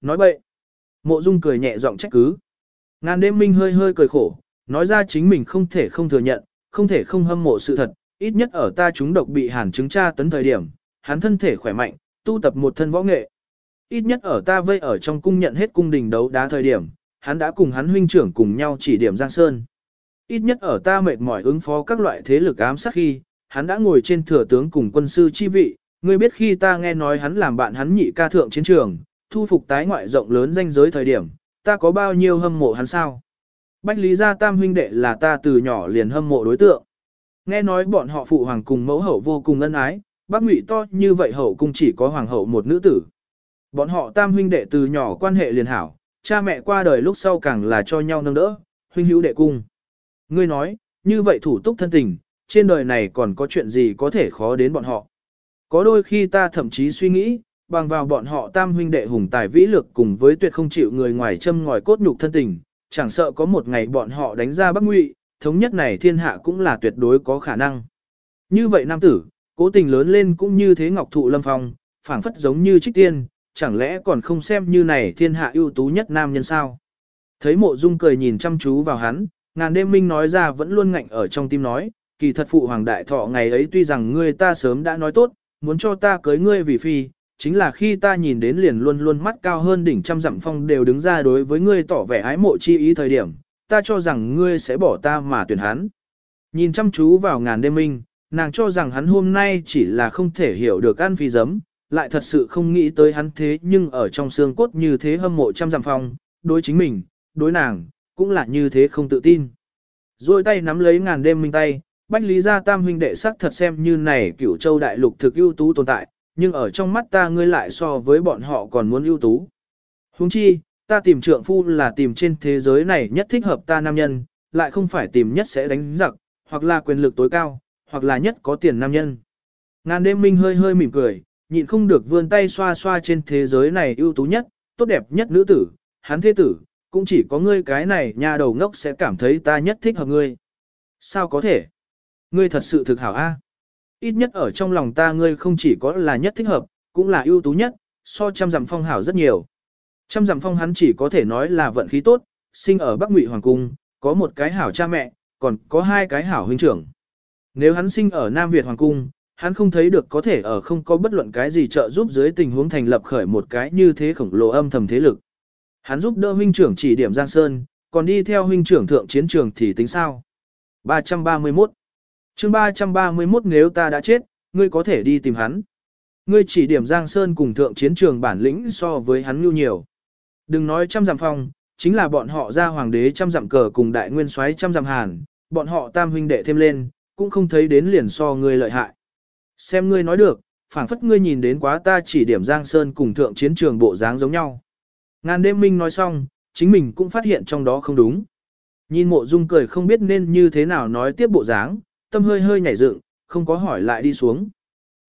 nói bậy. Mộ Dung cười nhẹ giọng trách cứ. Ngàn đêm minh hơi hơi cười khổ, nói ra chính mình không thể không thừa nhận, không thể không hâm mộ sự thật, ít nhất ở ta chúng độc bị hàn chứng tra tấn thời điểm, hắn thân thể khỏe mạnh, tu tập một thân võ nghệ. Ít nhất ở ta vây ở trong cung nhận hết cung đình đấu đá thời điểm, hắn đã cùng hắn huynh trưởng cùng nhau chỉ điểm Giang Sơn. Ít nhất ở ta mệt mỏi ứng phó các loại thế lực ám sát khi, hắn đã ngồi trên thừa tướng cùng quân sư chi vị, ngươi biết khi ta nghe nói hắn làm bạn hắn nhị ca thượng chiến trường, thu phục tái ngoại rộng lớn danh giới thời điểm, ta có bao nhiêu hâm mộ hắn sao? Bách Lý Gia Tam huynh đệ là ta từ nhỏ liền hâm mộ đối tượng. Nghe nói bọn họ phụ hoàng cùng mẫu hậu vô cùng ân ái, bác ngụy to như vậy hậu cung chỉ có hoàng hậu một nữ tử. Bọn họ tam huynh đệ từ nhỏ quan hệ liền hảo, cha mẹ qua đời lúc sau càng là cho nhau nâng đỡ, huynh hữu đệ cung. Ngươi nói, như vậy thủ túc thân tình, trên đời này còn có chuyện gì có thể khó đến bọn họ. Có đôi khi ta thậm chí suy nghĩ, bằng vào bọn họ tam huynh đệ hùng tài vĩ lực cùng với tuyệt không chịu người ngoài châm ngòi cốt nhục thân tình, chẳng sợ có một ngày bọn họ đánh ra Bắc Ngụy, thống nhất này thiên hạ cũng là tuyệt đối có khả năng. Như vậy nam tử, cố tình lớn lên cũng như thế ngọc thụ lâm phong, phảng phất giống như trích tiên, chẳng lẽ còn không xem như này thiên hạ ưu tú nhất nam nhân sao? Thấy mộ dung cười nhìn chăm chú vào hắn, ngàn đêm minh nói ra vẫn luôn ngạnh ở trong tim nói, kỳ thật phụ hoàng đại thọ ngày ấy tuy rằng ngươi ta sớm đã nói tốt, muốn cho ta cưới ngươi vì phi, chính là khi ta nhìn đến liền luôn luôn mắt cao hơn đỉnh trăm dặm phong đều đứng ra đối với ngươi tỏ vẻ ái mộ chi ý thời điểm, ta cho rằng ngươi sẽ bỏ ta mà tuyển hắn. Nhìn chăm chú vào ngàn đêm minh, nàng cho rằng hắn hôm nay chỉ là không thể hiểu được ăn phi giấm, lại thật sự không nghĩ tới hắn thế nhưng ở trong xương cốt như thế hâm mộ trăm dặm phong, đối chính mình, đối nàng, cũng là như thế không tự tin. Rồi tay nắm lấy ngàn đêm minh tay, Bách Lý Gia Tam huynh đệ sắc thật xem như này cửu châu đại lục thực ưu tú tồn tại, nhưng ở trong mắt ta ngươi lại so với bọn họ còn muốn ưu tú. Huống chi, ta tìm trượng phu là tìm trên thế giới này nhất thích hợp ta nam nhân, lại không phải tìm nhất sẽ đánh giặc, hoặc là quyền lực tối cao, hoặc là nhất có tiền nam nhân. Ngàn đêm minh hơi hơi mỉm cười, nhịn không được vươn tay xoa xoa trên thế giới này ưu tú nhất, tốt đẹp nhất nữ tử, hắn thế tử, cũng chỉ có ngươi cái này nhà đầu ngốc sẽ cảm thấy ta nhất thích hợp ngươi. Sao có thể? Ngươi thật sự thực hảo a. Ít nhất ở trong lòng ta ngươi không chỉ có là nhất thích hợp, cũng là ưu tú nhất, so trăm dặm phong hảo rất nhiều. Trăm dặm phong hắn chỉ có thể nói là vận khí tốt, sinh ở Bắc Ngụy Hoàng Cung, có một cái hảo cha mẹ, còn có hai cái hảo huynh trưởng. Nếu hắn sinh ở Nam Việt Hoàng Cung, hắn không thấy được có thể ở không có bất luận cái gì trợ giúp dưới tình huống thành lập khởi một cái như thế khổng lồ âm thầm thế lực. Hắn giúp đỡ huynh trưởng chỉ điểm Giang Sơn, còn đi theo huynh trưởng thượng chiến trường thì tính sao? 331 chương 331 nếu ta đã chết, ngươi có thể đi tìm hắn. Ngươi chỉ điểm Giang Sơn cùng thượng chiến trường bản lĩnh so với hắn lưu nhiều. Đừng nói trăm dặm phong, chính là bọn họ ra hoàng đế trăm dặm cờ cùng đại nguyên soái trăm dặm hàn, bọn họ tam huynh đệ thêm lên, cũng không thấy đến liền so ngươi lợi hại. Xem ngươi nói được, phảng phất ngươi nhìn đến quá ta chỉ điểm Giang Sơn cùng thượng chiến trường bộ dáng giống nhau. Ngàn đêm minh nói xong, chính mình cũng phát hiện trong đó không đúng. Nhìn mộ dung cười không biết nên như thế nào nói tiếp bộ dáng, tâm hơi hơi nhảy dựng, không có hỏi lại đi xuống.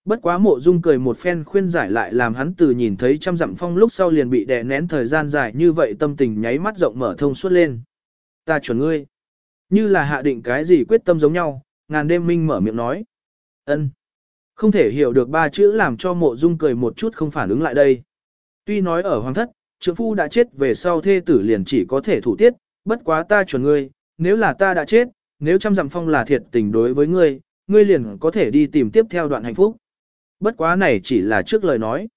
Bất quá mộ dung cười một phen khuyên giải lại làm hắn từ nhìn thấy trăm dặm phong lúc sau liền bị đè nén thời gian dài như vậy tâm tình nháy mắt rộng mở thông suốt lên. Ta chuẩn ngươi. Như là hạ định cái gì quyết tâm giống nhau, ngàn đêm minh mở miệng nói. ân Không thể hiểu được ba chữ làm cho mộ dung cười một chút không phản ứng lại đây. Tuy nói ở hoàng thất, trưởng phu đã chết về sau thê tử liền chỉ có thể thủ tiết, bất quá ta chuẩn ngươi, nếu là ta đã chết, nếu trăm dặm phong là thiệt tình đối với ngươi, ngươi liền có thể đi tìm tiếp theo đoạn hạnh phúc. Bất quá này chỉ là trước lời nói.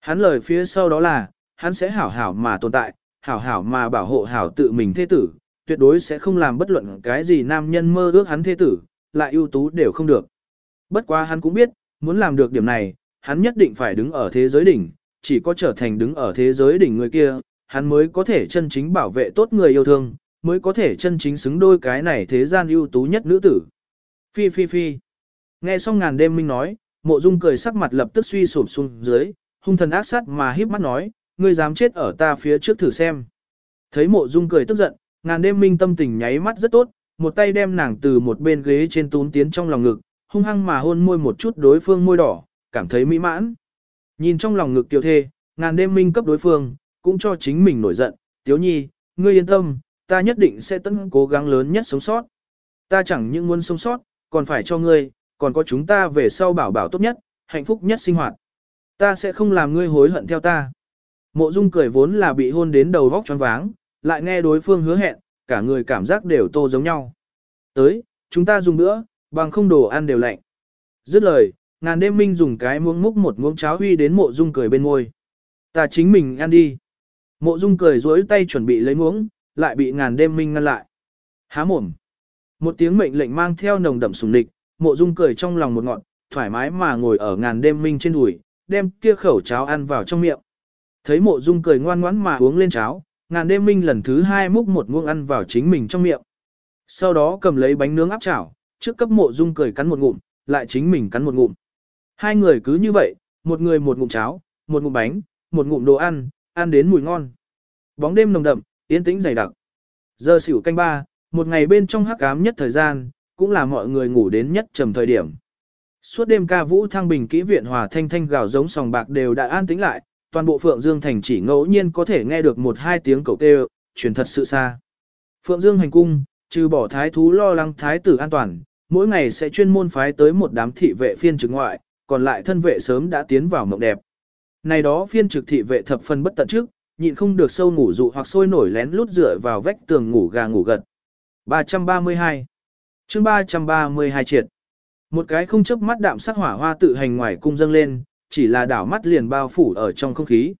Hắn lời phía sau đó là, hắn sẽ hảo hảo mà tồn tại, hảo hảo mà bảo hộ hảo tự mình thế tử, tuyệt đối sẽ không làm bất luận cái gì nam nhân mơ ước hắn thế tử, lại ưu tú đều không được. Bất quá hắn cũng biết, muốn làm được điểm này, hắn nhất định phải đứng ở thế giới đỉnh, chỉ có trở thành đứng ở thế giới đỉnh người kia, hắn mới có thể chân chính bảo vệ tốt người yêu thương, mới có thể chân chính xứng đôi cái này thế gian ưu tú nhất nữ tử. Phi phi phi. Nghe xong ngàn đêm minh nói, mộ dung cười sắc mặt lập tức suy sụp xuống dưới, hung thần ác sát mà híp mắt nói, ngươi dám chết ở ta phía trước thử xem. Thấy mộ dung cười tức giận, ngàn đêm minh tâm tình nháy mắt rất tốt, một tay đem nàng từ một bên ghế trên tún tiến trong lòng ngực, hung hăng mà hôn môi một chút đối phương môi đỏ, cảm thấy mỹ mãn. Nhìn trong lòng ngực tiểu thê, ngàn đêm minh cấp đối phương, cũng cho chính mình nổi giận, tiếu nhi, ngươi yên tâm, ta nhất định sẽ tận cố gắng lớn nhất sống sót. Ta chẳng những muốn sống sót, còn phải cho ngươi, còn có chúng ta về sau bảo bảo tốt nhất, hạnh phúc nhất sinh hoạt. Ta sẽ không làm ngươi hối hận theo ta. Mộ Dung cười vốn là bị hôn đến đầu vóc choáng váng, lại nghe đối phương hứa hẹn, cả người cảm giác đều tô giống nhau. Tới, chúng ta dùng nữa, bằng không đồ ăn đều lạnh. Dứt lời, ngàn đêm minh dùng cái muỗng múc một muỗng cháo huy đến mộ dung cười bên ngôi. Ta chính mình ăn đi. Mộ dung cười duỗi tay chuẩn bị lấy muỗng, lại bị ngàn đêm minh ngăn lại. Há mồm. Một tiếng mệnh lệnh mang theo nồng đậm sùng địch, mộ dung cười trong lòng một ngọn, thoải mái mà ngồi ở ngàn đêm minh trên đùi, đem kia khẩu cháo ăn vào trong miệng. Thấy mộ dung cười ngoan ngoãn mà uống lên cháo, ngàn đêm minh lần thứ hai múc một muỗng ăn vào chính mình trong miệng. Sau đó cầm lấy bánh nướng áp chảo, trước cấp mộ dung cười cắn một ngụm, lại chính mình cắn một ngụm. Hai người cứ như vậy, một người một ngụm cháo, một ngụm bánh, một ngụm đồ ăn, ăn đến mùi ngon. Bóng đêm nồng đậm, yên tĩnh dày đặc. Giờ xỉu canh ba, một ngày bên trong hắc ám nhất thời gian, cũng là mọi người ngủ đến nhất trầm thời điểm. Suốt đêm ca vũ thăng bình kỹ viện hòa thanh thanh gào giống sòng bạc đều đã an tĩnh lại, toàn bộ Phượng Dương thành chỉ ngẫu nhiên có thể nghe được một hai tiếng cầu kêu, truyền thật sự xa. Phượng Dương hành cung, trừ bỏ thái thú lo lắng thái tử an toàn, mỗi ngày sẽ chuyên môn phái tới một đám thị vệ phiên trực ngoại, còn lại thân vệ sớm đã tiến vào mộng đẹp. Này đó phiên trực thị vệ thập phần bất tận trước, nhịn không được sâu ngủ dụ hoặc sôi nổi lén lút dựa vào vách tường ngủ gà ngủ gật. 332 chương 332 triệt Một cái không chớp mắt đạm sắc hỏa hoa tự hành ngoài cung dâng lên, chỉ là đảo mắt liền bao phủ ở trong không khí.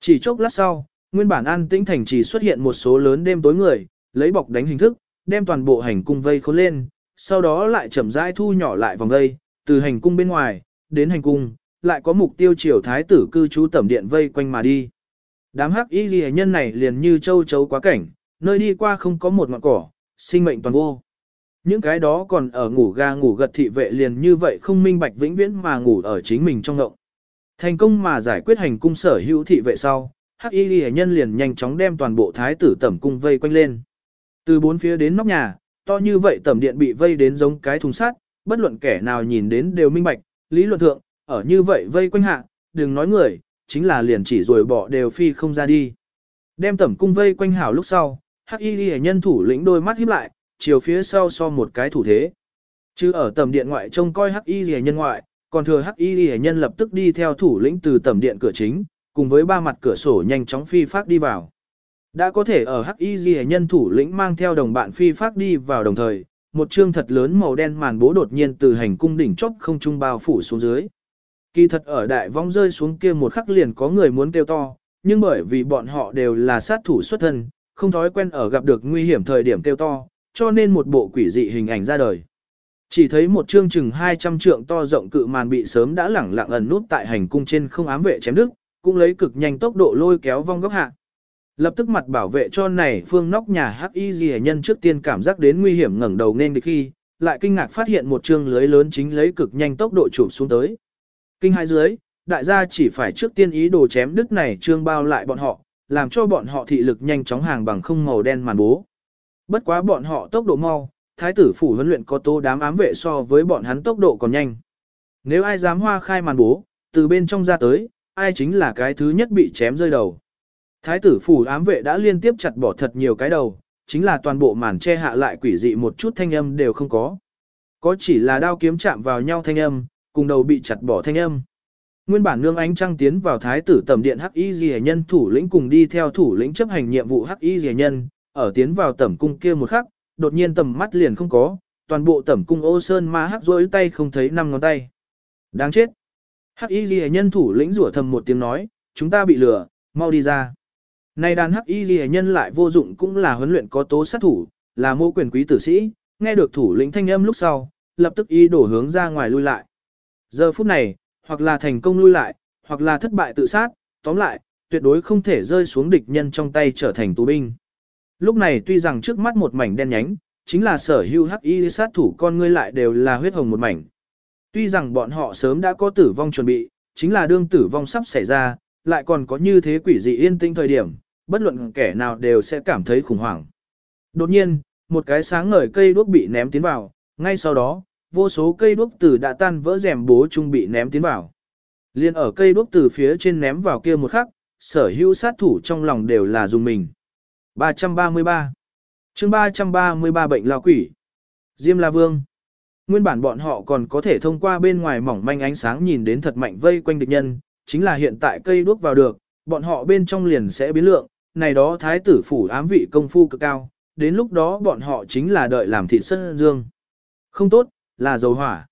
Chỉ chốc lát sau, nguyên bản an tĩnh thành chỉ xuất hiện một số lớn đêm tối người, lấy bọc đánh hình thức, đem toàn bộ hành cung vây khốn lên, sau đó lại chậm rãi thu nhỏ lại vòng vây, từ hành cung bên ngoài, đến hành cung, lại có mục tiêu triều thái tử cư trú tẩm điện vây quanh mà đi. Đám hắc y ghi nhân này liền như châu chấu quá cảnh, nơi đi qua không có một ngọn cỏ, sinh mệnh toàn vô. Những cái đó còn ở ngủ ga ngủ gật thị vệ liền như vậy không minh bạch vĩnh viễn mà ngủ ở chính mình trong ngộng. Thành công mà giải quyết hành cung sở hữu thị vệ sau, hắc y ghi nhân liền nhanh chóng đem toàn bộ thái tử tẩm cung vây quanh lên. Từ bốn phía đến nóc nhà, to như vậy tẩm điện bị vây đến giống cái thùng sắt, bất luận kẻ nào nhìn đến đều minh bạch, lý luận thượng, ở như vậy vây quanh hạ, đừng nói người, chính là liền chỉ rồi bỏ đều phi không ra đi. Đem tẩm cung vây quanh hảo lúc sau, hắc y ghi nhân thủ lĩnh đôi mắt híp lại, chiều phía sau so một cái thủ thế. Chứ ở tầm điện ngoại trông coi hắc y ghi nhân ngoại, còn thừa hắc y ghi nhân lập tức đi theo thủ lĩnh từ tầm điện cửa chính, cùng với ba mặt cửa sổ nhanh chóng phi phát đi vào. Đã có thể ở hắc y ghi nhân thủ lĩnh mang theo đồng bạn phi phát đi vào đồng thời, một chương thật lớn màu đen màn bố đột nhiên từ hành cung đỉnh chóp không trung bao phủ xuống dưới. Kỳ thật ở đại vong rơi xuống kia một khắc liền có người muốn kêu to, nhưng bởi vì bọn họ đều là sát thủ xuất thân, không thói quen ở gặp được nguy hiểm thời điểm kêu to, cho nên một bộ quỷ dị hình ảnh ra đời. Chỉ thấy một chương chừng 200 trượng to rộng cự màn bị sớm đã lẳng lặng ẩn nút tại hành cung trên không ám vệ chém đức, cũng lấy cực nhanh tốc độ lôi kéo vong góc hạ. Lập tức mặt bảo vệ cho này phương nóc nhà hắc y gì nhân trước tiên cảm giác đến nguy hiểm ngẩng đầu nên địch khi, lại kinh ngạc phát hiện một chương lưới lớn chính lấy cực nhanh tốc độ chụp xuống tới. Kinh hai dưới, đại gia chỉ phải trước tiên ý đồ chém đứt này trương bao lại bọn họ, làm cho bọn họ thị lực nhanh chóng hàng bằng không màu đen màn bố. Bất quá bọn họ tốc độ mau, thái tử phủ huấn luyện có tô đám ám vệ so với bọn hắn tốc độ còn nhanh. Nếu ai dám hoa khai màn bố, từ bên trong ra tới, ai chính là cái thứ nhất bị chém rơi đầu. Thái tử phủ ám vệ đã liên tiếp chặt bỏ thật nhiều cái đầu, chính là toàn bộ màn che hạ lại quỷ dị một chút thanh âm đều không có. Có chỉ là đao kiếm chạm vào nhau thanh âm, cùng đầu bị chặt bỏ thanh âm. Nguyên bản nương ánh trăng tiến vào thái tử tầm điện hắc y dì nhân thủ lĩnh cùng đi theo thủ lĩnh chấp hành nhiệm vụ hắc y dì nhân, ở tiến vào tẩm cung kia một khắc, đột nhiên tầm mắt liền không có, toàn bộ tẩm cung ô sơn ma hắc rối tay không thấy năm ngón tay. Đáng chết. Hắc y dì nhân thủ lĩnh rủa thầm một tiếng nói, chúng ta bị lừa, mau đi ra. Này đàn hắc y dì nhân lại vô dụng cũng là huấn luyện có tố sát thủ, là mô quyền quý tử sĩ, nghe được thủ lĩnh thanh âm lúc sau, lập tức y đổ hướng ra ngoài lui lại. Giờ phút này, hoặc là thành công lui lại, hoặc là thất bại tự sát, tóm lại, tuyệt đối không thể rơi xuống địch nhân trong tay trở thành tù binh. Lúc này tuy rằng trước mắt một mảnh đen nhánh, chính là sở hữu hắc y sát thủ con ngươi lại đều là huyết hồng một mảnh. Tuy rằng bọn họ sớm đã có tử vong chuẩn bị, chính là đương tử vong sắp xảy ra, lại còn có như thế quỷ dị yên tĩnh thời điểm, bất luận kẻ nào đều sẽ cảm thấy khủng hoảng. Đột nhiên, một cái sáng ngời cây đuốc bị ném tiến vào, ngay sau đó, vô số cây đuốc tử đã tan vỡ rèm bố trung bị ném tiến vào. Liên ở cây đuốc từ phía trên ném vào kia một khắc, sở hữu sát thủ trong lòng đều là dùng mình. 333 chương 333 bệnh lao quỷ Diêm La Vương Nguyên bản bọn họ còn có thể thông qua bên ngoài mỏng manh ánh sáng nhìn đến thật mạnh vây quanh địch nhân, chính là hiện tại cây đuốc vào được, bọn họ bên trong liền sẽ biến lượng, này đó thái tử phủ ám vị công phu cực cao, đến lúc đó bọn họ chính là đợi làm thịt sân dương. Không tốt, là dầu hỏa.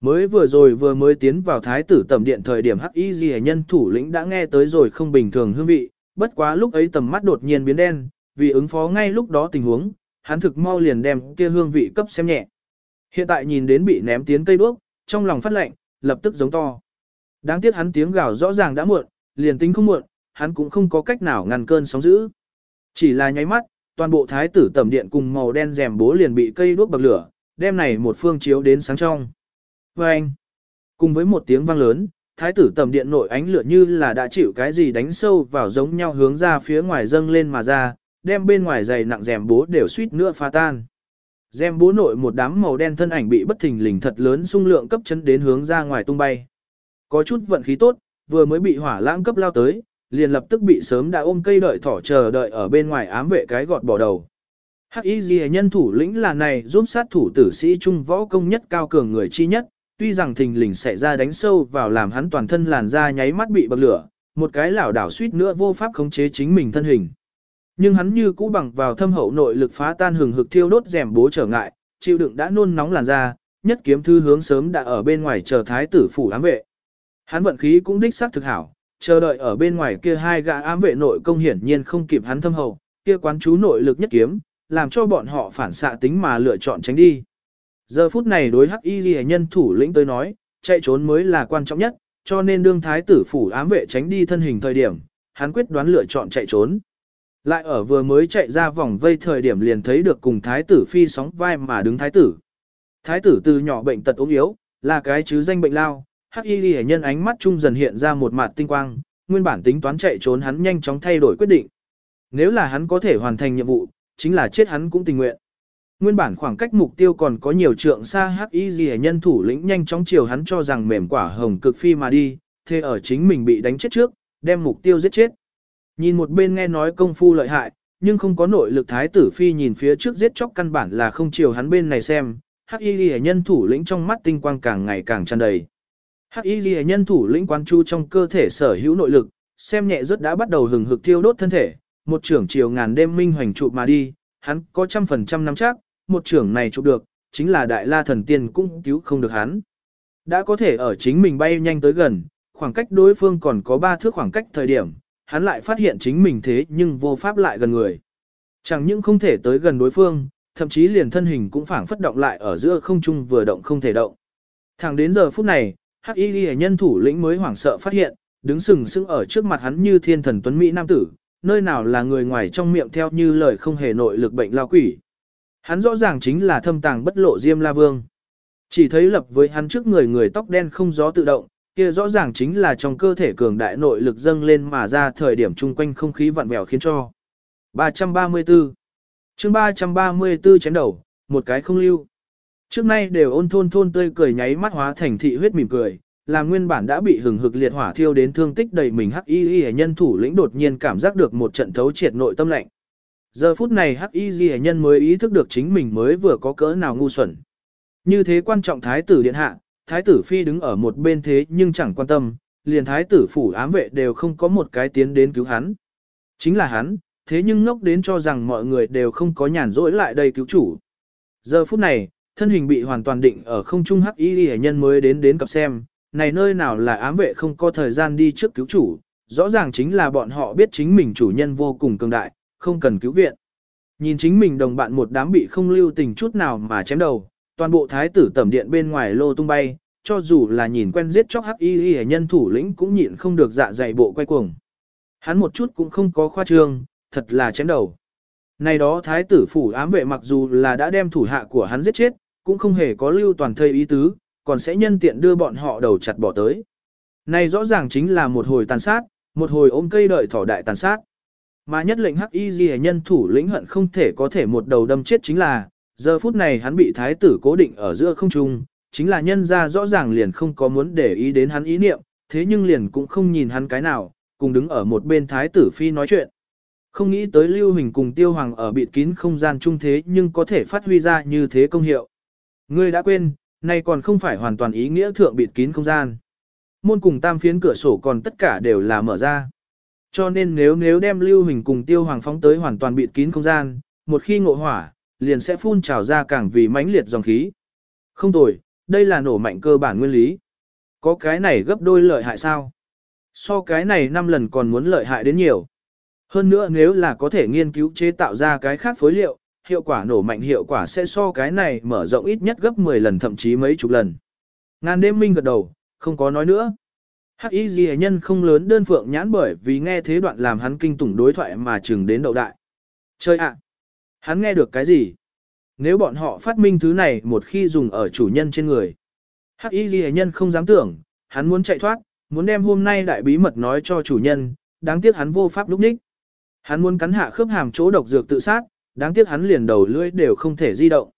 Mới vừa rồi vừa mới tiến vào thái tử tầm điện thời điểm hắc y gì nhân thủ lĩnh đã nghe tới rồi không bình thường hương vị, bất quá lúc ấy tầm mắt đột nhiên biến đen, vì ứng phó ngay lúc đó tình huống, hắn thực mau liền đem kia hương vị cấp xem nhẹ. Hiện tại nhìn đến bị ném tiến cây đuốc, trong lòng phát lạnh, lập tức giống to. Đáng tiếc hắn tiếng gào rõ ràng đã muộn, liền tính không muộn, hắn cũng không có cách nào ngăn cơn sóng dữ. Chỉ là nháy mắt, toàn bộ thái tử tầm điện cùng màu đen rèm bố liền bị cây đuốc bậc lửa, đem này một phương chiếu đến sáng trong. Và anh, cùng với một tiếng vang lớn, thái tử tầm điện nội ánh lửa như là đã chịu cái gì đánh sâu vào giống nhau hướng ra phía ngoài dâng lên mà ra, đem bên ngoài dày nặng rèm bố đều suýt nữa phá tan. Rèm bố nội một đám màu đen thân ảnh bị bất thình lình thật lớn xung lượng cấp chân đến hướng ra ngoài tung bay. Có chút vận khí tốt, vừa mới bị hỏa lãng cấp lao tới, liền lập tức bị sớm đã ôm cây đợi thỏ chờ đợi ở bên ngoài ám vệ cái gọt bỏ đầu. Hắc Y Ghi nhân thủ lĩnh là này giúp sát thủ tử sĩ trung võ công nhất cao cường người chi nhất, tuy rằng thình lình xảy ra đánh sâu vào làm hắn toàn thân làn da nháy mắt bị bậc lửa, một cái lảo đảo suýt nữa vô pháp khống chế chính mình thân hình. Nhưng hắn như cũ bằng vào thâm hậu nội lực phá tan hừng hực thiêu đốt rèm bố trở ngại, chịu đựng đã nôn nóng làn da, nhất kiếm thư hướng sớm đã ở bên ngoài chờ thái tử phủ ám vệ. Hắn vận khí cũng đích xác thực hảo, chờ đợi ở bên ngoài kia hai gã ám vệ nội công hiển nhiên không kịp hắn thâm hậu, kia quán chú nội lực nhất kiếm, làm cho bọn họ phản xạ tính mà lựa chọn tránh đi. Giờ phút này đối hắc y ghi nhân thủ lĩnh tới nói, chạy trốn mới là quan trọng nhất, cho nên đương thái tử phủ ám vệ tránh đi thân hình thời điểm, hắn quyết đoán lựa chọn chạy trốn. Lại ở vừa mới chạy ra vòng vây thời điểm liền thấy được cùng thái tử phi sóng vai mà đứng thái tử. Thái tử từ nhỏ bệnh tật ốm yếu, là cái chứ danh bệnh lao, hắc y ghi nhân ánh mắt trung dần hiện ra một mặt tinh quang, nguyên bản tính toán chạy trốn hắn nhanh chóng thay đổi quyết định. Nếu là hắn có thể hoàn thành nhiệm vụ, chính là chết hắn cũng tình nguyện. Nguyên bản khoảng cách mục tiêu còn có nhiều trượng xa hắc y gì nhân thủ lĩnh nhanh chóng chiều hắn cho rằng mềm quả hồng cực phi mà đi, thế ở chính mình bị đánh chết trước, đem mục tiêu giết chết. Nhìn một bên nghe nói công phu lợi hại, nhưng không có nội lực thái tử phi nhìn phía trước giết chóc căn bản là không chiều hắn bên này xem, hắc y ghi nhân thủ lĩnh trong mắt tinh quang càng ngày càng tràn đầy. Hắc y ghi nhân thủ lĩnh quan chu trong cơ thể sở hữu nội lực, xem nhẹ rất đã bắt đầu hừng hực thiêu đốt thân thể, một trưởng chiều ngàn đêm minh hoành trụ mà đi, hắn có trăm phần trăm nắm chắc, một trưởng này trụ được, chính là đại la thần tiên cũng cứu không được hắn. Đã có thể ở chính mình bay nhanh tới gần, khoảng cách đối phương còn có ba thước khoảng cách thời điểm, hắn lại phát hiện chính mình thế nhưng vô pháp lại gần người. Chẳng những không thể tới gần đối phương, thậm chí liền thân hình cũng phảng phất động lại ở giữa không trung vừa động không thể động. Thẳng đến giờ phút này, Hắc Y Ghi nhân thủ lĩnh mới hoảng sợ phát hiện, đứng sừng sững ở trước mặt hắn như thiên thần tuấn mỹ nam tử, nơi nào là người ngoài trong miệng theo như lời không hề nội lực bệnh lao quỷ. Hắn rõ ràng chính là thâm tàng bất lộ Diêm La Vương. Chỉ thấy lập với hắn trước người người tóc đen không gió tự động, kia rõ ràng chính là trong cơ thể cường đại nội lực dâng lên mà ra thời điểm chung quanh không khí vặn vẹo khiến cho. 334 chương 334 chém đầu, một cái không lưu. Trước nay đều ôn thôn thôn tươi cười nháy mắt hóa thành thị huyết mỉm cười, là nguyên bản đã bị hừng hực liệt hỏa thiêu đến thương tích đầy mình hắc y y nhân thủ lĩnh đột nhiên cảm giác được một trận thấu triệt nội tâm lạnh. Giờ phút này hắc y y nhân mới ý thức được chính mình mới vừa có cỡ nào ngu xuẩn. Như thế quan trọng thái tử điện hạ, thái tử phi đứng ở một bên thế nhưng chẳng quan tâm, liền thái tử phủ ám vệ đều không có một cái tiến đến cứu hắn. Chính là hắn, thế nhưng ngốc đến cho rằng mọi người đều không có nhàn rỗi lại đây cứu chủ. Giờ phút này, thân hình bị hoàn toàn định ở không trung hắc y y nhân mới đến đến cặp xem, này nơi nào là ám vệ không có thời gian đi trước cứu chủ, rõ ràng chính là bọn họ biết chính mình chủ nhân vô cùng cường đại, không cần cứu viện. Nhìn chính mình đồng bạn một đám bị không lưu tình chút nào mà chém đầu, toàn bộ thái tử tẩm điện bên ngoài lô tung bay, cho dù là nhìn quen giết chóc hắc y y nhân thủ lĩnh cũng nhịn không được dạ dày bộ quay cuồng. Hắn một chút cũng không có khoa trương, thật là chém đầu. Này đó thái tử phủ ám vệ mặc dù là đã đem thủ hạ của hắn giết chết, cũng không hề có lưu toàn thây ý tứ, còn sẽ nhân tiện đưa bọn họ đầu chặt bỏ tới. Này rõ ràng chính là một hồi tàn sát, một hồi ôm cây đợi thỏ đại tàn sát. Mà nhất lệnh hắc y gì nhân thủ lĩnh hận không thể có thể một đầu đâm chết chính là, giờ phút này hắn bị thái tử cố định ở giữa không trung, chính là nhân ra rõ ràng liền không có muốn để ý đến hắn ý niệm, thế nhưng liền cũng không nhìn hắn cái nào, cùng đứng ở một bên thái tử phi nói chuyện. Không nghĩ tới lưu hình cùng tiêu hoàng ở bịt kín không gian trung thế nhưng có thể phát huy ra như thế công hiệu. Ngươi đã quên, nay còn không phải hoàn toàn ý nghĩa thượng bịt kín không gian. Môn cùng tam phiến cửa sổ còn tất cả đều là mở ra. Cho nên nếu nếu đem Lưu Hình cùng Tiêu Hoàng phóng tới hoàn toàn bịt kín không gian, một khi ngộ hỏa, liền sẽ phun trào ra càng vì mãnh liệt dòng khí. Không tồi, đây là nổ mạnh cơ bản nguyên lý. Có cái này gấp đôi lợi hại sao? So cái này 5 lần còn muốn lợi hại đến nhiều. Hơn nữa nếu là có thể nghiên cứu chế tạo ra cái khác phối liệu, hiệu quả nổ mạnh hiệu quả sẽ so cái này mở rộng ít nhất gấp 10 lần thậm chí mấy chục lần. Ngàn đêm minh gật đầu, không có nói nữa. Hắc y ghi nhân không lớn đơn phượng nhãn bởi vì nghe thế đoạn làm hắn kinh tủng đối thoại mà chừng đến đậu đại. Chơi ạ! hắn nghe được cái gì? Nếu bọn họ phát minh thứ này một khi dùng ở chủ nhân trên người. Hắc y ghi nhân không dám tưởng, hắn muốn chạy thoát, muốn đem hôm nay đại bí mật nói cho chủ nhân, đáng tiếc hắn vô pháp lúc ních. Hắn muốn cắn hạ khớp hàm chỗ độc dược tự sát, đáng tiếc hắn liền đầu lưỡi đều không thể di động.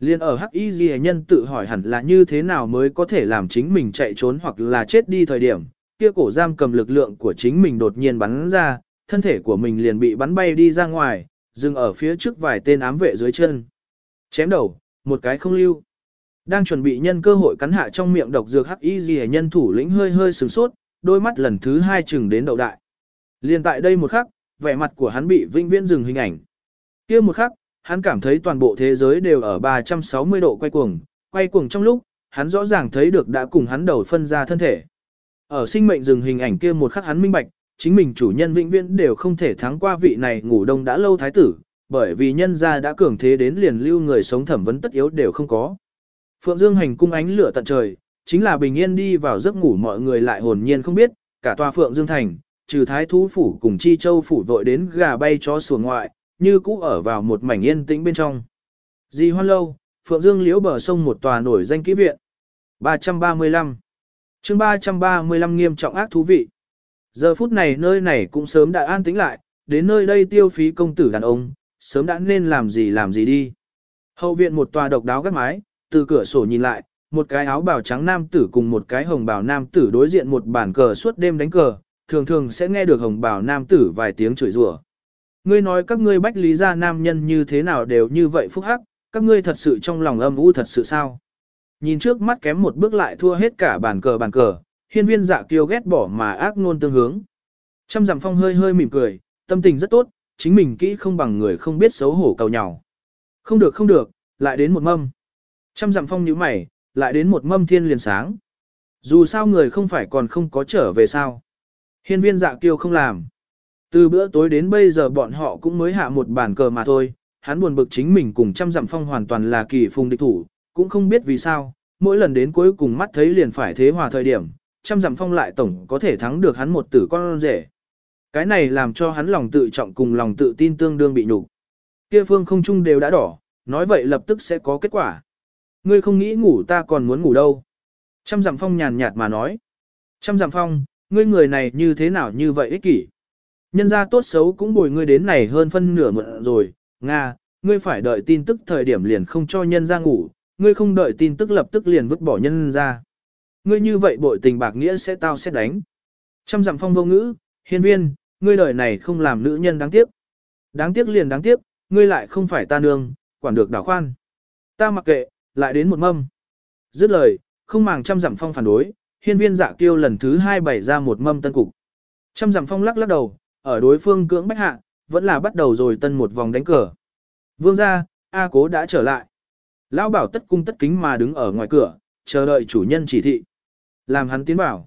Liên ở Hắc Y Ghi nhân tự hỏi hẳn là như thế nào mới có thể làm chính mình chạy trốn hoặc là chết đi thời điểm, kia cổ giam cầm lực lượng của chính mình đột nhiên bắn ra, thân thể của mình liền bị bắn bay đi ra ngoài, dừng ở phía trước vài tên ám vệ dưới chân. Chém đầu, một cái không lưu. Đang chuẩn bị nhân cơ hội cắn hạ trong miệng độc dược Hắc Y Ghi nhân thủ lĩnh hơi hơi sửng sốt, đôi mắt lần thứ hai chừng đến đầu đại. Liên tại đây một khắc, vẻ mặt của hắn bị vinh viễn dừng hình ảnh kia một khắc, hắn cảm thấy toàn bộ thế giới đều ở 360 độ quay cuồng, quay cuồng trong lúc, hắn rõ ràng thấy được đã cùng hắn đầu phân ra thân thể. Ở sinh mệnh dừng hình ảnh kia một khắc hắn minh bạch, chính mình chủ nhân vĩnh viễn đều không thể thắng qua vị này ngủ đông đã lâu thái tử, bởi vì nhân gia đã cường thế đến liền lưu người sống thẩm vấn tất yếu đều không có. Phượng Dương hành cung ánh lửa tận trời, chính là bình yên đi vào giấc ngủ mọi người lại hồn nhiên không biết, cả tòa Phượng Dương thành, trừ thái thú phủ cùng chi châu phủ vội đến gà bay chó sủa ngoại, như cũ ở vào một mảnh yên tĩnh bên trong. Di hoan lâu, Phượng Dương liễu bờ sông một tòa nổi danh kỹ viện. 335 chương 335 nghiêm trọng ác thú vị. Giờ phút này nơi này cũng sớm đã an tĩnh lại, đến nơi đây tiêu phí công tử đàn ông, sớm đã nên làm gì làm gì đi. Hậu viện một tòa độc đáo gác mái, từ cửa sổ nhìn lại, một cái áo bào trắng nam tử cùng một cái hồng bào nam tử đối diện một bàn cờ suốt đêm đánh cờ, thường thường sẽ nghe được hồng bào nam tử vài tiếng chửi rủa. Ngươi nói các ngươi bách lý gia nam nhân như thế nào đều như vậy phúc hắc, các ngươi thật sự trong lòng âm u thật sự sao? Nhìn trước mắt kém một bước lại thua hết cả bàn cờ bàn cờ, hiên viên dạ kiêu ghét bỏ mà ác ngôn tương hướng. Trăm dặm phong hơi hơi mỉm cười, tâm tình rất tốt, chính mình kỹ không bằng người không biết xấu hổ cầu nhau. Không được không được, lại đến một mâm. Trăm dặm phong nhíu mày, lại đến một mâm thiên liền sáng. Dù sao người không phải còn không có trở về sao. Hiên viên dạ kiêu không làm. Từ bữa tối đến bây giờ bọn họ cũng mới hạ một bàn cờ mà thôi, hắn buồn bực chính mình cùng trăm dặm phong hoàn toàn là kỳ phùng địch thủ, cũng không biết vì sao, mỗi lần đến cuối cùng mắt thấy liền phải thế hòa thời điểm, trăm dặm phong lại tổng có thể thắng được hắn một tử con rể. Cái này làm cho hắn lòng tự trọng cùng lòng tự tin tương đương bị nhục. Kia phương không chung đều đã đỏ, nói vậy lập tức sẽ có kết quả. Ngươi không nghĩ ngủ ta còn muốn ngủ đâu. Trăm dặm phong nhàn nhạt mà nói. Trăm dặm phong, ngươi người này như thế nào như vậy ích kỷ. Nhân gia tốt xấu cũng bồi ngươi đến này hơn phân nửa mượn rồi, Nga, ngươi phải đợi tin tức thời điểm liền không cho nhân gia ngủ, ngươi không đợi tin tức lập tức liền vứt bỏ nhân gia Ngươi như vậy bội tình bạc nghĩa sẽ tao sẽ đánh. Trăm dặm phong vô ngữ, hiên viên, ngươi đời này không làm nữ nhân đáng tiếc. Đáng tiếc liền đáng tiếc, ngươi lại không phải ta nương, quản được đảo khoan. Ta mặc kệ, lại đến một mâm. Dứt lời, không màng trăm dặm phong phản đối, hiên viên dạ kiêu lần thứ hai bày ra một mâm tân cục. Trăm dặm phong lắc lắc đầu, ở đối phương cưỡng bách hạ, vẫn là bắt đầu rồi tân một vòng đánh cờ. Vương gia, A cố đã trở lại. Lão bảo tất cung tất kính mà đứng ở ngoài cửa, chờ đợi chủ nhân chỉ thị. Làm hắn tiến bảo.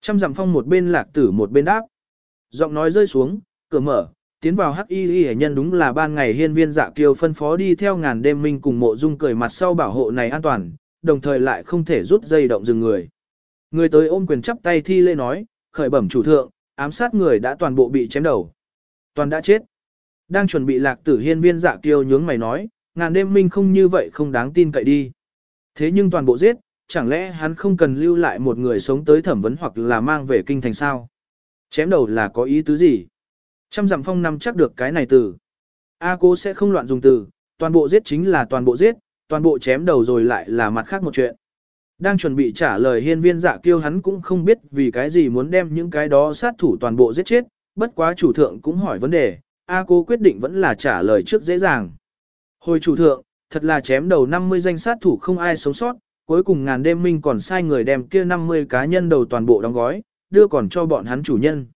Trăm dặm phong một bên lạc tử một bên đáp. Giọng nói rơi xuống, cửa mở, tiến vào hắc y y nhân đúng là ban ngày hiên viên dạ kiều phân phó đi theo ngàn đêm minh cùng mộ dung cười mặt sau bảo hộ này an toàn, đồng thời lại không thể rút dây động dừng người. Người tới ôm quyền chắp tay thi lễ nói, khởi bẩm chủ thượng, ám sát người đã toàn bộ bị chém đầu. Toàn đã chết. Đang chuẩn bị lạc tử hiên viên dạ kiêu nhướng mày nói, ngàn đêm minh không như vậy không đáng tin cậy đi. Thế nhưng toàn bộ giết, chẳng lẽ hắn không cần lưu lại một người sống tới thẩm vấn hoặc là mang về kinh thành sao? Chém đầu là có ý tứ gì? Trăm dặm phong nắm chắc được cái này từ. A cô sẽ không loạn dùng từ, toàn bộ giết chính là toàn bộ giết, toàn bộ chém đầu rồi lại là mặt khác một chuyện. Đang chuẩn bị trả lời hiên viên dạ kiêu hắn cũng không biết vì cái gì muốn đem những cái đó sát thủ toàn bộ giết chết, bất quá chủ thượng cũng hỏi vấn đề, A cô quyết định vẫn là trả lời trước dễ dàng. Hồi chủ thượng, thật là chém đầu 50 danh sát thủ không ai sống sót, cuối cùng ngàn đêm minh còn sai người đem kia 50 cá nhân đầu toàn bộ đóng gói, đưa còn cho bọn hắn chủ nhân.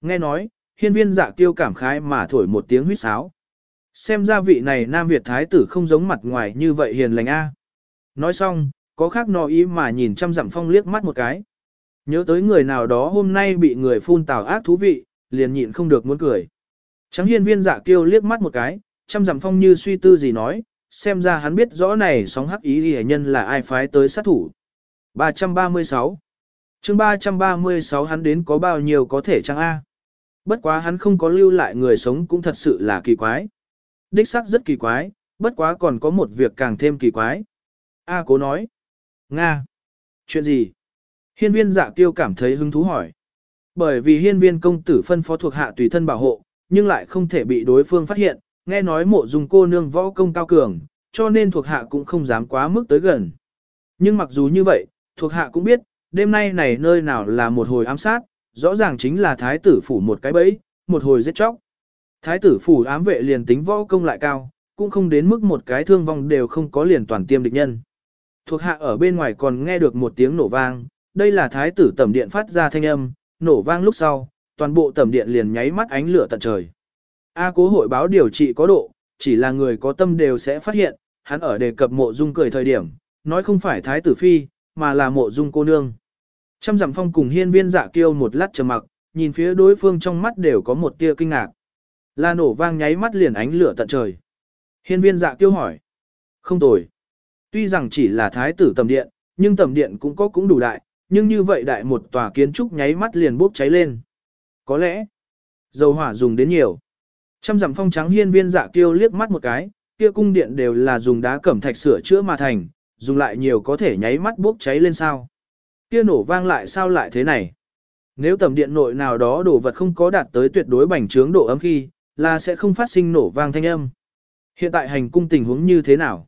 Nghe nói, hiên viên dạ kiêu cảm khái mà thổi một tiếng huýt sáo. Xem ra vị này Nam Việt Thái tử không giống mặt ngoài như vậy hiền lành a. Nói xong, có khác nọ ý mà nhìn trăm dặm phong liếc mắt một cái. Nhớ tới người nào đó hôm nay bị người phun tào ác thú vị, liền nhịn không được muốn cười. Trắng hiên viên dạ kiêu liếc mắt một cái, trăm dặm phong như suy tư gì nói, xem ra hắn biết rõ này sóng hắc ý hề nhân là ai phái tới sát thủ. 336 chương 336 hắn đến có bao nhiêu có thể chăng A. Bất quá hắn không có lưu lại người sống cũng thật sự là kỳ quái. Đích xác rất kỳ quái, bất quá còn có một việc càng thêm kỳ quái. A cố nói. Nga. Chuyện gì? Hiên viên dạ tiêu cảm thấy hứng thú hỏi. Bởi vì hiên viên công tử phân phó thuộc hạ tùy thân bảo hộ, nhưng lại không thể bị đối phương phát hiện, nghe nói mộ dung cô nương võ công cao cường, cho nên thuộc hạ cũng không dám quá mức tới gần. Nhưng mặc dù như vậy, thuộc hạ cũng biết, đêm nay này nơi nào là một hồi ám sát, rõ ràng chính là thái tử phủ một cái bẫy, một hồi giết chóc. Thái tử phủ ám vệ liền tính võ công lại cao, cũng không đến mức một cái thương vong đều không có liền toàn tiêm địch nhân. Thuộc hạ ở bên ngoài còn nghe được một tiếng nổ vang, đây là thái tử tẩm điện phát ra thanh âm, nổ vang lúc sau, toàn bộ tẩm điện liền nháy mắt ánh lửa tận trời. A cố hội báo điều trị có độ, chỉ là người có tâm đều sẽ phát hiện, hắn ở đề cập mộ dung cười thời điểm, nói không phải thái tử phi, mà là mộ dung cô nương. Trăm dặm phong cùng hiên viên dạ kiêu một lát trầm mặc, nhìn phía đối phương trong mắt đều có một tia kinh ngạc. Là nổ vang nháy mắt liền ánh lửa tận trời. Hiên viên dạ kiêu hỏi. Không tồi. Tuy rằng chỉ là thái tử tầm điện, nhưng tầm điện cũng có cũng đủ đại, nhưng như vậy đại một tòa kiến trúc nháy mắt liền bốc cháy lên. Có lẽ, dầu hỏa dùng đến nhiều. Trăm dặm phong trắng hiên viên dạ kiêu liếc mắt một cái, kia cung điện đều là dùng đá cẩm thạch sửa chữa mà thành, dùng lại nhiều có thể nháy mắt bốc cháy lên sao. Kia nổ vang lại sao lại thế này? Nếu tầm điện nội nào đó đồ vật không có đạt tới tuyệt đối bành trướng độ ấm khi, là sẽ không phát sinh nổ vang thanh âm. Hiện tại hành cung tình huống như thế nào?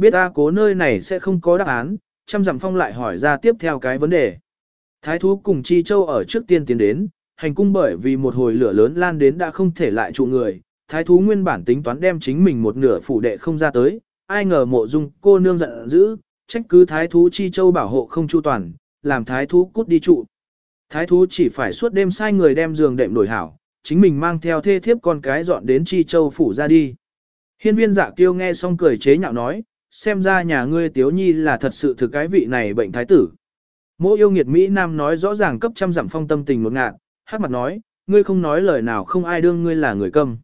Biết A cố nơi này sẽ không có đáp án, trăm dặm phong lại hỏi ra tiếp theo cái vấn đề. Thái thú cùng Chi Châu ở trước tiên tiến đến, hành cung bởi vì một hồi lửa lớn lan đến đã không thể lại trụ người, thái thú nguyên bản tính toán đem chính mình một nửa phủ đệ không ra tới, ai ngờ mộ dung cô nương giận dữ, trách cứ thái thú Chi Châu bảo hộ không chu toàn, làm thái thú cút đi trụ. Thái thú chỉ phải suốt đêm sai người đem giường đệm đổi hảo, chính mình mang theo thê thiếp con cái dọn đến Chi Châu phủ ra đi. Hiên viên dạ kiêu nghe xong cười chế nhạo nói, xem ra nhà ngươi tiếu nhi là thật sự thực cái vị này bệnh thái tử. Mỗ yêu nghiệt Mỹ Nam nói rõ ràng cấp trăm dặm phong tâm tình một ngạn, hát mặt nói, ngươi không nói lời nào không ai đương ngươi là người câm.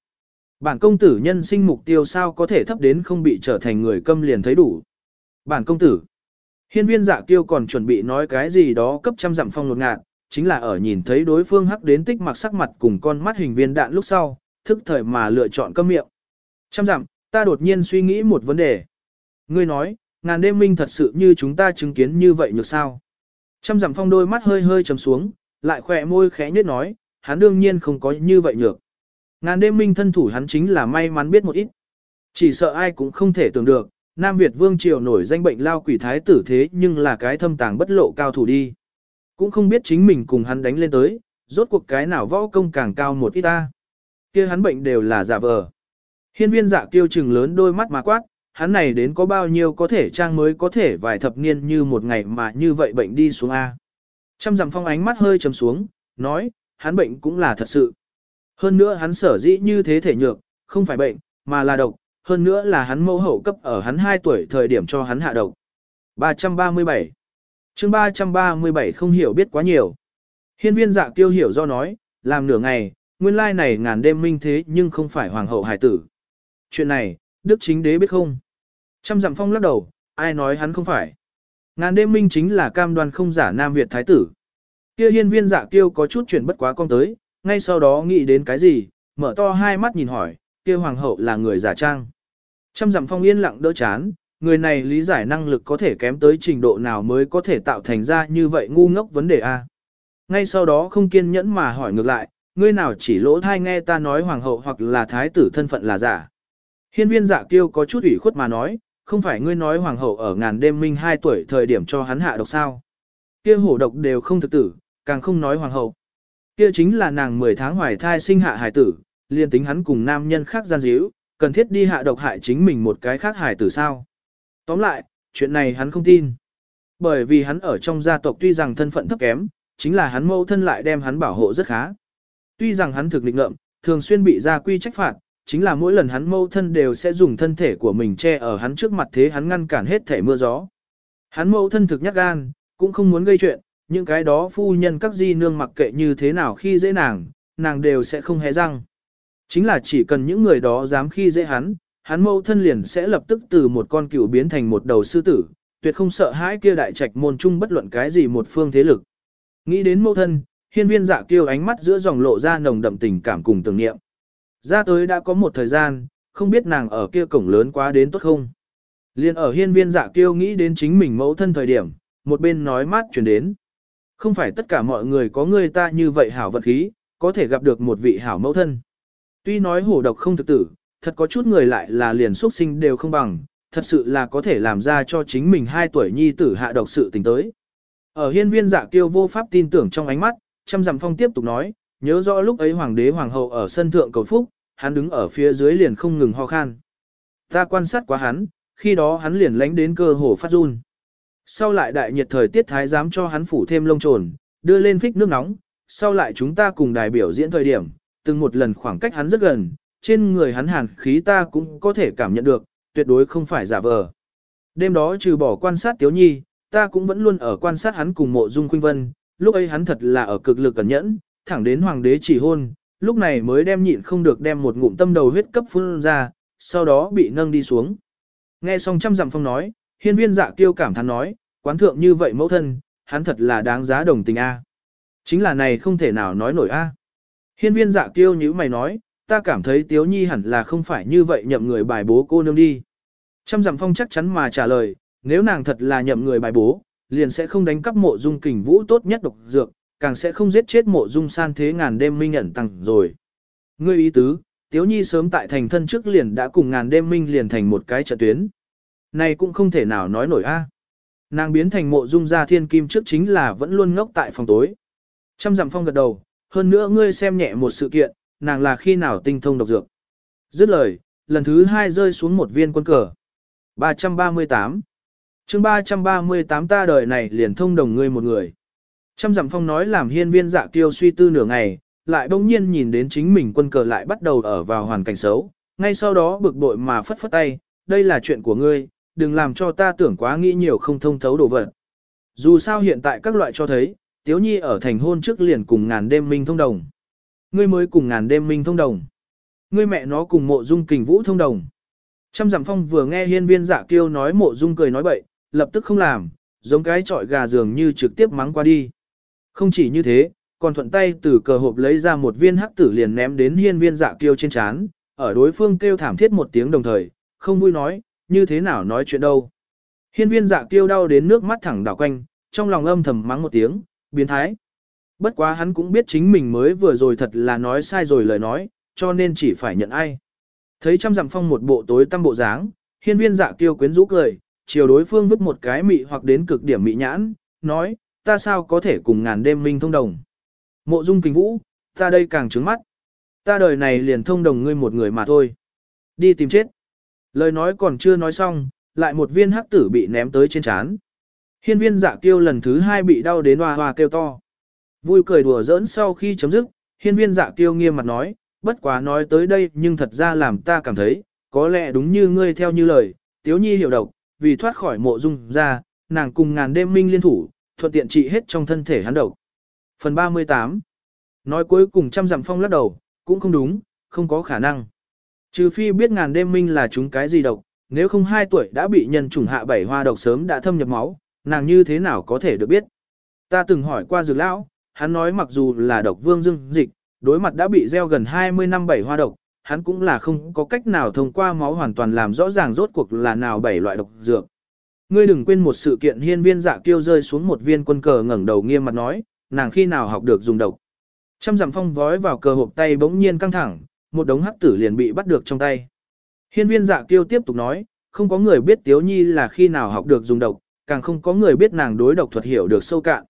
Bản công tử nhân sinh mục tiêu sao có thể thấp đến không bị trở thành người câm liền thấy đủ. Bản công tử, hiên viên dạ kiêu còn chuẩn bị nói cái gì đó cấp trăm dặm phong một ngạn, chính là ở nhìn thấy đối phương hắc đến tích mặc sắc mặt cùng con mắt hình viên đạn lúc sau, thức thời mà lựa chọn câm miệng. Trăm dặm, ta đột nhiên suy nghĩ một vấn đề. Ngươi nói, ngàn đêm minh thật sự như chúng ta chứng kiến như vậy nhược sao? Trăm dặm phong đôi mắt hơi hơi trầm xuống, lại khỏe môi khẽ nhếch nói, hắn đương nhiên không có như vậy nhược. Ngàn đêm minh thân thủ hắn chính là may mắn biết một ít. Chỉ sợ ai cũng không thể tưởng được, Nam Việt vương triều nổi danh bệnh lao quỷ thái tử thế nhưng là cái thâm tàng bất lộ cao thủ đi. Cũng không biết chính mình cùng hắn đánh lên tới, rốt cuộc cái nào võ công càng cao một ít ta. kia hắn bệnh đều là giả vờ. Hiên viên dạ kiêu trừng lớn đôi mắt mà quát, hắn này đến có bao nhiêu có thể trang mới có thể vài thập niên như một ngày mà như vậy bệnh đi xuống A. Trăm dặm phong ánh mắt hơi trầm xuống, nói, hắn bệnh cũng là thật sự. Hơn nữa hắn sở dĩ như thế thể nhược, không phải bệnh, mà là độc, hơn nữa là hắn mẫu hậu cấp ở hắn 2 tuổi thời điểm cho hắn hạ độc. 337 chương 337 không hiểu biết quá nhiều. Hiên viên dạ kiêu hiểu do nói, làm nửa ngày, nguyên lai này ngàn đêm minh thế nhưng không phải hoàng hậu hải tử. Chuyện này, Đức chính đế biết không? Trăm dặm phong lắc đầu, ai nói hắn không phải. Ngàn đêm minh chính là cam đoan không giả Nam Việt Thái tử. Kia hiên viên dạ kiêu có chút chuyển bất quá con tới, ngay sau đó nghĩ đến cái gì, mở to hai mắt nhìn hỏi, kia hoàng hậu là người giả trang. Trăm dặm phong yên lặng đỡ chán, người này lý giải năng lực có thể kém tới trình độ nào mới có thể tạo thành ra như vậy ngu ngốc vấn đề A. Ngay sau đó không kiên nhẫn mà hỏi ngược lại, ngươi nào chỉ lỗ thai nghe ta nói hoàng hậu hoặc là thái tử thân phận là giả. Hiên viên dạ kiêu có chút ủy khuất mà nói, không phải ngươi nói hoàng hậu ở ngàn đêm minh 2 tuổi thời điểm cho hắn hạ độc sao. Kia hổ độc đều không thực tử, càng không nói hoàng hậu. Kia chính là nàng 10 tháng hoài thai sinh hạ hải tử, liên tính hắn cùng nam nhân khác gian díu, cần thiết đi hạ độc hại chính mình một cái khác hải tử sao. Tóm lại, chuyện này hắn không tin. Bởi vì hắn ở trong gia tộc tuy rằng thân phận thấp kém, chính là hắn mâu thân lại đem hắn bảo hộ rất khá. Tuy rằng hắn thực lịch ngợm, thường xuyên bị gia quy trách phạt, chính là mỗi lần hắn mâu thân đều sẽ dùng thân thể của mình che ở hắn trước mặt thế hắn ngăn cản hết thể mưa gió. Hắn mâu thân thực nhát gan, cũng không muốn gây chuyện, những cái đó phu nhân các di nương mặc kệ như thế nào khi dễ nàng, nàng đều sẽ không hé răng. Chính là chỉ cần những người đó dám khi dễ hắn, hắn mâu thân liền sẽ lập tức từ một con cừu biến thành một đầu sư tử, tuyệt không sợ hãi kia đại trạch môn chung bất luận cái gì một phương thế lực. Nghĩ đến mâu thân, hiên viên dạ kêu ánh mắt giữa dòng lộ ra nồng đậm tình cảm cùng tưởng niệm. Ra tới đã có một thời gian, không biết nàng ở kia cổng lớn quá đến tốt không. Liên ở hiên viên dạ kiêu nghĩ đến chính mình mẫu thân thời điểm, một bên nói mát chuyển đến. Không phải tất cả mọi người có người ta như vậy hảo vật khí, có thể gặp được một vị hảo mẫu thân. Tuy nói hổ độc không thực tử, thật có chút người lại là liền xuất sinh đều không bằng, thật sự là có thể làm ra cho chính mình hai tuổi nhi tử hạ độc sự tình tới. Ở hiên viên dạ kiêu vô pháp tin tưởng trong ánh mắt, trăm dặm phong tiếp tục nói, nhớ rõ lúc ấy hoàng đế hoàng hậu ở sân thượng cầu phúc, hắn đứng ở phía dưới liền không ngừng ho khan. Ta quan sát quá hắn, khi đó hắn liền lánh đến cơ hồ phát run. Sau lại đại nhiệt thời tiết thái dám cho hắn phủ thêm lông trồn, đưa lên phích nước nóng, sau lại chúng ta cùng đài biểu diễn thời điểm, từng một lần khoảng cách hắn rất gần, trên người hắn hàn khí ta cũng có thể cảm nhận được, tuyệt đối không phải giả vờ. Đêm đó trừ bỏ quan sát Tiếu Nhi, ta cũng vẫn luôn ở quan sát hắn cùng mộ dung khuynh vân, lúc ấy hắn thật là ở cực lực cẩn nhẫn, thẳng đến hoàng đế chỉ hôn, lúc này mới đem nhịn không được đem một ngụm tâm đầu huyết cấp phun ra, sau đó bị nâng đi xuống. Nghe xong trăm dặm phong nói, hiên viên dạ kiêu cảm thán nói, quán thượng như vậy mẫu thân, hắn thật là đáng giá đồng tình a. Chính là này không thể nào nói nổi a. Hiên viên dạ kiêu như mày nói, ta cảm thấy tiếu nhi hẳn là không phải như vậy nhậm người bài bố cô nương đi. Trăm dặm phong chắc chắn mà trả lời, nếu nàng thật là nhậm người bài bố, liền sẽ không đánh cắp mộ dung kình vũ tốt nhất độc dược, càng sẽ không giết chết mộ dung san thế ngàn đêm minh ẩn tăng rồi. Ngươi ý tứ, Tiếu Nhi sớm tại thành thân trước liền đã cùng ngàn đêm minh liền thành một cái trận tuyến. Này cũng không thể nào nói nổi a. Nàng biến thành mộ dung gia thiên kim trước chính là vẫn luôn ngốc tại phòng tối. Trăm dặm phong gật đầu, hơn nữa ngươi xem nhẹ một sự kiện, nàng là khi nào tinh thông độc dược. Dứt lời, lần thứ hai rơi xuống một viên quân cờ. 338 chương 338 ta đời này liền thông đồng ngươi một người. Trăm dặm phong nói làm hiên viên dạ kiêu suy tư nửa ngày, lại bỗng nhiên nhìn đến chính mình quân cờ lại bắt đầu ở vào hoàn cảnh xấu, ngay sau đó bực bội mà phất phất tay, đây là chuyện của ngươi, đừng làm cho ta tưởng quá nghĩ nhiều không thông thấu đồ vật. Dù sao hiện tại các loại cho thấy, Tiếu Nhi ở thành hôn trước liền cùng ngàn đêm minh thông đồng. Ngươi mới cùng ngàn đêm minh thông đồng. Ngươi mẹ nó cùng mộ dung kình vũ thông đồng. Trăm dặm phong vừa nghe hiên viên dạ kiêu nói mộ dung cười nói bậy, lập tức không làm, giống cái trọi gà dường như trực tiếp mắng qua đi. Không chỉ như thế, còn thuận tay từ cờ hộp lấy ra một viên hắc tử liền ném đến hiên viên dạ kiêu trên chán, ở đối phương kêu thảm thiết một tiếng đồng thời, không vui nói, như thế nào nói chuyện đâu. Hiên viên dạ kiêu đau đến nước mắt thẳng đảo quanh, trong lòng âm thầm mắng một tiếng, biến thái. Bất quá hắn cũng biết chính mình mới vừa rồi thật là nói sai rồi lời nói, cho nên chỉ phải nhận ai. Thấy trăm dặm phong một bộ tối tăm bộ dáng, hiên viên dạ kiêu quyến rũ cười, chiều đối phương vứt một cái mị hoặc đến cực điểm mị nhãn, nói, ta sao có thể cùng ngàn đêm minh thông đồng. Mộ dung kinh vũ, ta đây càng trứng mắt. Ta đời này liền thông đồng ngươi một người mà thôi. Đi tìm chết. Lời nói còn chưa nói xong, lại một viên hắc tử bị ném tới trên chán. Hiên viên dạ kiêu lần thứ hai bị đau đến hoa hoa kêu to. Vui cười đùa giỡn sau khi chấm dứt, hiên viên dạ kiêu nghiêm mặt nói, bất quá nói tới đây nhưng thật ra làm ta cảm thấy, có lẽ đúng như ngươi theo như lời, tiếu nhi hiểu độc, vì thoát khỏi mộ dung ra, nàng cùng ngàn đêm minh liên thủ, thuận tiện trị hết trong thân thể hắn độc. Phần 38 Nói cuối cùng trăm dặm phong lắc đầu, cũng không đúng, không có khả năng. Trừ phi biết ngàn đêm minh là chúng cái gì độc, nếu không hai tuổi đã bị nhân trùng hạ bảy hoa độc sớm đã thâm nhập máu, nàng như thế nào có thể được biết. Ta từng hỏi qua dược lão, hắn nói mặc dù là độc vương dương dịch, đối mặt đã bị gieo gần 20 năm bảy hoa độc, hắn cũng là không có cách nào thông qua máu hoàn toàn làm rõ ràng rốt cuộc là nào bảy loại độc dược. Ngươi đừng quên một sự kiện hiên viên dạ kiêu rơi xuống một viên quân cờ ngẩng đầu nghiêm mặt nói, nàng khi nào học được dùng độc. Trăm dặm phong vói vào cờ hộp tay bỗng nhiên căng thẳng, một đống hắc tử liền bị bắt được trong tay. Hiên viên dạ kiêu tiếp tục nói, không có người biết Tiếu Nhi là khi nào học được dùng độc, càng không có người biết nàng đối độc thuật hiểu được sâu cạn.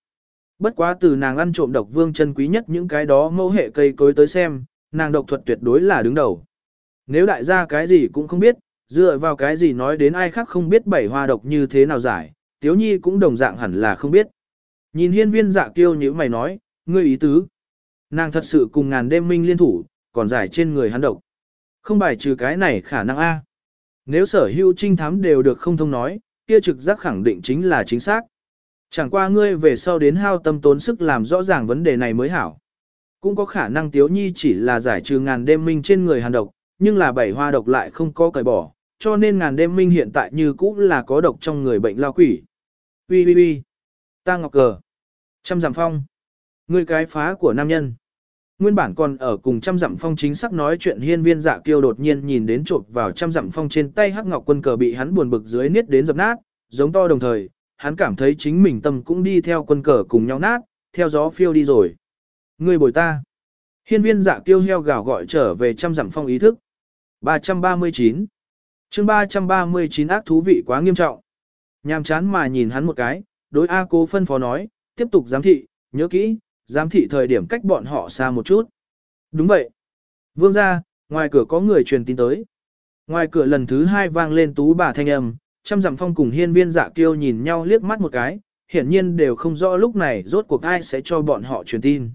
Bất quá từ nàng ăn trộm độc vương chân quý nhất những cái đó mẫu hệ cây cối tới xem, nàng độc thuật tuyệt đối là đứng đầu. Nếu đại gia cái gì cũng không biết, dựa vào cái gì nói đến ai khác không biết bảy hoa độc như thế nào giải, Tiếu Nhi cũng đồng dạng hẳn là không biết. Nhìn hiên viên dạ kiêu như mày nói, ngươi ý tứ. Nàng thật sự cùng ngàn đêm minh liên thủ, còn giải trên người hắn độc. Không bài trừ cái này khả năng A. Nếu sở hữu trinh thám đều được không thông nói, kia trực giác khẳng định chính là chính xác. Chẳng qua ngươi về sau đến hao tâm tốn sức làm rõ ràng vấn đề này mới hảo. Cũng có khả năng Tiếu Nhi chỉ là giải trừ ngàn đêm minh trên người hàn độc, nhưng là bảy hoa độc lại không có cởi bỏ, cho nên ngàn đêm minh hiện tại như cũ là có độc trong người bệnh lao quỷ. Ui ui ui, ta ngọc cờ, trăm giảm phong, ngươi cái phá của nam nhân. Nguyên bản còn ở cùng trăm dặm phong chính xác nói chuyện hiên viên dạ kiêu đột nhiên nhìn đến trộm vào trăm dặm phong trên tay hắc ngọc quân cờ bị hắn buồn bực dưới niết đến dập nát, giống to đồng thời, hắn cảm thấy chính mình tâm cũng đi theo quân cờ cùng nhau nát, theo gió phiêu đi rồi. Người bồi ta. Hiên viên dạ kiêu heo gào gọi trở về trăm dặm phong ý thức. 339 chương 339 ác thú vị quá nghiêm trọng. Nhàm chán mà nhìn hắn một cái, đối A cố phân phó nói, tiếp tục giám thị, nhớ kỹ, giám thị thời điểm cách bọn họ xa một chút. Đúng vậy. Vương ra, ngoài cửa có người truyền tin tới. Ngoài cửa lần thứ hai vang lên tú bà thanh âm, trăm dặm phong cùng hiên viên dạ kiêu nhìn nhau liếc mắt một cái, hiển nhiên đều không rõ lúc này rốt cuộc ai sẽ cho bọn họ truyền tin.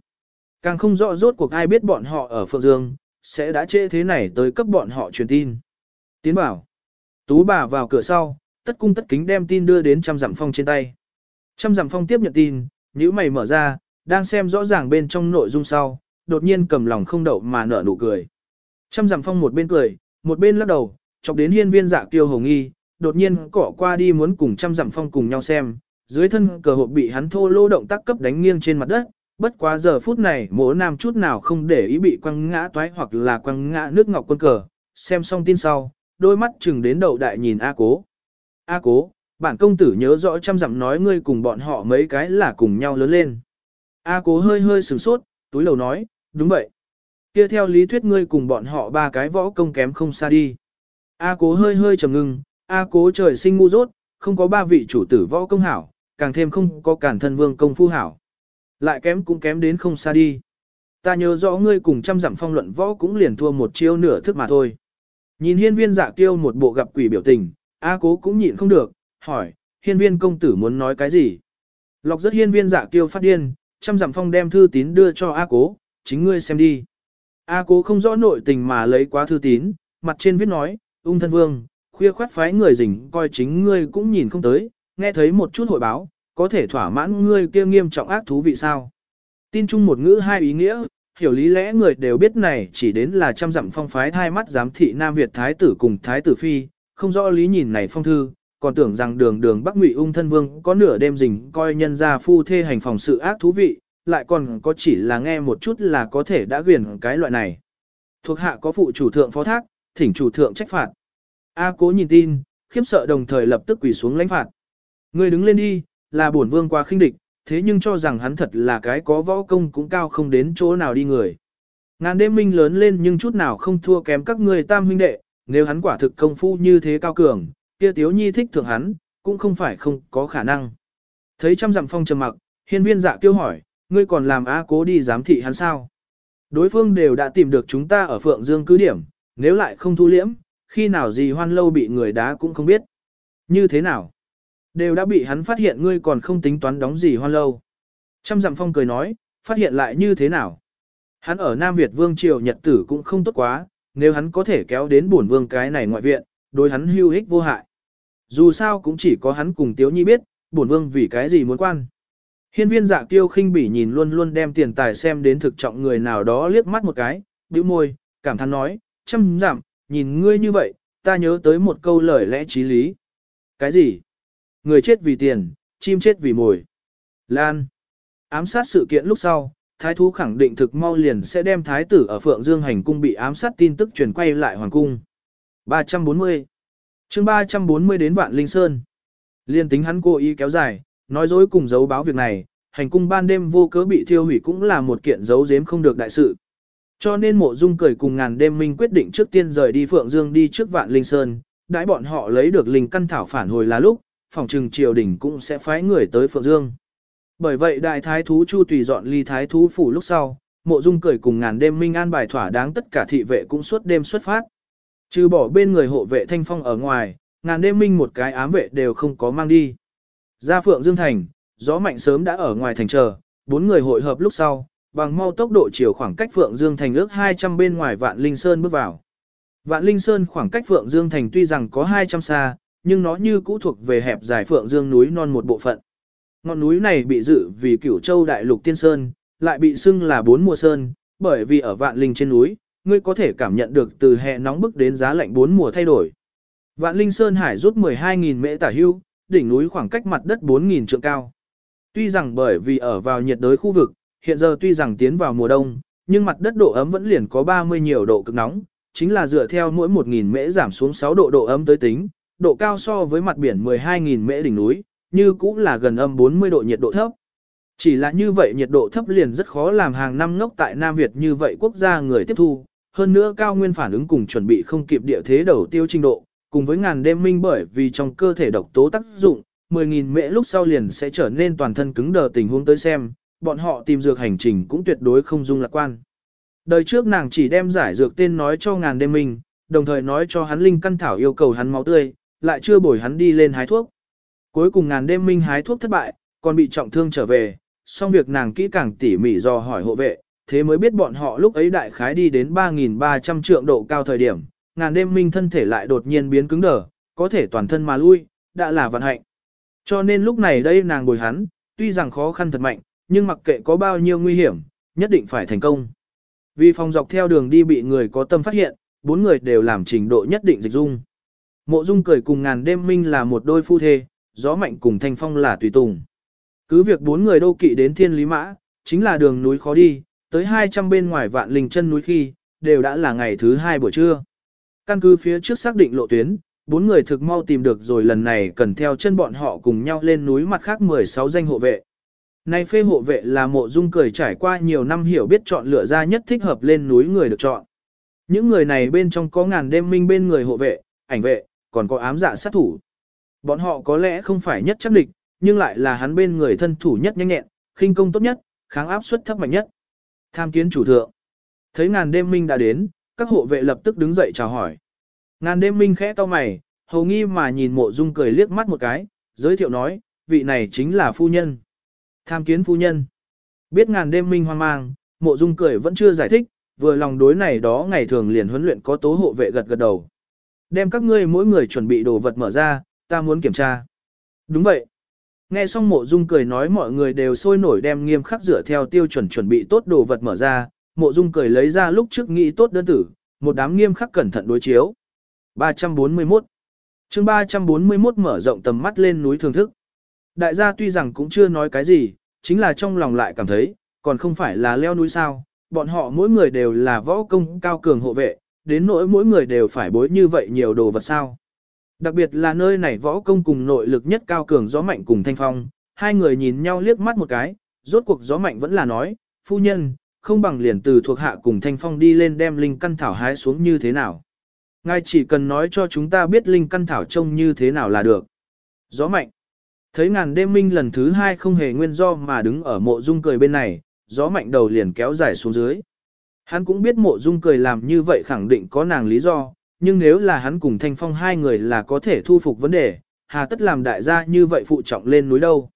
Càng không rõ rốt cuộc ai biết bọn họ ở Phượng Dương, sẽ đã trễ thế này tới cấp bọn họ truyền tin. Tiến bảo. Tú bà vào cửa sau, tất cung tất kính đem tin đưa đến trăm dặm phong trên tay. Trăm dặm phong tiếp nhận tin, nhíu mày mở ra, đang xem rõ ràng bên trong nội dung sau, đột nhiên cầm lòng không đậu mà nở nụ cười. Trăm dặm phong một bên cười, một bên lắc đầu, chọc đến hiên viên dạ kiêu hồng nghi, đột nhiên cỏ qua đi muốn cùng trăm dặm phong cùng nhau xem, dưới thân cờ hộp bị hắn thô lô động tác cấp đánh nghiêng trên mặt đất, bất quá giờ phút này mỗ nam chút nào không để ý bị quăng ngã toái hoặc là quăng ngã nước ngọc quân cờ, xem xong tin sau, đôi mắt chừng đến đầu đại nhìn A cố. A cố, bản công tử nhớ rõ trăm dặm nói ngươi cùng bọn họ mấy cái là cùng nhau lớn lên. A cố hơi hơi sửng sốt, túi lầu nói, đúng vậy. Kia theo lý thuyết ngươi cùng bọn họ ba cái võ công kém không xa đi. A cố hơi hơi trầm ngưng, A cố trời sinh ngu dốt, không có ba vị chủ tử võ công hảo, càng thêm không có cản thân vương công phu hảo. Lại kém cũng kém đến không xa đi. Ta nhớ rõ ngươi cùng trăm dặm phong luận võ cũng liền thua một chiêu nửa thức mà thôi. Nhìn hiên viên dạ kiêu một bộ gặp quỷ biểu tình, A cố cũng nhịn không được, hỏi, hiên viên công tử muốn nói cái gì? Lọc rất hiên viên dạ kiêu phát điên, trăm dặm phong đem thư tín đưa cho A cố, chính ngươi xem đi. A cố không rõ nội tình mà lấy quá thư tín, mặt trên viết nói, ung thân vương, khuya khoát phái người rình coi chính ngươi cũng nhìn không tới, nghe thấy một chút hội báo, có thể thỏa mãn ngươi kia nghiêm trọng ác thú vị sao. Tin chung một ngữ hai ý nghĩa, hiểu lý lẽ người đều biết này chỉ đến là trăm dặm phong phái thai mắt giám thị Nam Việt Thái tử cùng Thái tử Phi, không rõ lý nhìn này phong thư, còn tưởng rằng đường đường Bắc Ngụy ung thân vương có nửa đêm rình coi nhân gia phu thê hành phòng sự ác thú vị, lại còn có chỉ là nghe một chút là có thể đã quyền cái loại này. Thuộc hạ có phụ chủ thượng phó thác, thỉnh chủ thượng trách phạt. A cố nhìn tin, khiếp sợ đồng thời lập tức quỳ xuống lãnh phạt. Người đứng lên đi, là bổn vương qua khinh địch, thế nhưng cho rằng hắn thật là cái có võ công cũng cao không đến chỗ nào đi người. Ngàn đêm minh lớn lên nhưng chút nào không thua kém các người tam huynh đệ, nếu hắn quả thực công phu như thế cao cường, kia tiếu nhi thích thượng hắn, cũng không phải không có khả năng. Thấy trăm dặm phong trầm mặc, hiên viên dạ kêu hỏi, ngươi còn làm á cố đi giám thị hắn sao? Đối phương đều đã tìm được chúng ta ở Phượng Dương cứ điểm, nếu lại không thu liễm, khi nào gì hoan lâu bị người đá cũng không biết. Như thế nào? Đều đã bị hắn phát hiện ngươi còn không tính toán đóng gì hoan lâu. Trăm dặm phong cười nói, phát hiện lại như thế nào? Hắn ở Nam Việt Vương Triều Nhật tử cũng không tốt quá, nếu hắn có thể kéo đến bổn vương cái này ngoại viện, đối hắn hưu ích vô hại. Dù sao cũng chỉ có hắn cùng Tiếu Nhi biết, bổn vương vì cái gì muốn quan. Hiên viên dạ tiêu khinh bỉ nhìn luôn luôn đem tiền tài xem đến thực trọng người nào đó liếc mắt một cái, bĩu môi, cảm thán nói, trăm giảm, nhìn ngươi như vậy, ta nhớ tới một câu lời lẽ trí lý. Cái gì? Người chết vì tiền, chim chết vì mồi. Lan. Ám sát sự kiện lúc sau, thái thú khẳng định thực mau liền sẽ đem thái tử ở Phượng Dương hành cung bị ám sát tin tức truyền quay lại hoàng cung. 340. chương 340 đến Vạn Linh Sơn. Liên tính hắn cố ý kéo dài, nói dối cùng giấu báo việc này, hành cung ban đêm vô cớ bị thiêu hủy cũng là một kiện giấu giếm không được đại sự. Cho nên mộ dung cười cùng ngàn đêm minh quyết định trước tiên rời đi Phượng Dương đi trước Vạn Linh Sơn, đãi bọn họ lấy được linh căn thảo phản hồi là lúc, phòng trừng triều đình cũng sẽ phái người tới Phượng Dương. Bởi vậy đại thái thú Chu tùy dọn ly thái thú phủ lúc sau, mộ dung cười cùng ngàn đêm minh an bài thỏa đáng tất cả thị vệ cũng suốt đêm xuất phát. Trừ bỏ bên người hộ vệ thanh phong ở ngoài, ngàn đêm minh một cái ám vệ đều không có mang đi. Ra Phượng Dương Thành, gió mạnh sớm đã ở ngoài thành chờ, bốn người hội hợp lúc sau, bằng mau tốc độ chiều khoảng cách Phượng Dương Thành ước 200 bên ngoài Vạn Linh Sơn bước vào. Vạn Linh Sơn khoảng cách Phượng Dương Thành tuy rằng có 200 xa, nhưng nó như cũ thuộc về hẹp dài Phượng Dương núi non một bộ phận. Ngọn núi này bị dự vì cửu châu đại lục tiên sơn, lại bị xưng là bốn mùa sơn, bởi vì ở Vạn Linh trên núi, ngươi có thể cảm nhận được từ hè nóng bức đến giá lạnh bốn mùa thay đổi. Vạn Linh Sơn Hải rút 12.000 mễ tả hưu, đỉnh núi khoảng cách mặt đất 4.000 trượng cao. Tuy rằng bởi vì ở vào nhiệt đới khu vực, hiện giờ tuy rằng tiến vào mùa đông, nhưng mặt đất độ ấm vẫn liền có 30 nhiều độ cực nóng, chính là dựa theo mỗi 1.000 mễ giảm xuống 6 độ độ ấm tới tính, độ cao so với mặt biển 12.000 mễ đỉnh núi, như cũng là gần âm 40 độ nhiệt độ thấp. Chỉ là như vậy nhiệt độ thấp liền rất khó làm hàng năm ngốc tại Nam Việt như vậy quốc gia người tiếp thu, hơn nữa cao nguyên phản ứng cùng chuẩn bị không kịp địa thế đầu tiêu trình độ, cùng với ngàn đêm minh bởi vì trong cơ thể độc tố tác dụng, 10.000 mễ lúc sau liền sẽ trở nên toàn thân cứng đờ tình huống tới xem, bọn họ tìm dược hành trình cũng tuyệt đối không dung lạc quan. Đời trước nàng chỉ đem giải dược tên nói cho ngàn đêm minh, đồng thời nói cho hắn linh căn thảo yêu cầu hắn máu tươi, lại chưa bồi hắn đi lên hái thuốc. Cuối cùng ngàn đêm minh hái thuốc thất bại, còn bị trọng thương trở về, xong việc nàng kỹ càng tỉ mỉ do hỏi hộ vệ, thế mới biết bọn họ lúc ấy đại khái đi đến 3.300 trượng độ cao thời điểm, ngàn đêm minh thân thể lại đột nhiên biến cứng đờ, có thể toàn thân mà lui, đã là vận hạnh. Cho nên lúc này đây nàng bồi hắn, tuy rằng khó khăn thật mạnh, nhưng mặc kệ có bao nhiêu nguy hiểm, nhất định phải thành công. Vì phòng dọc theo đường đi bị người có tâm phát hiện, bốn người đều làm trình độ nhất định dịch dung. Mộ dung cười cùng ngàn đêm minh là một đôi phu thê, gió mạnh cùng thanh phong là tùy tùng. Cứ việc bốn người đô kỵ đến thiên lý mã, chính là đường núi khó đi, tới 200 bên ngoài vạn linh chân núi khi, đều đã là ngày thứ hai buổi trưa. Căn cứ phía trước xác định lộ tuyến, bốn người thực mau tìm được rồi lần này cần theo chân bọn họ cùng nhau lên núi mặt khác 16 danh hộ vệ. Nay phê hộ vệ là mộ dung cười trải qua nhiều năm hiểu biết chọn lựa ra nhất thích hợp lên núi người được chọn. Những người này bên trong có ngàn đêm minh bên người hộ vệ, ảnh vệ, còn có ám dạ sát thủ. Bọn họ có lẽ không phải nhất chắc địch, nhưng lại là hắn bên người thân thủ nhất nhanh nhẹn, khinh công tốt nhất, kháng áp suất thấp mạnh nhất. Tham kiến chủ thượng. Thấy ngàn đêm minh đã đến, các hộ vệ lập tức đứng dậy chào hỏi. Ngàn đêm minh khẽ to mày, hầu nghi mà nhìn mộ dung cười liếc mắt một cái, giới thiệu nói, vị này chính là phu nhân. Tham kiến phu nhân. Biết ngàn đêm minh hoang mang, mộ dung cười vẫn chưa giải thích, vừa lòng đối này đó ngày thường liền huấn luyện có tố hộ vệ gật gật đầu. Đem các ngươi mỗi người chuẩn bị đồ vật mở ra, ta muốn kiểm tra. Đúng vậy. Nghe xong mộ dung cười nói mọi người đều sôi nổi đem nghiêm khắc dựa theo tiêu chuẩn chuẩn bị tốt đồ vật mở ra, mộ dung cười lấy ra lúc trước nghĩ tốt đơn tử, một đám nghiêm khắc cẩn thận đối chiếu. 341 chương 341 mở rộng tầm mắt lên núi thưởng thức. Đại gia tuy rằng cũng chưa nói cái gì, chính là trong lòng lại cảm thấy, còn không phải là leo núi sao, bọn họ mỗi người đều là võ công cao cường hộ vệ, đến nỗi mỗi người đều phải bối như vậy nhiều đồ vật sao. Đặc biệt là nơi này võ công cùng nội lực nhất cao cường gió mạnh cùng thanh phong, hai người nhìn nhau liếc mắt một cái, rốt cuộc gió mạnh vẫn là nói, phu nhân, không bằng liền từ thuộc hạ cùng thanh phong đi lên đem linh căn thảo hái xuống như thế nào. Ngài chỉ cần nói cho chúng ta biết linh căn thảo trông như thế nào là được. Gió mạnh. Thấy ngàn đêm minh lần thứ hai không hề nguyên do mà đứng ở mộ dung cười bên này, gió mạnh đầu liền kéo dài xuống dưới. Hắn cũng biết mộ dung cười làm như vậy khẳng định có nàng lý do, nhưng nếu là hắn cùng thanh phong hai người là có thể thu phục vấn đề, hà tất làm đại gia như vậy phụ trọng lên núi đâu.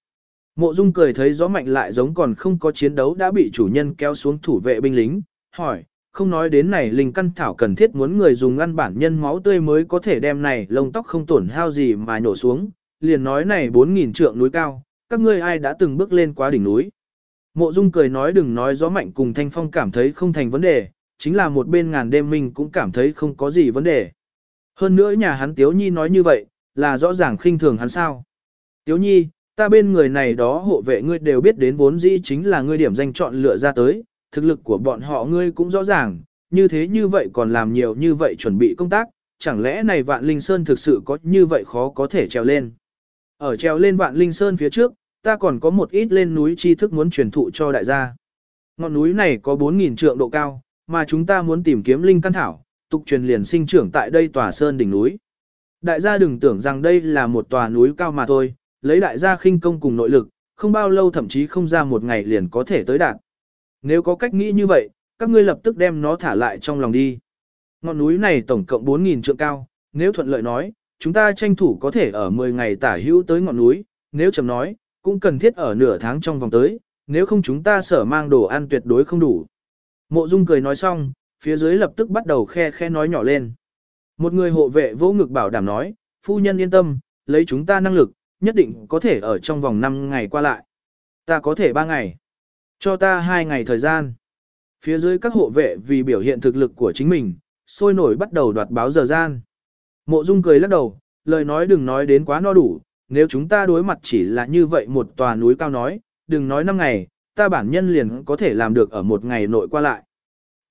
Mộ dung cười thấy gió mạnh lại giống còn không có chiến đấu đã bị chủ nhân kéo xuống thủ vệ binh lính, hỏi, không nói đến này linh căn thảo cần thiết muốn người dùng ăn bản nhân máu tươi mới có thể đem này lông tóc không tổn hao gì mà nhổ xuống, liền nói này 4.000 trượng núi cao, các ngươi ai đã từng bước lên quá đỉnh núi. Mộ Dung cười nói đừng nói gió mạnh cùng Thanh Phong cảm thấy không thành vấn đề, chính là một bên ngàn đêm mình cũng cảm thấy không có gì vấn đề. Hơn nữa nhà hắn Tiếu Nhi nói như vậy, là rõ ràng khinh thường hắn sao. Tiếu Nhi, ta bên người này đó hộ vệ ngươi đều biết đến vốn dĩ chính là ngươi điểm danh chọn lựa ra tới, thực lực của bọn họ ngươi cũng rõ ràng, như thế như vậy còn làm nhiều như vậy chuẩn bị công tác, chẳng lẽ này vạn linh sơn thực sự có như vậy khó có thể trèo lên. Ở trèo lên vạn linh sơn phía trước, ta còn có một ít lên núi tri thức muốn truyền thụ cho đại gia. Ngọn núi này có 4.000 trượng độ cao, mà chúng ta muốn tìm kiếm linh căn thảo, tục truyền liền sinh trưởng tại đây tòa sơn đỉnh núi. Đại gia đừng tưởng rằng đây là một tòa núi cao mà thôi, lấy đại gia khinh công cùng nội lực, không bao lâu thậm chí không ra một ngày liền có thể tới đạt. Nếu có cách nghĩ như vậy, các ngươi lập tức đem nó thả lại trong lòng đi. Ngọn núi này tổng cộng 4.000 trượng cao, nếu thuận lợi nói, chúng ta tranh thủ có thể ở 10 ngày tả hữu tới ngọn núi, nếu chậm nói, cũng cần thiết ở nửa tháng trong vòng tới, nếu không chúng ta sở mang đồ ăn tuyệt đối không đủ. Mộ Dung cười nói xong, phía dưới lập tức bắt đầu khe khe nói nhỏ lên. Một người hộ vệ vỗ ngực bảo đảm nói, phu nhân yên tâm, lấy chúng ta năng lực, nhất định có thể ở trong vòng 5 ngày qua lại. Ta có thể 3 ngày. Cho ta 2 ngày thời gian. Phía dưới các hộ vệ vì biểu hiện thực lực của chính mình, sôi nổi bắt đầu đoạt báo giờ gian. Mộ Dung cười lắc đầu, lời nói đừng nói đến quá no đủ, nếu chúng ta đối mặt chỉ là như vậy một tòa núi cao nói, đừng nói năm ngày, ta bản nhân liền có thể làm được ở một ngày nội qua lại.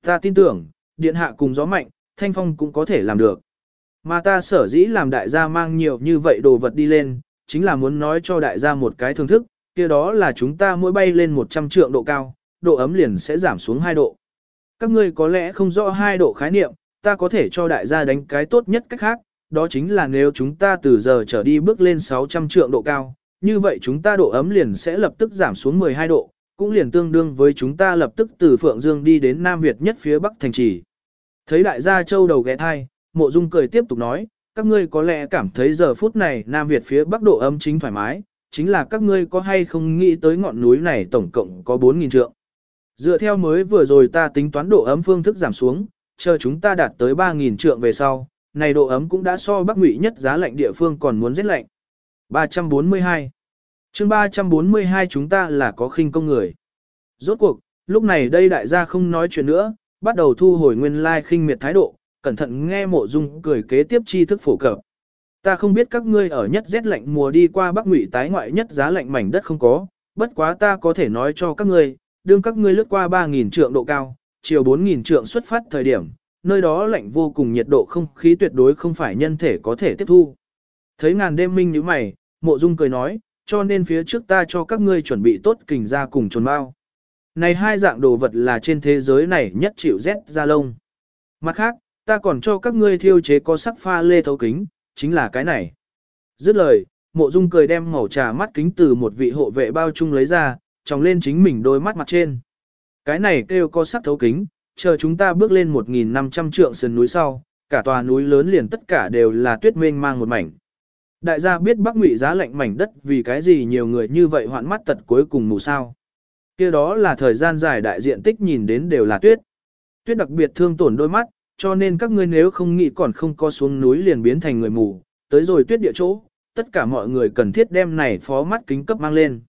Ta tin tưởng, điện hạ cùng gió mạnh, thanh phong cũng có thể làm được. Mà ta sở dĩ làm đại gia mang nhiều như vậy đồ vật đi lên, chính là muốn nói cho đại gia một cái thưởng thức, kia đó là chúng ta mỗi bay lên 100 trượng độ cao, độ ấm liền sẽ giảm xuống 2 độ. Các ngươi có lẽ không rõ 2 độ khái niệm, ta có thể cho đại gia đánh cái tốt nhất cách khác, đó chính là nếu chúng ta từ giờ trở đi bước lên 600 trượng độ cao, như vậy chúng ta độ ấm liền sẽ lập tức giảm xuống 12 độ, cũng liền tương đương với chúng ta lập tức từ Phượng Dương đi đến Nam Việt nhất phía Bắc thành trì. Thấy đại gia châu đầu ghé thai, mộ dung cười tiếp tục nói, các ngươi có lẽ cảm thấy giờ phút này Nam Việt phía Bắc độ ấm chính thoải mái, chính là các ngươi có hay không nghĩ tới ngọn núi này tổng cộng có 4.000 trượng. Dựa theo mới vừa rồi ta tính toán độ ấm phương thức giảm xuống, chờ chúng ta đạt tới 3.000 trượng về sau, này độ ấm cũng đã so Bắc Ngụy nhất giá lạnh địa phương còn muốn rất lạnh. 342 chương 342 chúng ta là có khinh công người. Rốt cuộc, lúc này đây đại gia không nói chuyện nữa, bắt đầu thu hồi nguyên lai like khinh miệt thái độ, cẩn thận nghe mộ dung cười kế tiếp chi thức phổ cập. Ta không biết các ngươi ở nhất rét lạnh mùa đi qua Bắc Ngụy tái ngoại nhất giá lạnh mảnh đất không có, bất quá ta có thể nói cho các ngươi, đương các ngươi lướt qua 3.000 trượng độ cao, chiều 4.000 trượng xuất phát thời điểm, nơi đó lạnh vô cùng nhiệt độ không khí tuyệt đối không phải nhân thể có thể tiếp thu. Thấy ngàn đêm minh như mày, mộ dung cười nói, cho nên phía trước ta cho các ngươi chuẩn bị tốt kình ra cùng trồn bao. Này hai dạng đồ vật là trên thế giới này nhất chịu rét da lông. Mặt khác, ta còn cho các ngươi thiêu chế có sắc pha lê thấu kính, chính là cái này. Dứt lời, mộ dung cười đem màu trà mắt kính từ một vị hộ vệ bao chung lấy ra, tròng lên chính mình đôi mắt mặt trên. Cái này kêu có sắc thấu kính, chờ chúng ta bước lên 1.500 trượng sườn núi sau, cả tòa núi lớn liền tất cả đều là tuyết mênh mang một mảnh. Đại gia biết Bắc Ngụy giá lạnh mảnh đất vì cái gì nhiều người như vậy hoạn mắt tật cuối cùng mù sao. kia đó là thời gian dài đại diện tích nhìn đến đều là tuyết. Tuyết đặc biệt thương tổn đôi mắt, cho nên các ngươi nếu không nghĩ còn không có xuống núi liền biến thành người mù, tới rồi tuyết địa chỗ, tất cả mọi người cần thiết đem này phó mắt kính cấp mang lên.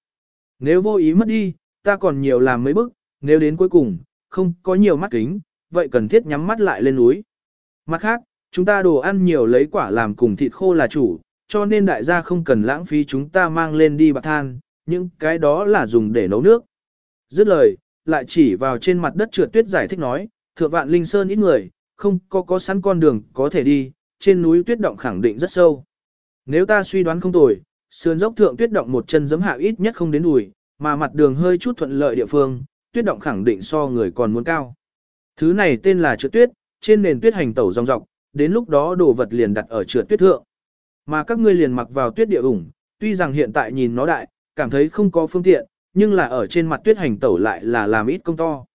Nếu vô ý mất đi, ta còn nhiều làm mấy bước, nếu đến cuối cùng, không có nhiều mắt kính, vậy cần thiết nhắm mắt lại lên núi. Mặt khác, chúng ta đồ ăn nhiều lấy quả làm cùng thịt khô là chủ, cho nên đại gia không cần lãng phí chúng ta mang lên đi bạc than, những cái đó là dùng để nấu nước. Dứt lời, lại chỉ vào trên mặt đất trượt tuyết giải thích nói, thượng vạn linh sơn ít người, không có có sẵn con đường có thể đi, trên núi tuyết động khẳng định rất sâu. Nếu ta suy đoán không tồi, sườn dốc thượng tuyết động một chân giấm hạ ít nhất không đến đùi, mà mặt đường hơi chút thuận lợi địa phương, tuyết động khẳng định so người còn muốn cao. Thứ này tên là trượt tuyết, trên nền tuyết hành tẩu rong rọc, đến lúc đó đồ vật liền đặt ở trượt tuyết thượng. Mà các ngươi liền mặc vào tuyết địa ủng, tuy rằng hiện tại nhìn nó đại, cảm thấy không có phương tiện, nhưng là ở trên mặt tuyết hành tẩu lại là làm ít công to.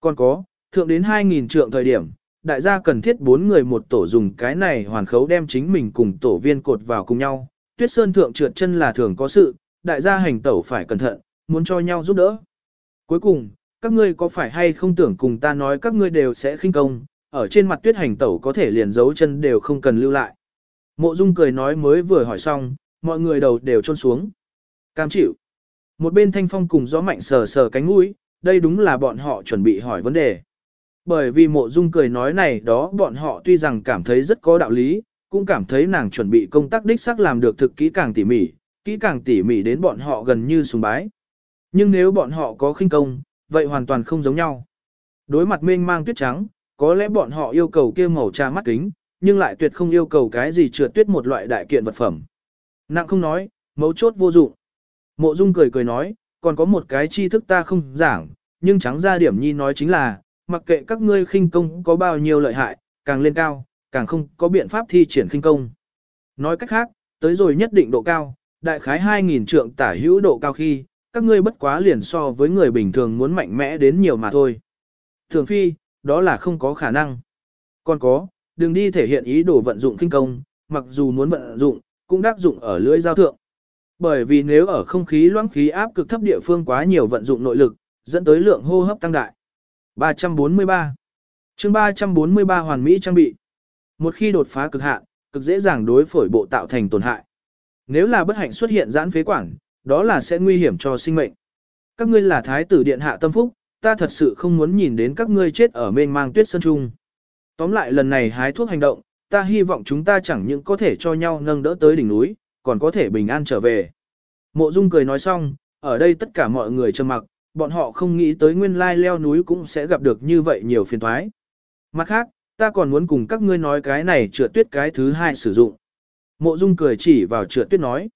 Còn có, thượng đến 2.000 trượng thời điểm, đại gia cần thiết bốn người một tổ dùng cái này hoàn khấu đem chính mình cùng tổ viên cột vào cùng nhau. Tuyết sơn thượng trượt chân là thường có sự, đại gia hành tẩu phải cẩn thận, muốn cho nhau giúp đỡ. Cuối cùng, các ngươi có phải hay không tưởng cùng ta nói các ngươi đều sẽ khinh công, ở trên mặt tuyết hành tẩu có thể liền dấu chân đều không cần lưu lại. Mộ Dung cười nói mới vừa hỏi xong, mọi người đầu đều trôn xuống. Cam chịu. Một bên thanh phong cùng gió mạnh sờ sờ cánh mũi, đây đúng là bọn họ chuẩn bị hỏi vấn đề. Bởi vì mộ dung cười nói này đó bọn họ tuy rằng cảm thấy rất có đạo lý, cũng cảm thấy nàng chuẩn bị công tác đích xác làm được thực kỹ càng tỉ mỉ, kỹ càng tỉ mỉ đến bọn họ gần như sùng bái. Nhưng nếu bọn họ có khinh công, vậy hoàn toàn không giống nhau. Đối mặt mênh mang tuyết trắng, có lẽ bọn họ yêu cầu kia màu trà mắt kính, nhưng lại tuyệt không yêu cầu cái gì trượt tuyết một loại đại kiện vật phẩm. Nặng không nói, mấu chốt vô dụng. Mộ Dung cười cười nói, còn có một cái tri thức ta không giảng, nhưng trắng ra điểm nhi nói chính là, mặc kệ các ngươi khinh công có bao nhiêu lợi hại, càng lên cao, càng không có biện pháp thi triển khinh công. Nói cách khác, tới rồi nhất định độ cao, đại khái 2.000 trượng tả hữu độ cao khi, các ngươi bất quá liền so với người bình thường muốn mạnh mẽ đến nhiều mà thôi. Thường phi, đó là không có khả năng. Còn có, đừng đi thể hiện ý đồ vận dụng kinh công, mặc dù muốn vận dụng, cũng đắc dụng ở lưỡi giao thượng. Bởi vì nếu ở không khí loãng khí áp cực thấp địa phương quá nhiều vận dụng nội lực, dẫn tới lượng hô hấp tăng đại. 343 chương 343 hoàn mỹ trang bị. Một khi đột phá cực hạn, cực dễ dàng đối phổi bộ tạo thành tổn hại. Nếu là bất hạnh xuất hiện giãn phế quản, đó là sẽ nguy hiểm cho sinh mệnh. Các ngươi là thái tử điện hạ tâm phúc, ta thật sự không muốn nhìn đến các ngươi chết ở mênh mang tuyết sơn trung. Tóm lại lần này hái thuốc hành động, ta hy vọng chúng ta chẳng những có thể cho nhau nâng đỡ tới đỉnh núi, còn có thể bình an trở về. Mộ Dung cười nói xong, ở đây tất cả mọi người trầm mặc, bọn họ không nghĩ tới nguyên lai leo núi cũng sẽ gặp được như vậy nhiều phiền toái. Mặt khác, ta còn muốn cùng các ngươi nói cái này trượt tuyết cái thứ hai sử dụng. Mộ Dung cười chỉ vào trượt tuyết nói.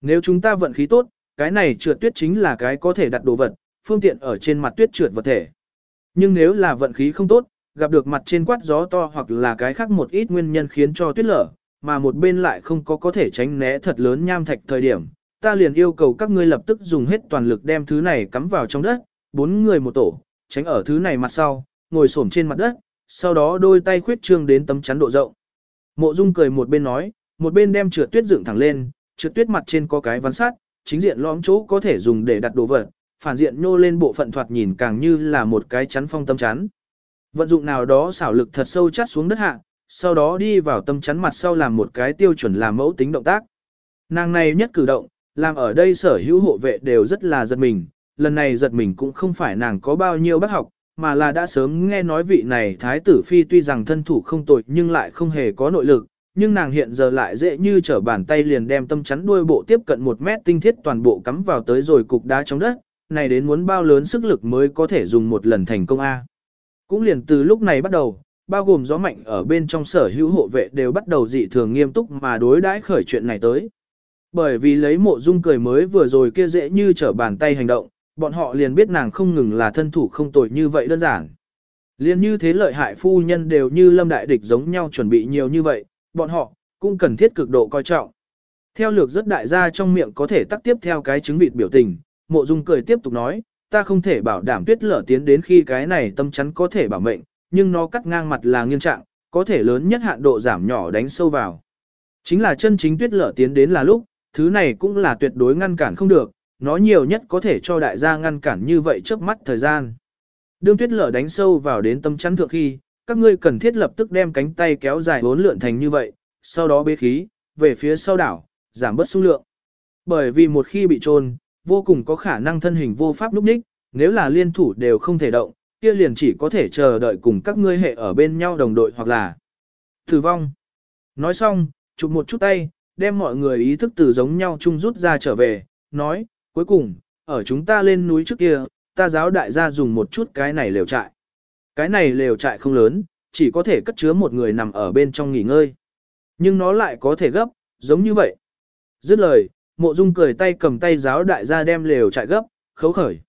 Nếu chúng ta vận khí tốt, cái này trượt tuyết chính là cái có thể đặt đồ vật, phương tiện ở trên mặt tuyết trượt vật thể. Nhưng nếu là vận khí không tốt, gặp được mặt trên quát gió to hoặc là cái khác một ít nguyên nhân khiến cho tuyết lở, mà một bên lại không có có thể tránh né thật lớn nham thạch thời điểm, ta liền yêu cầu các ngươi lập tức dùng hết toàn lực đem thứ này cắm vào trong đất, bốn người một tổ, tránh ở thứ này mặt sau, ngồi xổm trên mặt đất, sau đó đôi tay khuyết trương đến tấm chắn độ rộng. Mộ Dung cười một bên nói, một bên đem trượt tuyết dựng thẳng lên, trượt tuyết mặt trên có cái ván sắt, chính diện lõm chỗ có thể dùng để đặt đồ vật, phản diện nhô lên bộ phận thoạt nhìn càng như là một cái chắn phong tâm chắn. Vận dụng nào đó xảo lực thật sâu chát xuống đất hạ, sau đó đi vào tâm chắn mặt sau làm một cái tiêu chuẩn làm mẫu tính động tác. Nàng này nhất cử động, làm ở đây sở hữu hộ vệ đều rất là giật mình, lần này giật mình cũng không phải nàng có bao nhiêu bác học, mà là đã sớm nghe nói vị này thái tử phi tuy rằng thân thủ không tội nhưng lại không hề có nội lực, nhưng nàng hiện giờ lại dễ như trở bàn tay liền đem tâm chắn đuôi bộ tiếp cận một mét tinh thiết toàn bộ cắm vào tới rồi cục đá trong đất, này đến muốn bao lớn sức lực mới có thể dùng một lần thành công A. Cũng liền từ lúc này bắt đầu, bao gồm gió mạnh ở bên trong sở hữu hộ vệ đều bắt đầu dị thường nghiêm túc mà đối đãi khởi chuyện này tới. Bởi vì lấy mộ dung cười mới vừa rồi kia dễ như trở bàn tay hành động, bọn họ liền biết nàng không ngừng là thân thủ không tồi như vậy đơn giản. Liên như thế lợi hại phu nhân đều như lâm đại địch giống nhau chuẩn bị nhiều như vậy, bọn họ cũng cần thiết cực độ coi trọng. Theo lược rất đại gia trong miệng có thể tắt tiếp theo cái chứng vịt biểu tình, mộ dung cười tiếp tục nói, ta không thể bảo đảm tuyết lở tiến đến khi cái này tâm chắn có thể bảo mệnh, nhưng nó cắt ngang mặt là nghiêm trạng, có thể lớn nhất hạn độ giảm nhỏ đánh sâu vào. Chính là chân chính tuyết lở tiến đến là lúc, thứ này cũng là tuyệt đối ngăn cản không được, nó nhiều nhất có thể cho đại gia ngăn cản như vậy trước mắt thời gian. Đương tuyết lở đánh sâu vào đến tâm chắn thượng khi, các ngươi cần thiết lập tức đem cánh tay kéo dài bốn lượn thành như vậy, sau đó bế khí, về phía sau đảo, giảm bớt số lượng. Bởi vì một khi bị trôn, vô cùng có khả năng thân hình vô pháp lúc ních, nếu là liên thủ đều không thể động, kia liền chỉ có thể chờ đợi cùng các ngươi hệ ở bên nhau đồng đội hoặc là tử vong. Nói xong, chụp một chút tay, đem mọi người ý thức từ giống nhau chung rút ra trở về, nói, cuối cùng, ở chúng ta lên núi trước kia, ta giáo đại gia dùng một chút cái này lều trại. Cái này lều trại không lớn, chỉ có thể cất chứa một người nằm ở bên trong nghỉ ngơi. Nhưng nó lại có thể gấp, giống như vậy. Dứt lời, mộ dung cười tay cầm tay giáo đại gia đem lều trại gấp, khấu khởi.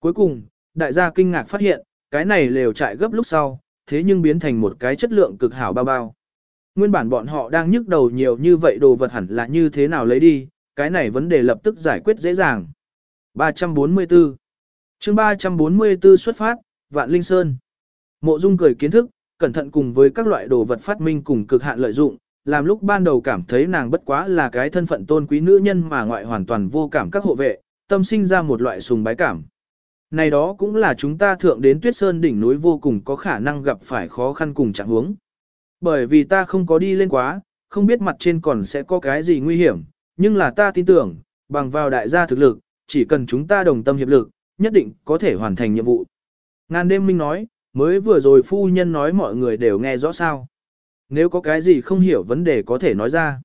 Cuối cùng, đại gia kinh ngạc phát hiện, cái này lều trại gấp lúc sau, thế nhưng biến thành một cái chất lượng cực hảo bao bao. Nguyên bản bọn họ đang nhức đầu nhiều như vậy đồ vật hẳn là như thế nào lấy đi, cái này vấn đề lập tức giải quyết dễ dàng. 344 chương 344 xuất phát, Vạn Linh Sơn. Mộ Dung cười kiến thức, cẩn thận cùng với các loại đồ vật phát minh cùng cực hạn lợi dụng, làm lúc ban đầu cảm thấy nàng bất quá là cái thân phận tôn quý nữ nhân mà ngoại hoàn toàn vô cảm các hộ vệ, tâm sinh ra một loại sùng bái cảm. Này đó cũng là chúng ta thượng đến tuyết sơn đỉnh núi vô cùng có khả năng gặp phải khó khăn cùng trạng huống. Bởi vì ta không có đi lên quá, không biết mặt trên còn sẽ có cái gì nguy hiểm, nhưng là ta tin tưởng, bằng vào đại gia thực lực, chỉ cần chúng ta đồng tâm hiệp lực, nhất định có thể hoàn thành nhiệm vụ. Ngàn đêm minh nói, mới vừa rồi phu nhân nói mọi người đều nghe rõ sao. Nếu có cái gì không hiểu vấn đề có thể nói ra.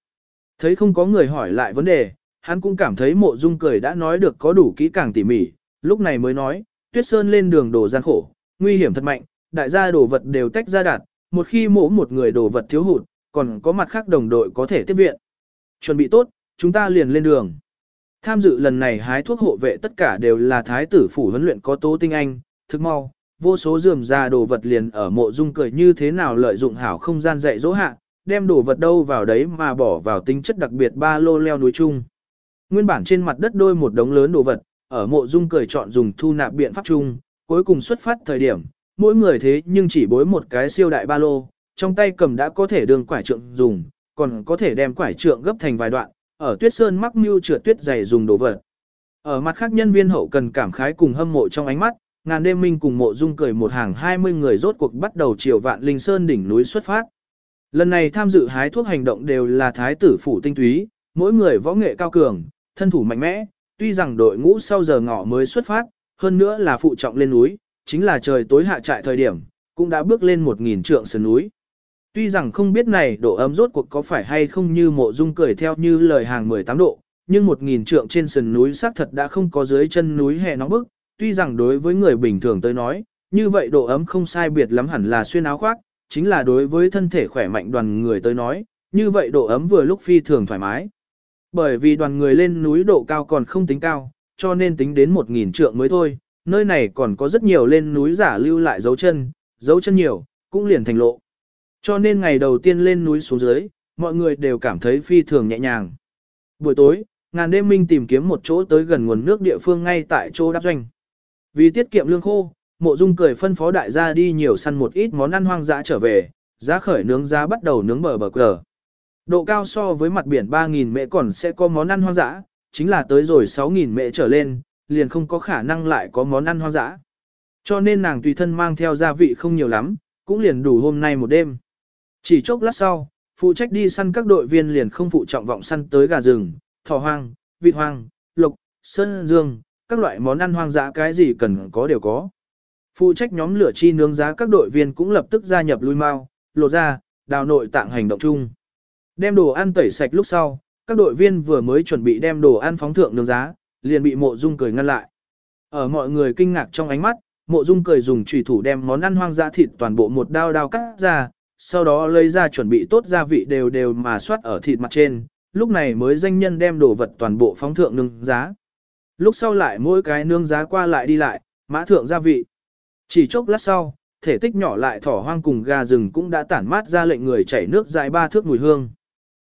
Thấy không có người hỏi lại vấn đề, hắn cũng cảm thấy mộ dung cười đã nói được có đủ kỹ càng tỉ mỉ, lúc này mới nói, tuyết sơn lên đường đồ gian khổ, nguy hiểm thật mạnh, đại gia đồ vật đều tách ra đạt, một khi mổ một người đồ vật thiếu hụt, còn có mặt khác đồng đội có thể tiếp viện. Chuẩn bị tốt, chúng ta liền lên đường. Tham dự lần này hái thuốc hộ vệ tất cả đều là thái tử phủ huấn luyện có tố tinh anh, thức mau, vô số dườm ra đồ vật liền ở mộ dung cười như thế nào lợi dụng hảo không gian dạy dỗ hạ, đem đồ vật đâu vào đấy mà bỏ vào tính chất đặc biệt ba lô leo núi chung. Nguyên bản trên mặt đất đôi một đống lớn đồ vật, ở mộ dung cười chọn dùng thu nạp biện pháp chung, cuối cùng xuất phát thời điểm, mỗi người thế nhưng chỉ bối một cái siêu đại ba lô, trong tay cầm đã có thể đường quải trượng dùng, còn có thể đem quải trượng gấp thành vài đoạn, ở tuyết sơn mắc mưu trượt tuyết dày dùng đồ vật. Ở mặt khác nhân viên hậu cần cảm khái cùng hâm mộ trong ánh mắt, ngàn đêm minh cùng mộ dung cười một hàng 20 người rốt cuộc bắt đầu chiều vạn linh sơn đỉnh núi xuất phát. Lần này tham dự hái thuốc hành động đều là thái tử phủ tinh túy, mỗi người võ nghệ cao cường, thân thủ mạnh mẽ, tuy rằng đội ngũ sau giờ ngọ mới xuất phát, hơn nữa là phụ trọng lên núi, chính là trời tối hạ trại thời điểm, cũng đã bước lên 1.000 trượng sườn núi. Tuy rằng không biết này độ ấm rốt cuộc có phải hay không như mộ dung cười theo như lời hàng 18 độ, nhưng 1.000 trượng trên sườn núi xác thật đã không có dưới chân núi hè nóng bức, tuy rằng đối với người bình thường tới nói, như vậy độ ấm không sai biệt lắm hẳn là xuyên áo khoác, chính là đối với thân thể khỏe mạnh đoàn người tới nói, như vậy độ ấm vừa lúc phi thường thoải mái. Bởi vì đoàn người lên núi độ cao còn không tính cao, cho nên tính đến 1.000 trượng mới thôi, nơi này còn có rất nhiều lên núi giả lưu lại dấu chân, dấu chân nhiều, cũng liền thành lộ. Cho nên ngày đầu tiên lên núi xuống dưới, mọi người đều cảm thấy phi thường nhẹ nhàng. Buổi tối, ngàn đêm minh tìm kiếm một chỗ tới gần nguồn nước địa phương ngay tại chỗ đáp doanh. Vì tiết kiệm lương khô, mộ dung cười phân phó đại gia đi nhiều săn một ít món ăn hoang dã trở về, giá khởi nướng giá bắt đầu nướng bờ bờ cờ. Độ cao so với mặt biển 3.000 mệ còn sẽ có món ăn hoang dã, chính là tới rồi 6.000 mệ trở lên, liền không có khả năng lại có món ăn hoang dã. Cho nên nàng tùy thân mang theo gia vị không nhiều lắm, cũng liền đủ hôm nay một đêm. Chỉ chốc lát sau, phụ trách đi săn các đội viên liền không phụ trọng vọng săn tới gà rừng, thỏ hoang, vịt hoang, lộc, sơn dương, các loại món ăn hoang dã cái gì cần có đều có. Phụ trách nhóm lửa chi nướng giá các đội viên cũng lập tức gia nhập lui mau, lột ra, đào nội tạng hành động chung. Đem đồ ăn tẩy sạch lúc sau, các đội viên vừa mới chuẩn bị đem đồ ăn phóng thượng nướng giá, liền bị mộ dung cười ngăn lại. Ở mọi người kinh ngạc trong ánh mắt, mộ dung cười dùng chủy thủ đem món ăn hoang dã thịt toàn bộ một đao đao cắt ra, sau đó lấy ra chuẩn bị tốt gia vị đều đều mà xoát ở thịt mặt trên, lúc này mới danh nhân đem đồ vật toàn bộ phóng thượng nướng giá. Lúc sau lại mỗi cái nướng giá qua lại đi lại, mã thượng gia vị. Chỉ chốc lát sau, thể tích nhỏ lại thỏ hoang cùng gà rừng cũng đã tản mát ra lệnh người chảy nước dài ba thước mùi hương.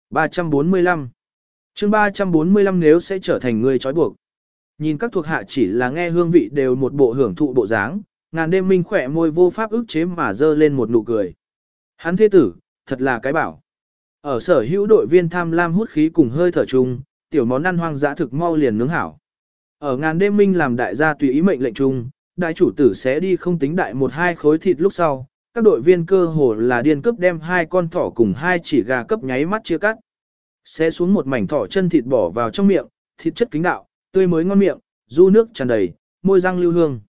345 chương 345 nếu sẽ trở thành người trói buộc. Nhìn các thuộc hạ chỉ là nghe hương vị đều một bộ hưởng thụ bộ dáng, ngàn đêm minh khỏe môi vô pháp ức chế mà dơ lên một nụ cười. Hắn thế tử, thật là cái bảo. Ở sở hữu đội viên tham lam hút khí cùng hơi thở chung, tiểu món ăn hoang dã thực mau liền nướng hảo. Ở ngàn đêm minh làm đại gia tùy ý mệnh lệnh chung, đại chủ tử sẽ đi không tính đại một hai khối thịt lúc sau, các đội viên cơ hồ là điên cướp đem hai con thỏ cùng hai chỉ gà cấp nháy mắt chia cắt. Sẽ xuống một mảnh thỏ chân thịt bỏ vào trong miệng, thịt chất kính đạo, tươi mới ngon miệng, du nước tràn đầy, môi răng lưu hương.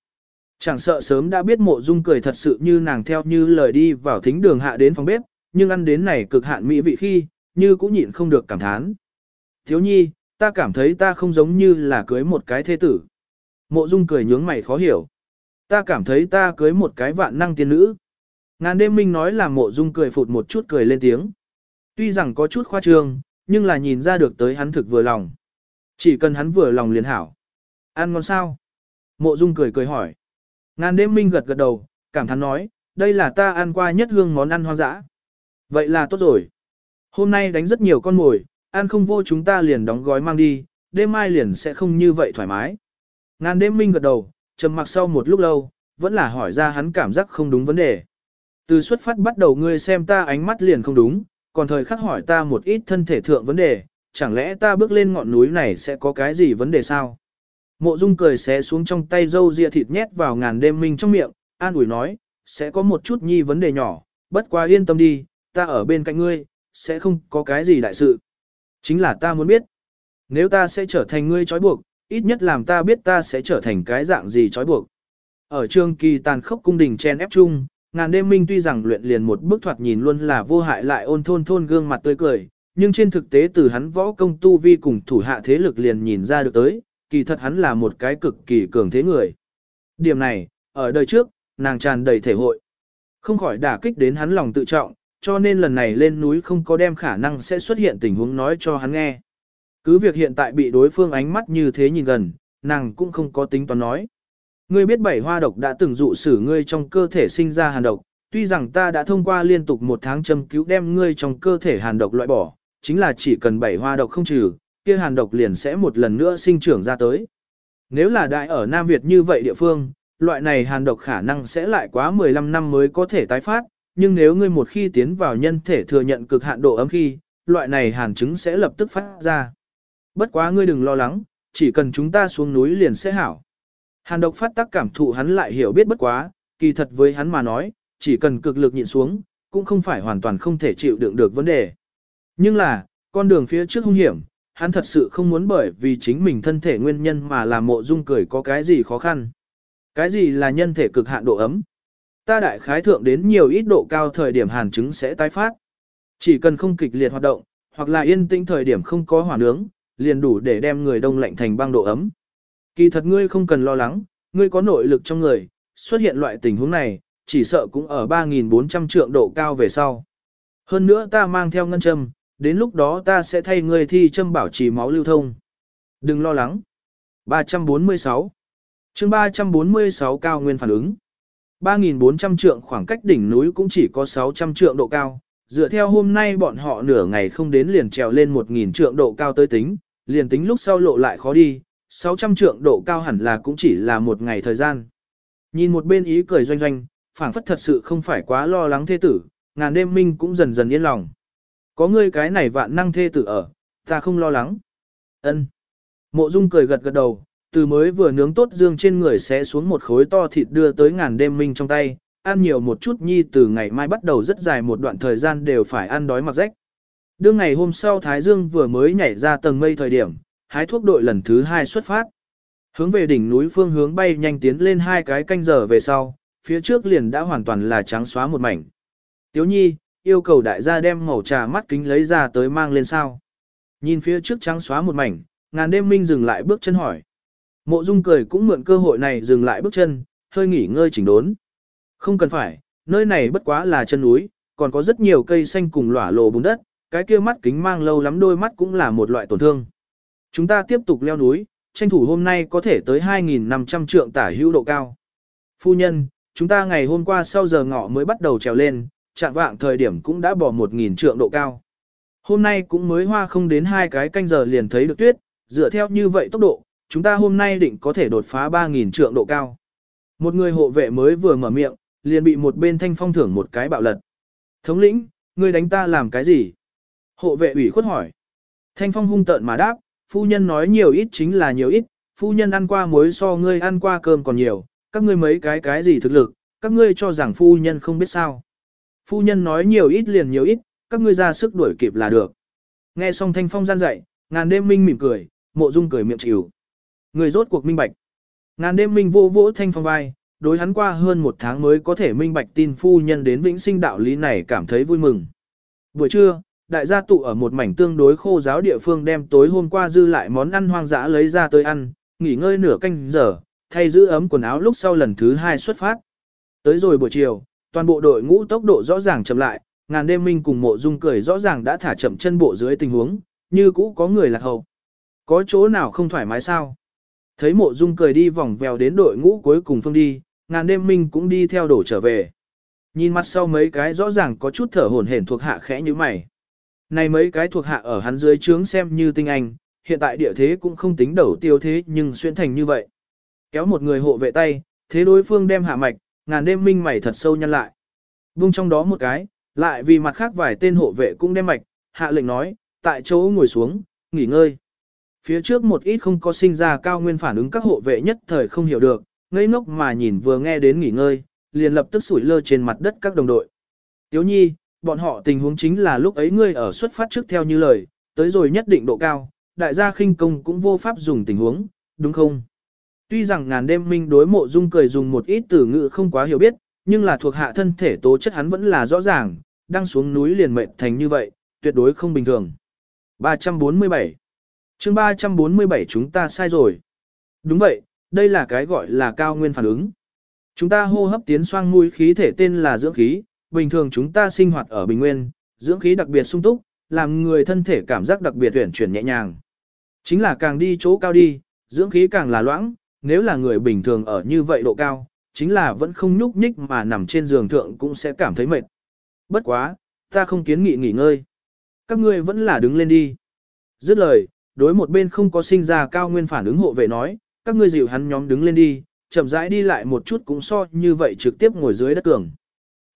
Chẳng sợ sớm đã biết mộ dung cười thật sự như nàng theo như lời đi vào thính đường hạ đến phòng bếp, nhưng ăn đến này cực hạn mỹ vị khi, như cũng nhịn không được cảm thán. Thiếu nhi, ta cảm thấy ta không giống như là cưới một cái thế tử. Mộ dung cười nhướng mày khó hiểu. Ta cảm thấy ta cưới một cái vạn năng tiên nữ. Ngàn đêm minh nói là mộ dung cười phụt một chút cười lên tiếng. Tuy rằng có chút khoa trương, nhưng là nhìn ra được tới hắn thực vừa lòng. Chỉ cần hắn vừa lòng liền hảo. Ăn ngon sao? Mộ dung cười cười hỏi. Ngàn đêm minh gật gật đầu, cảm thán nói, đây là ta ăn qua nhất hương món ăn hoang dã. Vậy là tốt rồi. Hôm nay đánh rất nhiều con mồi, ăn không vô chúng ta liền đóng gói mang đi, đêm mai liền sẽ không như vậy thoải mái. Ngàn đêm minh gật đầu, trầm mặc sau một lúc lâu, vẫn là hỏi ra hắn cảm giác không đúng vấn đề. Từ xuất phát bắt đầu ngươi xem ta ánh mắt liền không đúng, còn thời khắc hỏi ta một ít thân thể thượng vấn đề, chẳng lẽ ta bước lên ngọn núi này sẽ có cái gì vấn đề sao? Mộ Dung cười xé xuống trong tay dâu ria thịt nhét vào ngàn đêm minh trong miệng, an ủi nói, sẽ có một chút nhi vấn đề nhỏ, bất quá yên tâm đi, ta ở bên cạnh ngươi, sẽ không có cái gì đại sự. Chính là ta muốn biết, nếu ta sẽ trở thành ngươi trói buộc, ít nhất làm ta biết ta sẽ trở thành cái dạng gì trói buộc. Ở trường kỳ tàn khốc cung đình chen ép chung, ngàn đêm minh tuy rằng luyện liền một bức thoạt nhìn luôn là vô hại lại ôn thôn thôn gương mặt tươi cười, nhưng trên thực tế từ hắn võ công tu vi cùng thủ hạ thế lực liền nhìn ra được tới, kỳ thật hắn là một cái cực kỳ cường thế người. Điểm này, ở đời trước, nàng tràn đầy thể hội. Không khỏi đả kích đến hắn lòng tự trọng, cho nên lần này lên núi không có đem khả năng sẽ xuất hiện tình huống nói cho hắn nghe. Cứ việc hiện tại bị đối phương ánh mắt như thế nhìn gần, nàng cũng không có tính toán nói. Ngươi biết bảy hoa độc đã từng dụ xử ngươi trong cơ thể sinh ra hàn độc, tuy rằng ta đã thông qua liên tục một tháng châm cứu đem ngươi trong cơ thể hàn độc loại bỏ, chính là chỉ cần bảy hoa độc không trừ, kia hàn độc liền sẽ một lần nữa sinh trưởng ra tới. Nếu là đại ở Nam Việt như vậy địa phương, loại này hàn độc khả năng sẽ lại quá 15 năm mới có thể tái phát, nhưng nếu ngươi một khi tiến vào nhân thể thừa nhận cực hạn độ ấm khi, loại này hàn chứng sẽ lập tức phát ra. bất quá ngươi đừng lo lắng, chỉ cần chúng ta xuống núi liền sẽ hảo. Hàn độc phát tác cảm thụ hắn lại hiểu biết bất quá, kỳ thật với hắn mà nói, chỉ cần cực lực nhịn xuống, cũng không phải hoàn toàn không thể chịu đựng được vấn đề. Nhưng là, con đường phía trước hung hiểm, hắn thật sự không muốn bởi vì chính mình thân thể nguyên nhân mà làm mộ dung cười có cái gì khó khăn. Cái gì là nhân thể cực hạn độ ấm? Ta đại khái thượng đến nhiều ít độ cao thời điểm hàn chứng sẽ tái phát. Chỉ cần không kịch liệt hoạt động, hoặc là yên tĩnh thời điểm không có hỏa nướng, liền đủ để đem người đông lạnh thành băng độ ấm. Kỳ thật ngươi không cần lo lắng, ngươi có nội lực trong người, xuất hiện loại tình huống này, chỉ sợ cũng ở 3.400 trượng độ cao về sau. Hơn nữa ta mang theo ngân châm, đến lúc đó ta sẽ thay ngươi thi châm bảo trì máu lưu thông. Đừng lo lắng. 346 chương 346 cao nguyên phản ứng. 3.400 trượng khoảng cách đỉnh núi cũng chỉ có 600 trượng độ cao. Dựa theo hôm nay bọn họ nửa ngày không đến liền trèo lên 1.000 trượng độ cao tới tính, liền tính lúc sau lộ lại khó đi, 600 trượng độ cao hẳn là cũng chỉ là một ngày thời gian. Nhìn một bên ý cười doanh doanh, phảng phất thật sự không phải quá lo lắng thê tử, ngàn đêm minh cũng dần dần yên lòng. Có ngươi cái này vạn năng thê tử ở, ta không lo lắng. Ân. Mộ Dung cười gật gật đầu, từ mới vừa nướng tốt dương trên người sẽ xuống một khối to thịt đưa tới ngàn đêm minh trong tay, ăn nhiều một chút nhi từ ngày mai bắt đầu rất dài một đoạn thời gian đều phải ăn đói mặc rách. Đương ngày hôm sau Thái Dương vừa mới nhảy ra tầng mây thời điểm, hái thuốc đội lần thứ hai xuất phát. Hướng về đỉnh núi phương hướng bay nhanh tiến lên hai cái canh giờ về sau, phía trước liền đã hoàn toàn là trắng xóa một mảnh. Tiếu nhi, yêu cầu đại gia đem màu trà mắt kính lấy ra tới mang lên sao. Nhìn phía trước trắng xóa một mảnh, ngàn đêm minh dừng lại bước chân hỏi. Mộ dung cười cũng mượn cơ hội này dừng lại bước chân, hơi nghỉ ngơi chỉnh đốn. Không cần phải, nơi này bất quá là chân núi, còn có rất nhiều cây xanh cùng lỏa lộ bùn đất, cái kia mắt kính mang lâu lắm đôi mắt cũng là một loại tổn thương. Chúng ta tiếp tục leo núi, tranh thủ hôm nay có thể tới 2.500 trượng tả hữu độ cao. Phu nhân, chúng ta ngày hôm qua sau giờ ngọ mới bắt đầu trèo lên, chạm vạng thời điểm cũng đã bỏ 1.000 trượng độ cao. Hôm nay cũng mới hoa không đến hai cái canh giờ liền thấy được tuyết, dựa theo như vậy tốc độ, chúng ta hôm nay định có thể đột phá 3.000 trượng độ cao. Một người hộ vệ mới vừa mở miệng, liền bị một bên thanh phong thưởng một cái bạo lật. Thống lĩnh, ngươi đánh ta làm cái gì? Hộ vệ ủy khuất hỏi. Thanh phong hung tợn mà đáp, phu nhân nói nhiều ít chính là nhiều ít, phu nhân ăn qua muối so ngươi ăn qua cơm còn nhiều, các ngươi mấy cái cái gì thực lực, các ngươi cho rằng phu nhân không biết sao. Phu nhân nói nhiều ít liền nhiều ít, các ngươi ra sức đuổi kịp là được. Nghe xong thanh phong gian dạy, ngàn đêm minh mỉm cười, mộ dung cười miệng chịu. Người rốt cuộc minh bạch. Ngàn đêm minh vô vỗ thanh phong vai, đối hắn qua hơn một tháng mới có thể minh bạch tin phu nhân đến vĩnh sinh đạo lý này cảm thấy vui mừng. Buổi trưa, đại gia tụ ở một mảnh tương đối khô giáo địa phương đem tối hôm qua dư lại món ăn hoang dã lấy ra tới ăn, nghỉ ngơi nửa canh giờ, thay giữ ấm quần áo lúc sau lần thứ hai xuất phát. Tới rồi buổi chiều, toàn bộ đội ngũ tốc độ rõ ràng chậm lại, ngàn đêm minh cùng mộ dung cười rõ ràng đã thả chậm chân bộ dưới tình huống, như cũ có người lạc hậu. Có chỗ nào không thoải mái sao? Thấy mộ dung cười đi vòng vèo đến đội ngũ cuối cùng phương đi, ngàn đêm minh cũng đi theo đổ trở về. Nhìn mặt sau mấy cái rõ ràng có chút thở hổn hển thuộc hạ khẽ như mày. Này mấy cái thuộc hạ ở hắn dưới trướng xem như tinh anh, hiện tại địa thế cũng không tính đầu tiêu thế nhưng xuyên thành như vậy. Kéo một người hộ vệ tay, thế đối phương đem hạ mạch, ngàn đêm minh mày thật sâu nhăn lại. Vung trong đó một cái, lại vì mặt khác vài tên hộ vệ cũng đem mạch, hạ lệnh nói, tại chỗ ngồi xuống, nghỉ ngơi. Phía trước một ít không có sinh ra cao nguyên phản ứng các hộ vệ nhất thời không hiểu được, ngây ngốc mà nhìn vừa nghe đến nghỉ ngơi, liền lập tức sủi lơ trên mặt đất các đồng đội. Tiếu nhi, bọn họ tình huống chính là lúc ấy ngươi ở xuất phát trước theo như lời, tới rồi nhất định độ cao, đại gia khinh công cũng vô pháp dùng tình huống, đúng không? Tuy rằng ngàn đêm minh đối mộ dung cười dùng một ít từ ngữ không quá hiểu biết, nhưng là thuộc hạ thân thể tố chất hắn vẫn là rõ ràng, đang xuống núi liền mệnh thành như vậy, tuyệt đối không bình thường. 347 chương 347 chúng ta sai rồi. Đúng vậy, đây là cái gọi là cao nguyên phản ứng. Chúng ta hô hấp tiến xoang mũi khí thể tên là dưỡng khí, bình thường chúng ta sinh hoạt ở bình nguyên, dưỡng khí đặc biệt sung túc, làm người thân thể cảm giác đặc biệt tuyển chuyển nhẹ nhàng. Chính là càng đi chỗ cao đi, dưỡng khí càng là loãng, nếu là người bình thường ở như vậy độ cao, chính là vẫn không nhúc nhích mà nằm trên giường thượng cũng sẽ cảm thấy mệt. Bất quá, ta không kiến nghị nghỉ ngơi. Các ngươi vẫn là đứng lên đi. Dứt lời, đối một bên không có sinh ra cao nguyên phản ứng hộ vệ nói, các ngươi dịu hắn nhóm đứng lên đi, chậm rãi đi lại một chút cũng so như vậy trực tiếp ngồi dưới đất tường.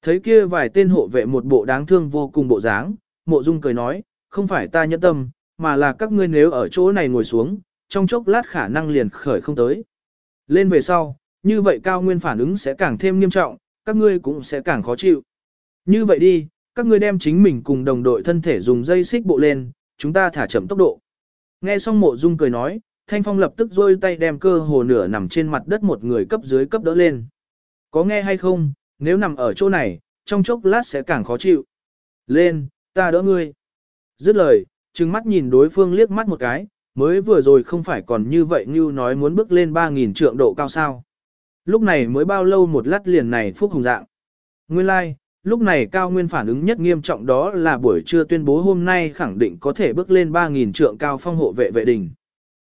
Thấy kia vài tên hộ vệ một bộ đáng thương vô cùng bộ dáng, mộ dung cười nói, không phải ta nhẫn tâm, mà là các ngươi nếu ở chỗ này ngồi xuống, trong chốc lát khả năng liền khởi không tới. Lên về sau, như vậy cao nguyên phản ứng sẽ càng thêm nghiêm trọng, các ngươi cũng sẽ càng khó chịu. Như vậy đi, các ngươi đem chính mình cùng đồng đội thân thể dùng dây xích bộ lên, chúng ta thả chậm tốc độ. Nghe xong mộ dung cười nói, Thanh Phong lập tức rôi tay đem cơ hồ nửa nằm trên mặt đất một người cấp dưới cấp đỡ lên. Có nghe hay không, nếu nằm ở chỗ này, trong chốc lát sẽ càng khó chịu. Lên, ta đỡ ngươi. Dứt lời, trừng mắt nhìn đối phương liếc mắt một cái, mới vừa rồi không phải còn như vậy như nói muốn bước lên 3.000 trượng độ cao sao. Lúc này mới bao lâu một lát liền này phúc hùng dạng. Nguyên lai, like, lúc này cao nguyên phản ứng nhất nghiêm trọng đó là buổi trưa tuyên bố hôm nay khẳng định có thể bước lên 3.000 trượng cao phong hộ vệ vệ đình.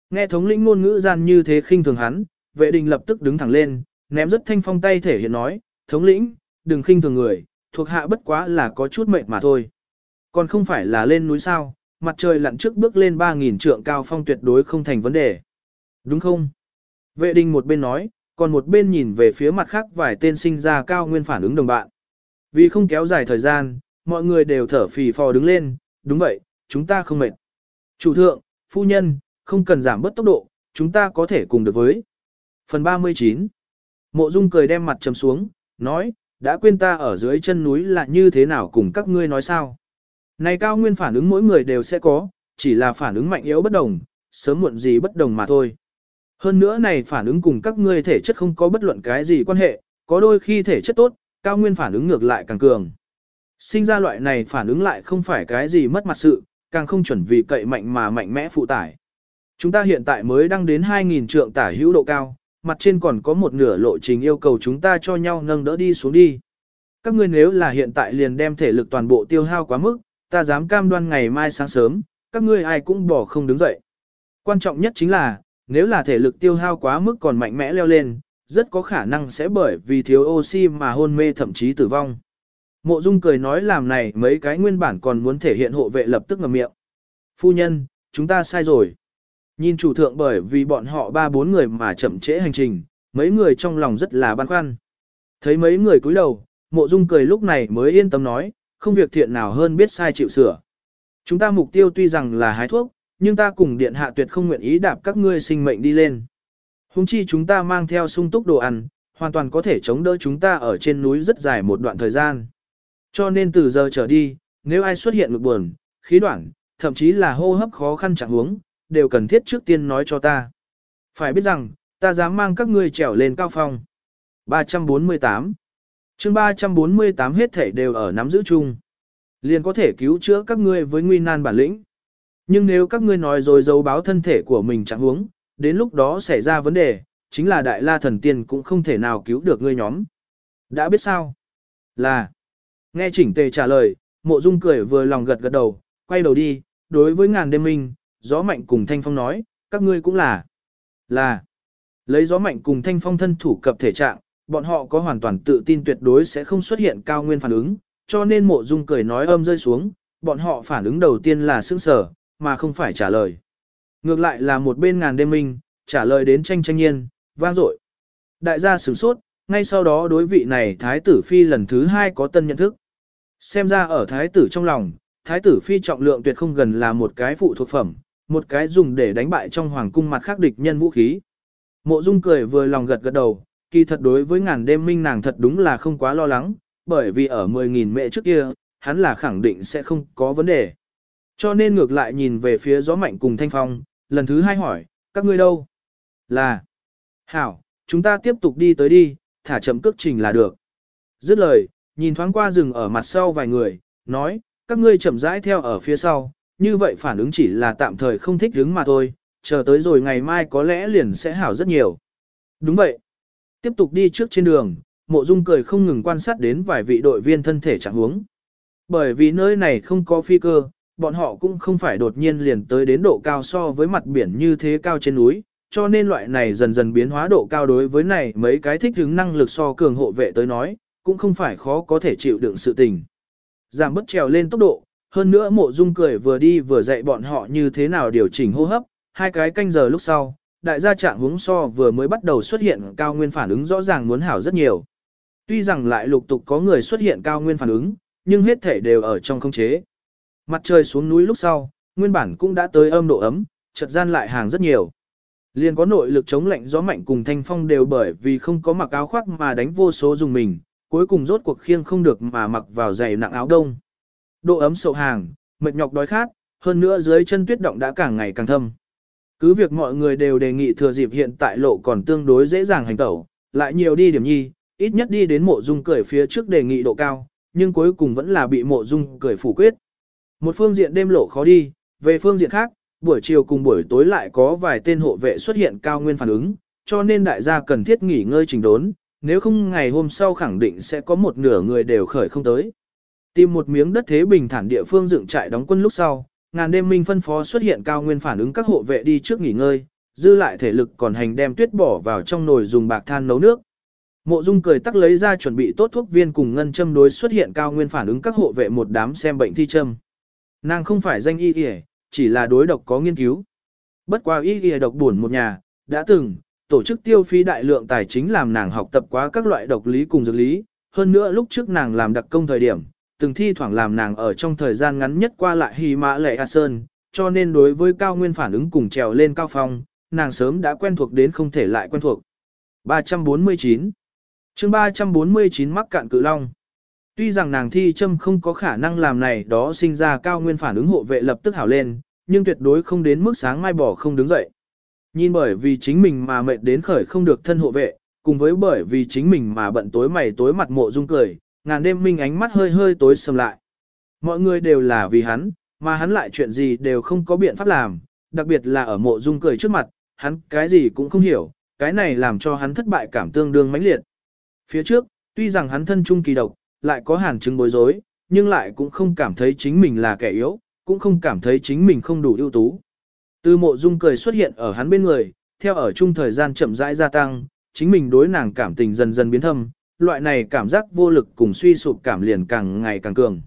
Nghe thống lĩnh ngôn ngữ gian như thế khinh thường hắn, vệ đình lập tức đứng thẳng lên, ném rất thanh phong tay thể hiện nói, thống lĩnh, đừng khinh thường người, thuộc hạ bất quá là có chút mệt mà thôi. Còn không phải là lên núi sao, mặt trời lặn trước bước lên 3.000 trượng cao phong tuyệt đối không thành vấn đề. Đúng không? Vệ đình một bên nói, còn một bên nhìn về phía mặt khác vài tên sinh ra cao nguyên phản ứng đồng bạn. Vì không kéo dài thời gian, mọi người đều thở phì phò đứng lên, đúng vậy, chúng ta không mệt. Chủ thượng, phu nhân, không cần giảm bớt tốc độ, chúng ta có thể cùng được với. Phần 39 Mộ Dung cười đem mặt trầm xuống, nói, đã quên ta ở dưới chân núi là như thế nào cùng các ngươi nói sao. Này cao nguyên phản ứng mỗi người đều sẽ có, chỉ là phản ứng mạnh yếu bất đồng, sớm muộn gì bất đồng mà thôi. Hơn nữa này phản ứng cùng các ngươi thể chất không có bất luận cái gì quan hệ, có đôi khi thể chất tốt, cao nguyên phản ứng ngược lại càng cường. Sinh ra loại này phản ứng lại không phải cái gì mất mặt sự, càng không chuẩn vì cậy mạnh mà mạnh mẽ phụ tải. Chúng ta hiện tại mới đang đến 2.000 trượng tả hữu độ cao, mặt trên còn có một nửa lộ trình yêu cầu chúng ta cho nhau nâng đỡ đi xuống đi. Các ngươi nếu là hiện tại liền đem thể lực toàn bộ tiêu hao quá mức, ta dám cam đoan ngày mai sáng sớm, các ngươi ai cũng bỏ không đứng dậy. Quan trọng nhất chính là, nếu là thể lực tiêu hao quá mức còn mạnh mẽ leo lên, rất có khả năng sẽ bởi vì thiếu oxy mà hôn mê thậm chí tử vong. Mộ Dung cười nói làm này mấy cái nguyên bản còn muốn thể hiện hộ vệ lập tức ngậm miệng. Phu nhân, chúng ta sai rồi. Nhìn chủ thượng bởi vì bọn họ ba bốn người mà chậm trễ hành trình, mấy người trong lòng rất là băn khoăn. Thấy mấy người cúi đầu, mộ dung cười lúc này mới yên tâm nói, không việc thiện nào hơn biết sai chịu sửa. Chúng ta mục tiêu tuy rằng là hái thuốc, nhưng ta cùng điện hạ tuyệt không nguyện ý đạp các ngươi sinh mệnh đi lên. Hùng chi chúng ta mang theo sung túc đồ ăn, hoàn toàn có thể chống đỡ chúng ta ở trên núi rất dài một đoạn thời gian. Cho nên từ giờ trở đi, nếu ai xuất hiện ngực buồn, khí đoạn, thậm chí là hô hấp khó khăn chẳng huống, đều cần thiết trước tiên nói cho ta. Phải biết rằng, ta dám mang các ngươi trèo lên cao phong. 348 chương 348 hết thể đều ở nắm giữ chung. Liền có thể cứu chữa các ngươi với nguy nan bản lĩnh. Nhưng nếu các ngươi nói rồi dấu báo thân thể của mình chẳng huống, đến lúc đó xảy ra vấn đề, chính là đại la thần tiên cũng không thể nào cứu được ngươi nhóm. Đã biết sao? Là. Nghe chỉnh tề trả lời, mộ dung cười vừa lòng gật gật đầu, quay đầu đi, đối với ngàn đêm minh, gió mạnh cùng thanh phong nói, các ngươi cũng là. Là. Lấy gió mạnh cùng thanh phong thân thủ cập thể trạng, bọn họ có hoàn toàn tự tin tuyệt đối sẽ không xuất hiện cao nguyên phản ứng, cho nên mộ dung cười nói âm rơi xuống, bọn họ phản ứng đầu tiên là sững sở, mà không phải trả lời. Ngược lại là một bên ngàn đêm minh, trả lời đến tranh tranh nhiên, vang dội. Đại gia sửng sốt, ngay sau đó đối vị này thái tử phi lần thứ hai có tân nhận thức. Xem ra ở thái tử trong lòng, thái tử phi trọng lượng tuyệt không gần là một cái phụ thuộc phẩm, một cái dùng để đánh bại trong hoàng cung mặt khác địch nhân vũ khí. Mộ Dung cười vừa lòng gật gật đầu, kỳ thật đối với ngàn đêm minh nàng thật đúng là không quá lo lắng, bởi vì ở 10.000 mẹ trước kia, hắn là khẳng định sẽ không có vấn đề. Cho nên ngược lại nhìn về phía gió mạnh cùng thanh phong, lần thứ hai hỏi, các ngươi đâu? Là, hảo, chúng ta tiếp tục đi tới đi, thả chậm cước trình là được. Dứt lời, nhìn thoáng qua rừng ở mặt sau vài người, nói, các ngươi chậm rãi theo ở phía sau, như vậy phản ứng chỉ là tạm thời không thích đứng mà thôi, chờ tới rồi ngày mai có lẽ liền sẽ hảo rất nhiều. Đúng vậy. Tiếp tục đi trước trên đường, mộ dung cười không ngừng quan sát đến vài vị đội viên thân thể trạng huống. Bởi vì nơi này không có phi cơ, bọn họ cũng không phải đột nhiên liền tới đến độ cao so với mặt biển như thế cao trên núi, cho nên loại này dần dần biến hóa độ cao đối với này mấy cái thích ứng năng lực so cường hộ vệ tới nói, cũng không phải khó có thể chịu đựng sự tình. Giảm bất trèo lên tốc độ, hơn nữa mộ dung cười vừa đi vừa dạy bọn họ như thế nào điều chỉnh hô hấp, hai cái canh giờ lúc sau, đại gia trạng hướng so vừa mới bắt đầu xuất hiện cao nguyên phản ứng rõ ràng muốn hảo rất nhiều. Tuy rằng lại lục tục có người xuất hiện cao nguyên phản ứng, nhưng hết thể đều ở trong không chế. Mặt trời xuống núi lúc sau, nguyên bản cũng đã tới âm độ ấm, chợt gian lại hàng rất nhiều. Liền có nội lực chống lạnh gió mạnh cùng thanh phong đều bởi vì không có mặc áo khoác mà đánh vô số dùng mình, cuối cùng rốt cuộc khiêng không được mà mặc vào giày nặng áo đông. Độ ấm sậu hàng, mệt nhọc đói khát, hơn nữa dưới chân tuyết động đã càng ngày càng thâm. Cứ việc mọi người đều đề nghị thừa dịp hiện tại lộ còn tương đối dễ dàng hành tẩu, lại nhiều đi điểm nhi, ít nhất đi đến mộ dung cười phía trước đề nghị độ cao, nhưng cuối cùng vẫn là bị mộ dung cười phủ quyết. Một phương diện đêm lộ khó đi, về phương diện khác, buổi chiều cùng buổi tối lại có vài tên hộ vệ xuất hiện cao nguyên phản ứng, cho nên đại gia cần thiết nghỉ ngơi trình đốn, nếu không ngày hôm sau khẳng định sẽ có một nửa người đều khởi không tới. Tìm một miếng đất thế bình thản địa phương dựng trại đóng quân lúc sau, ngàn đêm minh phân phó xuất hiện cao nguyên phản ứng các hộ vệ đi trước nghỉ ngơi, dư lại thể lực còn hành đem tuyết bỏ vào trong nồi dùng bạc than nấu nước. Mộ Dung cười tắc lấy ra chuẩn bị tốt thuốc viên cùng ngân châm đối xuất hiện cao nguyên phản ứng các hộ vệ một đám xem bệnh thi châm. Nàng không phải danh y y, chỉ là đối độc có nghiên cứu. Bất qua y y độc buồn một nhà, đã từng tổ chức tiêu phí đại lượng tài chính làm nàng học tập quá các loại độc lý cùng dược lý, hơn nữa lúc trước nàng làm đặc công thời điểm, từng thi thoảng làm nàng ở trong thời gian ngắn nhất qua lại Hy Mã Lệ A Sơn, cho nên đối với cao nguyên phản ứng cùng trèo lên cao phong, nàng sớm đã quen thuộc đến không thể lại quen thuộc. 349 chương 349 mắc cạn cự long Tuy rằng nàng thi châm không có khả năng làm này đó sinh ra cao nguyên phản ứng hộ vệ lập tức hảo lên, nhưng tuyệt đối không đến mức sáng mai bỏ không đứng dậy. Nhìn bởi vì chính mình mà mệt đến khởi không được thân hộ vệ, cùng với bởi vì chính mình mà bận tối mày tối mặt mộ dung cười, ngàn đêm minh ánh mắt hơi hơi tối sầm lại. Mọi người đều là vì hắn, mà hắn lại chuyện gì đều không có biện pháp làm, đặc biệt là ở mộ dung cười trước mặt, hắn cái gì cũng không hiểu, cái này làm cho hắn thất bại cảm tương đương mãnh liệt. Phía trước, tuy rằng hắn thân trung kỳ độc, lại có hàn chứng bối rối, nhưng lại cũng không cảm thấy chính mình là kẻ yếu, cũng không cảm thấy chính mình không đủ ưu tú. Từ mộ dung cười xuất hiện ở hắn bên người, theo ở chung thời gian chậm rãi gia tăng, chính mình đối nàng cảm tình dần dần biến thâm, loại này cảm giác vô lực cùng suy sụp cảm liền càng ngày càng cường.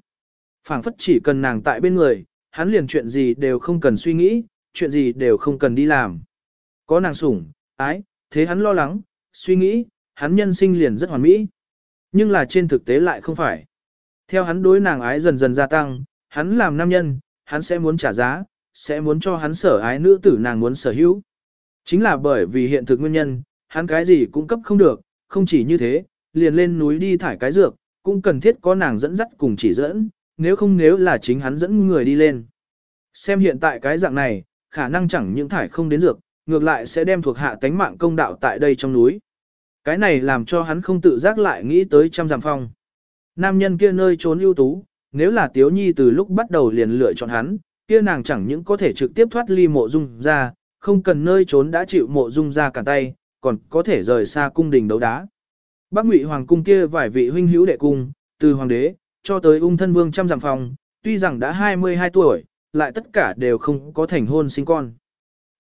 phảng phất chỉ cần nàng tại bên người, hắn liền chuyện gì đều không cần suy nghĩ, chuyện gì đều không cần đi làm. Có nàng sủng, ái, thế hắn lo lắng, suy nghĩ, hắn nhân sinh liền rất hoàn mỹ. Nhưng là trên thực tế lại không phải. Theo hắn đối nàng ái dần dần gia tăng, hắn làm nam nhân, hắn sẽ muốn trả giá, sẽ muốn cho hắn sở ái nữ tử nàng muốn sở hữu. Chính là bởi vì hiện thực nguyên nhân, hắn cái gì cũng cấp không được, không chỉ như thế, liền lên núi đi thải cái dược, cũng cần thiết có nàng dẫn dắt cùng chỉ dẫn, nếu không nếu là chính hắn dẫn người đi lên. Xem hiện tại cái dạng này, khả năng chẳng những thải không đến dược, ngược lại sẽ đem thuộc hạ tánh mạng công đạo tại đây trong núi. Cái này làm cho hắn không tự giác lại nghĩ tới trăm giảm phong. Nam nhân kia nơi trốn ưu tú, nếu là Tiếu Nhi từ lúc bắt đầu liền lựa chọn hắn, kia nàng chẳng những có thể trực tiếp thoát ly mộ dung ra, không cần nơi trốn đã chịu mộ dung ra cả tay, còn có thể rời xa cung đình đấu đá. Bắc Ngụy hoàng cung kia vài vị huynh hữu đệ cung, từ hoàng đế cho tới ung thân vương trăm dặm phòng, tuy rằng đã 22 tuổi, lại tất cả đều không có thành hôn sinh con.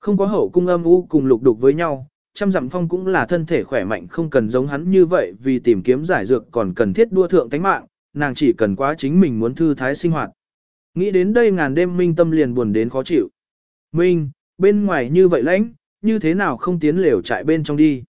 Không có hậu cung âm u cùng lục đục với nhau, trăm dặm phong cũng là thân thể khỏe mạnh không cần giống hắn như vậy vì tìm kiếm giải dược còn cần thiết đua thượng tánh mạng, nàng chỉ cần quá chính mình muốn thư thái sinh hoạt. Nghĩ đến đây ngàn đêm minh tâm liền buồn đến khó chịu. Minh, bên ngoài như vậy lãnh, như thế nào không tiến lều trại bên trong đi.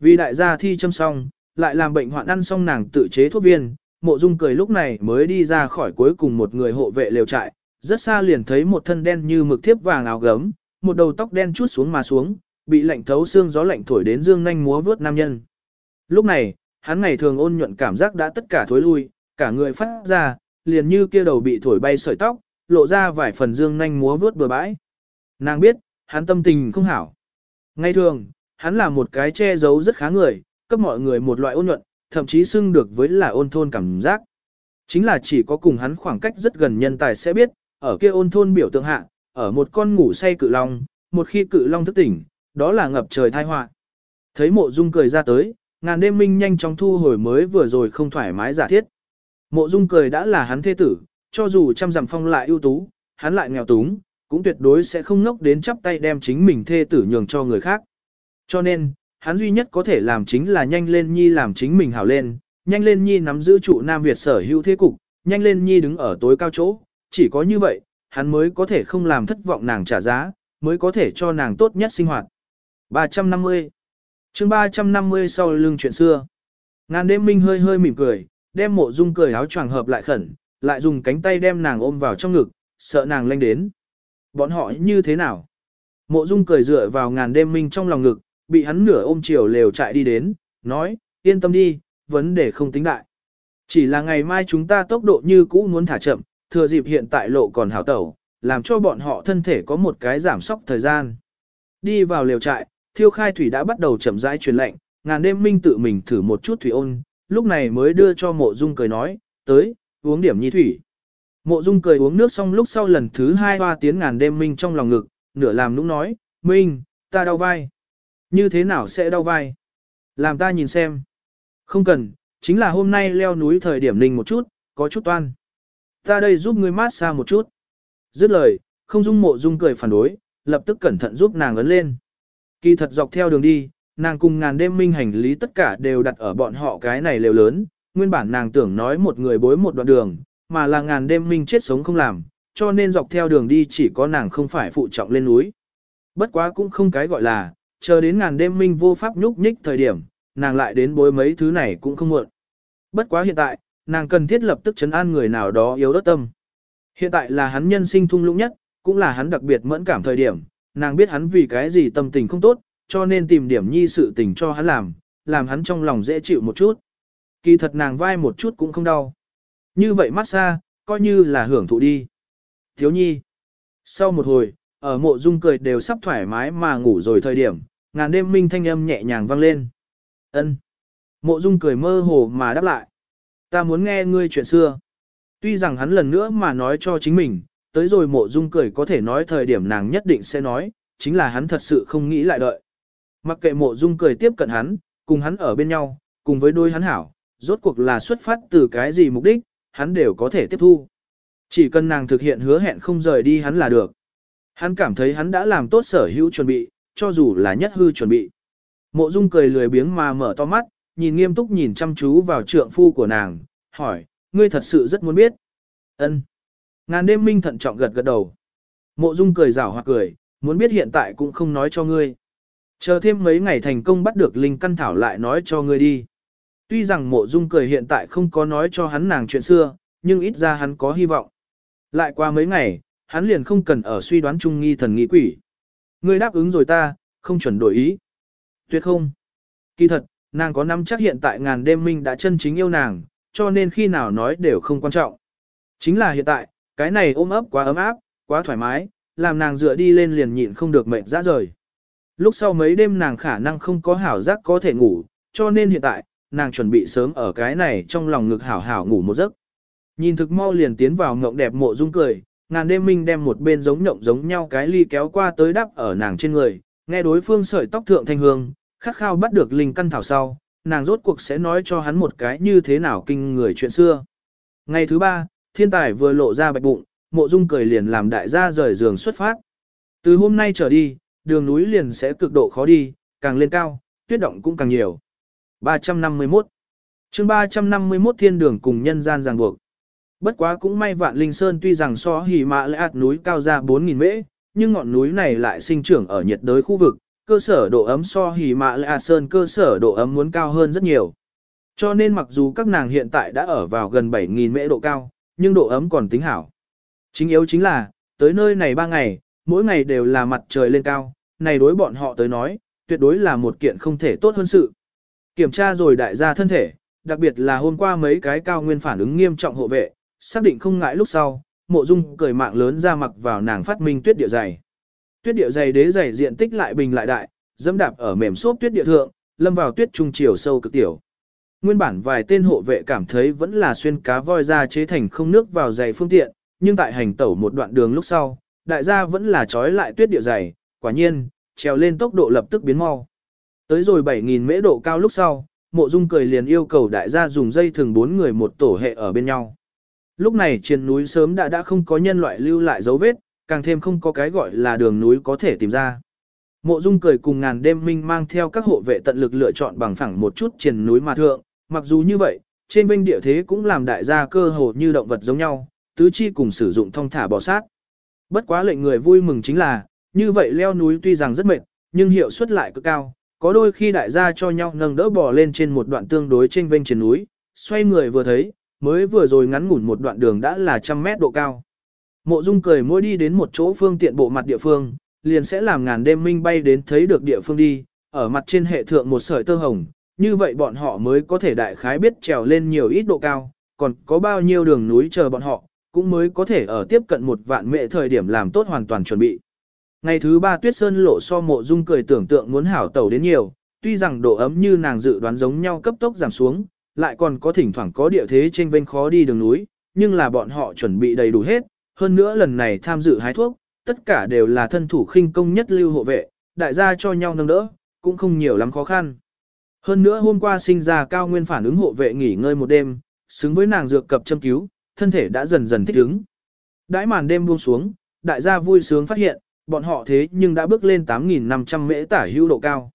Vì đại gia thi châm xong, lại làm bệnh hoạn ăn xong nàng tự chế thuốc viên, mộ dung cười lúc này mới đi ra khỏi cuối cùng một người hộ vệ lều trại, rất xa liền thấy một thân đen như mực thiếp vàng áo gấm, một đầu tóc đen chút xuống mà xuống, bị lạnh thấu xương gió lạnh thổi đến dương nhanh múa vướt nam nhân. Lúc này, hắn ngày thường ôn nhuận cảm giác đã tất cả thối lui, cả người phát ra, liền như kia đầu bị thổi bay sợi tóc, lộ ra vài phần dương nhanh múa vướt bừa bãi. Nàng biết, hắn tâm tình không hảo. Ngày thường, hắn là một cái che giấu rất khá người, cấp mọi người một loại ôn nhuận, thậm chí xưng được với là ôn thôn cảm giác. Chính là chỉ có cùng hắn khoảng cách rất gần nhân tài sẽ biết, ở kia ôn thôn biểu tượng hạ, ở một con ngủ say cự long, một khi cự long thức tỉnh, đó là ngập trời thai họa. Thấy mộ dung cười ra tới, ngàn đêm minh nhanh chóng thu hồi mới vừa rồi không thoải mái giả thiết. Mộ dung cười đã là hắn thế tử, cho dù trăm dặm phong lại ưu tú, hắn lại nghèo túng, cũng tuyệt đối sẽ không ngốc đến chắp tay đem chính mình thê tử nhường cho người khác. Cho nên, hắn duy nhất có thể làm chính là nhanh lên nhi làm chính mình hảo lên, nhanh lên nhi nắm giữ trụ Nam Việt sở hữu thế cục, nhanh lên nhi đứng ở tối cao chỗ, chỉ có như vậy, hắn mới có thể không làm thất vọng nàng trả giá, mới có thể cho nàng tốt nhất sinh hoạt. 350 chương 350 sau lưng chuyện xưa Ngàn đêm minh hơi hơi mỉm cười, đem mộ dung cười áo choàng hợp lại khẩn, lại dùng cánh tay đem nàng ôm vào trong ngực, sợ nàng lanh đến. Bọn họ như thế nào? Mộ Dung cười dựa vào ngàn đêm minh trong lòng ngực, bị hắn nửa ôm chiều lều chạy đi đến, nói, yên tâm đi, vấn đề không tính đại. Chỉ là ngày mai chúng ta tốc độ như cũ muốn thả chậm, thừa dịp hiện tại lộ còn hảo tẩu, làm cho bọn họ thân thể có một cái giảm sóc thời gian. Đi vào lều trại, thiêu khai thủy đã bắt đầu chậm rãi truyền lệnh, ngàn đêm minh tự mình thử một chút thủy ôn, lúc này mới đưa cho mộ dung cười nói, tới, uống điểm nhi thủy. Mộ dung cười uống nước xong lúc sau lần thứ hai hoa tiến ngàn đêm minh trong lòng ngực, nửa làm nũng nói, Minh, ta đau vai. Như thế nào sẽ đau vai? Làm ta nhìn xem. Không cần, chính là hôm nay leo núi thời điểm ninh một chút, có chút toan. Ta đây giúp ngươi mát xa một chút. Dứt lời, không dung mộ dung cười phản đối, lập tức cẩn thận giúp nàng ấn lên. Kỳ thật dọc theo đường đi, nàng cùng ngàn đêm minh hành lý tất cả đều đặt ở bọn họ cái này lều lớn, nguyên bản nàng tưởng nói một người bối một đoạn đường, mà là ngàn đêm minh chết sống không làm, cho nên dọc theo đường đi chỉ có nàng không phải phụ trọng lên núi. Bất quá cũng không cái gọi là, chờ đến ngàn đêm minh vô pháp nhúc nhích thời điểm, nàng lại đến bối mấy thứ này cũng không muộn. Bất quá hiện tại, nàng cần thiết lập tức chấn an người nào đó yếu đất tâm. Hiện tại là hắn nhân sinh thung lũng nhất, cũng là hắn đặc biệt mẫn cảm thời điểm, nàng biết hắn vì cái gì tâm tình không tốt, cho nên tìm điểm nhi sự tình cho hắn làm, làm hắn trong lòng dễ chịu một chút. Kỳ thật nàng vai một chút cũng không đau. Như vậy massage, coi như là hưởng thụ đi. Thiếu nhi. Sau một hồi, ở mộ dung cười đều sắp thoải mái mà ngủ rồi thời điểm, ngàn đêm minh thanh âm nhẹ nhàng vang lên. ân Mộ dung cười mơ hồ mà đáp lại. Ta muốn nghe ngươi chuyện xưa. Tuy rằng hắn lần nữa mà nói cho chính mình, tới rồi mộ dung cười có thể nói thời điểm nàng nhất định sẽ nói, chính là hắn thật sự không nghĩ lại đợi. Mặc kệ mộ dung cười tiếp cận hắn, cùng hắn ở bên nhau, cùng với đôi hắn hảo, rốt cuộc là xuất phát từ cái gì mục đích, hắn đều có thể tiếp thu. Chỉ cần nàng thực hiện hứa hẹn không rời đi hắn là được. Hắn cảm thấy hắn đã làm tốt sở hữu chuẩn bị, cho dù là nhất hư chuẩn bị. Mộ Dung cười lười biếng mà mở to mắt, nhìn nghiêm túc nhìn chăm chú vào trượng phu của nàng, hỏi, ngươi thật sự rất muốn biết. Ân. Ngàn đêm minh thận trọng gật gật đầu. Mộ Dung cười rảo hoặc cười, muốn biết hiện tại cũng không nói cho ngươi. Chờ thêm mấy ngày thành công bắt được linh căn thảo lại nói cho ngươi đi. Tuy rằng mộ Dung cười hiện tại không có nói cho hắn nàng chuyện xưa, nhưng ít ra hắn có hy vọng. Lại qua mấy ngày, hắn liền không cần ở suy đoán trung nghi thần nghi quỷ. Ngươi đáp ứng rồi ta, không chuẩn đổi ý. Tuyệt không. Kỳ thật, nàng có năm chắc hiện tại ngàn đêm minh đã chân chính yêu nàng, cho nên khi nào nói đều không quan trọng. Chính là hiện tại, cái này ôm ấp quá ấm áp, quá thoải mái, làm nàng dựa đi lên liền nhịn không được mệt ra rời. Lúc sau mấy đêm nàng khả năng không có hảo giác có thể ngủ, cho nên hiện tại, nàng chuẩn bị sớm ở cái này trong lòng ngực hảo hảo ngủ một giấc. Nhìn thực mau liền tiến vào ngộng đẹp mộ dung cười, ngàn đêm minh đem một bên giống nhộng giống nhau cái ly kéo qua tới đắp ở nàng trên người, nghe đối phương sợi tóc thượng thanh hương, khát khao bắt được linh căn thảo sau, nàng rốt cuộc sẽ nói cho hắn một cái như thế nào kinh người chuyện xưa. Ngày thứ ba, thiên tài vừa lộ ra bạch bụng, mộ dung cười liền làm đại gia rời giường xuất phát. Từ hôm nay trở đi, đường núi liền sẽ cực độ khó đi, càng lên cao, tuyết động cũng càng nhiều. 351 chương 351 thiên đường cùng nhân gian ràng buộc. Bất quá cũng may vạn linh sơn tuy rằng so hỉ mạ lệ ạt núi cao ra 4.000 mễ, nhưng ngọn núi này lại sinh trưởng ở nhiệt đới khu vực, cơ sở độ ấm so hỉ mạ lệ ạt sơn cơ sở độ ấm muốn cao hơn rất nhiều. Cho nên mặc dù các nàng hiện tại đã ở vào gần 7.000 mễ độ cao, nhưng độ ấm còn tính hảo. Chính yếu chính là, tới nơi này ba ngày, mỗi ngày đều là mặt trời lên cao, này đối bọn họ tới nói, tuyệt đối là một kiện không thể tốt hơn sự. Kiểm tra rồi đại gia thân thể, đặc biệt là hôm qua mấy cái cao nguyên phản ứng nghiêm trọng hộ vệ, xác định không ngại lúc sau, mộ dung cười mạng lớn ra mặc vào nàng phát minh tuyết địa dày. Tuyết địa dày đế dày diện tích lại bình lại đại, dẫm đạp ở mềm xốp tuyết địa thượng, lâm vào tuyết trung chiều sâu cực tiểu. Nguyên bản vài tên hộ vệ cảm thấy vẫn là xuyên cá voi ra chế thành không nước vào dày phương tiện, nhưng tại hành tẩu một đoạn đường lúc sau, đại gia vẫn là trói lại tuyết địa dày, quả nhiên, trèo lên tốc độ lập tức biến mau. Tới rồi 7.000 mễ độ cao lúc sau, mộ dung cười liền yêu cầu đại gia dùng dây thường bốn người một tổ hệ ở bên nhau. Lúc này trên núi sớm đã đã không có nhân loại lưu lại dấu vết, càng thêm không có cái gọi là đường núi có thể tìm ra. Mộ dung cười cùng ngàn đêm minh mang theo các hộ vệ tận lực lựa chọn bằng phẳng một chút trên núi mà thượng, mặc dù như vậy, trên bên địa thế cũng làm đại gia cơ hồ như động vật giống nhau, tứ chi cùng sử dụng thông thả bò sát. Bất quá lệnh người vui mừng chính là, như vậy leo núi tuy rằng rất mệt, nhưng hiệu suất lại cực cao, có đôi khi đại gia cho nhau nâng đỡ bò lên trên một đoạn tương đối trên vênh trên núi, xoay người vừa thấy, mới vừa rồi ngắn ngủn một đoạn đường đã là trăm mét độ cao. Mộ Dung cười mỗi đi đến một chỗ phương tiện bộ mặt địa phương, liền sẽ làm ngàn đêm minh bay đến thấy được địa phương đi, ở mặt trên hệ thượng một sợi tơ hồng, như vậy bọn họ mới có thể đại khái biết trèo lên nhiều ít độ cao, còn có bao nhiêu đường núi chờ bọn họ, cũng mới có thể ở tiếp cận một vạn mệ thời điểm làm tốt hoàn toàn chuẩn bị. Ngày thứ ba tuyết sơn lộ so mộ dung cười tưởng tượng muốn hảo tẩu đến nhiều, tuy rằng độ ấm như nàng dự đoán giống nhau cấp tốc giảm xuống, lại còn có thỉnh thoảng có địa thế trên vênh khó đi đường núi, nhưng là bọn họ chuẩn bị đầy đủ hết, hơn nữa lần này tham dự hái thuốc, tất cả đều là thân thủ khinh công nhất lưu hộ vệ, đại gia cho nhau nâng đỡ, cũng không nhiều lắm khó khăn. Hơn nữa hôm qua sinh ra cao nguyên phản ứng hộ vệ nghỉ ngơi một đêm, xứng với nàng dược cập châm cứu, thân thể đã dần dần thích ứng. Đãi màn đêm buông xuống, đại gia vui sướng phát hiện, bọn họ thế nhưng đã bước lên 8.500 mễ tả hữu độ cao.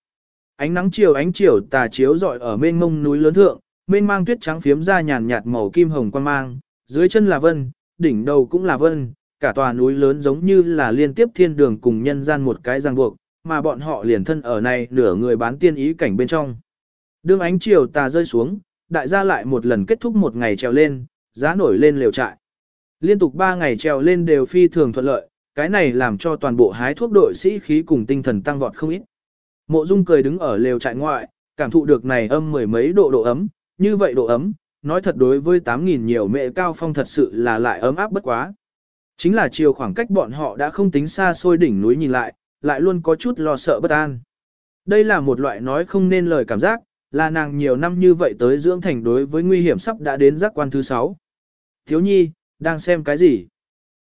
Ánh nắng chiều ánh chiều tà chiếu rọi ở mênh mông núi lớn thượng, mênh mang tuyết trắng phiếm ra nhàn nhạt màu kim hồng quan mang, dưới chân là vân, đỉnh đầu cũng là vân, cả tòa núi lớn giống như là liên tiếp thiên đường cùng nhân gian một cái ràng buộc, mà bọn họ liền thân ở này nửa người bán tiên ý cảnh bên trong. Đương ánh chiều tà rơi xuống, đại gia lại một lần kết thúc một ngày trèo lên, giá nổi lên liều trại. Liên tục ba ngày trèo lên đều phi thường thuận lợi, cái này làm cho toàn bộ hái thuốc đội sĩ khí cùng tinh thần tăng vọt không ít. Mộ Dung cười đứng ở lều trại ngoại, cảm thụ được này âm mười mấy độ độ ấm, như vậy độ ấm, nói thật đối với 8.000 nhiều mẹ cao phong thật sự là lại ấm áp bất quá. Chính là chiều khoảng cách bọn họ đã không tính xa xôi đỉnh núi nhìn lại, lại luôn có chút lo sợ bất an. Đây là một loại nói không nên lời cảm giác, là nàng nhiều năm như vậy tới dưỡng thành đối với nguy hiểm sắp đã đến giác quan thứ 6. Thiếu nhi, đang xem cái gì?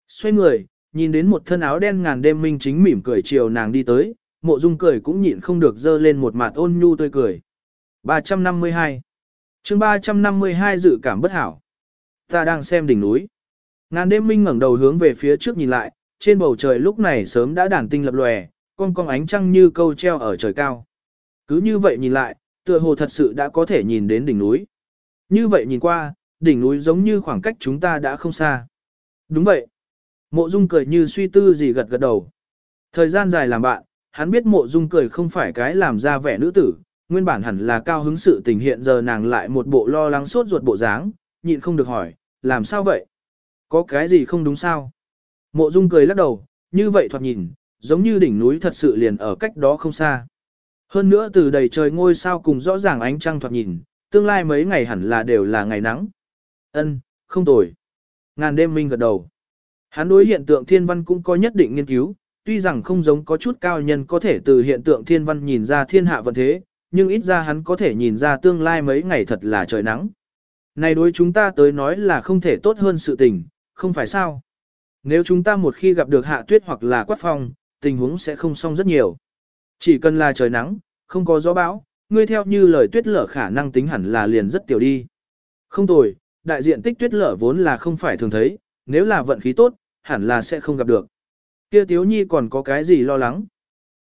Xoay người, nhìn đến một thân áo đen ngàn đêm minh chính mỉm cười chiều nàng đi tới, mộ dung cười cũng nhịn không được dơ lên một mặt ôn nhu tươi cười. 352 chương 352 dự cảm bất hảo. Ta đang xem đỉnh núi. Ngàn đêm minh ngẩng đầu hướng về phía trước nhìn lại, trên bầu trời lúc này sớm đã đàn tinh lập lòe, con con ánh trăng như câu treo ở trời cao. Cứ như vậy nhìn lại, tựa hồ thật sự đã có thể nhìn đến đỉnh núi. Như vậy nhìn qua, đỉnh núi giống như khoảng cách chúng ta đã không xa. Đúng vậy. Mộ Dung cười như suy tư gì gật gật đầu. Thời gian dài làm bạn, hắn biết mộ Dung cười không phải cái làm ra vẻ nữ tử, nguyên bản hẳn là cao hứng sự tình hiện giờ nàng lại một bộ lo lắng sốt ruột bộ dáng, nhịn không được hỏi, làm sao vậy? Có cái gì không đúng sao? Mộ Dung cười lắc đầu, như vậy thoạt nhìn, giống như đỉnh núi thật sự liền ở cách đó không xa. Hơn nữa từ đầy trời ngôi sao cùng rõ ràng ánh trăng thoạt nhìn, tương lai mấy ngày hẳn là đều là ngày nắng. Ân, không tồi. Ngàn đêm minh gật đầu. Hắn đối hiện tượng thiên văn cũng có nhất định nghiên cứu, tuy rằng không giống có chút cao nhân có thể từ hiện tượng thiên văn nhìn ra thiên hạ vận thế, nhưng ít ra hắn có thể nhìn ra tương lai mấy ngày thật là trời nắng. Này đối chúng ta tới nói là không thể tốt hơn sự tình, không phải sao? Nếu chúng ta một khi gặp được hạ tuyết hoặc là quát phong, tình huống sẽ không xong rất nhiều. Chỉ cần là trời nắng, không có gió bão, ngươi theo như lời tuyết lở khả năng tính hẳn là liền rất tiểu đi. Không tồi, đại diện tích tuyết lở vốn là không phải thường thấy, nếu là vận khí tốt, hẳn là sẽ không gặp được. Kia Tiếu Nhi còn có cái gì lo lắng?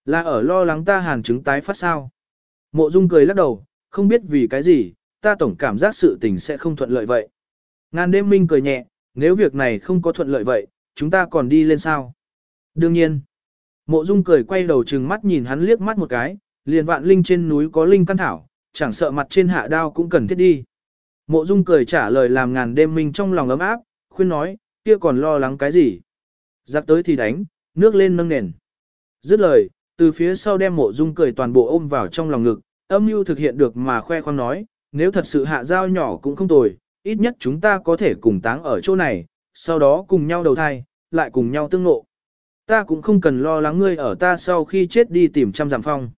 Là ở lo lắng ta hàn chứng tái phát sao? Mộ Dung cười lắc đầu, không biết vì cái gì, ta tổng cảm giác sự tình sẽ không thuận lợi vậy. Ngàn đêm minh cười nhẹ, nếu việc này không có thuận lợi vậy, chúng ta còn đi lên sao? Đương nhiên. Mộ Dung cười quay đầu trừng mắt nhìn hắn liếc mắt một cái, liền vạn linh trên núi có linh căn thảo, chẳng sợ mặt trên hạ đao cũng cần thiết đi. Mộ Dung cười trả lời làm ngàn đêm minh trong lòng ấm áp, khuyên nói, kia còn lo lắng cái gì? Giặc tới thì đánh, nước lên nâng nền. Dứt lời, từ phía sau đem mộ Dung cười toàn bộ ôm vào trong lòng ngực, âm mưu thực hiện được mà khoe khoang nói, nếu thật sự hạ dao nhỏ cũng không tồi, ít nhất chúng ta có thể cùng táng ở chỗ này, sau đó cùng nhau đầu thai, lại cùng nhau tương ngộ. Ta cũng không cần lo lắng ngươi ở ta sau khi chết đi tìm trăm giảm phong.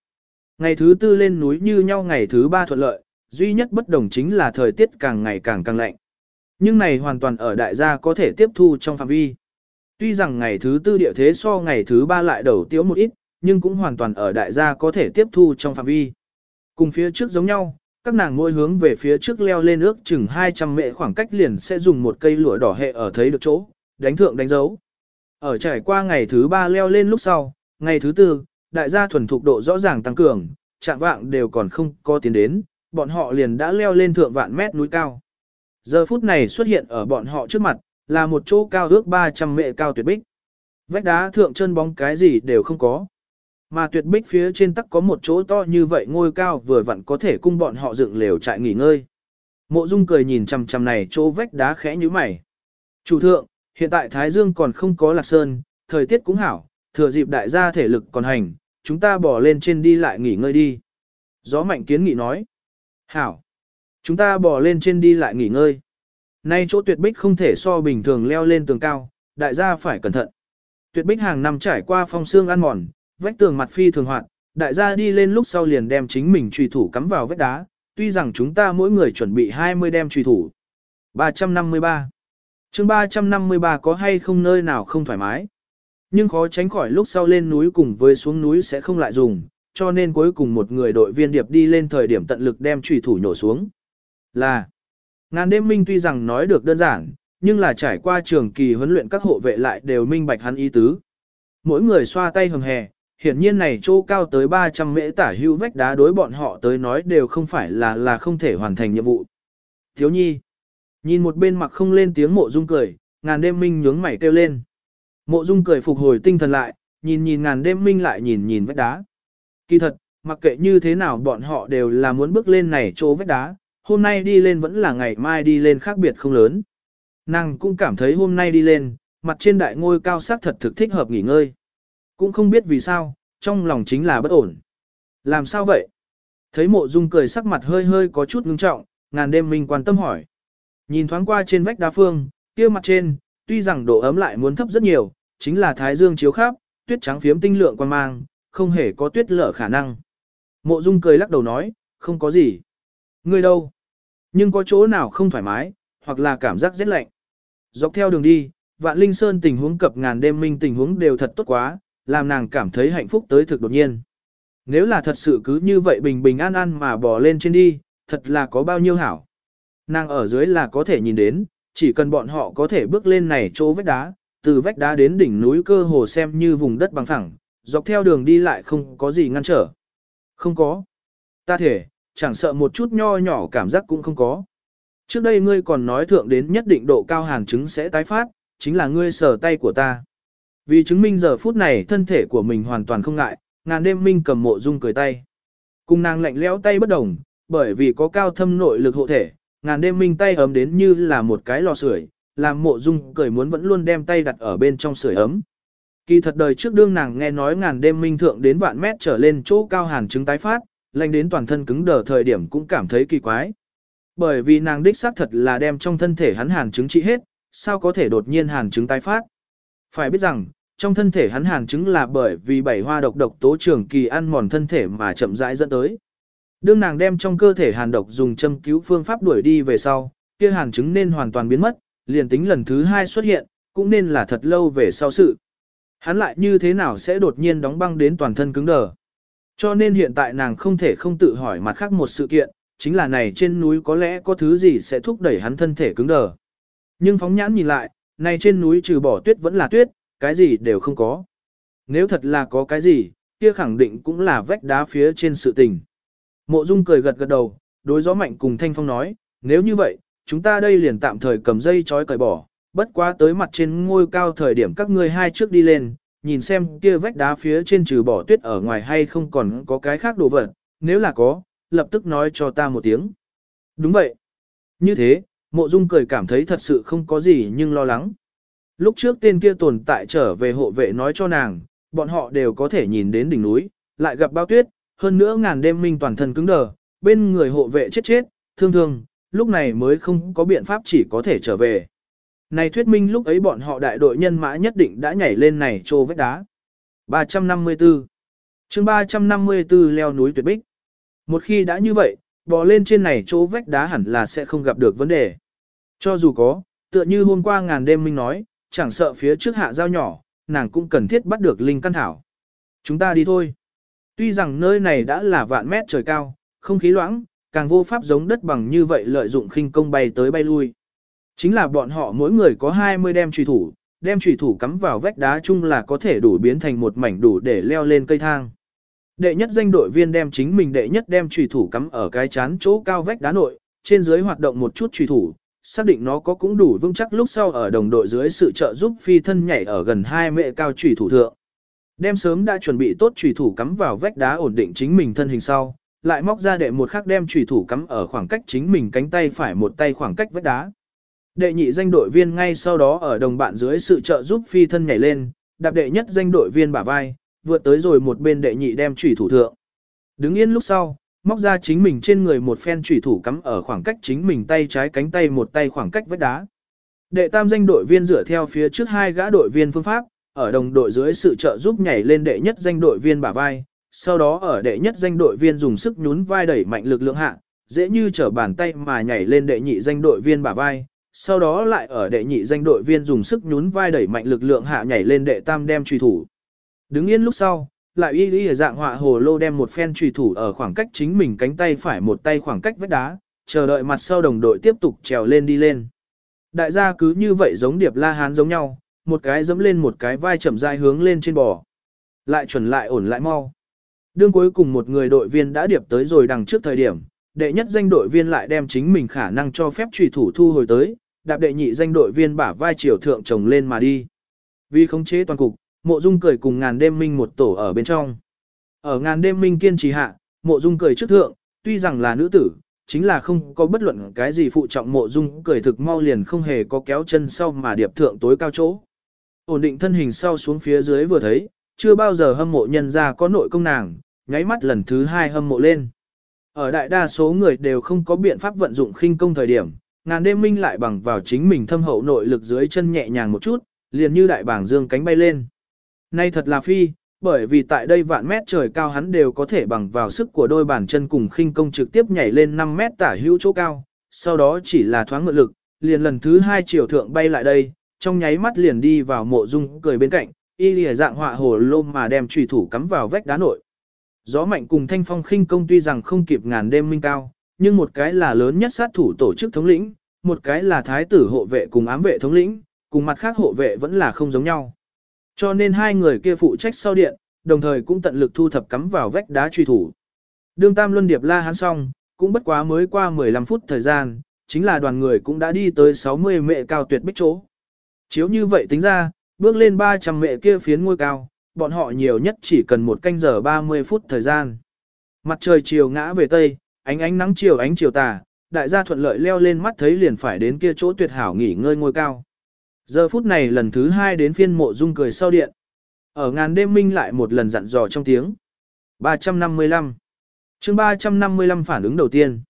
Ngày thứ tư lên núi như nhau ngày thứ ba thuận lợi, duy nhất bất đồng chính là thời tiết càng ngày càng càng lạnh. Nhưng này hoàn toàn ở đại gia có thể tiếp thu trong phạm vi. Tuy rằng ngày thứ tư địa thế so ngày thứ ba lại đầu tiếu một ít, nhưng cũng hoàn toàn ở đại gia có thể tiếp thu trong phạm vi. Cùng phía trước giống nhau, các nàng mỗi hướng về phía trước leo lên ước chừng 200 mệ khoảng cách liền sẽ dùng một cây lụa đỏ hệ ở thấy được chỗ, đánh thượng đánh dấu. Ở trải qua ngày thứ ba leo lên lúc sau, ngày thứ tư, đại gia thuần thục độ rõ ràng tăng cường, trạng vạng đều còn không có tiến đến, bọn họ liền đã leo lên thượng vạn mét núi cao. Giờ phút này xuất hiện ở bọn họ trước mặt, là một chỗ cao ước 300 mệ cao tuyệt bích. Vách đá thượng chân bóng cái gì đều không có. Mà tuyệt bích phía trên tắc có một chỗ to như vậy ngôi cao vừa vặn có thể cung bọn họ dựng lều trại nghỉ ngơi. Mộ Dung cười nhìn chằm chằm này chỗ vách đá khẽ như mày. Chủ thượng, hiện tại Thái Dương còn không có lạc sơn, thời tiết cũng hảo, thừa dịp đại gia thể lực còn hành, chúng ta bỏ lên trên đi lại nghỉ ngơi đi. Gió mạnh kiến nghị nói. Hảo. Chúng ta bỏ lên trên đi lại nghỉ ngơi. Nay chỗ tuyệt bích không thể so bình thường leo lên tường cao, đại gia phải cẩn thận. Tuyệt bích hàng năm trải qua phong xương ăn mòn, vách tường mặt phi thường hoạt, đại gia đi lên lúc sau liền đem chính mình trùy thủ cắm vào vách đá, tuy rằng chúng ta mỗi người chuẩn bị 20 đem trùy thủ. 353 chương 353 có hay không nơi nào không thoải mái. Nhưng khó tránh khỏi lúc sau lên núi cùng với xuống núi sẽ không lại dùng, cho nên cuối cùng một người đội viên điệp đi lên thời điểm tận lực đem trùy thủ nhổ xuống. Là, ngàn đêm minh tuy rằng nói được đơn giản, nhưng là trải qua trường kỳ huấn luyện các hộ vệ lại đều minh bạch hắn ý tứ. Mỗi người xoa tay hầm hè, hiển nhiên này chỗ cao tới 300 mễ tả hưu vách đá đối bọn họ tới nói đều không phải là là không thể hoàn thành nhiệm vụ. Thiếu nhi, nhìn một bên mặt không lên tiếng mộ dung cười, ngàn đêm minh nhướng mày kêu lên. Mộ dung cười phục hồi tinh thần lại, nhìn nhìn ngàn đêm minh lại nhìn nhìn vách đá. Kỳ thật, mặc kệ như thế nào bọn họ đều là muốn bước lên này chỗ vách đá, hôm nay đi lên vẫn là ngày mai đi lên khác biệt không lớn. Nàng cũng cảm thấy hôm nay đi lên, mặt trên đại ngôi cao sắc thật thực thích hợp nghỉ ngơi. Cũng không biết vì sao, trong lòng chính là bất ổn. Làm sao vậy? Thấy mộ dung cười sắc mặt hơi hơi có chút ngưng trọng, ngàn đêm minh quan tâm hỏi. Nhìn thoáng qua trên vách đá phương, kia mặt trên, tuy rằng độ ấm lại muốn thấp rất nhiều, chính là thái dương chiếu khắp, tuyết trắng phiếm tinh lượng quan mang, không hề có tuyết lở khả năng. Mộ dung cười lắc đầu nói, không có gì. người đâu? Nhưng có chỗ nào không thoải mái, hoặc là cảm giác rét lạnh. Dọc theo đường đi, vạn linh sơn tình huống cập ngàn đêm minh tình huống đều thật tốt quá, làm nàng cảm thấy hạnh phúc tới thực đột nhiên. Nếu là thật sự cứ như vậy bình bình an an mà bò lên trên đi, thật là có bao nhiêu hảo. Nàng ở dưới là có thể nhìn đến, chỉ cần bọn họ có thể bước lên này chỗ vách đá, từ vách đá đến đỉnh núi cơ hồ xem như vùng đất bằng phẳng, dọc theo đường đi lại không có gì ngăn trở. Không có. Ta thể, chẳng sợ một chút nho nhỏ cảm giác cũng không có. Trước đây ngươi còn nói thượng đến nhất định độ cao hàn chứng sẽ tái phát, chính là ngươi sờ tay của ta. Vì chứng minh giờ phút này thân thể của mình hoàn toàn không ngại, ngàn đêm minh cầm mộ dung cười tay. Cùng nàng lạnh lẽo tay bất đồng, bởi vì có cao thâm nội lực hộ thể, ngàn đêm minh tay ấm đến như là một cái lò sưởi, làm mộ dung cười muốn vẫn luôn đem tay đặt ở bên trong sưởi ấm. Kỳ thật đời trước đương nàng nghe nói ngàn đêm minh thượng đến vạn mét trở lên chỗ cao hàn chứng tái phát, lạnh đến toàn thân cứng đờ thời điểm cũng cảm thấy kỳ quái. Bởi vì nàng đích xác thật là đem trong thân thể hắn hàn chứng trị hết, sao có thể đột nhiên hàn chứng tái phát. Phải biết rằng, trong thân thể hắn hàn chứng là bởi vì bảy hoa độc độc tố trưởng kỳ ăn mòn thân thể mà chậm rãi dẫn tới. Đương nàng đem trong cơ thể hàn độc dùng châm cứu phương pháp đuổi đi về sau, kia hàn chứng nên hoàn toàn biến mất, liền tính lần thứ hai xuất hiện, cũng nên là thật lâu về sau sự. Hắn lại như thế nào sẽ đột nhiên đóng băng đến toàn thân cứng đờ. Cho nên hiện tại nàng không thể không tự hỏi mặt khác một sự kiện, chính là này trên núi có lẽ có thứ gì sẽ thúc đẩy hắn thân thể cứng đờ. Nhưng phóng nhãn nhìn lại, này trên núi trừ bỏ tuyết vẫn là tuyết, cái gì đều không có. Nếu thật là có cái gì, kia khẳng định cũng là vách đá phía trên sự tình. Mộ Dung cười gật gật đầu, đối gió mạnh cùng Thanh Phong nói, nếu như vậy, chúng ta đây liền tạm thời cầm dây chói cởi bỏ, bất quá tới mặt trên ngôi cao thời điểm các ngươi hai trước đi lên, nhìn xem kia vách đá phía trên trừ bỏ tuyết ở ngoài hay không còn có cái khác đồ vật, nếu là có, lập tức nói cho ta một tiếng. Đúng vậy. Như thế, mộ dung cười cảm thấy thật sự không có gì nhưng lo lắng. Lúc trước tên kia tồn tại trở về hộ vệ nói cho nàng, bọn họ đều có thể nhìn đến đỉnh núi, lại gặp bao tuyết, hơn nữa ngàn đêm minh toàn thân cứng đờ, bên người hộ vệ chết chết, thương thương, lúc này mới không có biện pháp chỉ có thể trở về. Này thuyết minh lúc ấy bọn họ đại đội nhân mã nhất định đã nhảy lên này trô vách đá. 354 chương 354 leo núi tuyệt bích. Một khi đã như vậy, bò lên trên này chỗ vách đá hẳn là sẽ không gặp được vấn đề. Cho dù có, tựa như hôm qua ngàn đêm minh nói, chẳng sợ phía trước hạ giao nhỏ, nàng cũng cần thiết bắt được linh căn thảo. Chúng ta đi thôi. Tuy rằng nơi này đã là vạn mét trời cao, không khí loãng, càng vô pháp giống đất bằng như vậy lợi dụng khinh công bay tới bay lui. Chính là bọn họ mỗi người có 20 đem trùy thủ, đem trùy thủ cắm vào vách đá chung là có thể đủ biến thành một mảnh đủ để leo lên cây thang. Đệ nhất danh đội viên đem chính mình đệ nhất đem trùy thủ cắm ở cái chán chỗ cao vách đá nội, trên dưới hoạt động một chút trùy thủ, xác định nó có cũng đủ vững chắc lúc sau ở đồng đội dưới sự trợ giúp phi thân nhảy ở gần 2 mệ cao trùy thủ thượng. Đem sớm đã chuẩn bị tốt chủy thủ cắm vào vách đá ổn định chính mình thân hình sau, lại móc ra đệ một khắc đem chủy thủ cắm ở khoảng cách chính mình cánh tay phải một tay khoảng cách vách đá. Đệ nhị danh đội viên ngay sau đó ở đồng bạn dưới sự trợ giúp phi thân nhảy lên, đạp đệ nhất danh đội viên bả vai, vượt tới rồi một bên đệ nhị đem chủy thủ thượng. Đứng yên lúc sau, móc ra chính mình trên người một phen chủy thủ cắm ở khoảng cách chính mình tay trái cánh tay một tay khoảng cách vách đá. Đệ tam danh đội viên dựa theo phía trước hai gã đội viên phương pháp, ở đồng đội dưới sự trợ giúp nhảy lên đệ nhất danh đội viên bả vai, sau đó ở đệ nhất danh đội viên dùng sức nhún vai đẩy mạnh lực lượng hạ, dễ như trở bàn tay mà nhảy lên đệ nhị danh đội viên bả vai, sau đó lại ở đệ nhị danh đội viên dùng sức nhún vai đẩy mạnh lực lượng hạ nhảy lên đệ tam đem truy thủ. Đứng yên lúc sau, lại y y dạng họa hồ lô đem một phen truy thủ ở khoảng cách chính mình cánh tay phải một tay khoảng cách vách đá, chờ đợi mặt sau đồng đội tiếp tục trèo lên đi lên. Đại gia cứ như vậy giống điệp la hán giống nhau, một cái dẫm lên một cái vai chậm rãi hướng lên trên bò. Lại chuẩn lại ổn lại mau. Đương cuối cùng một người đội viên đã điệp tới rồi đằng trước thời điểm, đệ nhất danh đội viên lại đem chính mình khả năng cho phép trùy thủ thu hồi tới, đạp đệ nhị danh đội viên bả vai chiều thượng chồng lên mà đi. Vì khống chế toàn cục, mộ dung cười cùng ngàn đêm minh một tổ ở bên trong. Ở ngàn đêm minh kiên trì hạ, mộ dung cười trước thượng, tuy rằng là nữ tử, chính là không có bất luận cái gì phụ trọng mộ dung cười thực mau liền không hề có kéo chân sau mà điệp thượng tối cao chỗ. Ổn định thân hình sau xuống phía dưới vừa thấy, chưa bao giờ hâm mộ nhân ra có nội công nàng, nháy mắt lần thứ hai hâm mộ lên. Ở đại đa số người đều không có biện pháp vận dụng khinh công thời điểm, ngàn đêm minh lại bằng vào chính mình thâm hậu nội lực dưới chân nhẹ nhàng một chút, liền như đại bảng dương cánh bay lên. Nay thật là phi, bởi vì tại đây vạn mét trời cao hắn đều có thể bằng vào sức của đôi bàn chân cùng khinh công trực tiếp nhảy lên 5 mét tả hữu chỗ cao, sau đó chỉ là thoáng ngự lực, liền lần thứ hai chiều thượng bay lại đây, trong nháy mắt liền đi vào mộ dung cười bên cạnh, y lìa dạng họa hồ lô mà đem trùy thủ cắm vào vách đá nội. Gió mạnh cùng thanh phong khinh công tuy rằng không kịp ngàn đêm minh cao, nhưng một cái là lớn nhất sát thủ tổ chức thống lĩnh, một cái là thái tử hộ vệ cùng ám vệ thống lĩnh, cùng mặt khác hộ vệ vẫn là không giống nhau. Cho nên hai người kia phụ trách sau điện, đồng thời cũng tận lực thu thập cắm vào vách đá truy thủ. Đương Tam Luân Điệp la hắn xong, cũng bất quá mới qua 15 phút thời gian, chính là đoàn người cũng đã đi tới 60 mệ cao tuyệt bích chỗ. Chiếu như vậy tính ra, bước lên 300 mẹ kia phiến ngôi cao, bọn họ nhiều nhất chỉ cần một canh giờ 30 phút thời gian. Mặt trời chiều ngã về tây, ánh ánh nắng chiều ánh chiều tà, đại gia thuận lợi leo lên mắt thấy liền phải đến kia chỗ tuyệt hảo nghỉ ngơi ngôi cao. Giờ phút này lần thứ hai đến phiên mộ dung cười sau điện. Ở ngàn đêm minh lại một lần dặn dò trong tiếng. 355 chương 355 phản ứng đầu tiên.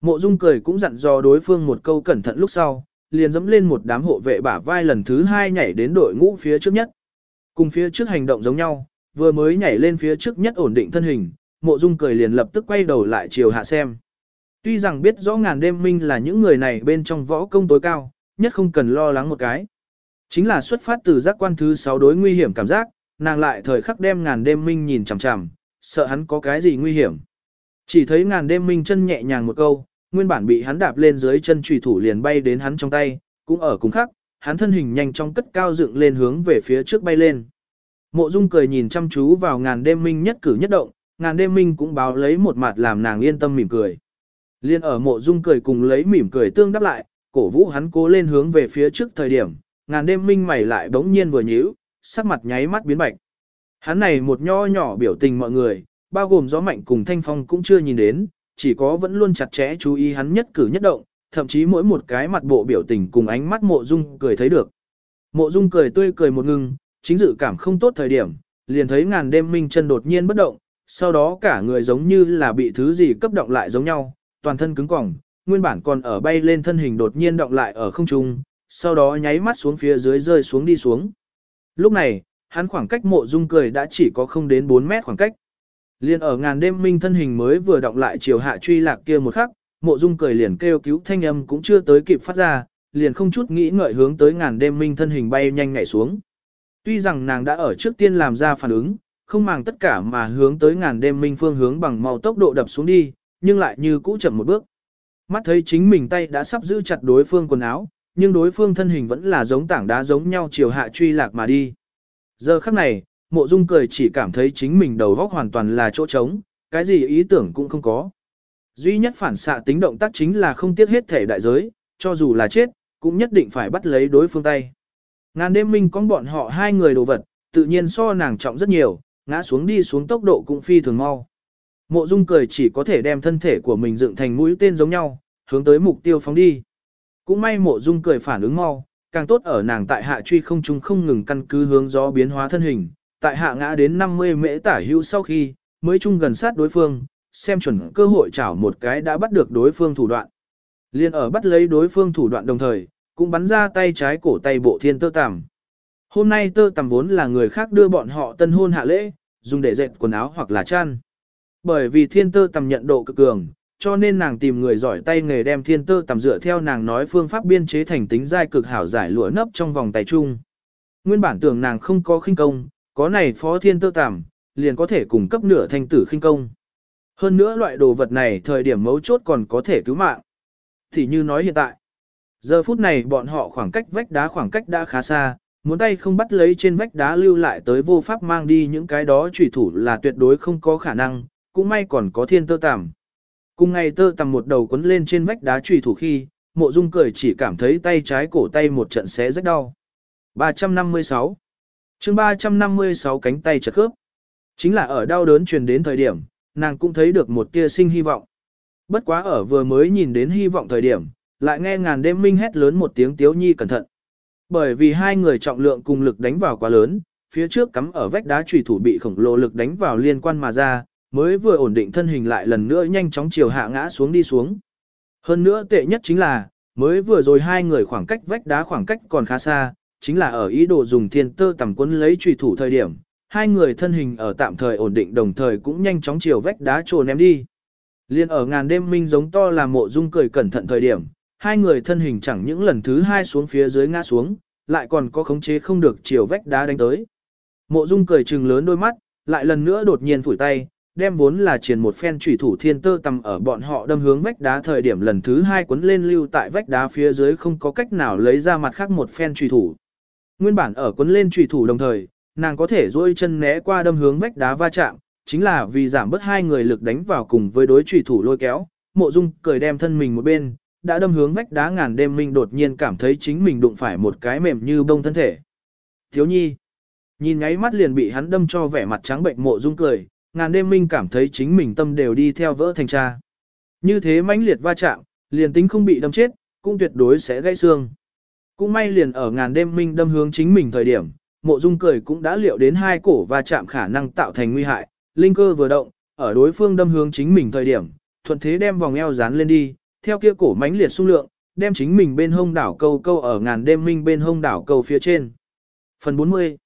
Mộ dung cười cũng dặn dò đối phương một câu cẩn thận lúc sau, liền dẫm lên một đám hộ vệ bả vai lần thứ hai nhảy đến đội ngũ phía trước nhất. Cùng phía trước hành động giống nhau, vừa mới nhảy lên phía trước nhất ổn định thân hình, mộ dung cười liền lập tức quay đầu lại chiều hạ xem. Tuy rằng biết rõ ngàn đêm minh là những người này bên trong võ công tối cao, nhất không cần lo lắng một cái. Chính là xuất phát từ giác quan thứ 6 đối nguy hiểm cảm giác, nàng lại thời khắc đem ngàn đêm minh nhìn chằm chằm, sợ hắn có cái gì nguy hiểm. Chỉ thấy ngàn đêm minh chân nhẹ nhàng một câu, nguyên bản bị hắn đạp lên dưới chân trùy thủ liền bay đến hắn trong tay, cũng ở cùng khắc, hắn thân hình nhanh chóng cất cao dựng lên hướng về phía trước bay lên. Mộ Dung cười nhìn chăm chú vào ngàn đêm minh nhất cử nhất động, ngàn đêm minh cũng báo lấy một mặt làm nàng yên tâm mỉm cười. Liên ở mộ Dung cười cùng lấy mỉm cười tương đáp lại, cổ vũ hắn cố lên hướng về phía trước thời điểm, ngàn đêm minh mày lại bỗng nhiên vừa nhíu, sắc mặt nháy mắt biến bạch. Hắn này một nho nhỏ biểu tình mọi người, bao gồm gió mạnh cùng thanh phong cũng chưa nhìn đến, chỉ có vẫn luôn chặt chẽ chú ý hắn nhất cử nhất động, thậm chí mỗi một cái mặt bộ biểu tình cùng ánh mắt mộ dung cười thấy được. Mộ dung cười tươi cười một ngưng, chính dự cảm không tốt thời điểm, liền thấy ngàn đêm minh chân đột nhiên bất động, sau đó cả người giống như là bị thứ gì cấp động lại giống nhau, toàn thân cứng cỏng, nguyên bản còn ở bay lên thân hình đột nhiên động lại ở không trung, sau đó nháy mắt xuống phía dưới rơi xuống đi xuống. Lúc này, hắn khoảng cách mộ dung cười đã chỉ có không đến 4 mét khoảng cách. Liên ở ngàn đêm minh thân hình mới vừa động lại chiều hạ truy lạc kia một khắc, mộ dung cười liền kêu cứu thanh âm cũng chưa tới kịp phát ra, liền không chút nghĩ ngợi hướng tới ngàn đêm minh thân hình bay nhanh nhảy xuống. Tuy rằng nàng đã ở trước tiên làm ra phản ứng, không màng tất cả mà hướng tới ngàn đêm minh phương hướng bằng mau tốc độ đập xuống đi, nhưng lại như cũ chậm một bước. Mắt thấy chính mình tay đã sắp giữ chặt đối phương quần áo, nhưng đối phương thân hình vẫn là giống tảng đá giống nhau chiều hạ truy lạc mà đi. Giờ khắc này, mộ dung cười chỉ cảm thấy chính mình đầu góc hoàn toàn là chỗ trống, cái gì ý tưởng cũng không có. Duy nhất phản xạ tính động tác chính là không tiếc hết thể đại giới, cho dù là chết, cũng nhất định phải bắt lấy đối phương tay. Ngàn đêm minh có bọn họ hai người đồ vật, tự nhiên so nàng trọng rất nhiều, ngã xuống đi xuống tốc độ cũng phi thường mau. Mộ dung cười chỉ có thể đem thân thể của mình dựng thành mũi tên giống nhau, hướng tới mục tiêu phóng đi. Cũng may mộ dung cười phản ứng mau, càng tốt ở nàng tại hạ truy không trung không ngừng căn cứ hướng gió biến hóa thân hình, tại hạ ngã đến 50 mễ tả hữu sau khi, mới chung gần sát đối phương, xem chuẩn cơ hội chảo một cái đã bắt được đối phương thủ đoạn. Liên ở bắt lấy đối phương thủ đoạn đồng thời, cũng bắn ra tay trái cổ tay bộ thiên tơ tằm. Hôm nay tơ tằm vốn là người khác đưa bọn họ tân hôn hạ lễ, dùng để dệt quần áo hoặc là chăn. Bởi vì thiên tơ tằm nhận độ cực cường, cho nên nàng tìm người giỏi tay nghề đem thiên tơ tằm dựa theo nàng nói phương pháp biên chế thành tính giai cực hảo giải lụa nấp trong vòng tay chung. Nguyên bản tưởng nàng không có khinh công, có này phó thiên tơ tằm, liền có thể cung cấp nửa thanh tử khinh công. Hơn nữa loại đồ vật này thời điểm mấu chốt còn có thể cứu mạng. Thì như nói hiện tại, giờ phút này bọn họ khoảng cách vách đá khoảng cách đã khá xa, muốn tay không bắt lấy trên vách đá lưu lại tới vô pháp mang đi những cái đó trùy thủ là tuyệt đối không có khả năng, cũng may còn có thiên tơ tằm. Cùng ngày tơ tầm một đầu quấn lên trên vách đá trùy thủ khi, mộ dung cười chỉ cảm thấy tay trái cổ tay một trận xé rất đau. 356 chương 356 cánh tay chật khớp. Chính là ở đau đớn truyền đến thời điểm, nàng cũng thấy được một tia sinh hy vọng. Bất quá ở vừa mới nhìn đến hy vọng thời điểm, lại nghe ngàn đêm minh hét lớn một tiếng tiếu nhi cẩn thận. Bởi vì hai người trọng lượng cùng lực đánh vào quá lớn, phía trước cắm ở vách đá trùy thủ bị khổng lồ lực đánh vào liên quan mà ra, mới vừa ổn định thân hình lại lần nữa nhanh chóng chiều hạ ngã xuống đi xuống. Hơn nữa tệ nhất chính là, mới vừa rồi hai người khoảng cách vách đá khoảng cách còn khá xa, chính là ở ý đồ dùng thiên tơ tầm quân lấy trùy thủ thời điểm, hai người thân hình ở tạm thời ổn định đồng thời cũng nhanh chóng chiều vách đá trồ ném đi. Liên ở ngàn đêm minh giống to là mộ dung cười cẩn thận thời điểm, hai người thân hình chẳng những lần thứ hai xuống phía dưới ngã xuống, lại còn có khống chế không được chiều vách đá đánh tới. Mộ dung cười trừng lớn đôi mắt, lại lần nữa đột nhiên phủi tay, đem vốn là triển một phen chủy thủ thiên tơ tầm ở bọn họ đâm hướng vách đá thời điểm lần thứ hai cuốn lên lưu tại vách đá phía dưới không có cách nào lấy ra mặt khác một phen chủy thủ. Nguyên bản ở cuốn lên trùy thủ đồng thời, nàng có thể duỗi chân né qua đâm hướng vách đá va chạm, chính là vì giảm bớt hai người lực đánh vào cùng với đối trùy thủ lôi kéo, mộ dung cười đem thân mình một bên, đã đâm hướng vách đá ngàn đêm minh đột nhiên cảm thấy chính mình đụng phải một cái mềm như bông thân thể. Thiếu nhi, nhìn ngáy mắt liền bị hắn đâm cho vẻ mặt trắng bệnh mộ dung cười, ngàn đêm minh cảm thấy chính mình tâm đều đi theo vỡ thành cha. Như thế mãnh liệt va chạm, liền tính không bị đâm chết, cũng tuyệt đối sẽ gãy xương. Cũng may liền ở ngàn đêm minh đâm hướng chính mình thời điểm, mộ dung cười cũng đã liệu đến hai cổ và chạm khả năng tạo thành nguy hại, linh cơ vừa động, ở đối phương đâm hướng chính mình thời điểm, thuận thế đem vòng eo dán lên đi, theo kia cổ mãnh liệt xung lượng, đem chính mình bên hông đảo câu câu ở ngàn đêm minh bên hông đảo câu phía trên. Phần 40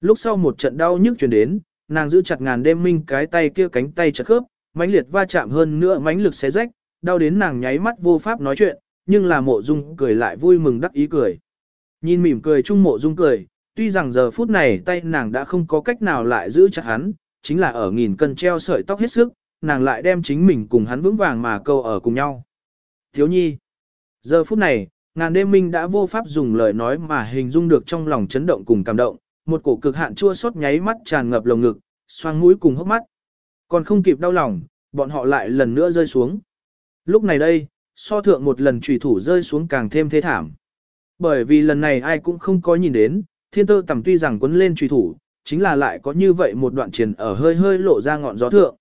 Lúc sau một trận đau nhức chuyển đến, nàng giữ chặt ngàn đêm minh cái tay kia cánh tay chặt khớp, mãnh liệt va chạm hơn nữa mãnh lực xé rách, đau đến nàng nháy mắt vô pháp nói chuyện, nhưng là mộ dung cười lại vui mừng đắc ý cười. Nhìn mỉm cười chung mộ dung cười, tuy rằng giờ phút này tay nàng đã không có cách nào lại giữ chặt hắn, chính là ở nghìn cân treo sợi tóc hết sức, nàng lại đem chính mình cùng hắn vững vàng mà câu ở cùng nhau. Thiếu nhi. Giờ phút này, ngàn đêm minh đã vô pháp dùng lời nói mà hình dung được trong lòng chấn động cùng cảm động, một cổ cực hạn chua xót nháy mắt tràn ngập lồng ngực, xoang mũi cùng hốc mắt. Còn không kịp đau lòng, bọn họ lại lần nữa rơi xuống. Lúc này đây, so thượng một lần trùy thủ rơi xuống càng thêm thế thảm. Bởi vì lần này ai cũng không có nhìn đến, thiên tơ tầm tuy rằng quấn lên trùy thủ, chính là lại có như vậy một đoạn triển ở hơi hơi lộ ra ngọn gió thượng.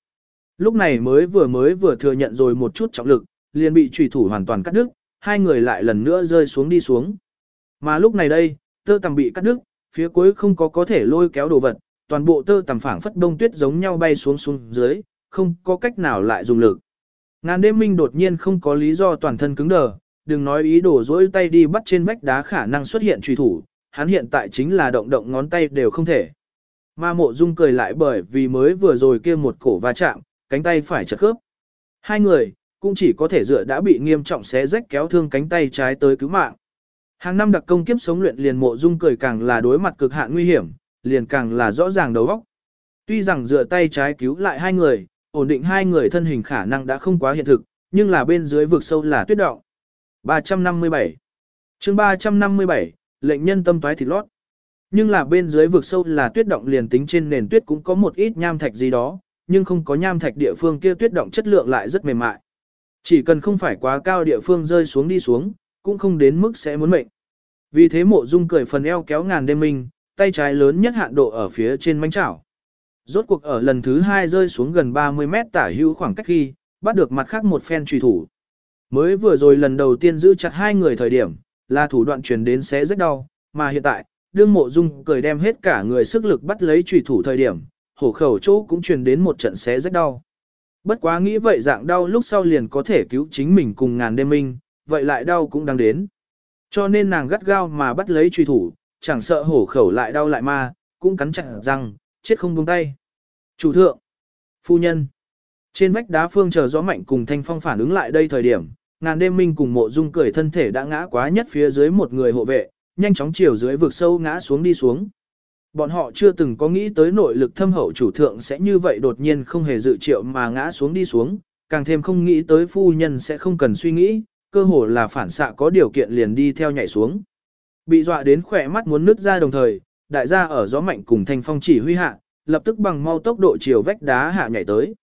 Lúc này mới vừa mới vừa thừa nhận rồi một chút trọng lực, liền bị trùy thủ hoàn toàn cắt đứt, hai người lại lần nữa rơi xuống đi xuống. Mà lúc này đây, tơ tầm bị cắt đứt, phía cuối không có có thể lôi kéo đồ vật, toàn bộ tơ tầm phảng phất đông tuyết giống nhau bay xuống xuống dưới, không có cách nào lại dùng lực. Ngàn đêm minh đột nhiên không có lý do toàn thân cứng đờ, đừng nói ý đồ dỗi tay đi bắt trên vách đá khả năng xuất hiện truy thủ, hắn hiện tại chính là động động ngón tay đều không thể. Ma mộ dung cười lại bởi vì mới vừa rồi kia một cổ va chạm, cánh tay phải chật khớp. Hai người, cũng chỉ có thể dựa đã bị nghiêm trọng xé rách kéo thương cánh tay trái tới cứu mạng. Hàng năm đặc công kiếp sống luyện liền mộ dung cười càng là đối mặt cực hạn nguy hiểm, liền càng là rõ ràng đầu óc. Tuy rằng dựa tay trái cứu lại hai người, ổn định hai người thân hình khả năng đã không quá hiện thực, nhưng là bên dưới vực sâu là tuyết động. 357 chương 357, lệnh nhân tâm toái thịt lót. Nhưng là bên dưới vực sâu là tuyết động liền tính trên nền tuyết cũng có một ít nham thạch gì đó, nhưng không có nham thạch địa phương kia tuyết động chất lượng lại rất mềm mại. Chỉ cần không phải quá cao địa phương rơi xuống đi xuống, cũng không đến mức sẽ muốn mệnh. Vì thế mộ dung cười phần eo kéo ngàn đêm minh, tay trái lớn nhất hạn độ ở phía trên mánh chảo. Rốt cuộc ở lần thứ hai rơi xuống gần 30 mét tả hữu khoảng cách khi, bắt được mặt khác một phen truy thủ. Mới vừa rồi lần đầu tiên giữ chặt hai người thời điểm, là thủ đoạn truyền đến sẽ rất đau, mà hiện tại, đương mộ dung cười đem hết cả người sức lực bắt lấy trùy thủ thời điểm, hổ khẩu chỗ cũng truyền đến một trận xé rất đau. Bất quá nghĩ vậy dạng đau lúc sau liền có thể cứu chính mình cùng ngàn đêm minh, vậy lại đau cũng đang đến. Cho nên nàng gắt gao mà bắt lấy truy thủ, chẳng sợ hổ khẩu lại đau lại ma, cũng cắn chặt răng, chết không buông tay. Chủ thượng, phu nhân, trên vách đá phương chờ gió mạnh cùng thanh phong phản ứng lại đây thời điểm, ngàn đêm minh cùng mộ dung cười thân thể đã ngã quá nhất phía dưới một người hộ vệ, nhanh chóng chiều dưới vực sâu ngã xuống đi xuống. Bọn họ chưa từng có nghĩ tới nội lực thâm hậu chủ thượng sẽ như vậy đột nhiên không hề dự triệu mà ngã xuống đi xuống, càng thêm không nghĩ tới phu nhân sẽ không cần suy nghĩ, cơ hồ là phản xạ có điều kiện liền đi theo nhảy xuống. Bị dọa đến khỏe mắt muốn nứt ra đồng thời, đại gia ở gió mạnh cùng thanh phong chỉ huy hạ, lập tức bằng mau tốc độ chiều vách đá hạ nhảy tới.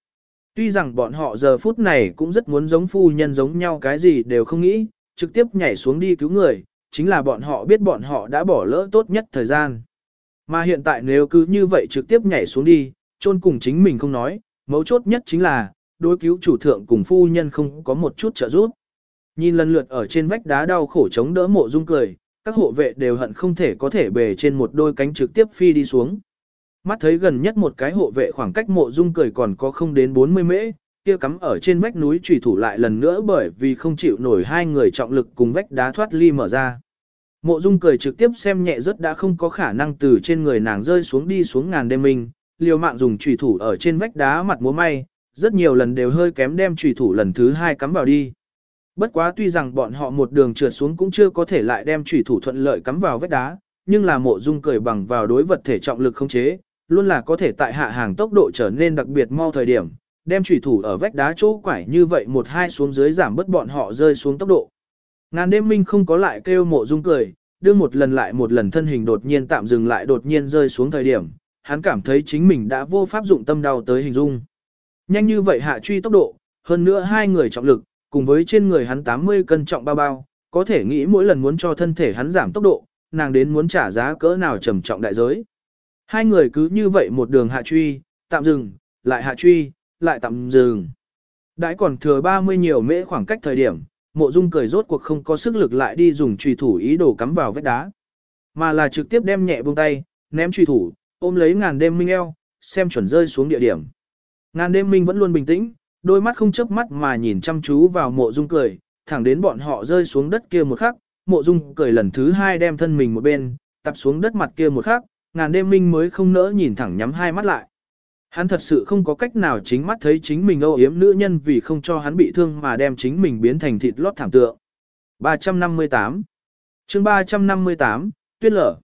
Tuy rằng bọn họ giờ phút này cũng rất muốn giống phu nhân giống nhau cái gì đều không nghĩ, trực tiếp nhảy xuống đi cứu người, chính là bọn họ biết bọn họ đã bỏ lỡ tốt nhất thời gian. Mà hiện tại nếu cứ như vậy trực tiếp nhảy xuống đi, chôn cùng chính mình không nói, mấu chốt nhất chính là, đối cứu chủ thượng cùng phu nhân không có một chút trợ giúp. Nhìn lần lượt ở trên vách đá đau khổ chống đỡ mộ dung cười, các hộ vệ đều hận không thể có thể bề trên một đôi cánh trực tiếp phi đi xuống. Mắt thấy gần nhất một cái hộ vệ khoảng cách mộ dung cười còn có không đến 40 mễ, kia cắm ở trên vách núi trùy thủ lại lần nữa bởi vì không chịu nổi hai người trọng lực cùng vách đá thoát ly mở ra. Mộ dung cười trực tiếp xem nhẹ rất đã không có khả năng từ trên người nàng rơi xuống đi xuống ngàn đêm mình liều mạng dùng trùy thủ ở trên vách đá mặt múa may, rất nhiều lần đều hơi kém đem trùy thủ lần thứ hai cắm vào đi. Bất quá tuy rằng bọn họ một đường trượt xuống cũng chưa có thể lại đem trùy thủ thuận lợi cắm vào vách đá, nhưng là mộ dung cười bằng vào đối vật thể trọng lực không chế, luôn là có thể tại hạ hàng tốc độ trở nên đặc biệt mau thời điểm, đem chủy thủ ở vách đá chỗ quải như vậy một hai xuống dưới giảm bớt bọn họ rơi xuống tốc độ. Ngàn đêm minh không có lại kêu mộ dung cười, đưa một lần lại một lần thân hình đột nhiên tạm dừng lại đột nhiên rơi xuống thời điểm, hắn cảm thấy chính mình đã vô pháp dụng tâm đau tới hình dung. Nhanh như vậy hạ truy tốc độ, hơn nữa hai người trọng lực, cùng với trên người hắn 80 cân trọng bao bao, có thể nghĩ mỗi lần muốn cho thân thể hắn giảm tốc độ, nàng đến muốn trả giá cỡ nào trầm trọng đại giới. Hai người cứ như vậy một đường hạ truy, tạm dừng, lại hạ truy, lại tạm dừng. Đãi còn thừa 30 nhiều mễ khoảng cách thời điểm, mộ dung cười rốt cuộc không có sức lực lại đi dùng trùy thủ ý đồ cắm vào vết đá. Mà là trực tiếp đem nhẹ buông tay, ném trùy thủ, ôm lấy ngàn đêm minh eo, xem chuẩn rơi xuống địa điểm. Ngàn đêm minh vẫn luôn bình tĩnh, đôi mắt không chớp mắt mà nhìn chăm chú vào mộ dung cười, thẳng đến bọn họ rơi xuống đất kia một khắc, mộ dung cười lần thứ hai đem thân mình một bên, tập xuống đất mặt kia một khắc, ngàn đêm minh mới không nỡ nhìn thẳng nhắm hai mắt lại. Hắn thật sự không có cách nào chính mắt thấy chính mình âu yếm nữ nhân vì không cho hắn bị thương mà đem chính mình biến thành thịt lót thảm tượng. 358 chương 358, tuyết lở.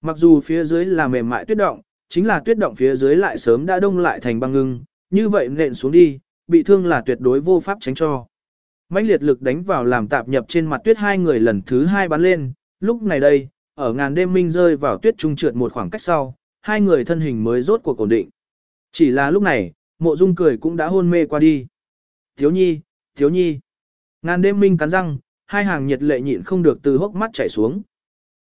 Mặc dù phía dưới là mềm mại tuyết động, chính là tuyết động phía dưới lại sớm đã đông lại thành băng ngưng, như vậy nện xuống đi, bị thương là tuyệt đối vô pháp tránh cho. Mánh liệt lực đánh vào làm tạp nhập trên mặt tuyết hai người lần thứ hai bắn lên, lúc này đây, ở ngàn đêm minh rơi vào tuyết trung trượt một khoảng cách sau, hai người thân hình mới rốt cuộc ổn định. Chỉ là lúc này, mộ dung cười cũng đã hôn mê qua đi. Thiếu nhi, thiếu nhi. Ngàn đêm minh cắn răng, hai hàng nhiệt lệ nhịn không được từ hốc mắt chảy xuống.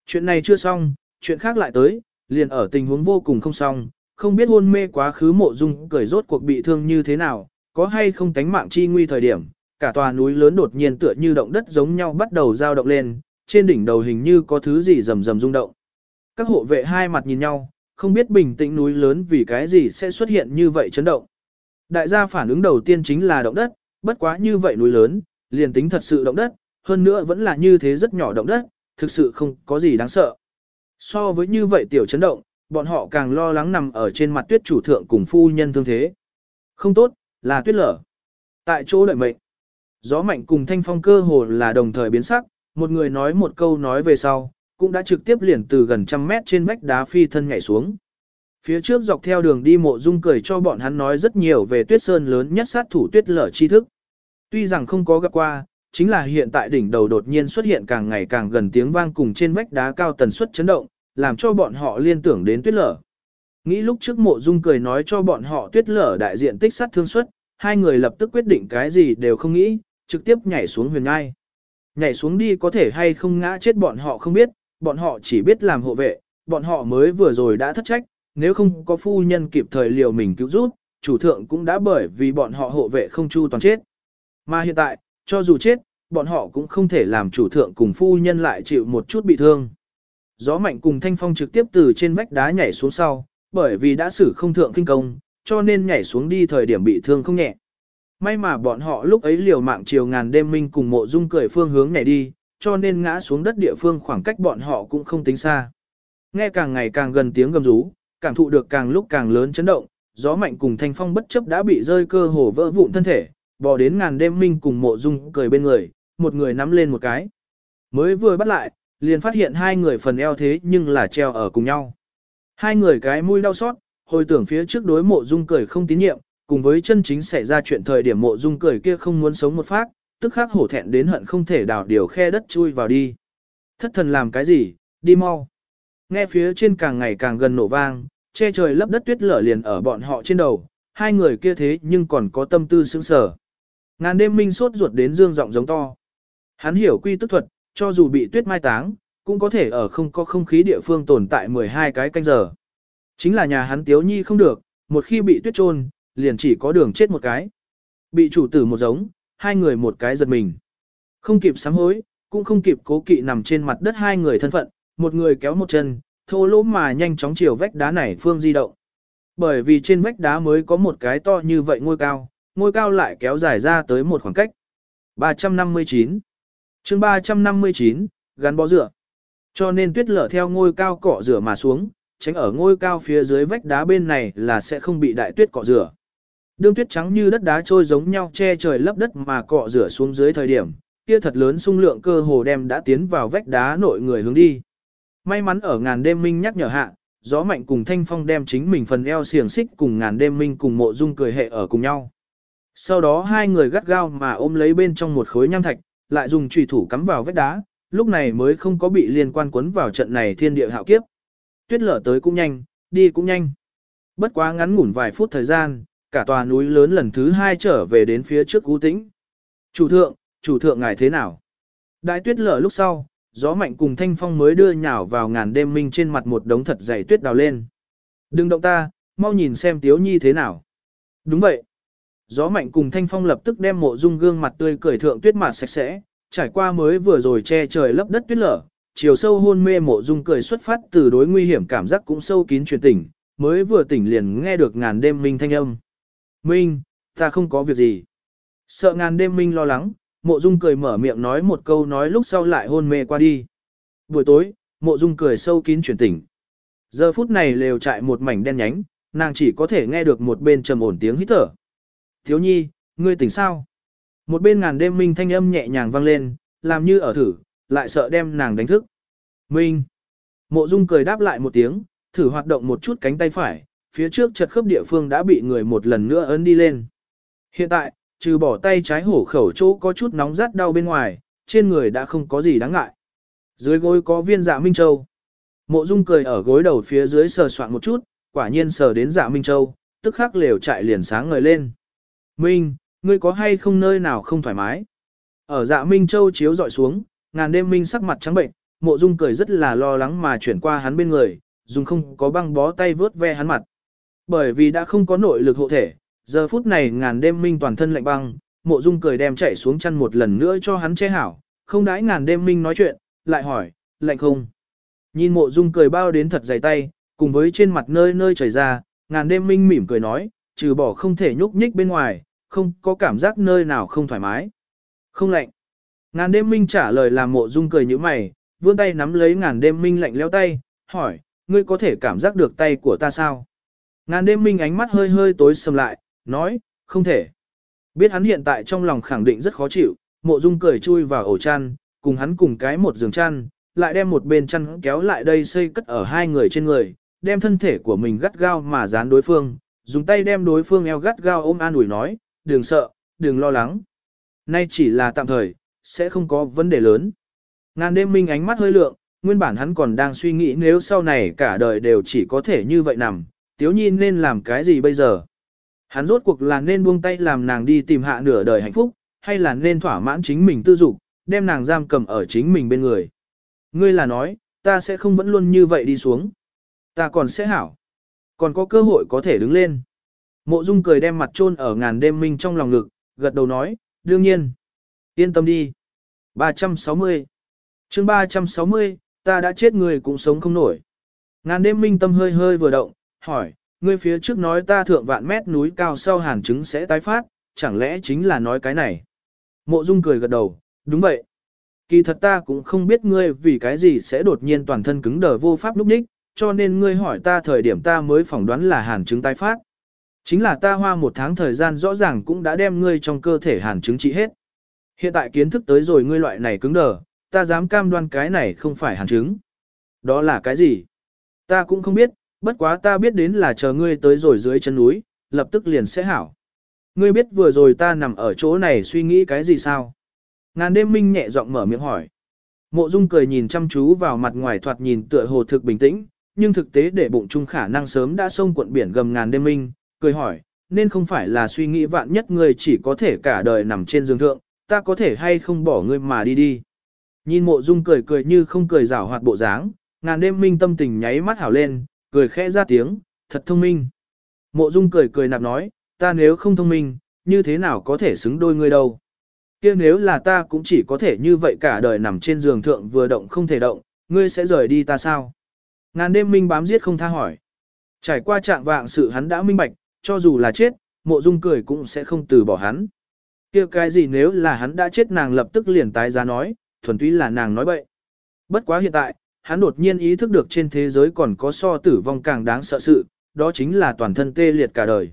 Chuyện này chưa xong, chuyện khác lại tới, liền ở tình huống vô cùng không xong, không biết hôn mê quá khứ mộ dung cười rốt cuộc bị thương như thế nào, có hay không tánh mạng chi nguy thời điểm, cả tòa núi lớn đột nhiên tựa như động đất giống nhau bắt đầu dao động lên, trên đỉnh đầu hình như có thứ gì rầm rầm rung động. Các hộ vệ hai mặt nhìn nhau, không biết bình tĩnh núi lớn vì cái gì sẽ xuất hiện như vậy chấn động. Đại gia phản ứng đầu tiên chính là động đất, bất quá như vậy núi lớn, liền tính thật sự động đất, hơn nữa vẫn là như thế rất nhỏ động đất, thực sự không có gì đáng sợ. So với như vậy tiểu chấn động, bọn họ càng lo lắng nằm ở trên mặt tuyết chủ thượng cùng phu nhân thương thế. Không tốt, là tuyết lở. Tại chỗ đợi mệnh, gió mạnh cùng thanh phong cơ hồ là đồng thời biến sắc, một người nói một câu nói về sau, cũng đã trực tiếp liền từ gần trăm mét trên vách đá phi thân nhảy xuống. Phía trước dọc theo đường đi mộ dung cười cho bọn hắn nói rất nhiều về tuyết sơn lớn nhất sát thủ tuyết lở chi thức. Tuy rằng không có gặp qua, chính là hiện tại đỉnh đầu đột nhiên xuất hiện càng ngày càng gần tiếng vang cùng trên vách đá cao tần suất chấn động, làm cho bọn họ liên tưởng đến tuyết lở. Nghĩ lúc trước mộ dung cười nói cho bọn họ tuyết lở đại diện tích sát thương suất, hai người lập tức quyết định cái gì đều không nghĩ, trực tiếp nhảy xuống huyền ngai. Nhảy xuống đi có thể hay không ngã chết bọn họ không biết, bọn họ chỉ biết làm hộ vệ, bọn họ mới vừa rồi đã thất trách, nếu không có phu nhân kịp thời liều mình cứu giúp, chủ thượng cũng đã bởi vì bọn họ hộ vệ không chu toàn chết. Mà hiện tại, cho dù chết, bọn họ cũng không thể làm chủ thượng cùng phu nhân lại chịu một chút bị thương. Gió mạnh cùng thanh phong trực tiếp từ trên vách đá nhảy xuống sau, bởi vì đã xử không thượng kinh công, cho nên nhảy xuống đi thời điểm bị thương không nhẹ. May mà bọn họ lúc ấy liều mạng chiều ngàn đêm minh cùng mộ dung cười phương hướng này đi, cho nên ngã xuống đất địa phương khoảng cách bọn họ cũng không tính xa. Nghe càng ngày càng gần tiếng gầm rú, cảm thụ được càng lúc càng lớn chấn động, gió mạnh cùng thanh phong bất chấp đã bị rơi cơ hồ vỡ vụn thân thể, bò đến ngàn đêm minh cùng mộ dung cười bên người, một người nắm lên một cái. Mới vừa bắt lại, liền phát hiện hai người phần eo thế nhưng là treo ở cùng nhau. Hai người cái mũi đau xót, hồi tưởng phía trước đối mộ dung cười không tín nhiệm, cùng với chân chính xảy ra chuyện thời điểm mộ dung cười kia không muốn sống một phát, tức khắc hổ thẹn đến hận không thể đào điều khe đất chui vào đi. Thất thần làm cái gì, đi mau. Nghe phía trên càng ngày càng gần nổ vang, che trời lấp đất tuyết lở liền ở bọn họ trên đầu, hai người kia thế nhưng còn có tâm tư sững sờ. Ngàn đêm minh sốt ruột đến dương giọng giống to. Hắn hiểu quy tức thuật, cho dù bị tuyết mai táng, cũng có thể ở không có không khí địa phương tồn tại 12 cái canh giờ. Chính là nhà hắn tiếu nhi không được, một khi bị tuyết trôn, liền chỉ có đường chết một cái. Bị chủ tử một giống, hai người một cái giật mình. Không kịp sám hối, cũng không kịp cố kỵ nằm trên mặt đất hai người thân phận, một người kéo một chân, thô lỗ mà nhanh chóng chiều vách đá này phương di động. Bởi vì trên vách đá mới có một cái to như vậy ngôi cao, ngôi cao lại kéo dài ra tới một khoảng cách. 359 chương 359, gắn bó rửa. Cho nên tuyết lở theo ngôi cao cọ rửa mà xuống, tránh ở ngôi cao phía dưới vách đá bên này là sẽ không bị đại tuyết cọ rửa. Đương tuyết trắng như đất đá trôi giống nhau che trời lấp đất mà cọ rửa xuống dưới thời điểm, kia thật lớn xung lượng cơ hồ đem đã tiến vào vách đá nội người hướng đi. May mắn ở ngàn đêm minh nhắc nhở hạ, gió mạnh cùng thanh phong đem chính mình phần eo xiềng xích cùng ngàn đêm minh cùng mộ dung cười hệ ở cùng nhau. Sau đó hai người gắt gao mà ôm lấy bên trong một khối nham thạch, lại dùng trùy thủ cắm vào vách đá, lúc này mới không có bị liên quan quấn vào trận này thiên địa hạo kiếp. Tuyết lở tới cũng nhanh, đi cũng nhanh. Bất quá ngắn ngủn vài phút thời gian, cả tòa núi lớn lần thứ hai trở về đến phía trước cú tĩnh. Chủ thượng, chủ thượng ngài thế nào? Đại tuyết lở lúc sau, gió mạnh cùng thanh phong mới đưa nhào vào ngàn đêm minh trên mặt một đống thật dày tuyết đào lên. Đừng động ta, mau nhìn xem tiếu nhi thế nào. Đúng vậy. Gió mạnh cùng thanh phong lập tức đem mộ dung gương mặt tươi cười thượng tuyết mặt sạch sẽ, trải qua mới vừa rồi che trời lấp đất tuyết lở, chiều sâu hôn mê mộ dung cười xuất phát từ đối nguy hiểm cảm giác cũng sâu kín truyền tỉnh, mới vừa tỉnh liền nghe được ngàn đêm minh thanh âm. Minh, ta không có việc gì. Sợ ngàn đêm minh lo lắng, mộ dung cười mở miệng nói một câu nói lúc sau lại hôn mê qua đi. Buổi tối, mộ dung cười sâu kín chuyển tỉnh. Giờ phút này lều trại một mảnh đen nhánh, nàng chỉ có thể nghe được một bên trầm ổn tiếng hít thở. Thiếu nhi, ngươi tỉnh sao? Một bên ngàn đêm minh thanh âm nhẹ nhàng vang lên, làm như ở thử, lại sợ đem nàng đánh thức. Minh. Mộ dung cười đáp lại một tiếng, thử hoạt động một chút cánh tay phải, phía trước chật khớp địa phương đã bị người một lần nữa ấn đi lên. Hiện tại, trừ bỏ tay trái hổ khẩu chỗ có chút nóng rát đau bên ngoài, trên người đã không có gì đáng ngại. Dưới gối có viên dạ Minh Châu. Mộ Dung cười ở gối đầu phía dưới sờ soạn một chút, quả nhiên sờ đến dạ Minh Châu, tức khắc lều chạy liền sáng ngời lên. Minh, ngươi có hay không nơi nào không thoải mái? Ở dạ Minh Châu chiếu dọi xuống, ngàn đêm Minh sắc mặt trắng bệnh, mộ Dung cười rất là lo lắng mà chuyển qua hắn bên người, dùng không có băng bó tay vớt ve hắn mặt. Bởi vì đã không có nội lực hộ thể, giờ phút này ngàn đêm minh toàn thân lạnh băng, mộ dung cười đem chạy xuống chăn một lần nữa cho hắn che hảo, không đãi ngàn đêm minh nói chuyện, lại hỏi, lạnh không? Nhìn mộ dung cười bao đến thật dày tay, cùng với trên mặt nơi nơi chảy ra, ngàn đêm minh mỉm cười nói, trừ bỏ không thể nhúc nhích bên ngoài, không có cảm giác nơi nào không thoải mái. Không lạnh. Ngàn đêm minh trả lời làm mộ dung cười như mày, vươn tay nắm lấy ngàn đêm minh lạnh leo tay, hỏi, ngươi có thể cảm giác được tay của ta sao? Ngàn đêm minh ánh mắt hơi hơi tối sầm lại, nói, không thể. Biết hắn hiện tại trong lòng khẳng định rất khó chịu, mộ dung cười chui vào ổ chăn, cùng hắn cùng cái một giường chăn, lại đem một bên chăn kéo lại đây xây cất ở hai người trên người, đem thân thể của mình gắt gao mà dán đối phương, dùng tay đem đối phương eo gắt gao ôm an ủi nói, đừng sợ, đừng lo lắng. Nay chỉ là tạm thời, sẽ không có vấn đề lớn. Ngàn đêm minh ánh mắt hơi lượng, nguyên bản hắn còn đang suy nghĩ nếu sau này cả đời đều chỉ có thể như vậy nằm, tiếu nhi nên làm cái gì bây giờ. Hắn rốt cuộc là nên buông tay làm nàng đi tìm hạ nửa đời hạnh phúc, hay là nên thỏa mãn chính mình tư dục, đem nàng giam cầm ở chính mình bên người. Ngươi là nói, ta sẽ không vẫn luôn như vậy đi xuống. Ta còn sẽ hảo. Còn có cơ hội có thể đứng lên. Mộ Dung cười đem mặt chôn ở ngàn đêm minh trong lòng ngực, gật đầu nói, đương nhiên. Yên tâm đi. 360 chương 360, ta đã chết người cũng sống không nổi. Ngàn đêm minh tâm hơi hơi vừa động, hỏi, ngươi phía trước nói ta thượng vạn mét núi cao sau hàn chứng sẽ tái phát, chẳng lẽ chính là nói cái này? Mộ Dung cười gật đầu, đúng vậy. Kỳ thật ta cũng không biết ngươi vì cái gì sẽ đột nhiên toàn thân cứng đờ vô pháp lúc đích, cho nên ngươi hỏi ta thời điểm ta mới phỏng đoán là hàn chứng tái phát. Chính là ta hoa một tháng thời gian rõ ràng cũng đã đem ngươi trong cơ thể hàn chứng trị hết. Hiện tại kiến thức tới rồi ngươi loại này cứng đờ, ta dám cam đoan cái này không phải hàn chứng. Đó là cái gì? Ta cũng không biết, bất quá ta biết đến là chờ ngươi tới rồi dưới chân núi, lập tức liền sẽ hảo. Ngươi biết vừa rồi ta nằm ở chỗ này suy nghĩ cái gì sao? Ngàn đêm minh nhẹ giọng mở miệng hỏi. Mộ Dung cười nhìn chăm chú vào mặt ngoài thoạt nhìn tựa hồ thực bình tĩnh, nhưng thực tế để bụng chung khả năng sớm đã xông cuộn biển gầm ngàn đêm minh, cười hỏi, nên không phải là suy nghĩ vạn nhất ngươi chỉ có thể cả đời nằm trên giường thượng, ta có thể hay không bỏ ngươi mà đi đi. Nhìn mộ dung cười cười như không cười rảo hoạt bộ dáng, ngàn đêm minh tâm tình nháy mắt hảo lên, cười khẽ ra tiếng, thật thông minh. Mộ dung cười cười nạp nói, ta nếu không thông minh, như thế nào có thể xứng đôi ngươi đâu. kia nếu là ta cũng chỉ có thể như vậy cả đời nằm trên giường thượng vừa động không thể động, ngươi sẽ rời đi ta sao? Ngàn đêm minh bám giết không tha hỏi. Trải qua trạng vạng sự hắn đã minh bạch, cho dù là chết, mộ dung cười cũng sẽ không từ bỏ hắn. kia cái gì nếu là hắn đã chết nàng lập tức liền tái giá nói, thuần túy là nàng nói bậy. Bất quá hiện tại, hắn đột nhiên ý thức được trên thế giới còn có so tử vong càng đáng sợ sự, đó chính là toàn thân tê liệt cả đời.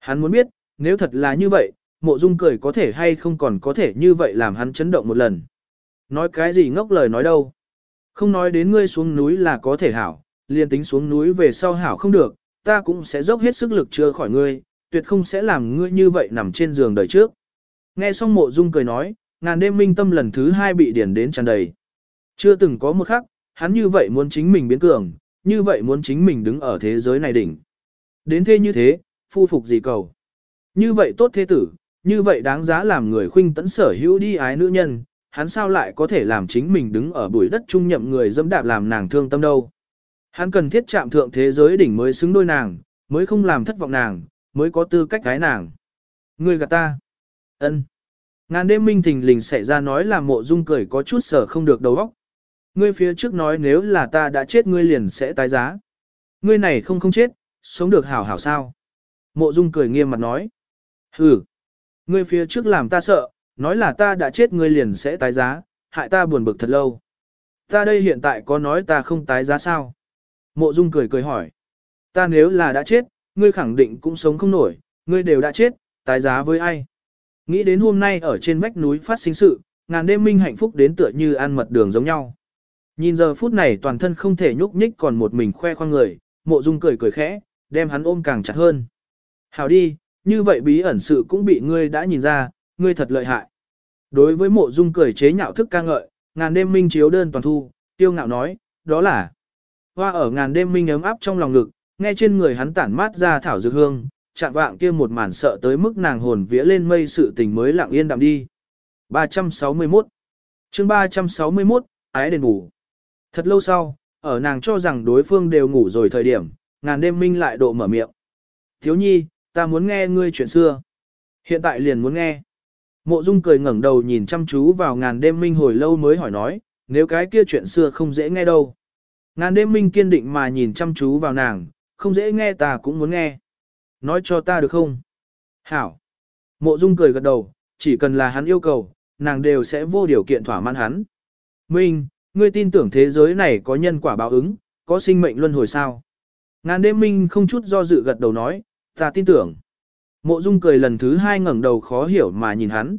Hắn muốn biết, nếu thật là như vậy, mộ dung cười có thể hay không còn có thể như vậy làm hắn chấn động một lần. Nói cái gì ngốc lời nói đâu. Không nói đến ngươi xuống núi là có thể hảo, liền tính xuống núi về sau hảo không được, ta cũng sẽ dốc hết sức lực chữa khỏi ngươi, tuyệt không sẽ làm ngươi như vậy nằm trên giường đời trước. Nghe xong mộ dung cười nói, ngàn đêm minh tâm lần thứ hai bị điển đến tràn đầy. Chưa từng có một khắc, hắn như vậy muốn chính mình biến cường, như vậy muốn chính mình đứng ở thế giới này đỉnh. Đến thế như thế, phu phục gì cầu. Như vậy tốt thế tử, như vậy đáng giá làm người khuynh tấn sở hữu đi ái nữ nhân, hắn sao lại có thể làm chính mình đứng ở bụi đất trung nhậm người dẫm đạp làm nàng thương tâm đâu. Hắn cần thiết chạm thượng thế giới đỉnh mới xứng đôi nàng, mới không làm thất vọng nàng, mới có tư cách gái nàng. Ngươi gạt ta. ân Ngàn đêm minh thình lình xảy ra nói là mộ dung cười có chút sở không được đầu óc. Ngươi phía trước nói nếu là ta đã chết ngươi liền sẽ tái giá. Ngươi này không không chết, sống được hảo hảo sao. Mộ dung cười nghiêm mặt nói. Hừ. Ngươi phía trước làm ta sợ, nói là ta đã chết ngươi liền sẽ tái giá, hại ta buồn bực thật lâu. Ta đây hiện tại có nói ta không tái giá sao? Mộ dung cười cười hỏi. Ta nếu là đã chết, ngươi khẳng định cũng sống không nổi, ngươi đều đã chết, tái giá với ai? Nghĩ đến hôm nay ở trên vách núi phát sinh sự, ngàn đêm minh hạnh phúc đến tựa như ăn mật đường giống nhau. Nhìn giờ phút này toàn thân không thể nhúc nhích còn một mình khoe khoang người, mộ dung cười cười khẽ, đem hắn ôm càng chặt hơn. Hảo đi, như vậy bí ẩn sự cũng bị ngươi đã nhìn ra, ngươi thật lợi hại. Đối với mộ dung cười chế nhạo thức ca ngợi, ngàn đêm minh chiếu đơn toàn thu, tiêu ngạo nói, đó là hoa ở ngàn đêm minh ấm áp trong lòng ngực, nghe trên người hắn tản mát ra thảo dược hương, chạm vạng kia một màn sợ tới mức nàng hồn vía lên mây sự tình mới lặng yên đạm đi. 361 chương 361, ái đền ngủ. Thật lâu sau, ở nàng cho rằng đối phương đều ngủ rồi thời điểm, ngàn đêm minh lại độ mở miệng. Thiếu nhi, ta muốn nghe ngươi chuyện xưa. Hiện tại liền muốn nghe. Mộ Dung cười ngẩng đầu nhìn chăm chú vào ngàn đêm minh hồi lâu mới hỏi nói, nếu cái kia chuyện xưa không dễ nghe đâu. Ngàn đêm minh kiên định mà nhìn chăm chú vào nàng, không dễ nghe ta cũng muốn nghe. Nói cho ta được không? Hảo. Mộ Dung cười gật đầu, chỉ cần là hắn yêu cầu, nàng đều sẽ vô điều kiện thỏa mãn hắn. Minh, ngươi tin tưởng thế giới này có nhân quả báo ứng, có sinh mệnh luân hồi sao? Ngàn đêm minh không chút do dự gật đầu nói, ta tin tưởng. Mộ Dung cười lần thứ hai ngẩng đầu khó hiểu mà nhìn hắn.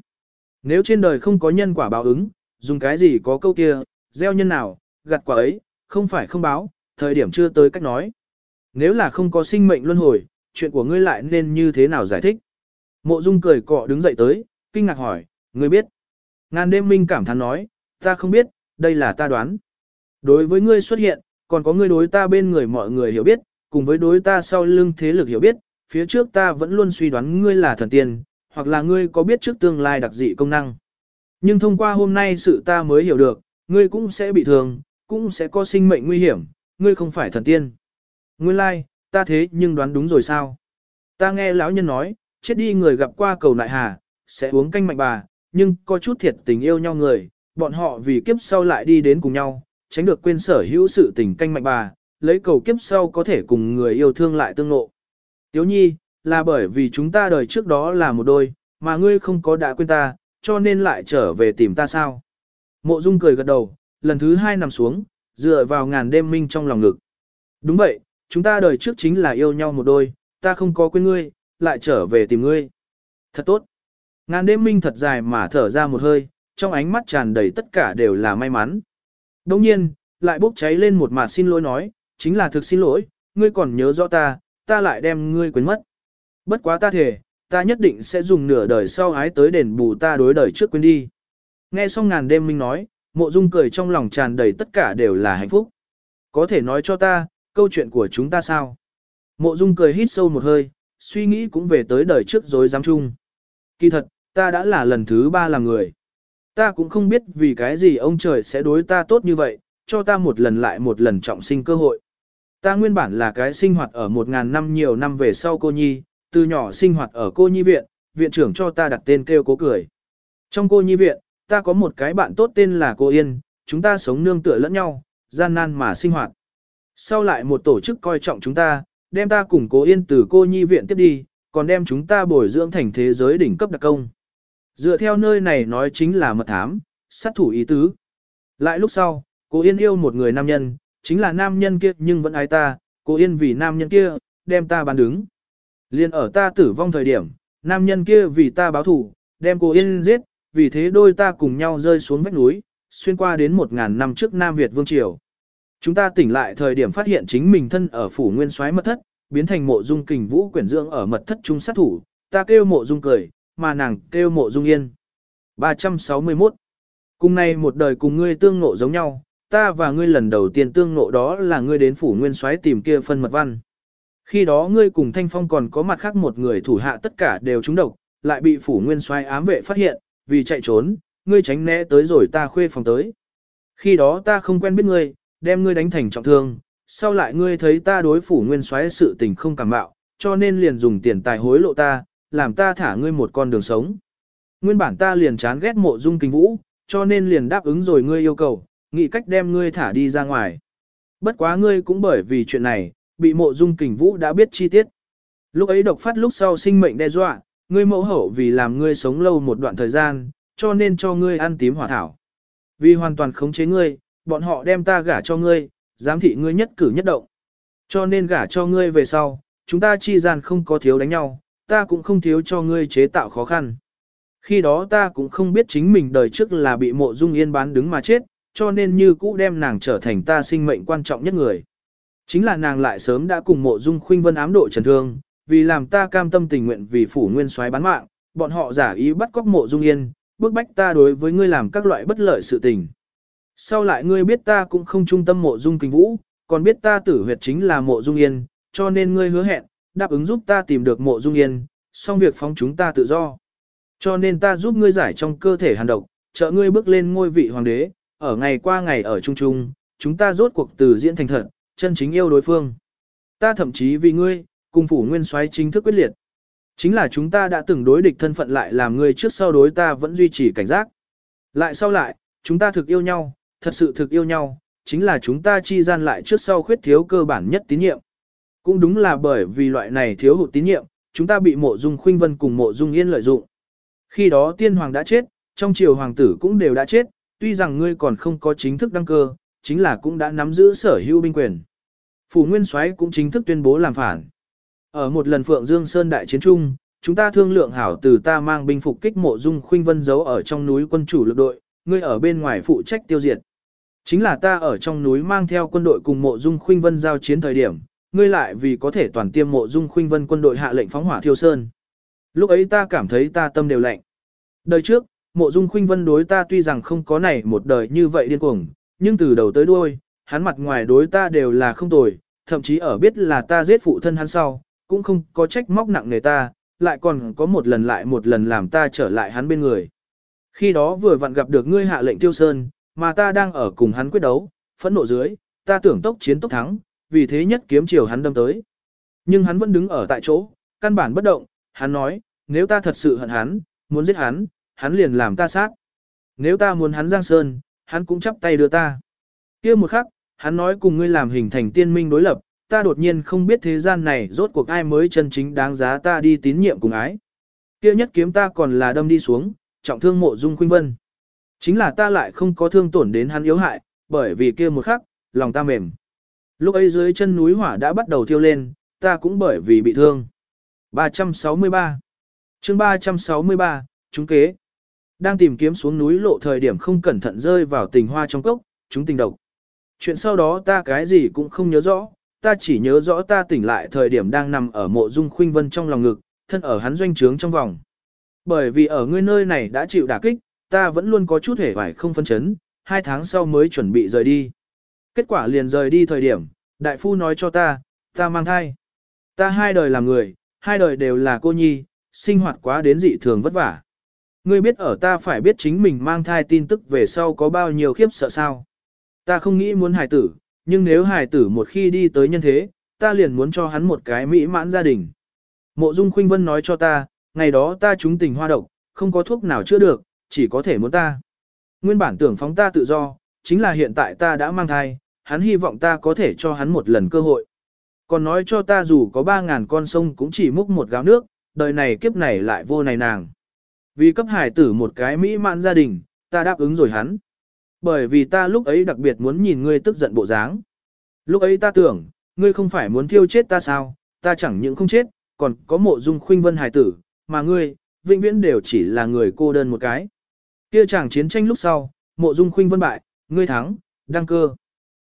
Nếu trên đời không có nhân quả báo ứng, dùng cái gì có câu kia, gieo nhân nào, gặt quả ấy, không phải không báo, thời điểm chưa tới cách nói. Nếu là không có sinh mệnh luân hồi, chuyện của ngươi lại nên như thế nào giải thích? Mộ Dung cười cọ đứng dậy tới, kinh ngạc hỏi, ngươi biết? Ngàn đêm minh cảm thán nói, ta không biết, đây là ta đoán. Đối với ngươi xuất hiện, còn có ngươi đối ta bên người mọi người hiểu biết, cùng với đối ta sau lưng thế lực hiểu biết, phía trước ta vẫn luôn suy đoán ngươi là thần tiên, hoặc là ngươi có biết trước tương lai đặc dị công năng. Nhưng thông qua hôm nay sự ta mới hiểu được, ngươi cũng sẽ bị thương, cũng sẽ có sinh mệnh nguy hiểm, ngươi không phải thần tiên. Nguyên lai, like, ta thế nhưng đoán đúng rồi sao? Ta nghe lão nhân nói, chết đi người gặp qua cầu nại hà, sẽ uống canh mạnh bà, nhưng có chút thiệt tình yêu nhau người, bọn họ vì kiếp sau lại đi đến cùng nhau, tránh được quên sở hữu sự tình canh mạnh bà, lấy cầu kiếp sau có thể cùng người yêu thương lại tương ngộ. Tiếu nhi, là bởi vì chúng ta đời trước đó là một đôi, mà ngươi không có đã quên ta, cho nên lại trở về tìm ta sao. Mộ Dung cười gật đầu, lần thứ hai nằm xuống, dựa vào ngàn đêm minh trong lòng ngực. Đúng vậy, chúng ta đời trước chính là yêu nhau một đôi, ta không có quên ngươi, lại trở về tìm ngươi. Thật tốt. Ngàn đêm minh thật dài mà thở ra một hơi, trong ánh mắt tràn đầy tất cả đều là may mắn. Đồng nhiên, lại bốc cháy lên một mặt xin lỗi nói, chính là thực xin lỗi, ngươi còn nhớ rõ ta, ta lại đem ngươi quên mất. Bất quá ta thể, ta nhất định sẽ dùng nửa đời sau ái tới đền bù ta đối đời trước quên đi. Nghe xong ngàn đêm minh nói, mộ dung cười trong lòng tràn đầy tất cả đều là hạnh phúc. Có thể nói cho ta, câu chuyện của chúng ta sao? Mộ dung cười hít sâu một hơi, suy nghĩ cũng về tới đời trước dối dám chung. Kỳ thật, ta đã là lần thứ ba làm người. Ta cũng không biết vì cái gì ông trời sẽ đối ta tốt như vậy, cho ta một lần lại một lần trọng sinh cơ hội. Ta nguyên bản là cái sinh hoạt ở một ngàn năm nhiều năm về sau cô nhi, từ nhỏ sinh hoạt ở cô nhi viện, viện trưởng cho ta đặt tên kêu cố cười. Trong cô nhi viện, ta có một cái bạn tốt tên là cô Yên, chúng ta sống nương tựa lẫn nhau, gian nan mà sinh hoạt. Sau lại một tổ chức coi trọng chúng ta, đem ta cùng cố Yên từ cô nhi viện tiếp đi, còn đem chúng ta bồi dưỡng thành thế giới đỉnh cấp đặc công. Dựa theo nơi này nói chính là mật thám, sát thủ ý tứ. Lại lúc sau, cô Yên yêu một người nam nhân, chính là nam nhân kia nhưng vẫn ái ta, cô Yên vì nam nhân kia, đem ta bán đứng. Liên ở ta tử vong thời điểm, nam nhân kia vì ta báo thủ, đem cô Yên giết, vì thế đôi ta cùng nhau rơi xuống vách núi, xuyên qua đến một ngàn năm trước Nam Việt Vương Triều. Chúng ta tỉnh lại thời điểm phát hiện chính mình thân ở phủ nguyên soái mật thất, biến thành mộ dung kình vũ quyển dưỡng ở mật thất trung sát thủ, ta kêu mộ dung cười, mà nàng kêu mộ dung yên. 361. Cùng nay một đời cùng ngươi tương ngộ giống nhau, ta và ngươi lần đầu tiên tương ngộ đó là ngươi đến phủ nguyên soái tìm kia phân mật văn. Khi đó ngươi cùng Thanh Phong còn có mặt khác một người thủ hạ tất cả đều trúng độc, lại bị phủ nguyên soái ám vệ phát hiện, vì chạy trốn, ngươi tránh né tới rồi ta khuê phòng tới. Khi đó ta không quen biết ngươi, đem ngươi đánh thành trọng thương, sau lại ngươi thấy ta đối phủ nguyên soái sự tình không cảm bạo, cho nên liền dùng tiền tài hối lộ ta, làm ta thả ngươi một con đường sống. Nguyên bản ta liền chán ghét mộ dung kinh vũ, cho nên liền đáp ứng rồi ngươi yêu cầu, nghĩ cách đem ngươi thả đi ra ngoài. Bất quá ngươi cũng bởi vì chuyện này, bị mộ dung kình vũ đã biết chi tiết. Lúc ấy độc phát lúc sau sinh mệnh đe dọa, ngươi mẫu hậu vì làm ngươi sống lâu một đoạn thời gian, cho nên cho ngươi ăn tím hỏa thảo. Vì hoàn toàn khống chế ngươi, bọn họ đem ta gả cho ngươi, giám thị ngươi nhất cử nhất động. Cho nên gả cho ngươi về sau, chúng ta chi gian không có thiếu đánh nhau, ta cũng không thiếu cho ngươi chế tạo khó khăn. Khi đó ta cũng không biết chính mình đời trước là bị mộ dung yên bán đứng mà chết, cho nên như cũ đem nàng trở thành ta sinh mệnh quan trọng nhất người. Chính là nàng lại sớm đã cùng mộ dung khuynh vân ám độ trần thương, vì làm ta cam tâm tình nguyện vì phủ nguyên soái bán mạng, bọn họ giả ý bắt cóc mộ dung yên, bức bách ta đối với ngươi làm các loại bất lợi sự tình. Sau lại ngươi biết ta cũng không trung tâm mộ dung kinh vũ, còn biết ta tử huyệt chính là mộ dung yên, cho nên ngươi hứa hẹn, đáp ứng giúp ta tìm được mộ dung yên, xong việc phóng chúng ta tự do. Cho nên ta giúp ngươi giải trong cơ thể hàn độc, trợ ngươi bước lên ngôi vị hoàng đế, ở ngày qua ngày ở chung chung, chúng ta rốt cuộc từ diễn thành thật, chân chính yêu đối phương. Ta thậm chí vì ngươi, cùng phủ nguyên soái chính thức quyết liệt. Chính là chúng ta đã từng đối địch thân phận lại làm ngươi trước sau đối ta vẫn duy trì cảnh giác. Lại sau lại, chúng ta thực yêu nhau, thật sự thực yêu nhau, chính là chúng ta chi gian lại trước sau khuyết thiếu cơ bản nhất tín nhiệm. Cũng đúng là bởi vì loại này thiếu hụt tín nhiệm, chúng ta bị mộ dung khuynh vân cùng mộ dung yên lợi dụng. Khi đó tiên hoàng đã chết, trong triều hoàng tử cũng đều đã chết, tuy rằng ngươi còn không có chính thức đăng cơ, chính là cũng đã nắm giữ sở hữu binh quyền. Phủ Nguyên Soái cũng chính thức tuyên bố làm phản. Ở một lần Phượng Dương Sơn đại chiến trung, chúng ta thương lượng hảo từ ta mang binh phục kích mộ dung khuynh vân giấu ở trong núi quân chủ lực đội, ngươi ở bên ngoài phụ trách tiêu diệt. Chính là ta ở trong núi mang theo quân đội cùng mộ dung khuynh vân giao chiến thời điểm, ngươi lại vì có thể toàn tiêm mộ dung khuynh vân quân đội hạ lệnh phóng hỏa thiêu sơn. Lúc ấy ta cảm thấy ta tâm đều lạnh. Đời trước, mộ dung khuynh vân đối ta tuy rằng không có này một đời như vậy điên cuồng, nhưng từ đầu tới đuôi, hắn mặt ngoài đối ta đều là không tồi, thậm chí ở biết là ta giết phụ thân hắn sau, cũng không có trách móc nặng nề ta, lại còn có một lần lại một lần làm ta trở lại hắn bên người. Khi đó vừa vặn gặp được ngươi hạ lệnh tiêu sơn, mà ta đang ở cùng hắn quyết đấu, phẫn nộ dưới, ta tưởng tốc chiến tốc thắng, vì thế nhất kiếm chiều hắn đâm tới. Nhưng hắn vẫn đứng ở tại chỗ, căn bản bất động, hắn nói, nếu ta thật sự hận hắn, muốn giết hắn, hắn liền làm ta sát. Nếu ta muốn hắn giang sơn, hắn cũng chắp tay đưa ta. kia một khắc, hắn nói cùng ngươi làm hình thành tiên minh đối lập, ta đột nhiên không biết thế gian này rốt cuộc ai mới chân chính đáng giá ta đi tín nhiệm cùng ái. kia nhất kiếm ta còn là đâm đi xuống, trọng thương mộ dung khuynh vân. Chính là ta lại không có thương tổn đến hắn yếu hại, bởi vì kia một khắc, lòng ta mềm. Lúc ấy dưới chân núi hỏa đã bắt đầu thiêu lên, ta cũng bởi vì bị thương. 363 chương 363, chúng kế. Đang tìm kiếm xuống núi lộ thời điểm không cẩn thận rơi vào tình hoa trong cốc, chúng tình độc. Chuyện sau đó ta cái gì cũng không nhớ rõ, ta chỉ nhớ rõ ta tỉnh lại thời điểm đang nằm ở mộ dung khuynh vân trong lòng ngực, thân ở hắn doanh trướng trong vòng. Bởi vì ở ngươi nơi này đã chịu đả kích, ta vẫn luôn có chút hề phải không phân chấn, hai tháng sau mới chuẩn bị rời đi. Kết quả liền rời đi thời điểm, đại phu nói cho ta, ta mang thai. Ta hai đời làm người, hai đời đều là cô nhi, sinh hoạt quá đến dị thường vất vả. Ngươi biết ở ta phải biết chính mình mang thai tin tức về sau có bao nhiêu khiếp sợ sao. Ta không nghĩ muốn hài tử, nhưng nếu hài tử một khi đi tới nhân thế, ta liền muốn cho hắn một cái mỹ mãn gia đình. Mộ Dung Khuynh Vân nói cho ta, ngày đó ta trúng tình hoa độc, không có thuốc nào chữa được, chỉ có thể muốn ta. Nguyên bản tưởng phóng ta tự do, chính là hiện tại ta đã mang thai, hắn hy vọng ta có thể cho hắn một lần cơ hội. Còn nói cho ta dù có 3.000 con sông cũng chỉ múc một gáo nước, đời này kiếp này lại vô này nàng. Vì cấp hải tử một cái mỹ mãn gia đình, ta đáp ứng rồi hắn. Bởi vì ta lúc ấy đặc biệt muốn nhìn ngươi tức giận bộ dáng. Lúc ấy ta tưởng, ngươi không phải muốn thiêu chết ta sao, ta chẳng những không chết, còn có mộ dung khuynh vân hải tử, mà ngươi, vĩnh viễn đều chỉ là người cô đơn một cái. Kia chẳng chiến tranh lúc sau, mộ dung khuynh vân bại, ngươi thắng, đăng cơ.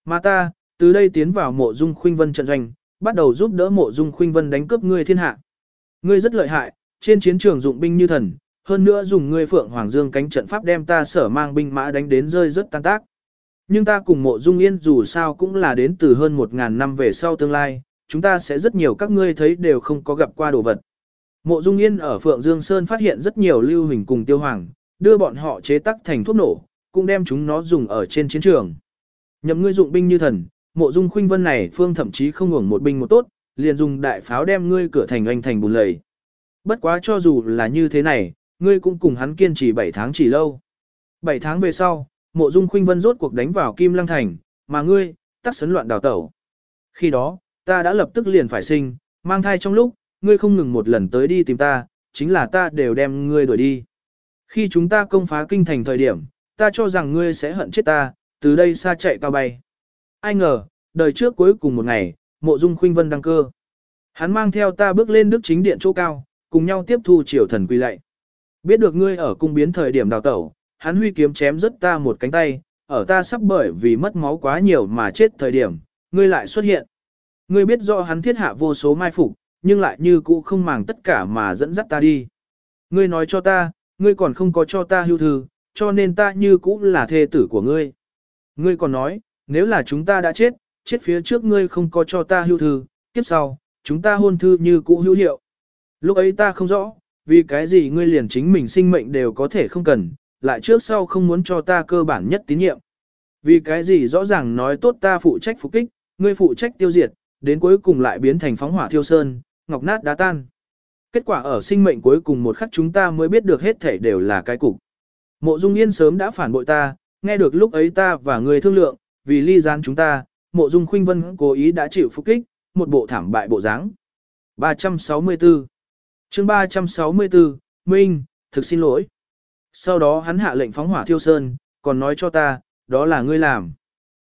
Mà ta, từ đây tiến vào mộ dung khuynh vân trận doanh, bắt đầu giúp đỡ mộ dung khuynh vân đánh cướp ngươi thiên hạ. Ngươi rất lợi hại, trên chiến trường dụng binh như thần, hơn nữa dùng ngươi phượng hoàng dương cánh trận pháp đem ta sở mang binh mã đánh đến rơi rất tan tác. Nhưng ta cùng mộ dung yên dù sao cũng là đến từ hơn một ngàn năm về sau tương lai, chúng ta sẽ rất nhiều các ngươi thấy đều không có gặp qua đồ vật. Mộ dung yên ở Phượng Dương Sơn phát hiện rất nhiều lưu hình cùng tiêu hoàng, đưa bọn họ chế tắc thành thuốc nổ, cũng đem chúng nó dùng ở trên chiến trường. Nhậm ngươi dụng binh như thần, mộ dung khuynh vân này phương thậm chí không hưởng một binh một tốt, liền dùng đại pháo đem ngươi cửa thành anh thành bùn lầy. Bất quá cho dù là như thế này, ngươi cũng cùng hắn kiên trì 7 tháng chỉ lâu. 7 tháng về sau, mộ dung khuynh vân rốt cuộc đánh vào Kim Lăng Thành, mà ngươi, tắc sấn loạn đào tẩu. Khi đó, ta đã lập tức liền phải sinh, mang thai trong lúc, ngươi không ngừng một lần tới đi tìm ta, chính là ta đều đem ngươi đuổi đi. Khi chúng ta công phá kinh thành thời điểm, ta cho rằng ngươi sẽ hận chết ta, từ đây xa chạy cao bay. Ai ngờ, đời trước cuối cùng một ngày, mộ dung khuynh vân đăng cơ. Hắn mang theo ta bước lên đức chính điện chỗ cao, cùng nhau tiếp thu triều thần quy lạy. Biết được ngươi ở cung biến thời điểm đào tẩu, hắn huy kiếm chém rất ta một cánh tay, ở ta sắp bởi vì mất máu quá nhiều mà chết thời điểm, ngươi lại xuất hiện. Ngươi biết rõ hắn thiết hạ vô số mai phục, nhưng lại như cũ không màng tất cả mà dẫn dắt ta đi. Ngươi nói cho ta, ngươi còn không có cho ta hưu thư, cho nên ta như cũ là thê tử của ngươi. Ngươi còn nói, nếu là chúng ta đã chết, chết phía trước ngươi không có cho ta hưu thư, tiếp sau, chúng ta hôn thư như cũ hữu hiệu. Lúc ấy ta không rõ, vì cái gì ngươi liền chính mình sinh mệnh đều có thể không cần, lại trước sau không muốn cho ta cơ bản nhất tín nhiệm. Vì cái gì rõ ràng nói tốt ta phụ trách phục kích, ngươi phụ trách tiêu diệt, đến cuối cùng lại biến thành phóng hỏa thiêu sơn, ngọc nát đá tan. Kết quả ở sinh mệnh cuối cùng một khắc chúng ta mới biết được hết thể đều là cái cục. Mộ Dung Yên sớm đã phản bội ta, nghe được lúc ấy ta và người thương lượng, vì ly gián chúng ta, Mộ Dung Khuynh Vân cố ý đã chịu phục kích, một bộ thảm bại bộ dáng. 364 chương 364, Minh, thực xin lỗi. Sau đó hắn hạ lệnh phóng hỏa thiêu sơn, còn nói cho ta, đó là ngươi làm.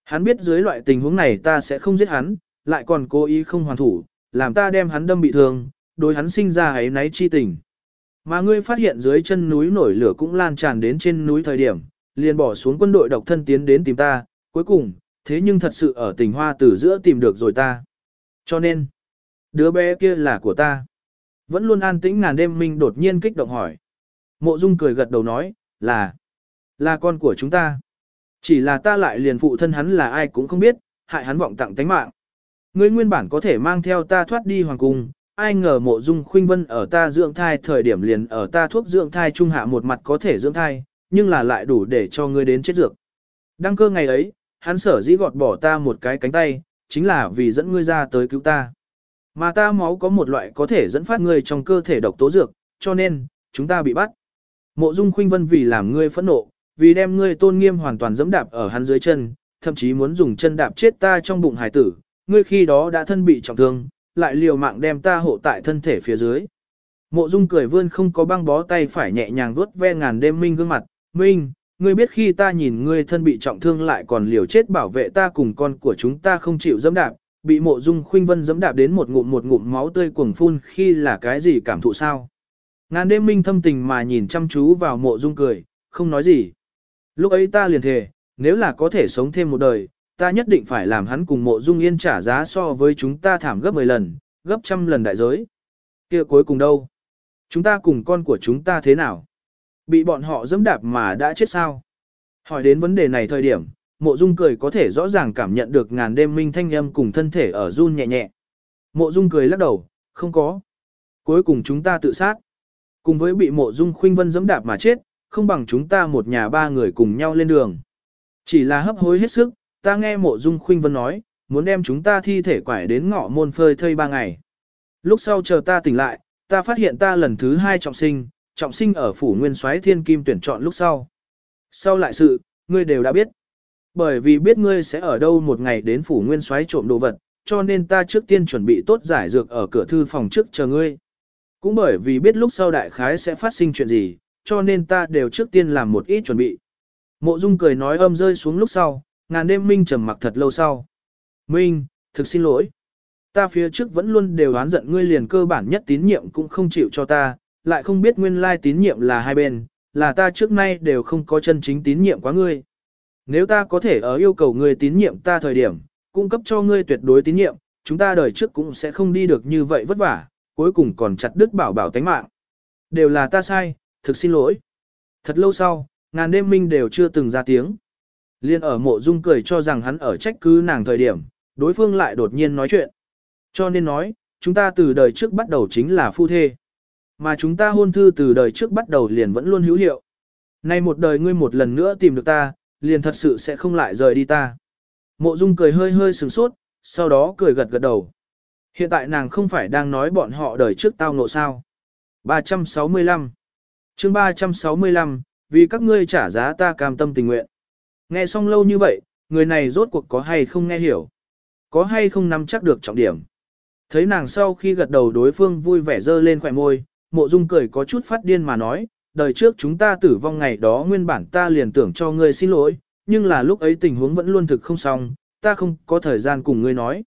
Hắn biết dưới loại tình huống này ta sẽ không giết hắn, lại còn cố ý không hoàn thủ, làm ta đem hắn đâm bị thương, đối hắn sinh ra ấy náy chi tình. Mà ngươi phát hiện dưới chân núi nổi lửa cũng lan tràn đến trên núi thời điểm, liền bỏ xuống quân đội độc thân tiến đến tìm ta, cuối cùng, thế nhưng thật sự ở tình hoa tử giữa tìm được rồi ta. Cho nên, đứa bé kia là của ta. Vẫn luôn an tĩnh ngàn đêm minh đột nhiên kích động hỏi. Mộ Dung cười gật đầu nói, là, là con của chúng ta. Chỉ là ta lại liền phụ thân hắn là ai cũng không biết, hại hắn vọng tặng tánh mạng. Ngươi nguyên bản có thể mang theo ta thoát đi hoàng cung, ai ngờ mộ dung khuynh vân ở ta dưỡng thai thời điểm liền ở ta thuốc dưỡng thai trung hạ một mặt có thể dưỡng thai, nhưng là lại đủ để cho ngươi đến chết dược. Đăng cơ ngày ấy, hắn sở dĩ gọt bỏ ta một cái cánh tay, chính là vì dẫn ngươi ra tới cứu ta. Mà ta máu có một loại có thể dẫn phát ngươi trong cơ thể độc tố dược, cho nên, chúng ta bị bắt. Mộ dung khuynh vân vì làm ngươi phẫn nộ, vì đem ngươi tôn nghiêm hoàn toàn dẫm đạp ở hắn dưới chân, thậm chí muốn dùng chân đạp chết ta trong bụng hải tử, ngươi khi đó đã thân bị trọng thương, lại liều mạng đem ta hộ tại thân thể phía dưới. Mộ Dung cười vươn không có băng bó tay phải nhẹ nhàng vuốt ve ngàn đêm minh gương mặt, "Minh, ngươi biết khi ta nhìn ngươi thân bị trọng thương lại còn liều chết bảo vệ ta cùng con của chúng ta không chịu dẫm đạp, bị Mộ Dung Khuynh Vân dẫm đạp đến một ngụm một ngụm máu tươi cuồng phun khi là cái gì cảm thụ sao?" Ngàn đêm minh thâm tình mà nhìn chăm chú vào Mộ Dung cười, không nói gì. Lúc ấy ta liền thề, nếu là có thể sống thêm một đời, ta nhất định phải làm hắn cùng Mộ Dung Yên trả giá so với chúng ta thảm gấp 10 lần, gấp trăm lần đại giới. Kia cuối cùng đâu? Chúng ta cùng con của chúng ta thế nào? Bị bọn họ dẫm đạp mà đã chết sao? Hỏi đến vấn đề này thời điểm, mộ dung cười có thể rõ ràng cảm nhận được ngàn đêm minh thanh âm cùng thân thể ở run nhẹ nhẹ. Mộ dung cười lắc đầu, không có. Cuối cùng chúng ta tự sát. Cùng với bị mộ dung khuynh vân dẫm đạp mà chết, không bằng chúng ta một nhà ba người cùng nhau lên đường. Chỉ là hấp hối hết sức, ta nghe mộ dung khuynh vân nói, muốn đem chúng ta thi thể quải đến ngõ môn phơi thây ba ngày. Lúc sau chờ ta tỉnh lại, ta phát hiện ta lần thứ hai trọng sinh, trọng sinh ở phủ nguyên soái thiên kim tuyển chọn lúc sau. Sau lại sự, ngươi đều đã biết. Bởi vì biết ngươi sẽ ở đâu một ngày đến phủ nguyên soái trộm đồ vật, cho nên ta trước tiên chuẩn bị tốt giải dược ở cửa thư phòng trước chờ ngươi. Cũng bởi vì biết lúc sau đại khái sẽ phát sinh chuyện gì, cho nên ta đều trước tiên làm một ít chuẩn bị. Mộ Dung cười nói âm rơi xuống lúc sau, ngàn đêm Minh trầm mặc thật lâu sau. Minh, thực xin lỗi. Ta phía trước vẫn luôn đều oán giận ngươi liền cơ bản nhất tín nhiệm cũng không chịu cho ta, lại không biết nguyên lai tín nhiệm là hai bên, là ta trước nay đều không có chân chính tín nhiệm quá ngươi. Nếu ta có thể ở yêu cầu ngươi tín nhiệm ta thời điểm, cung cấp cho ngươi tuyệt đối tín nhiệm, chúng ta đời trước cũng sẽ không đi được như vậy vất vả, cuối cùng còn chặt đứt bảo bảo tánh mạng. Đều là ta sai, thực xin lỗi. Thật lâu sau, ngàn đêm minh đều chưa từng ra tiếng. Liên ở mộ dung cười cho rằng hắn ở trách cứ nàng thời điểm, đối phương lại đột nhiên nói chuyện. Cho nên nói, chúng ta từ đời trước bắt đầu chính là phu thê. Mà chúng ta hôn thư từ đời trước bắt đầu liền vẫn luôn hữu hiệu. Nay một đời ngươi một lần nữa tìm được ta, liền thật sự sẽ không lại rời đi ta. Mộ Dung cười hơi hơi sừng sốt, sau đó cười gật gật đầu. Hiện tại nàng không phải đang nói bọn họ đời trước tao ngộ sao. 365 chương 365, vì các ngươi trả giá ta cam tâm tình nguyện. Nghe xong lâu như vậy, người này rốt cuộc có hay không nghe hiểu. Có hay không nắm chắc được trọng điểm. Thấy nàng sau khi gật đầu đối phương vui vẻ dơ lên khỏe môi, mộ dung cười có chút phát điên mà nói, đời trước chúng ta tử vong ngày đó nguyên bản ta liền tưởng cho ngươi xin lỗi, nhưng là lúc ấy tình huống vẫn luôn thực không xong, ta không có thời gian cùng ngươi nói.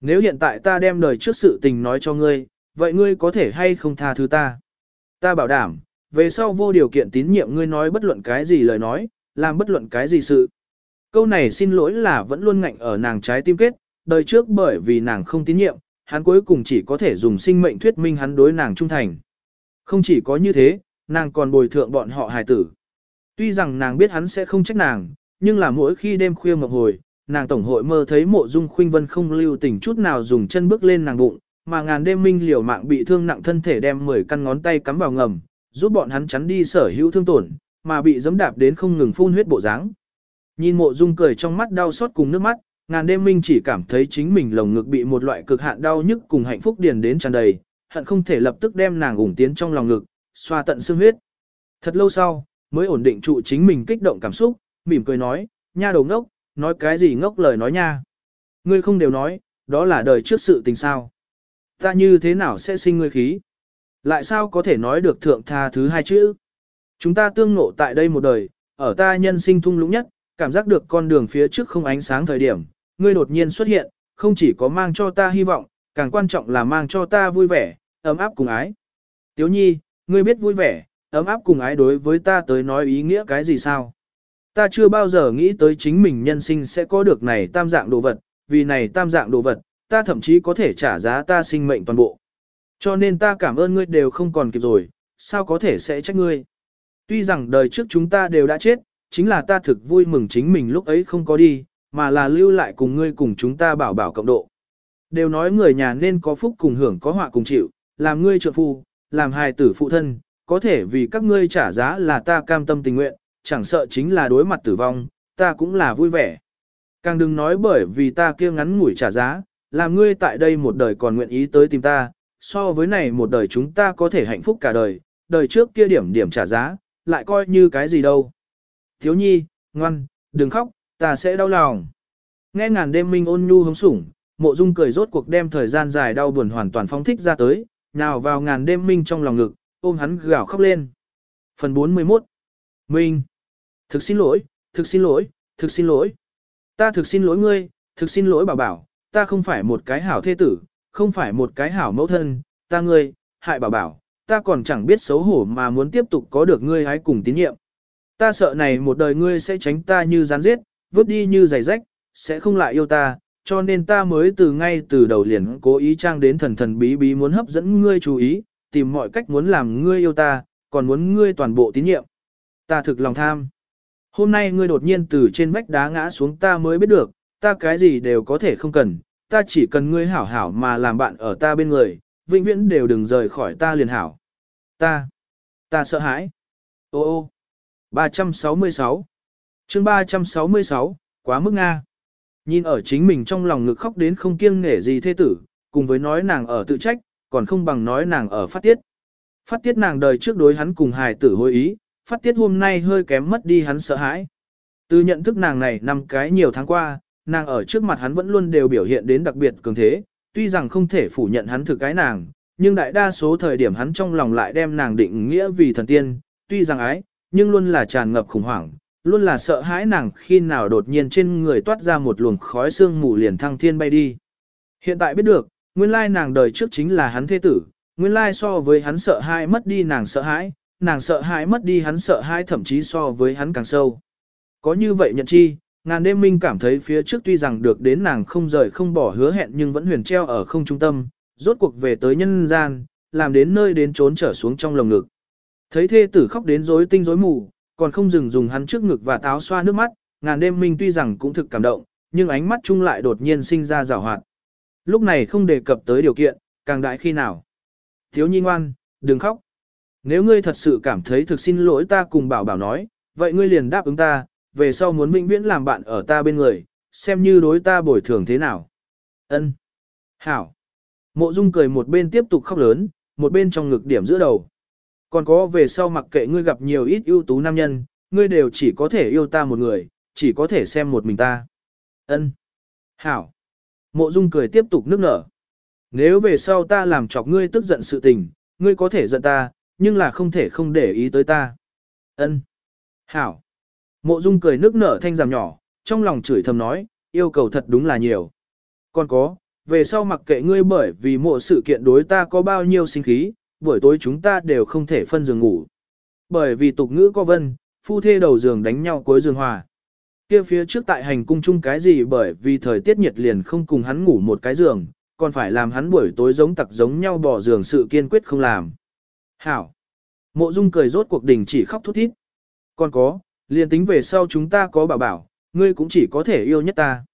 Nếu hiện tại ta đem đời trước sự tình nói cho ngươi, vậy ngươi có thể hay không tha thứ ta? Ta bảo đảm, về sau vô điều kiện tín nhiệm ngươi nói bất luận cái gì lời nói, làm bất luận cái gì sự. Câu này xin lỗi là vẫn luôn ngạnh ở nàng trái tim kết, đời trước bởi vì nàng không tín nhiệm, hắn cuối cùng chỉ có thể dùng sinh mệnh thuyết minh hắn đối nàng trung thành. Không chỉ có như thế, nàng còn bồi thượng bọn họ hài tử. Tuy rằng nàng biết hắn sẽ không trách nàng, nhưng là mỗi khi đêm khuya ngọc hồi, nàng tổng hội mơ thấy mộ dung khuynh vân không lưu tình chút nào dùng chân bước lên nàng bụng, mà ngàn đêm minh liều mạng bị thương nặng thân thể đem 10 căn ngón tay cắm vào ngầm, giúp bọn hắn chắn đi sở hữu thương tổn, mà bị giẫm đạp đến không ngừng phun huyết bộ dáng. Nhìn mộ dung cười trong mắt đau xót cùng nước mắt, ngàn đêm minh chỉ cảm thấy chính mình lồng ngực bị một loại cực hạn đau nhức cùng hạnh phúc điền đến tràn đầy, hận không thể lập tức đem nàng ủng tiến trong lòng ngực, xoa tận xương huyết. Thật lâu sau, mới ổn định trụ chính mình kích động cảm xúc, mỉm cười nói, nha đầu ngốc, nói cái gì ngốc lời nói nha. Ngươi không đều nói, đó là đời trước sự tình sao. Ta như thế nào sẽ sinh ngươi khí? Lại sao có thể nói được thượng tha thứ hai chữ? Chúng ta tương ngộ tại đây một đời, ở ta nhân sinh thung lũng nhất, cảm giác được con đường phía trước không ánh sáng thời điểm, ngươi đột nhiên xuất hiện, không chỉ có mang cho ta hy vọng, càng quan trọng là mang cho ta vui vẻ, ấm áp cùng ái. Tiếu nhi, ngươi biết vui vẻ, ấm áp cùng ái đối với ta tới nói ý nghĩa cái gì sao? Ta chưa bao giờ nghĩ tới chính mình nhân sinh sẽ có được này tam dạng đồ vật, vì này tam dạng đồ vật, ta thậm chí có thể trả giá ta sinh mệnh toàn bộ. Cho nên ta cảm ơn ngươi đều không còn kịp rồi, sao có thể sẽ trách ngươi. Tuy rằng đời trước chúng ta đều đã chết, chính là ta thực vui mừng chính mình lúc ấy không có đi, mà là lưu lại cùng ngươi cùng chúng ta bảo bảo cộng độ. Đều nói người nhà nên có phúc cùng hưởng có họa cùng chịu, làm ngươi trợ phu, làm hài tử phụ thân, có thể vì các ngươi trả giá là ta cam tâm tình nguyện, chẳng sợ chính là đối mặt tử vong, ta cũng là vui vẻ. Càng đừng nói bởi vì ta kia ngắn ngủi trả giá, làm ngươi tại đây một đời còn nguyện ý tới tìm ta, so với này một đời chúng ta có thể hạnh phúc cả đời, đời trước kia điểm điểm trả giá, lại coi như cái gì đâu. thiếu nhi, ngoan, đừng khóc, ta sẽ đau lòng. Nghe ngàn đêm minh ôn nhu hống sủng, mộ dung cười rốt cuộc đem thời gian dài đau buồn hoàn toàn phóng thích ra tới, nào vào ngàn đêm minh trong lòng ngực, ôm hắn gào khóc lên. Phần 41 Minh Thực xin lỗi, thực xin lỗi, thực xin lỗi. Ta thực xin lỗi ngươi, thực xin lỗi bảo bảo, ta không phải một cái hảo thê tử, không phải một cái hảo mẫu thân, ta ngươi, hại bảo bảo, ta còn chẳng biết xấu hổ mà muốn tiếp tục có được ngươi hãy cùng tín nhiệm. Ta sợ này một đời ngươi sẽ tránh ta như gián giết, vứt đi như giày rách, sẽ không lại yêu ta, cho nên ta mới từ ngay từ đầu liền cố ý trang đến thần thần bí bí muốn hấp dẫn ngươi chú ý, tìm mọi cách muốn làm ngươi yêu ta, còn muốn ngươi toàn bộ tín nhiệm. Ta thực lòng tham. Hôm nay ngươi đột nhiên từ trên vách đá ngã xuống ta mới biết được, ta cái gì đều có thể không cần, ta chỉ cần ngươi hảo hảo mà làm bạn ở ta bên người, vĩnh viễn đều đừng rời khỏi ta liền hảo. Ta, ta sợ hãi. Ô ô, 366 chương 366, quá mức Nga. Nhìn ở chính mình trong lòng ngực khóc đến không kiêng nể gì thế tử, cùng với nói nàng ở tự trách, còn không bằng nói nàng ở phát tiết. Phát tiết nàng đời trước đối hắn cùng hài tử hối ý, phát tiết hôm nay hơi kém mất đi hắn sợ hãi. Từ nhận thức nàng này năm cái nhiều tháng qua, nàng ở trước mặt hắn vẫn luôn đều biểu hiện đến đặc biệt cường thế, tuy rằng không thể phủ nhận hắn thực cái nàng, nhưng đại đa số thời điểm hắn trong lòng lại đem nàng định nghĩa vì thần tiên, tuy rằng ái, nhưng luôn là tràn ngập khủng hoảng, luôn là sợ hãi nàng khi nào đột nhiên trên người toát ra một luồng khói sương mù liền thăng thiên bay đi. Hiện tại biết được, nguyên lai nàng đời trước chính là hắn thế tử, nguyên lai so với hắn sợ hãi mất đi nàng sợ hãi, nàng sợ hãi mất đi hắn sợ hãi thậm chí so với hắn càng sâu. Có như vậy nhận chi, ngàn đêm minh cảm thấy phía trước tuy rằng được đến nàng không rời không bỏ hứa hẹn nhưng vẫn huyền treo ở không trung tâm, rốt cuộc về tới nhân gian, làm đến nơi đến trốn trở xuống trong lồng ngực. Thấy thê tử khóc đến rối tinh rối mù, còn không dừng dùng hắn trước ngực và táo xoa nước mắt, ngàn đêm minh tuy rằng cũng thực cảm động, nhưng ánh mắt chung lại đột nhiên sinh ra rào hoạt. Lúc này không đề cập tới điều kiện, càng đại khi nào. Thiếu nhi ngoan, đừng khóc. Nếu ngươi thật sự cảm thấy thực xin lỗi ta cùng bảo bảo nói, vậy ngươi liền đáp ứng ta, về sau muốn vĩnh viễn làm bạn ở ta bên người, xem như đối ta bồi thường thế nào. Ân, Hảo. Mộ Dung cười một bên tiếp tục khóc lớn, một bên trong ngực điểm giữa đầu. Còn có về sau mặc kệ ngươi gặp nhiều ít ưu tú nam nhân, ngươi đều chỉ có thể yêu ta một người, chỉ có thể xem một mình ta. Ân, Hảo. Mộ Dung cười tiếp tục nước nở. Nếu về sau ta làm chọc ngươi tức giận sự tình, ngươi có thể giận ta, nhưng là không thể không để ý tới ta. Ân, Hảo. Mộ Dung cười nước nở thanh giảm nhỏ, trong lòng chửi thầm nói, yêu cầu thật đúng là nhiều. Còn có, về sau mặc kệ ngươi bởi vì mộ sự kiện đối ta có bao nhiêu sinh khí, buổi tối chúng ta đều không thể phân giường ngủ. Bởi vì tục ngữ có vân, phu thê đầu giường đánh nhau cuối giường hòa. Kia phía trước tại hành cung chung cái gì bởi vì thời tiết nhiệt liền không cùng hắn ngủ một cái giường, còn phải làm hắn buổi tối giống tặc giống nhau bỏ giường sự kiên quyết không làm. Hảo! Mộ Dung cười rốt cuộc đình chỉ khóc thút thít. Còn có, liền tính về sau chúng ta có bảo bảo, ngươi cũng chỉ có thể yêu nhất ta.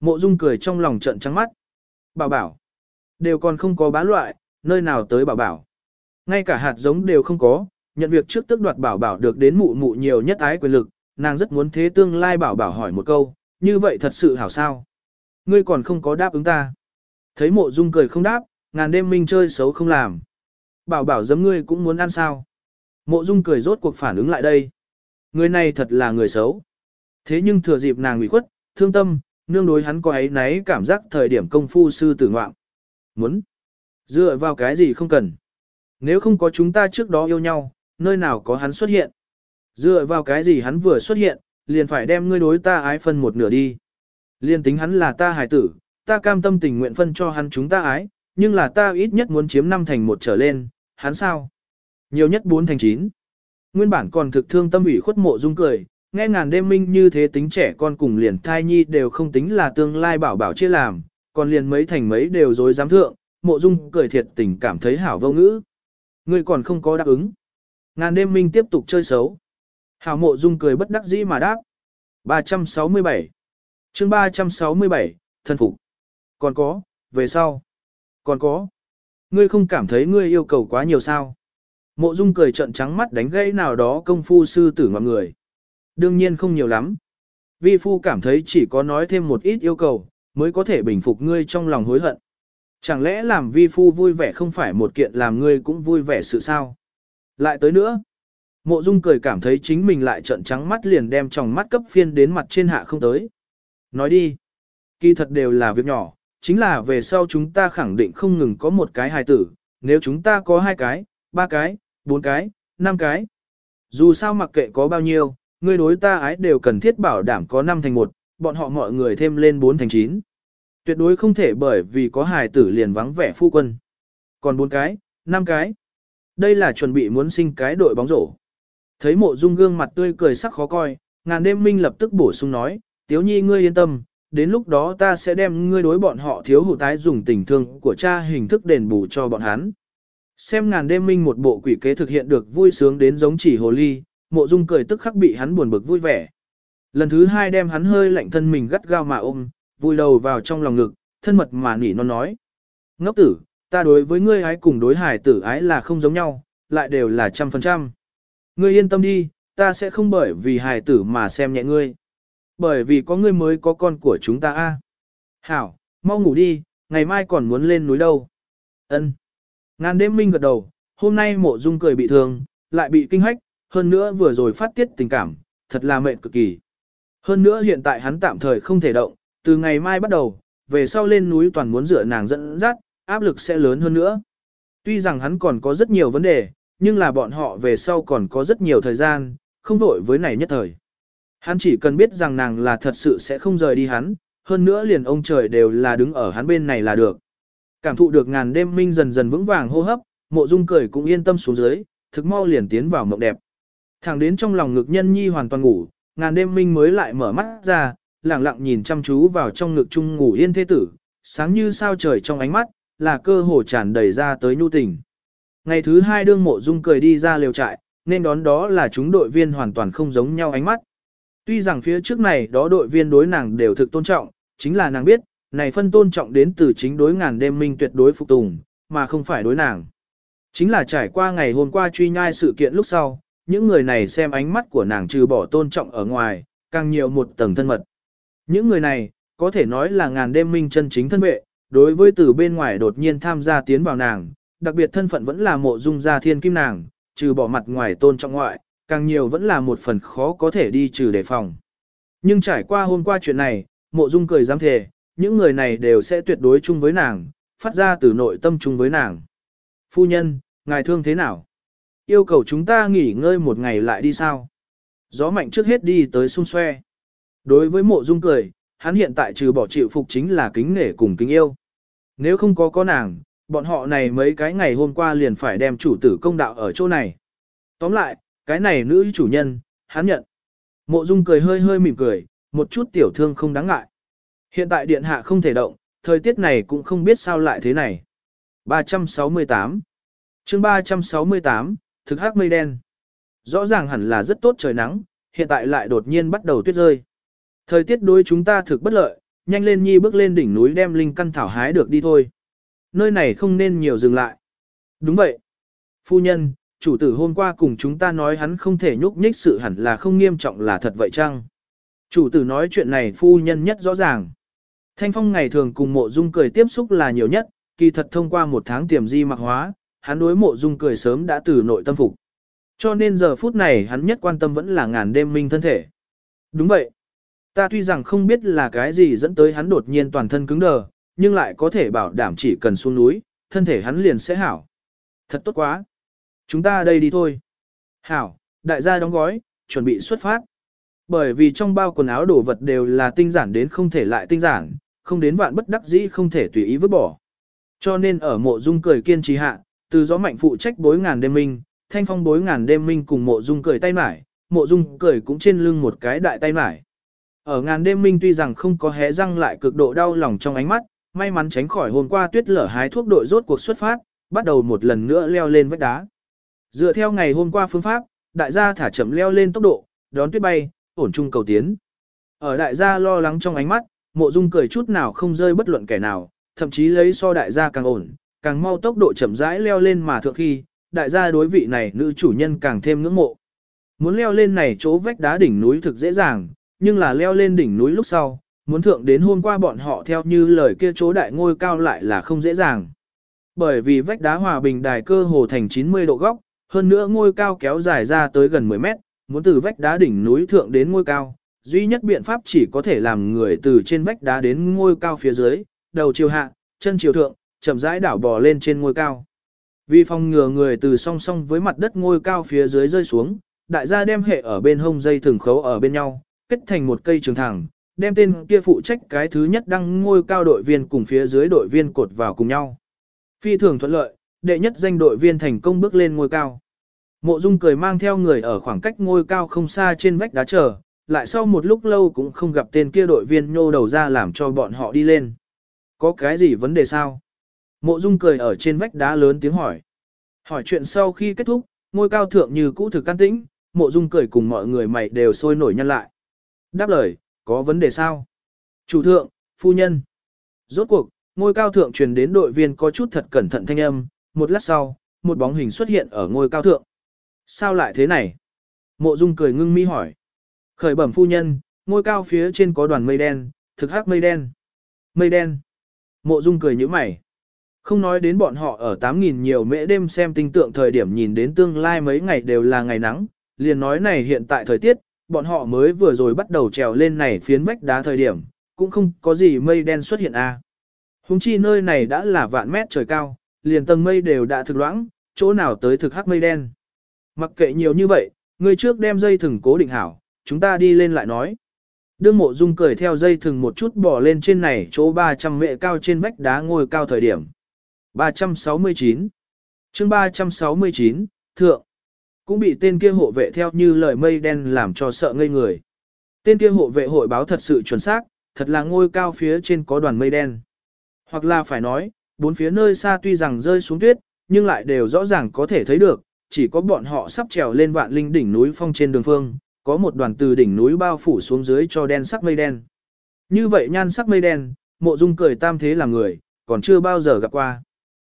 Mộ Dung cười trong lòng trận trắng mắt. Bảo bảo. Đều còn không có bán loại, nơi nào tới bảo bảo. Ngay cả hạt giống đều không có, nhận việc trước tức đoạt bảo bảo được đến mụ mụ nhiều nhất ái quyền lực, nàng rất muốn thế tương lai bảo bảo hỏi một câu, như vậy thật sự hảo sao. Ngươi còn không có đáp ứng ta. Thấy mộ dung cười không đáp, ngàn đêm minh chơi xấu không làm. Bảo bảo giấm ngươi cũng muốn ăn sao. Mộ dung cười rốt cuộc phản ứng lại đây. Người này thật là người xấu. Thế nhưng thừa dịp nàng ủy khuất, thương tâm, nương đối hắn có ấy náy cảm giác thời điểm công phu sư tử ngoạm. Muốn. Dựa vào cái gì không cần. Nếu không có chúng ta trước đó yêu nhau, nơi nào có hắn xuất hiện. Dựa vào cái gì hắn vừa xuất hiện, liền phải đem ngươi đối ta ái phân một nửa đi. Liên tính hắn là ta hài tử, ta cam tâm tình nguyện phân cho hắn chúng ta ái, nhưng là ta ít nhất muốn chiếm năm thành một trở lên, hắn sao? Nhiều nhất bốn thành chín. Nguyên bản còn thực thương tâm ủy khuất mộ dung cười, nghe ngàn đêm minh như thế tính trẻ con cùng liền thai nhi đều không tính là tương lai bảo bảo chia làm, còn liền mấy thành mấy đều dối dám thượng, mộ dung cười thiệt tình cảm thấy hảo vô ngữ. Ngươi còn không có đáp ứng. Ngàn đêm minh tiếp tục chơi xấu. Hảo mộ dung cười bất đắc dĩ mà đáp. 367 chương 367, thân phục. Còn có, về sau. Còn có. Ngươi không cảm thấy ngươi yêu cầu quá nhiều sao. Mộ dung cười trận trắng mắt đánh gãy nào đó công phu sư tử ngọn người. Đương nhiên không nhiều lắm. Vi phu cảm thấy chỉ có nói thêm một ít yêu cầu, mới có thể bình phục ngươi trong lòng hối hận. Chẳng lẽ làm vi phu vui vẻ không phải một kiện làm ngươi cũng vui vẻ sự sao? Lại tới nữa. Mộ Dung cười cảm thấy chính mình lại trợn trắng mắt liền đem tròng mắt cấp phiên đến mặt trên hạ không tới. Nói đi, kỳ thật đều là việc nhỏ, chính là về sau chúng ta khẳng định không ngừng có một cái hài tử, nếu chúng ta có hai cái, ba cái, bốn cái, năm cái. Dù sao mặc kệ có bao nhiêu, ngươi đối ta ái đều cần thiết bảo đảm có năm thành một, bọn họ mọi người thêm lên bốn thành chín. Tuyệt đối không thể bởi vì có hài tử liền vắng vẻ phu quân. Còn bốn cái, năm cái. Đây là chuẩn bị muốn sinh cái đội bóng rổ. Thấy mộ dung gương mặt tươi cười sắc khó coi, ngàn đêm minh lập tức bổ sung nói, tiếu nhi ngươi yên tâm, đến lúc đó ta sẽ đem ngươi đối bọn họ thiếu hụt tái dùng tình thương của cha hình thức đền bù cho bọn hắn. Xem ngàn đêm minh một bộ quỷ kế thực hiện được vui sướng đến giống chỉ hồ ly, mộ dung cười tức khắc bị hắn buồn bực vui vẻ. Lần thứ hai đem hắn hơi lạnh thân mình gắt gao mà ôm, vùi đầu vào trong lòng ngực, thân mật mà nỉ non nói. Ngốc tử, ta đối với ngươi ái cùng đối hải tử ái là không giống nhau, lại đều là trăm phần trăm. Ngươi yên tâm đi, ta sẽ không bởi vì hải tử mà xem nhẹ ngươi. Bởi vì có ngươi mới có con của chúng ta a. Hảo, mau ngủ đi, ngày mai còn muốn lên núi đâu. Ân. Ngàn đêm minh gật đầu, hôm nay mộ dung cười bị thương, lại bị kinh hách, hơn nữa vừa rồi phát tiết tình cảm, thật là mệt cực kỳ. Hơn nữa hiện tại hắn tạm thời không thể động, từ ngày mai bắt đầu, về sau lên núi toàn muốn dựa nàng dẫn dắt, áp lực sẽ lớn hơn nữa. Tuy rằng hắn còn có rất nhiều vấn đề, nhưng là bọn họ về sau còn có rất nhiều thời gian, không vội với này nhất thời. Hắn chỉ cần biết rằng nàng là thật sự sẽ không rời đi hắn, hơn nữa liền ông trời đều là đứng ở hắn bên này là được. Cảm thụ được ngàn đêm minh dần dần vững vàng hô hấp, mộ dung cười cũng yên tâm xuống dưới, thực mau liền tiến vào mộng đẹp. Thẳng đến trong lòng ngực nhân nhi hoàn toàn ngủ, ngàn đêm minh mới lại mở mắt ra, lặng lặng nhìn chăm chú vào trong ngực chung ngủ yên thế tử, sáng như sao trời trong ánh mắt, là cơ hồ tràn đầy ra tới nhu tình. Ngày thứ hai đương mộ dung cười đi ra liều trại, nên đón đó là chúng đội viên hoàn toàn không giống nhau ánh mắt. Tuy rằng phía trước này đó đội viên đối nàng đều thực tôn trọng, chính là nàng biết, này phân tôn trọng đến từ chính đối ngàn đêm minh tuyệt đối phục tùng, mà không phải đối nàng. Chính là trải qua ngày hôm qua truy nhai sự kiện lúc sau, những người này xem ánh mắt của nàng trừ bỏ tôn trọng ở ngoài, càng nhiều một tầng thân mật. Những người này, có thể nói là ngàn đêm minh chân chính thân vệ, đối với từ bên ngoài đột nhiên tham gia tiến vào nàng, đặc biệt thân phận vẫn là mộ dung gia thiên kim nàng, trừ bỏ mặt ngoài tôn trọng ngoại, càng nhiều vẫn là một phần khó có thể đi trừ đề phòng. Nhưng trải qua hôm qua chuyện này, mộ dung cười dám thề, những người này đều sẽ tuyệt đối chung với nàng, phát ra từ nội tâm chung với nàng. Phu nhân, ngài thương thế nào? Yêu cầu chúng ta nghỉ ngơi một ngày lại đi sao? Gió mạnh trước hết đi tới xung xoe. Đối với mộ dung cười, hắn hiện tại trừ bỏ chịu phục chính là kính nể cùng kính yêu. Nếu không có có nàng, bọn họ này mấy cái ngày hôm qua liền phải đem chủ tử công đạo ở chỗ này. Tóm lại, cái này nữ chủ nhân, hắn nhận. Mộ Dung cười hơi hơi mỉm cười, một chút tiểu thương không đáng ngại. Hiện tại điện hạ không thể động, thời tiết này cũng không biết sao lại thế này. 368 chương 368, thực hắc mây đen. Rõ ràng hẳn là rất tốt trời nắng, hiện tại lại đột nhiên bắt đầu tuyết rơi. Thời tiết đối chúng ta thực bất lợi, nhanh lên nhi bước lên đỉnh núi đem linh căn thảo hái được đi thôi nơi này không nên nhiều dừng lại. Đúng vậy. Phu nhân, chủ tử hôm qua cùng chúng ta nói hắn không thể nhúc nhích sự hẳn là không nghiêm trọng là thật vậy chăng? Chủ tử nói chuyện này phu nhân nhất rõ ràng. Thanh phong ngày thường cùng mộ dung cười tiếp xúc là nhiều nhất, kỳ thật thông qua một tháng tiềm di mặc hóa, hắn đối mộ dung cười sớm đã từ nội tâm phục. Cho nên giờ phút này hắn nhất quan tâm vẫn là ngàn đêm minh thân thể. Đúng vậy. Ta tuy rằng không biết là cái gì dẫn tới hắn đột nhiên toàn thân cứng đờ, nhưng lại có thể bảo đảm chỉ cần xuống núi, thân thể hắn liền sẽ hảo. Thật tốt quá. Chúng ta đây đi thôi. Hảo, đại gia đóng gói, chuẩn bị xuất phát. Bởi vì trong bao quần áo đồ vật đều là tinh giản đến không thể lại tinh giản, không đến vạn bất đắc dĩ không thể tùy ý vứt bỏ. Cho nên ở mộ dung cười kiên trì hạ, từ gió mạnh phụ trách bối ngàn đêm minh, thanh phong bối ngàn đêm minh cùng mộ dung cười tay mải, mộ dung cười cũng trên lưng một cái đại tay mải. Ở ngàn đêm minh tuy rằng không có hé răng lại cực độ đau lòng trong ánh mắt, may mắn tránh khỏi hôm qua tuyết lở hái thuốc đội rốt cuộc xuất phát, bắt đầu một lần nữa leo lên vách đá. Dựa theo ngày hôm qua phương pháp, đại gia thả chậm leo lên tốc độ, đón tuyết bay, ổn trung cầu tiến. Ở đại gia lo lắng trong ánh mắt, mộ dung cười chút nào không rơi bất luận kẻ nào, thậm chí lấy so đại gia càng ổn, càng mau tốc độ chậm rãi leo lên mà thượng khi, đại gia đối vị này nữ chủ nhân càng thêm ngưỡng mộ. Muốn leo lên này chỗ vách đá đỉnh núi thực dễ dàng, nhưng là leo lên đỉnh núi lúc sau, muốn thượng đến hôm qua bọn họ theo như lời kia chỗ đại ngôi cao lại là không dễ dàng. Bởi vì vách đá hòa bình đài cơ hồ thành 90 độ góc, hơn nữa ngôi cao kéo dài ra tới gần 10 mét, muốn từ vách đá đỉnh núi thượng đến ngôi cao, duy nhất biện pháp chỉ có thể làm người từ trên vách đá đến ngôi cao phía dưới, đầu chiều hạ, chân chiều thượng, chậm rãi đảo bò lên trên ngôi cao. Vì phòng ngừa người từ song song với mặt đất ngôi cao phía dưới rơi xuống, đại gia đem hệ ở bên hông dây thường khấu ở bên nhau, kết thành một cây trường thẳng, đem tên kia phụ trách cái thứ nhất đăng ngôi cao đội viên cùng phía dưới đội viên cột vào cùng nhau. Phi thường thuận lợi, đệ nhất danh đội viên thành công bước lên ngôi cao. Mộ Dung cười mang theo người ở khoảng cách ngôi cao không xa trên vách đá chờ, lại sau một lúc lâu cũng không gặp tên kia đội viên nhô đầu ra làm cho bọn họ đi lên. Có cái gì vấn đề sao? Mộ Dung cười ở trên vách đá lớn tiếng hỏi. Hỏi chuyện sau khi kết thúc, ngôi cao thượng như cũ thực can tĩnh, Mộ Dung cười cùng mọi người mày đều sôi nổi nhăn lại. Đáp lời, có vấn đề sao? Chủ thượng, phu nhân. Rốt cuộc, ngôi cao thượng truyền đến đội viên có chút thật cẩn thận thanh âm, một lát sau, một bóng hình xuất hiện ở ngôi cao thượng. Sao lại thế này? Mộ Dung cười ngưng mi hỏi. Khởi bẩm phu nhân, ngôi cao phía trên có đoàn mây đen, thực hắc mây đen. Mây đen. Mộ Dung cười như mày. Không nói đến bọn họ ở 8.000 nhiều mễ đêm xem tinh tượng thời điểm nhìn đến tương lai mấy ngày đều là ngày nắng, liền nói này hiện tại thời tiết, bọn họ mới vừa rồi bắt đầu trèo lên này phiến vách đá thời điểm, cũng không có gì mây đen xuất hiện a. À. Hùng chi nơi này đã là vạn mét trời cao, liền tầng mây đều đã thực loãng, chỗ nào tới thực hắc mây đen. Mặc kệ nhiều như vậy, người trước đem dây thừng cố định hảo, chúng ta đi lên lại nói. Đương mộ dung cười theo dây thừng một chút bỏ lên trên này chỗ 300 mệ cao trên vách đá ngồi cao thời điểm. 369 chương 369, Thượng cũng bị tên kia hộ vệ theo như lời mây đen làm cho sợ ngây người. Tên kia hộ vệ hội báo thật sự chuẩn xác, thật là ngôi cao phía trên có đoàn mây đen. Hoặc là phải nói, bốn phía nơi xa tuy rằng rơi xuống tuyết, nhưng lại đều rõ ràng có thể thấy được, chỉ có bọn họ sắp trèo lên vạn linh đỉnh núi phong trên đường phương, có một đoàn từ đỉnh núi bao phủ xuống dưới cho đen sắc mây đen. Như vậy nhan sắc mây đen, mộ dung cười tam thế là người, còn chưa bao giờ gặp qua.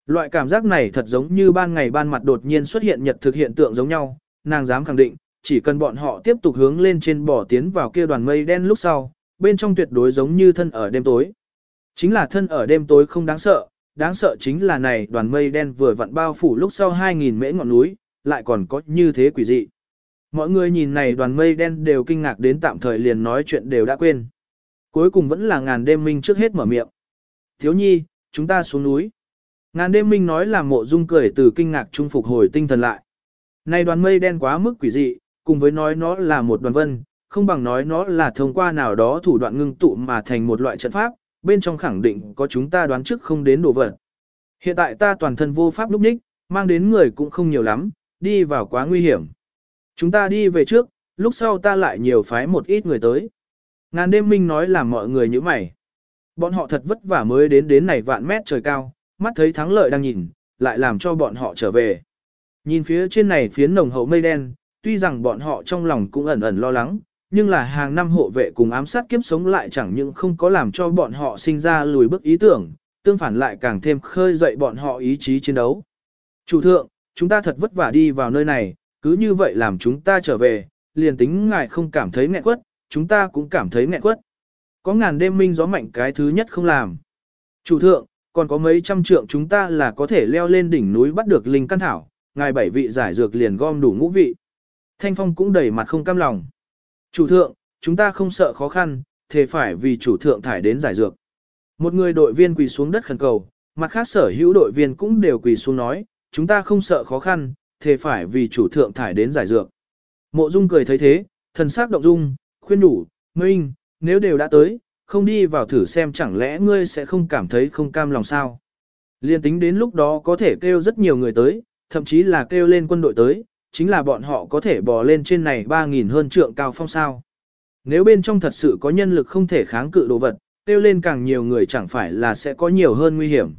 Loại cảm giác này thật giống như ban ngày ban mặt đột nhiên xuất hiện nhật thực hiện tượng giống nhau, nàng dám khẳng định, chỉ cần bọn họ tiếp tục hướng lên trên bỏ tiến vào kia đoàn mây đen lúc sau, bên trong tuyệt đối giống như thân ở đêm tối. Chính là thân ở đêm tối không đáng sợ, đáng sợ chính là này đoàn mây đen vừa vặn bao phủ lúc sau 2.000 mễ ngọn núi, lại còn có như thế quỷ dị. Mọi người nhìn này đoàn mây đen đều kinh ngạc đến tạm thời liền nói chuyện đều đã quên. Cuối cùng vẫn là ngàn đêm minh trước hết mở miệng. Thiếu nhi, chúng ta xuống núi. Ngàn đêm minh nói là mộ dung cười từ kinh ngạc trung phục hồi tinh thần lại. Này đoàn mây đen quá mức quỷ dị, cùng với nói nó là một đoàn vân, không bằng nói nó là thông qua nào đó thủ đoạn ngưng tụ mà thành một loại trận pháp, bên trong khẳng định có chúng ta đoán trước không đến đồ vật. Hiện tại ta toàn thân vô pháp lúc ních, mang đến người cũng không nhiều lắm, đi vào quá nguy hiểm. Chúng ta đi về trước, lúc sau ta lại nhiều phái một ít người tới. Ngàn đêm minh nói là mọi người như mày. Bọn họ thật vất vả mới đến đến này vạn mét trời cao, mắt thấy thắng lợi đang nhìn, lại làm cho bọn họ trở về. Nhìn phía trên này phiến nồng hậu mây đen, tuy rằng bọn họ trong lòng cũng ẩn ẩn lo lắng, nhưng là hàng năm hộ vệ cùng ám sát kiếp sống lại chẳng những không có làm cho bọn họ sinh ra lùi bước ý tưởng, tương phản lại càng thêm khơi dậy bọn họ ý chí chiến đấu. Chủ thượng, chúng ta thật vất vả đi vào nơi này, cứ như vậy làm chúng ta trở về, liền tính ngài không cảm thấy nghẹn quất, chúng ta cũng cảm thấy nghẹn quất. Có ngàn đêm minh gió mạnh cái thứ nhất không làm. Chủ thượng, còn có mấy trăm trượng chúng ta là có thể leo lên đỉnh núi bắt được linh căn thảo, ngài bảy vị giải dược liền gom đủ ngũ vị. Thanh Phong cũng đầy mặt không cam lòng. Chủ thượng, chúng ta không sợ khó khăn, thề phải vì chủ thượng thải đến giải dược. Một người đội viên quỳ xuống đất khẩn cầu, mặt khác sở hữu đội viên cũng đều quỳ xuống nói, chúng ta không sợ khó khăn, thề phải vì chủ thượng thải đến giải dược. Mộ Dung cười thấy thế, thần sắc động dung, khuyên đủ, Minh, nếu đều đã tới, không đi vào thử xem chẳng lẽ ngươi sẽ không cảm thấy không cam lòng sao. Liên tính đến lúc đó có thể kêu rất nhiều người tới, thậm chí là kêu lên quân đội tới, chính là bọn họ có thể bò lên trên này 3.000 hơn trượng cao phong sao. Nếu bên trong thật sự có nhân lực không thể kháng cự đồ vật, kêu lên càng nhiều người chẳng phải là sẽ có nhiều hơn nguy hiểm.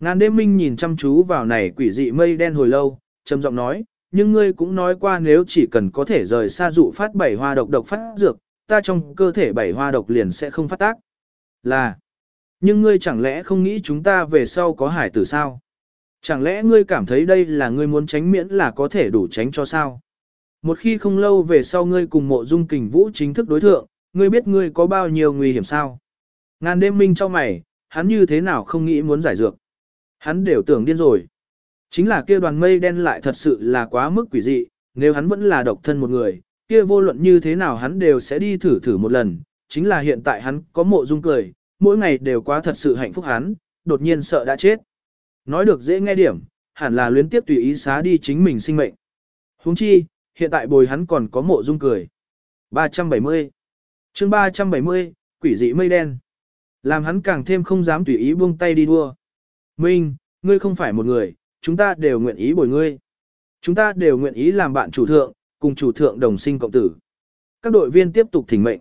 Ngàn đêm minh nhìn chăm chú vào này quỷ dị mây đen hồi lâu, trầm giọng nói, nhưng ngươi cũng nói qua nếu chỉ cần có thể rời xa dụ phát bảy hoa độc độc phát dược, ta trong cơ thể bảy hoa độc liền sẽ không phát tác. Là, nhưng ngươi chẳng lẽ không nghĩ chúng ta về sau có hải tử sao? Chẳng lẽ ngươi cảm thấy đây là ngươi muốn tránh miễn là có thể đủ tránh cho sao? Một khi không lâu về sau ngươi cùng mộ dung kình vũ chính thức đối thượng, ngươi biết ngươi có bao nhiêu nguy hiểm sao? Ngàn đêm minh cho mày, hắn như thế nào không nghĩ muốn giải dược? Hắn đều tưởng điên rồi. Chính là kia đoàn mây đen lại thật sự là quá mức quỷ dị, nếu hắn vẫn là độc thân một người, kia vô luận như thế nào hắn đều sẽ đi thử thử một lần, chính là hiện tại hắn có mộ dung cười, mỗi ngày đều quá thật sự hạnh phúc hắn, đột nhiên sợ đã chết. Nói được dễ nghe điểm, hẳn là luyến tiếp tùy ý xá đi chính mình sinh mệnh. Huống chi, hiện tại bồi hắn còn có mộ dung cười. 370 chương 370, quỷ dị mây đen. Làm hắn càng thêm không dám tùy ý buông tay đi đua. Minh, ngươi không phải một người, chúng ta đều nguyện ý bồi ngươi. Chúng ta đều nguyện ý làm bạn chủ thượng, cùng chủ thượng đồng sinh cộng tử. Các đội viên tiếp tục thỉnh mệnh.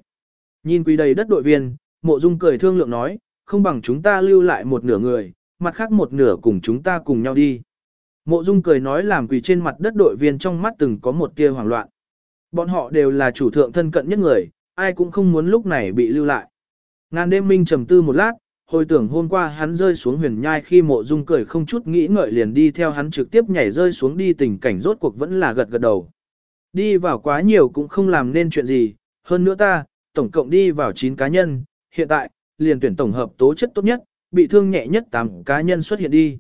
Nhìn quỳ đầy đất đội viên, mộ dung cười thương lượng nói, không bằng chúng ta lưu lại một nửa người, mặt khác một nửa cùng chúng ta cùng nhau đi. Mộ dung cười nói làm quỳ trên mặt đất đội viên trong mắt từng có một tia hoảng loạn. Bọn họ đều là chủ thượng thân cận nhất người, ai cũng không muốn lúc này bị lưu lại. Ngàn đêm minh trầm tư một lát, hồi tưởng hôm qua hắn rơi xuống huyền nhai khi mộ dung cười không chút nghĩ ngợi liền đi theo hắn trực tiếp nhảy rơi xuống đi tình cảnh rốt cuộc vẫn là gật gật đầu. Đi vào quá nhiều cũng không làm nên chuyện gì, hơn nữa ta, tổng cộng đi vào 9 cá nhân, hiện tại, liền tuyển tổng hợp tố chất tốt nhất, bị thương nhẹ nhất 8 cá nhân xuất hiện đi.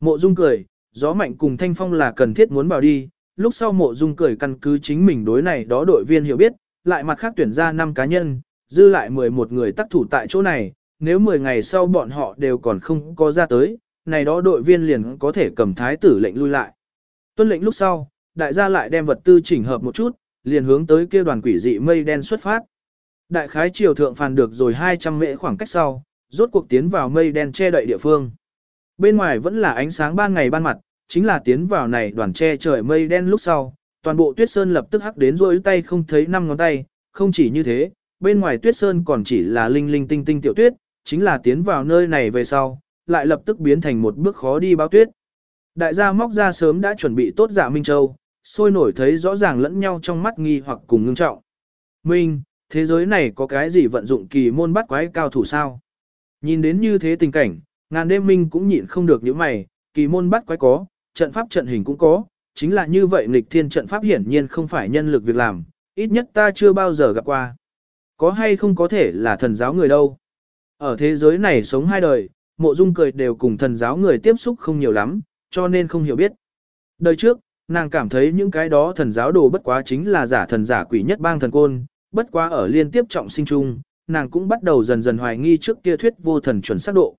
Mộ dung cười, gió mạnh cùng thanh phong là cần thiết muốn vào đi, lúc sau mộ dung cười căn cứ chính mình đối này đó đội viên hiểu biết, lại mặt khác tuyển ra 5 cá nhân, dư lại 11 người tác thủ tại chỗ này, nếu 10 ngày sau bọn họ đều còn không có ra tới, này đó đội viên liền có thể cầm thái tử lệnh lui lại. Tuân lệnh lúc sau, đại gia lại đem vật tư chỉnh hợp một chút, liền hướng tới kia đoàn quỷ dị mây đen xuất phát. Đại khái triều thượng phàn được rồi 200 mễ khoảng cách sau, rốt cuộc tiến vào mây đen che đậy địa phương. Bên ngoài vẫn là ánh sáng ban ngày ban mặt, chính là tiến vào này đoàn che trời mây đen lúc sau, toàn bộ tuyết sơn lập tức hắc đến rôi tay không thấy năm ngón tay, không chỉ như thế, bên ngoài tuyết sơn còn chỉ là linh linh tinh tinh tiểu tuyết, chính là tiến vào nơi này về sau, lại lập tức biến thành một bước khó đi bao tuyết. Đại gia móc ra sớm đã chuẩn bị tốt dạ Minh Châu, sôi nổi thấy rõ ràng lẫn nhau trong mắt nghi hoặc cùng ngưng trọng. Minh, thế giới này có cái gì vận dụng kỳ môn bắt quái cao thủ sao? Nhìn đến như thế tình cảnh, ngàn đêm Minh cũng nhịn không được những mày, kỳ môn bắt quái có, trận pháp trận hình cũng có, chính là như vậy nghịch thiên trận pháp hiển nhiên không phải nhân lực việc làm, ít nhất ta chưa bao giờ gặp qua. Có hay không có thể là thần giáo người đâu. Ở thế giới này sống hai đời, mộ dung cười đều cùng thần giáo người tiếp xúc không nhiều lắm, cho nên không hiểu biết. Đời trước, nàng cảm thấy những cái đó thần giáo đồ bất quá chính là giả thần giả quỷ nhất bang thần côn, bất quá ở liên tiếp trọng sinh chung, nàng cũng bắt đầu dần dần hoài nghi trước kia thuyết vô thần chuẩn xác độ.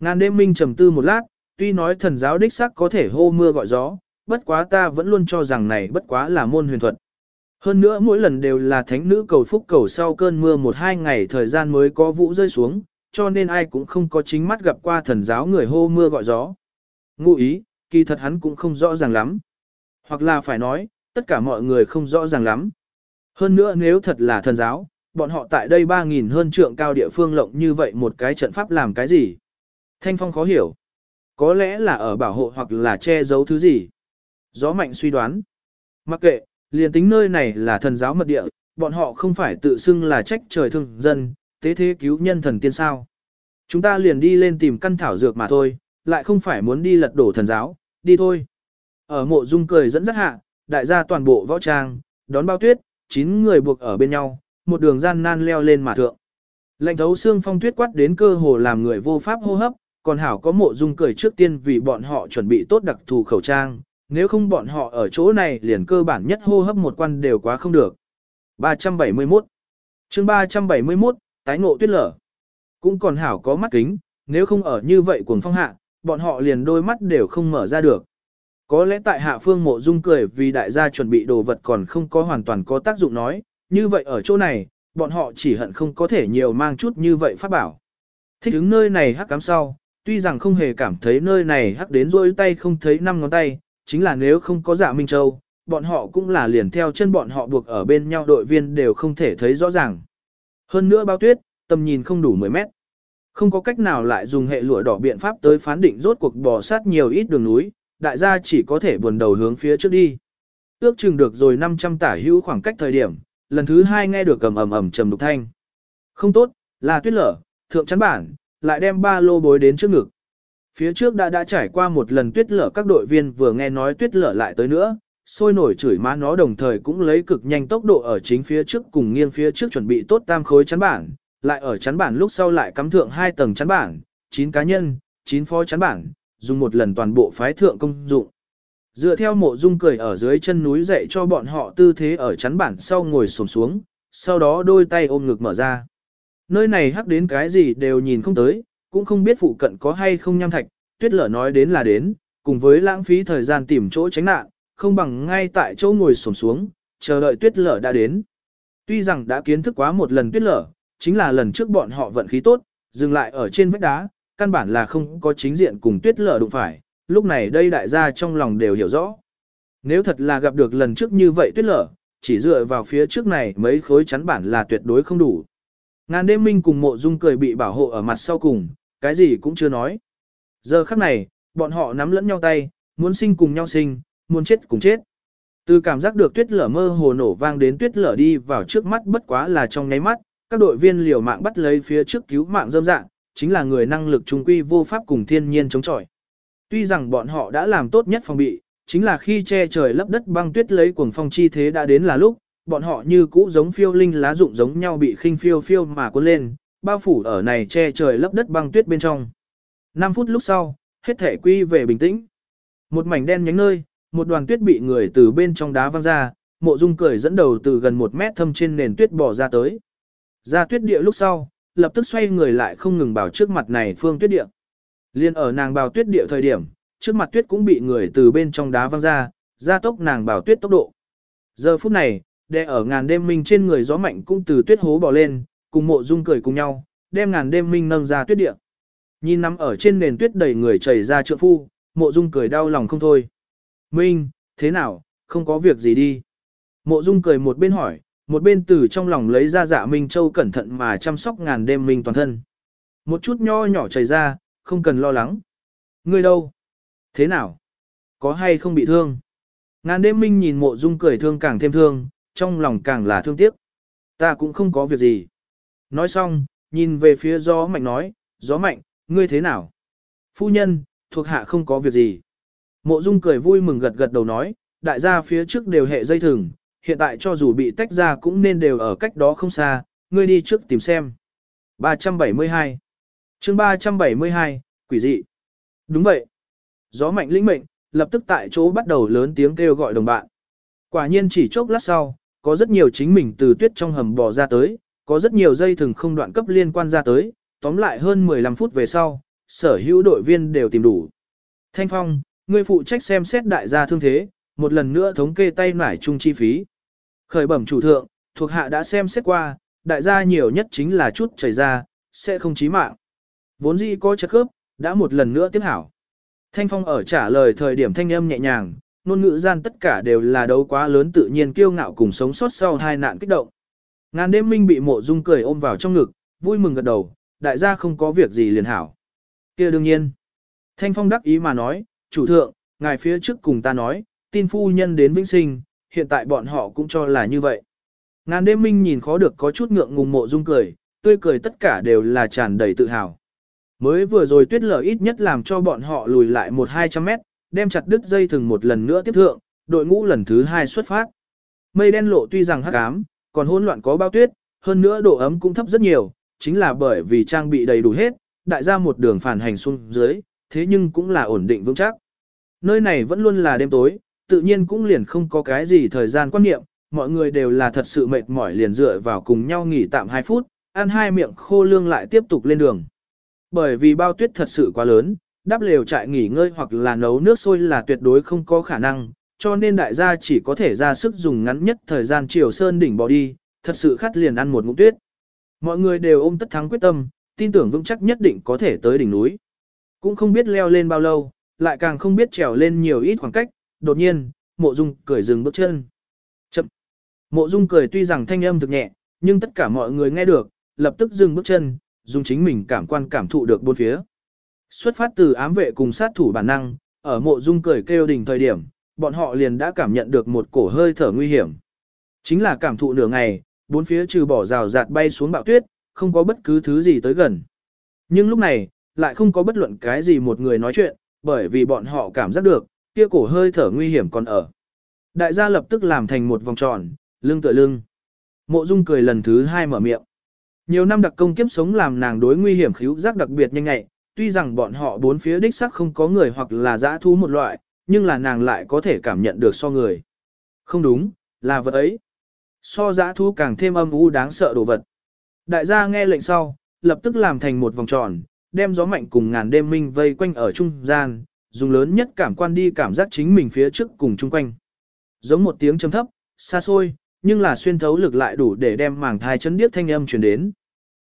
Ngàn đêm minh trầm tư một lát, tuy nói thần giáo đích xác có thể hô mưa gọi gió, bất quá ta vẫn luôn cho rằng này bất quá là môn huyền thuật. Hơn nữa mỗi lần đều là thánh nữ cầu phúc cầu sau cơn mưa một hai ngày thời gian mới có vũ rơi xuống, cho nên ai cũng không có chính mắt gặp qua thần giáo người hô mưa gọi gió. Ngụ ý, kỳ thật hắn cũng không rõ ràng lắm. Hoặc là phải nói, tất cả mọi người không rõ ràng lắm. Hơn nữa nếu thật là thần giáo, bọn họ tại đây 3.000 hơn trượng cao địa phương lộng như vậy một cái trận pháp làm cái gì? Thanh Phong khó hiểu. Có lẽ là ở bảo hộ hoặc là che giấu thứ gì? Gió mạnh suy đoán. Mặc kệ, liền tính nơi này là thần giáo mật địa, bọn họ không phải tự xưng là trách trời thương dân, tế thế cứu nhân thần tiên sao. Chúng ta liền đi lên tìm căn thảo dược mà thôi, lại không phải muốn đi lật đổ thần giáo, đi thôi. Ở mộ dung cười dẫn dắt hạ, đại gia toàn bộ võ trang, đón bao tuyết, chín người buộc ở bên nhau, một đường gian nan leo lên mà thượng. Lệnh thấu xương phong tuyết quát đến cơ hồ làm người vô pháp hô hấp, còn hảo có mộ dung cười trước tiên vì bọn họ chuẩn bị tốt đặc thù khẩu trang, nếu không bọn họ ở chỗ này liền cơ bản nhất hô hấp một quan đều quá không được. 371 chương 371, tái ngộ tuyết lở. Cũng còn hảo có mắt kính, nếu không ở như vậy cuồng phong hạ, bọn họ liền đôi mắt đều không mở ra được. Có lẽ tại hạ phương mộ dung cười vì đại gia chuẩn bị đồ vật còn không có hoàn toàn có tác dụng nói, như vậy ở chỗ này, bọn họ chỉ hận không có thể nhiều mang chút như vậy phát bảo. Thích ứng nơi này hắc cám sau, tuy rằng không hề cảm thấy nơi này hắc đến rôi tay không thấy năm ngón tay, chính là nếu không có dạ Minh Châu, bọn họ cũng là liền theo chân bọn họ buộc ở bên nhau đội viên đều không thể thấy rõ ràng. Hơn nữa bao tuyết, tầm nhìn không đủ 10 mét. Không có cách nào lại dùng hệ lụa đỏ biện pháp tới phán định rốt cuộc bò sát nhiều ít đường núi, đại gia chỉ có thể buồn đầu hướng phía trước đi. Ước chừng được rồi 500 tả hữu khoảng cách thời điểm, lần thứ hai nghe được cầm ầm ầm trầm đục thanh. Không tốt, là tuyết lở, thượng chắn bản, lại đem ba lô bối đến trước ngực. Phía trước đã đã trải qua một lần tuyết lở các đội viên vừa nghe nói tuyết lở lại tới nữa, sôi nổi chửi má nó đồng thời cũng lấy cực nhanh tốc độ ở chính phía trước cùng nghiêng phía trước chuẩn bị tốt tam khối chắn bản, lại ở chắn bản lúc sau lại cắm thượng hai tầng chắn bản, 9 cá nhân, 9 phó chắn bản, dùng một lần toàn bộ phái thượng công dụng. Dựa theo mộ dung cười ở dưới chân núi dậy cho bọn họ tư thế ở chắn bản sau ngồi xổm xuống, sau đó đôi tay ôm ngực mở ra. Nơi này hắc đến cái gì đều nhìn không tới, cũng không biết phụ cận có hay không nham thạch, tuyết lở nói đến là đến, cùng với lãng phí thời gian tìm chỗ tránh nạn, không bằng ngay tại chỗ ngồi xổm xuống, chờ đợi tuyết lở đã đến. Tuy rằng đã kiến thức quá một lần tuyết lở, chính là lần trước bọn họ vận khí tốt, dừng lại ở trên vách đá, căn bản là không có chính diện cùng tuyết lở đụng phải, lúc này đây đại gia trong lòng đều hiểu rõ. Nếu thật là gặp được lần trước như vậy tuyết lở, chỉ dựa vào phía trước này mấy khối chắn bản là tuyệt đối không đủ. Ngàn đêm minh cùng mộ dung cười bị bảo hộ ở mặt sau cùng, cái gì cũng chưa nói. Giờ khắc này, bọn họ nắm lẫn nhau tay, muốn sinh cùng nhau sinh, muốn chết cùng chết. Từ cảm giác được tuyết lở mơ hồ nổ vang đến tuyết lở đi vào trước mắt bất quá là trong nháy mắt, các đội viên liều mạng bắt lấy phía trước cứu mạng dâm dạng, chính là người năng lực trung quy vô pháp cùng thiên nhiên chống chọi. Tuy rằng bọn họ đã làm tốt nhất phòng bị, chính là khi che trời lấp đất băng tuyết lấy cuồng phong chi thế đã đến là lúc, bọn họ như cũ giống phiêu linh lá rụng giống nhau bị khinh phiêu phiêu mà cuốn lên, bao phủ ở này che trời lấp đất băng tuyết bên trong. 5 phút lúc sau, hết thể quy về bình tĩnh. Một mảnh đen nhánh nơi, một đoàn tuyết bị người từ bên trong đá văng ra, mộ dung cười dẫn đầu từ gần một mét thâm trên nền tuyết bỏ ra tới. Ra tuyết địa lúc sau, lập tức xoay người lại không ngừng bảo trước mặt này phương tuyết địa. Liên ở nàng bào tuyết địa thời điểm, trước mặt tuyết cũng bị người từ bên trong đá văng ra, ra tốc nàng bào tuyết tốc độ. Giờ phút này, đệ ở ngàn đêm minh trên người gió mạnh cũng từ tuyết hố bỏ lên, cùng mộ dung cười cùng nhau, đem ngàn đêm minh nâng ra tuyết địa. Nhìn nằm ở trên nền tuyết đầy người chảy ra trượng phu, mộ dung cười đau lòng không thôi. Minh, thế nào, không có việc gì đi. Mộ dung cười một bên hỏi, một bên từ trong lòng lấy ra dạ Minh Châu cẩn thận mà chăm sóc ngàn đêm Minh toàn thân. Một chút nho nhỏ chảy ra, không cần lo lắng. Ngươi đâu? Thế nào? Có hay không bị thương? Ngàn đêm Minh nhìn mộ dung cười thương càng thêm thương, trong lòng càng là thương tiếc. Ta cũng không có việc gì. Nói xong, nhìn về phía gió mạnh nói, gió mạnh, ngươi thế nào? Phu nhân, thuộc hạ không có việc gì. Mộ Dung cười vui mừng gật gật đầu nói, đại gia phía trước đều hệ dây thừng, hiện tại cho dù bị tách ra cũng nên đều ở cách đó không xa, ngươi đi trước tìm xem. 372 chương 372, quỷ dị. Đúng vậy. Gió mạnh lĩnh mệnh, lập tức tại chỗ bắt đầu lớn tiếng kêu gọi đồng bạn. Quả nhiên chỉ chốc lát sau, có rất nhiều chính mình từ tuyết trong hầm bò ra tới, có rất nhiều dây thừng không đoạn cấp liên quan ra tới, tóm lại hơn 15 phút về sau, sở hữu đội viên đều tìm đủ. Thanh Phong, ngươi phụ trách xem xét đại gia thương thế, một lần nữa thống kê tay nải chung chi phí. Khởi bẩm chủ thượng, thuộc hạ đã xem xét qua, đại gia nhiều nhất chính là chút chảy ra, sẽ không chí mạng. Vốn dĩ có chất khớp, đã một lần nữa tiếp hảo. Thanh Phong ở trả lời thời điểm thanh âm nhẹ nhàng, ngôn ngữ gian tất cả đều là đấu quá lớn tự nhiên kiêu ngạo cùng sống sót sau hai nạn kích động. Ngàn đêm minh bị mộ dung cười ôm vào trong ngực, vui mừng gật đầu, đại gia không có việc gì liền hảo. kia đương nhiên. Thanh Phong đắc ý mà nói, chủ thượng, ngài phía trước cùng ta nói, tin phu nhân đến vĩnh sinh, hiện tại bọn họ cũng cho là như vậy. Ngàn đêm minh nhìn khó được có chút ngượng ngùng mộ dung cười, tươi cười tất cả đều là tràn đầy tự hào. Mới vừa rồi tuyết lở ít nhất làm cho bọn họ lùi lại một hai trăm mét, đem chặt đứt dây thừng một lần nữa tiếp thượng, đội ngũ lần thứ hai xuất phát. Mây đen lộ tuy rằng hắc ám, còn hỗn loạn có bao tuyết, hơn nữa độ ấm cũng thấp rất nhiều, chính là bởi vì trang bị đầy đủ hết, đại gia một đường phản hành xuống dưới, thế nhưng cũng là ổn định vững chắc. Nơi này vẫn luôn là đêm tối, tự nhiên cũng liền không có cái gì thời gian quan niệm, mọi người đều là thật sự mệt mỏi liền dựa vào cùng nhau nghỉ tạm 2 phút, ăn hai miệng khô lương lại tiếp tục lên đường. Bởi vì bao tuyết thật sự quá lớn, đắp lều trại nghỉ ngơi hoặc là nấu nước sôi là tuyệt đối không có khả năng, cho nên đại gia chỉ có thể ra sức dùng ngắn nhất thời gian chiều sơn đỉnh bỏ đi, thật sự khát liền ăn một ngụm tuyết. Mọi người đều ôm tất thắng quyết tâm, tin tưởng vững chắc nhất định có thể tới đỉnh núi. Cũng không biết leo lên bao lâu, lại càng không biết trèo lên nhiều ít khoảng cách, đột nhiên, mộ dung cười dừng bước chân. Chậm. Mộ dung cười tuy rằng thanh âm thực nhẹ, nhưng tất cả mọi người nghe được, lập tức dừng bước chân, dùng chính mình cảm quan cảm thụ được bốn phía. Xuất phát từ ám vệ cùng sát thủ bản năng, ở mộ dung cười kêu đỉnh thời điểm, bọn họ liền đã cảm nhận được một cổ hơi thở nguy hiểm. Chính là cảm thụ nửa ngày, bốn phía trừ bỏ rào rạt bay xuống bão tuyết, không có bất cứ thứ gì tới gần. Nhưng lúc này, lại không có bất luận cái gì một người nói chuyện, bởi vì bọn họ cảm giác được, kia cổ hơi thở nguy hiểm còn ở. Đại gia lập tức làm thành một vòng tròn, lưng tựa lưng. Mộ Dung cười lần thứ hai mở miệng. Nhiều năm đặc công kiếp sống làm nàng đối nguy hiểm khíu giác đặc biệt nhanh nhạy, tuy rằng bọn họ bốn phía đích sắc không có người hoặc là dã thú một loại, nhưng là nàng lại có thể cảm nhận được so người. Không đúng, là vật ấy. So dã thú càng thêm âm u đáng sợ đồ vật. Đại gia nghe lệnh sau, lập tức làm thành một vòng tròn, đem gió mạnh cùng ngàn đêm minh vây quanh ở trung gian, dùng lớn nhất cảm quan đi cảm giác chính mình phía trước cùng chung quanh. Giống một tiếng trầm thấp, xa xôi, nhưng là xuyên thấu lực lại đủ để đem màng thai chấn điếc thanh âm truyền đến.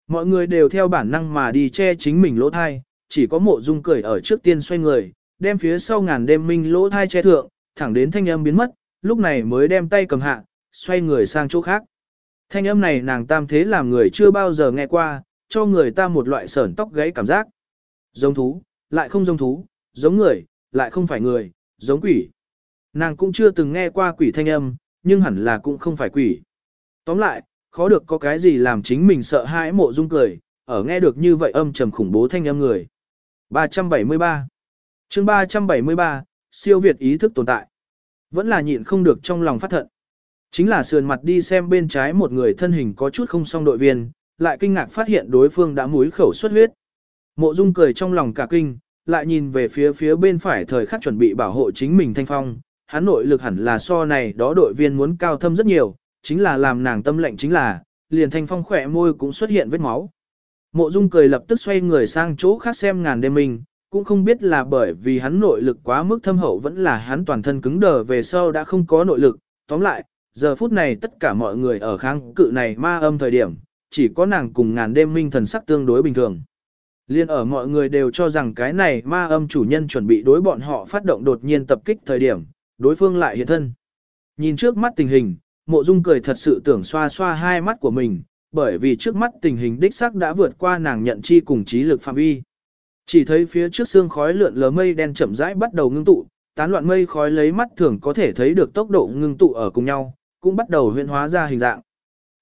Mọi người đều theo bản năng mà đi che chính mình lỗ thai, chỉ có mộ dung cười ở trước tiên xoay người, đem phía sau ngàn đêm minh lỗ thai che thượng, thẳng đến thanh âm biến mất, lúc này mới đem tay cầm hạ, xoay người sang chỗ khác. Thanh âm này nàng tam thế làm người chưa bao giờ nghe qua, cho người ta một loại sởn tóc gáy cảm giác. Giống thú, lại không giống thú, giống người, lại không phải người, giống quỷ. Nàng cũng chưa từng nghe qua quỷ thanh âm, nhưng hẳn là cũng không phải quỷ. Tóm lại, khó được có cái gì làm chính mình sợ hãi mộ dung cười, ở nghe được như vậy âm trầm khủng bố thanh âm người. 373 chương 373, siêu việt ý thức tồn tại. Vẫn là nhịn không được trong lòng phát thận. Chính là sườn mặt đi xem bên trái một người thân hình có chút không song đội viên, lại kinh ngạc phát hiện đối phương đã múi khẩu xuất huyết. Mộ Dung cười trong lòng cả kinh, lại nhìn về phía phía bên phải thời khắc chuẩn bị bảo hộ chính mình thanh phong, hắn nội lực hẳn là so này đó đội viên muốn cao thâm rất nhiều, chính là làm nàng tâm lệnh chính là, liền thanh phong khỏe môi cũng xuất hiện vết máu. Mộ Dung cười lập tức xoay người sang chỗ khác xem ngàn đêm mình, cũng không biết là bởi vì hắn nội lực quá mức thâm hậu vẫn là hắn toàn thân cứng đờ về sau đã không có nội lực. Tóm lại, giờ phút này tất cả mọi người ở kháng cự này ma âm thời điểm, chỉ có nàng cùng ngàn đêm minh thần sắc tương đối bình thường. Liên ở mọi người đều cho rằng cái này ma âm chủ nhân chuẩn bị đối bọn họ phát động đột nhiên tập kích thời điểm, đối phương lại hiện thân. Nhìn trước mắt tình hình, mộ dung cười thật sự tưởng xoa xoa hai mắt của mình, bởi vì trước mắt tình hình đích xác đã vượt qua nàng nhận chi cùng trí lực phạm vi. Chỉ thấy phía trước xương khói lượn lờ mây đen chậm rãi bắt đầu ngưng tụ, tán loạn mây khói lấy mắt thường có thể thấy được tốc độ ngưng tụ ở cùng nhau, cũng bắt đầu huyễn hóa ra hình dạng.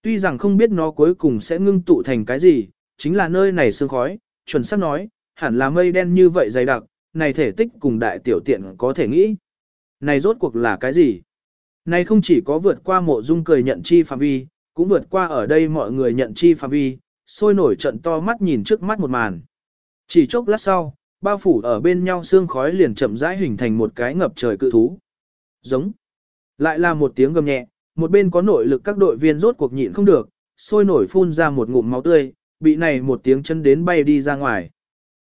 Tuy rằng không biết nó cuối cùng sẽ ngưng tụ thành cái gì, chính là nơi này xương khói, chuẩn xác nói, hẳn là mây đen như vậy dày đặc, này thể tích cùng đại tiểu tiện có thể nghĩ. Này rốt cuộc là cái gì? Này không chỉ có vượt qua mộ dung cười nhận chi phạm vi, cũng vượt qua ở đây mọi người nhận chi phạm vi, sôi nổi trận to mắt nhìn trước mắt một màn. Chỉ chốc lát sau, bao phủ ở bên nhau xương khói liền chậm rãi hình thành một cái ngập trời cự thú. Giống. Lại là một tiếng gầm nhẹ, một bên có nội lực các đội viên rốt cuộc nhịn không được, sôi nổi phun ra một ngụm máu tươi, bị này một tiếng chân đến bay đi ra ngoài.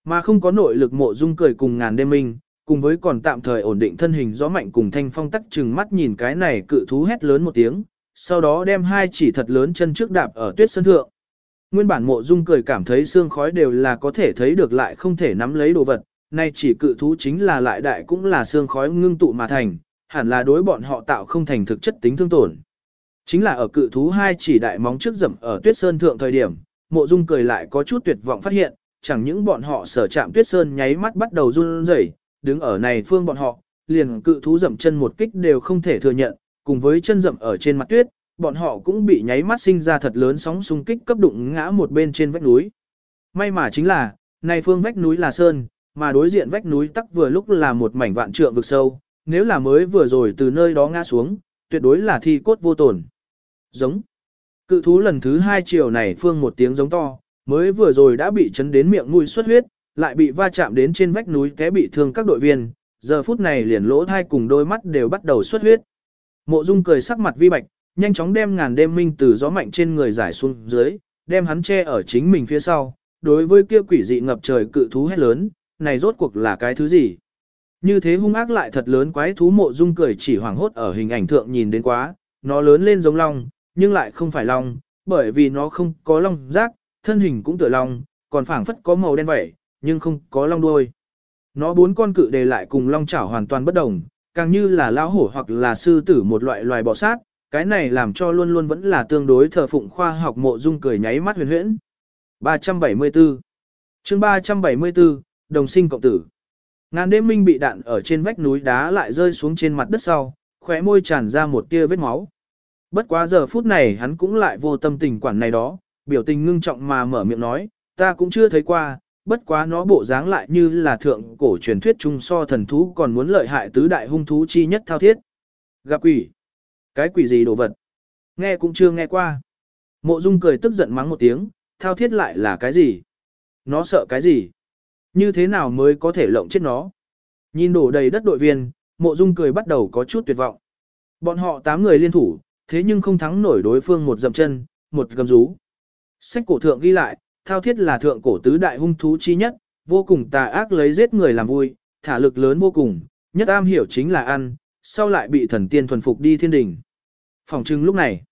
Mà không có nội lực mộ dung cười cùng ngàn đêm minh, cùng với còn tạm thời ổn định thân hình gió mạnh cùng thanh phong tắc chừng mắt nhìn cái này cự thú hét lớn một tiếng, sau đó đem hai chỉ thật lớn chân trước đạp ở tuyết sơn thượng. Nguyên bản mộ dung cười cảm thấy xương khói đều là có thể thấy được lại không thể nắm lấy đồ vật, nay chỉ cự thú chính là lại đại cũng là xương khói ngưng tụ mà thành, hẳn là đối bọn họ tạo không thành thực chất tính thương tổn. Chính là ở cự thú hai chỉ đại móng trước rậm ở tuyết sơn thượng thời điểm, mộ dung cười lại có chút tuyệt vọng phát hiện, chẳng những bọn họ sở chạm tuyết sơn nháy mắt bắt đầu run rẩy, đứng ở này phương bọn họ, liền cự thú dậm chân một kích đều không thể thừa nhận, cùng với chân dậm ở trên mặt tuyết, bọn họ cũng bị nháy mắt sinh ra thật lớn sóng xung kích cấp đụng ngã một bên trên vách núi. May mà chính là, này phương vách núi là sơn, mà đối diện vách núi tắc vừa lúc là một mảnh vạn trượng vực sâu, nếu là mới vừa rồi từ nơi đó ngã xuống, tuyệt đối là thi cốt vô tổn. Giống. Cự thú lần thứ hai chiều này phương một tiếng giống to, mới vừa rồi đã bị chấn đến miệng mũi xuất huyết, lại bị va chạm đến trên vách núi té bị thương các đội viên, giờ phút này liền lỗ thai cùng đôi mắt đều bắt đầu xuất huyết. Mộ Dung cười sắc mặt vi bạch, nhanh chóng đem ngàn đêm minh từ gió mạnh trên người giải xuống dưới, đem hắn che ở chính mình phía sau, đối với kia quỷ dị ngập trời cự thú hét lớn, này rốt cuộc là cái thứ gì? Như thế hung ác lại thật lớn quái thú mộ dung cười chỉ hoảng hốt ở hình ảnh thượng nhìn đến quá, nó lớn lên giống long, nhưng lại không phải long, bởi vì nó không có long rác, thân hình cũng tựa long, còn phảng phất có màu đen vậy, nhưng không có long đuôi. Nó bốn con cự đề lại cùng long chảo hoàn toàn bất đồng, càng như là lão hổ hoặc là sư tử một loại loài bò sát, cái này làm cho luôn luôn vẫn là tương đối thờ phụng khoa học mộ dung cười nháy mắt huyền huyễn. 374 chương 374, đồng sinh cộng tử. Ngàn đêm minh bị đạn ở trên vách núi đá lại rơi xuống trên mặt đất sau, khóe môi tràn ra một tia vết máu. Bất quá giờ phút này hắn cũng lại vô tâm tình quản này đó, biểu tình ngưng trọng mà mở miệng nói, ta cũng chưa thấy qua, bất quá nó bộ dáng lại như là thượng cổ truyền thuyết trung so thần thú còn muốn lợi hại tứ đại hung thú chi nhất thao thiết. Gặp quỷ. Cái quỷ gì đồ vật? Nghe cũng chưa nghe qua. Mộ Dung cười tức giận mắng một tiếng, thao thiết lại là cái gì? Nó sợ cái gì? Như thế nào mới có thể lộng chết nó? Nhìn đổ đầy đất đội viên, mộ dung cười bắt đầu có chút tuyệt vọng. Bọn họ 8 người liên thủ, thế nhưng không thắng nổi đối phương một dậm chân, một gầm rú. Sách cổ thượng ghi lại, thao thiết là thượng cổ tứ đại hung thú chi nhất, vô cùng tà ác lấy giết người làm vui, thả lực lớn vô cùng, nhất am hiểu chính là ăn, sau lại bị thần tiên thuần phục đi thiên đình. Phòng trưng lúc này,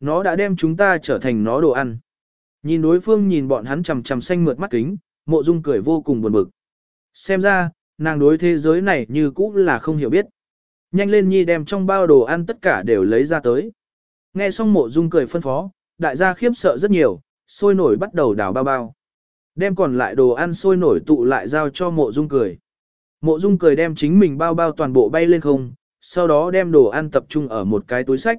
nó đã đem chúng ta trở thành nó đồ ăn. Nhìn đối phương nhìn bọn hắn chầm chầm xanh mượt mắt kính, mộ dung cười vô cùng buồn bực. Xem ra, nàng đối thế giới này như cũ là không hiểu biết. Nhanh lên nhi đem trong bao đồ ăn tất cả đều lấy ra tới. Nghe xong mộ dung cười phân phó, đại gia khiếp sợ rất nhiều, sôi nổi bắt đầu đào bao bao. Đem còn lại đồ ăn sôi nổi tụ lại giao cho mộ dung cười. Mộ dung cười đem chính mình bao bao toàn bộ bay lên không, sau đó đem đồ ăn tập trung ở một cái túi sách.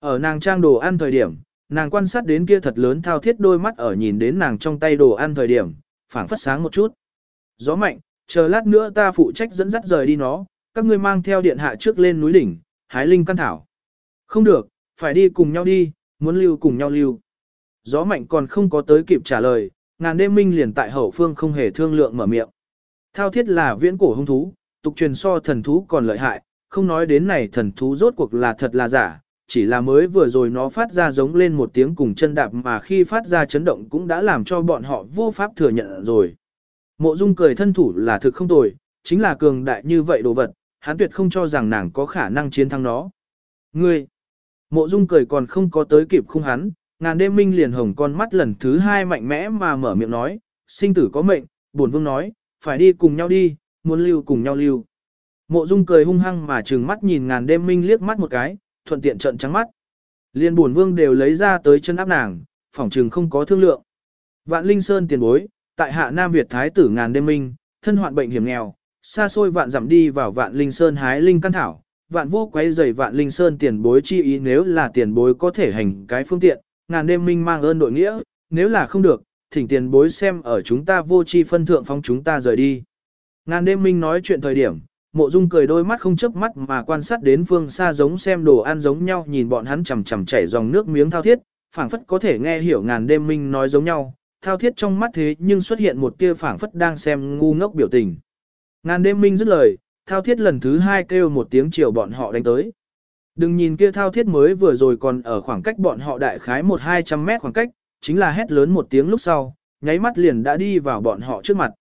Ở nàng trang đồ ăn thời điểm, nàng quan sát đến kia thật lớn thao thiết đôi mắt ở nhìn đến nàng trong tay đồ ăn thời điểm, phảng phất sáng một chút. Gió mạnh, chờ lát nữa ta phụ trách dẫn dắt rời đi nó, các ngươi mang theo điện hạ trước lên núi đỉnh, hái linh căn thảo. Không được, phải đi cùng nhau đi, muốn lưu cùng nhau lưu. Gió mạnh còn không có tới kịp trả lời, ngàn đêm minh liền tại hậu phương không hề thương lượng mở miệng. Thao thiết là viễn cổ hung thú, tục truyền so thần thú còn lợi hại, không nói đến này thần thú rốt cuộc là thật là giả, chỉ là mới vừa rồi nó phát ra giống lên một tiếng cùng chân đạp mà khi phát ra chấn động cũng đã làm cho bọn họ vô pháp thừa nhận rồi. Mộ dung cười thân thủ là thực không tồi, chính là cường đại như vậy đồ vật, hắn tuyệt không cho rằng nàng có khả năng chiến thắng nó. Ngươi! Mộ dung cười còn không có tới kịp khung hắn, ngàn đêm minh liền hồng con mắt lần thứ hai mạnh mẽ mà mở miệng nói, sinh tử có mệnh, bổn vương nói, phải đi cùng nhau đi, muốn lưu cùng nhau lưu. Mộ dung cười hung hăng mà trừng mắt nhìn ngàn đêm minh liếc mắt một cái, thuận tiện trận trắng mắt. Liên bổn vương đều lấy ra tới chân áp nàng, phỏng trừng không có thương lượng. Vạn Linh Sơn tiền bối, tại hạ Nam Việt Thái tử ngàn đêm minh, thân hoạn bệnh hiểm nghèo, xa xôi vạn dặm đi vào Vạn Linh Sơn hái linh căn thảo, vạn vô quấy rầy Vạn Linh Sơn tiền bối chi ý nếu là tiền bối có thể hành cái phương tiện, ngàn đêm minh mang ơn đội nghĩa, nếu là không được, thỉnh tiền bối xem ở chúng ta vô chi phân thượng phong chúng ta rời đi. Ngàn đêm minh nói chuyện thời điểm, mộ dung cười đôi mắt không chớp mắt mà quan sát đến phương xa giống xem đồ ăn giống nhau nhìn bọn hắn chầm chầm chảy dòng nước miếng thao thiết, phảng phất có thể nghe hiểu ngàn đêm minh nói giống nhau, thao thiết trong mắt thế nhưng xuất hiện một tia phảng phất đang xem ngu ngốc biểu tình. Ngàn đêm minh dứt lời, thao thiết lần thứ hai kêu một tiếng chiều bọn họ đánh tới. Đừng nhìn kia thao thiết mới vừa rồi còn ở khoảng cách bọn họ đại khái một hai trăm mét khoảng cách, chính là hét lớn một tiếng lúc sau, nháy mắt liền đã đi vào bọn họ trước mặt.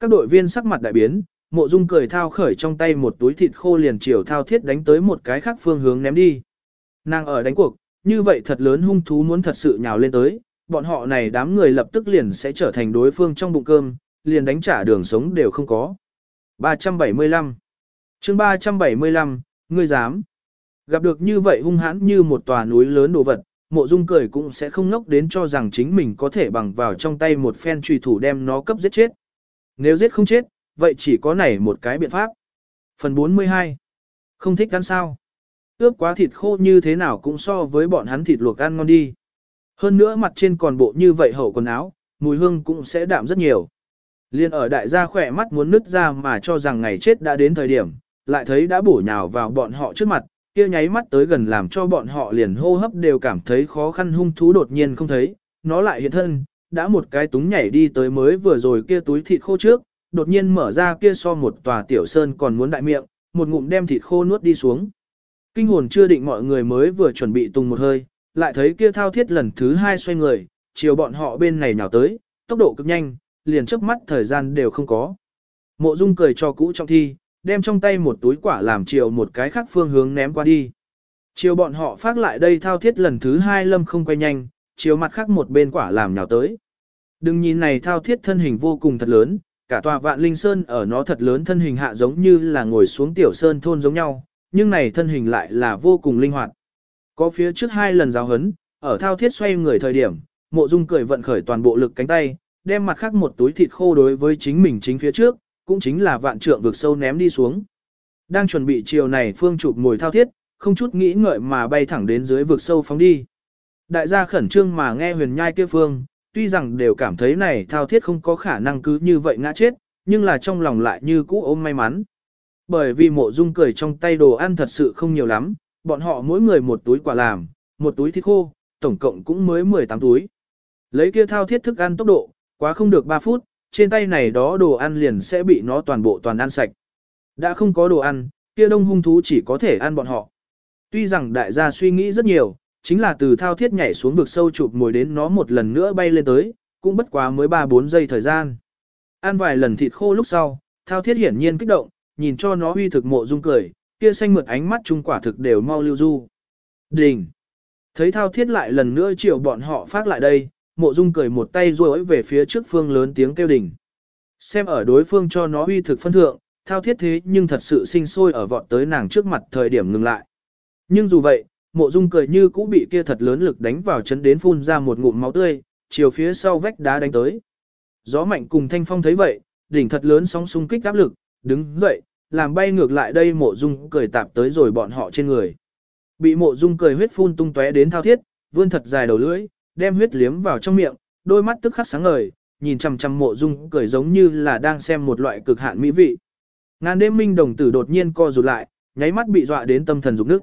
Các đội viên sắc mặt đại biến, mộ dung cười thao khởi trong tay một túi thịt khô liền chiều thao thiết đánh tới một cái khác phương hướng ném đi. Nàng ở đánh cuộc, như vậy thật lớn hung thú muốn thật sự nhào lên tới, bọn họ này đám người lập tức liền sẽ trở thành đối phương trong bụng cơm, liền đánh trả đường sống đều không có. 375 chương 375, ngươi dám. Gặp được như vậy hung hãn như một tòa núi lớn đồ vật, mộ dung cười cũng sẽ không ngốc đến cho rằng chính mình có thể bằng vào trong tay một phen truy thủ đem nó cấp giết chết. Nếu giết không chết, vậy chỉ có này một cái biện pháp. Phần 42 Không thích ăn sao? Ướp quá thịt khô như thế nào cũng so với bọn hắn thịt luộc ăn ngon đi. Hơn nữa mặt trên còn bộ như vậy hậu quần áo, mùi hương cũng sẽ đạm rất nhiều. Liên ở đại gia khỏe mắt muốn nứt ra mà cho rằng ngày chết đã đến thời điểm, lại thấy đã bổ nhào vào bọn họ trước mặt, kia nháy mắt tới gần làm cho bọn họ liền hô hấp đều cảm thấy khó khăn hung thú đột nhiên không thấy, nó lại hiện thân, đã một cái túng nhảy đi tới mới vừa rồi kia túi thịt khô trước, đột nhiên mở ra kia so một tòa tiểu sơn còn muốn đại miệng, một ngụm đem thịt khô nuốt đi xuống. Kinh hồn chưa định mọi người mới vừa chuẩn bị tung một hơi, lại thấy kia thao thiết lần thứ hai xoay người, chiều bọn họ bên này nhào tới, tốc độ cực nhanh, liền chớp mắt thời gian đều không có. Mộ Dung cười cho cũ trong thi, đem trong tay một túi quả làm chiều một cái khác phương hướng ném qua đi. Chiều bọn họ phát lại đây thao thiết lần thứ hai lâm không quay nhanh, chiều mặt khác một bên quả làm nhào tới. Đừng nhìn này thao thiết thân hình vô cùng thật lớn, cả tòa vạn linh sơn ở nó thật lớn thân hình hạ giống như là ngồi xuống tiểu sơn thôn giống nhau, nhưng này thân hình lại là vô cùng linh hoạt. Có phía trước hai lần giáo hấn, ở thao thiết xoay người thời điểm, mộ dung cười vận khởi toàn bộ lực cánh tay, đem mặt khác một túi thịt khô đối với chính mình chính phía trước, cũng chính là vạn trượng vực sâu ném đi xuống. Đang chuẩn bị chiều này phương chụp ngồi thao thiết, không chút nghĩ ngợi mà bay thẳng đến dưới vực sâu phóng đi. Đại gia khẩn trương mà nghe huyền nhai kia phương, tuy rằng đều cảm thấy này thao thiết không có khả năng cứ như vậy ngã chết, nhưng là trong lòng lại như cũ ôm may mắn. Bởi vì mộ dung cười trong tay đồ ăn thật sự không nhiều lắm, bọn họ mỗi người một túi quả làm, một túi thịt khô, tổng cộng cũng mới 18 túi. Lấy kia thao thiết thức ăn tốc độ, quá không được 3 phút, trên tay này đó đồ ăn liền sẽ bị nó toàn bộ toàn ăn sạch. Đã không có đồ ăn, kia đông hung thú chỉ có thể ăn bọn họ. Tuy rằng đại gia suy nghĩ rất nhiều, chính là từ thao thiết nhảy xuống vực sâu chụp mồi đến nó một lần nữa bay lên tới, cũng bất quá mới 3-4 giây thời gian. Ăn vài lần thịt khô lúc sau, thao thiết hiển nhiên kích động, nhìn cho nó huy thực mộ dung cười, kia xanh mượt ánh mắt trung quả thực đều mau lưu du. Đình! Thấy thao thiết lại lần nữa chiều bọn họ phát lại đây, mộ dung cười một tay ruôi về phía trước phương lớn tiếng kêu đỉnh. Xem ở đối phương cho nó huy thực phân thượng, thao thiết thế nhưng thật sự sinh sôi ở vọt tới nàng trước mặt thời điểm ngừng lại. Nhưng dù vậy, mộ dung cười như cũ bị kia thật lớn lực đánh vào chấn đến phun ra một ngụm máu tươi, chiều phía sau vách đá đánh tới. Gió mạnh cùng thanh phong thấy vậy, đỉnh thật lớn sóng xung kích áp lực, đứng dậy, làm bay ngược lại đây mộ dung cười tạp tới rồi bọn họ trên người. Bị mộ dung cười huyết phun tung tóe đến thao thiết, vươn thật dài đầu lưỡi, đem huyết liếm vào trong miệng, đôi mắt tức khắc sáng ngời, nhìn chằm chằm mộ dung cười giống như là đang xem một loại cực hạn mỹ vị. Ngàn đêm minh đồng tử đột nhiên co rụt lại, nháy mắt bị dọa đến tâm thần rục nước.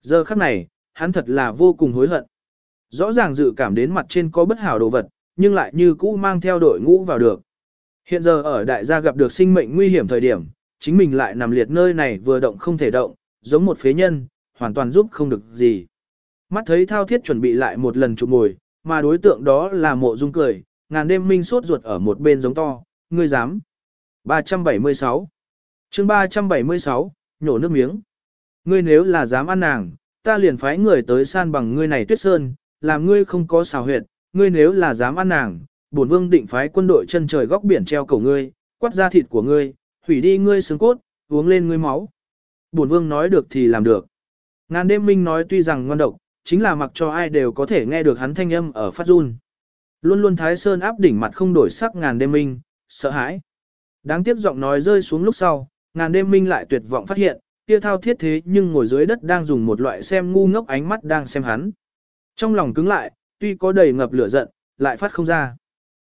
Giờ khắc này, hắn thật là vô cùng hối hận. Rõ ràng dự cảm đến mặt trên có bất hảo đồ vật, nhưng lại như cũ mang theo đội ngũ vào được. Hiện giờ ở đại gia gặp được sinh mệnh nguy hiểm thời điểm, chính mình lại nằm liệt nơi này vừa động không thể động, giống một phế nhân, hoàn toàn giúp không được gì. Mắt thấy thao thiết chuẩn bị lại một lần chụp mồi, mà đối tượng đó là mộ dung cười, ngàn đêm minh sốt ruột ở một bên giống to, ngươi dám. 376 chương 376, nhổ nước miếng. Ngươi nếu là dám ăn nàng, ta liền phái người tới san bằng ngươi này tuyết sơn, làm ngươi không có xào huyệt, ngươi nếu là dám ăn nàng, bổn vương định phái quân đội chân trời góc biển treo cổ ngươi, quát ra thịt của ngươi, hủy đi ngươi xương cốt, uống lên ngươi máu. Bổn vương nói được thì làm được. Ngàn đêm minh nói tuy rằng ngon độc, chính là mặc cho ai đều có thể nghe được hắn thanh âm ở phát run. Luôn luôn thái sơn áp đỉnh mặt không đổi sắc ngàn đêm minh, sợ hãi. Đáng tiếc giọng nói rơi xuống lúc sau, ngàn đêm minh lại tuyệt vọng phát hiện, kia thao thiết thế nhưng ngồi dưới đất đang dùng một loại xem ngu ngốc ánh mắt đang xem hắn. Trong lòng cứng lại, tuy có đầy ngập lửa giận, lại phát không ra.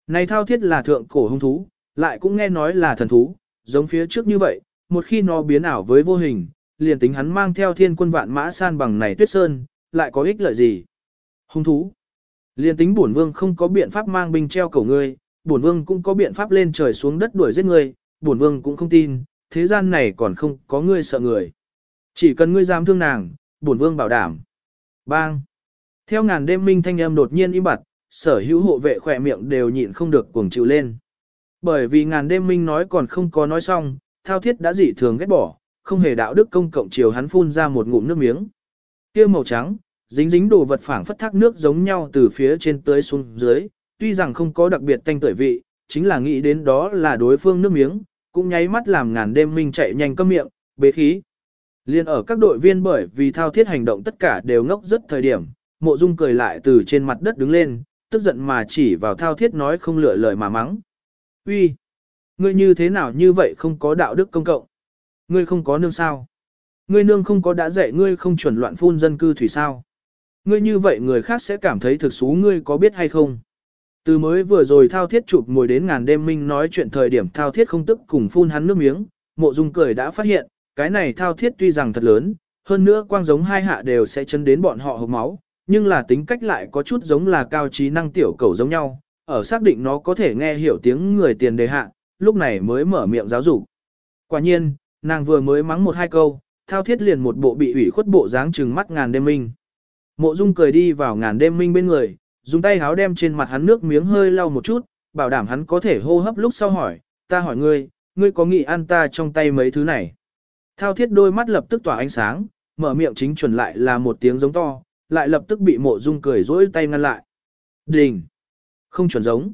Này thao thiết là thượng cổ hung thú, lại cũng nghe nói là thần thú, giống phía trước như vậy, một khi nó biến ảo với vô hình, liền tính hắn mang theo thiên quân vạn mã san bằng này tuyết sơn, lại có ích lợi gì? Hung thú. liên tính bổn vương không có biện pháp mang binh treo cổ ngươi, bổn vương cũng có biện pháp lên trời xuống đất đuổi giết ngươi, bổn vương cũng không tin, thế gian này còn không có ngươi sợ người. Chỉ cần ngươi dám thương nàng, bổn vương bảo đảm. Bang. Theo ngàn đêm minh thanh âm đột nhiên im bặt, sở hữu hộ vệ khỏe miệng đều nhịn không được cuồng chịu lên. Bởi vì ngàn đêm minh nói còn không có nói xong, thao thiết đã dị thường ghét bỏ, không hề đạo đức công cộng chiều hắn phun ra một ngụm nước miếng. Kia màu trắng, dính dính đồ vật phảng phất thác nước giống nhau từ phía trên tới xuống dưới, tuy rằng không có đặc biệt tanh tuổi vị, chính là nghĩ đến đó là đối phương nước miếng, cũng nháy mắt làm ngàn đêm minh chạy nhanh cơm miệng, bế khí. Liên ở các đội viên bởi vì thao thiết hành động tất cả đều ngốc rất thời điểm, mộ dung cười lại từ trên mặt đất đứng lên, tức giận mà chỉ vào thao thiết nói không lựa lời mà mắng. Uy, Ngươi như thế nào như vậy không có đạo đức công cộng? Ngươi không có nương sao? Ngươi nương không có đã dạy ngươi không chuẩn loạn phun dân cư thủy sao? Ngươi như vậy người khác sẽ cảm thấy thực xú ngươi có biết hay không? Từ mới vừa rồi thao thiết chụp ngồi đến ngàn đêm minh nói chuyện thời điểm thao thiết không tức cùng phun hắn nước miếng, mộ dung cười đã phát hiện, cái này thao thiết tuy rằng thật lớn, hơn nữa quang giống hai hạ đều sẽ chấn đến bọn họ hộp máu, nhưng là tính cách lại có chút giống là cao trí năng tiểu cầu giống nhau, ở xác định nó có thể nghe hiểu tiếng người tiền đề hạ, lúc này mới mở miệng giáo dục. Quả nhiên, nàng vừa mới mắng một hai câu, thao thiết liền một bộ bị ủy khuất bộ dáng trừng mắt ngàn đêm minh. Mộ dung cười đi vào ngàn đêm minh bên người, dùng tay háo đem trên mặt hắn nước miếng hơi lau một chút, bảo đảm hắn có thể hô hấp lúc sau hỏi, ta hỏi ngươi, ngươi có nghĩ ăn ta trong tay mấy thứ này. Thao thiết đôi mắt lập tức tỏa ánh sáng, mở miệng chính chuẩn lại là một tiếng giống to, lại lập tức bị mộ dung cười dỗi tay ngăn lại. Đình! Không chuẩn giống.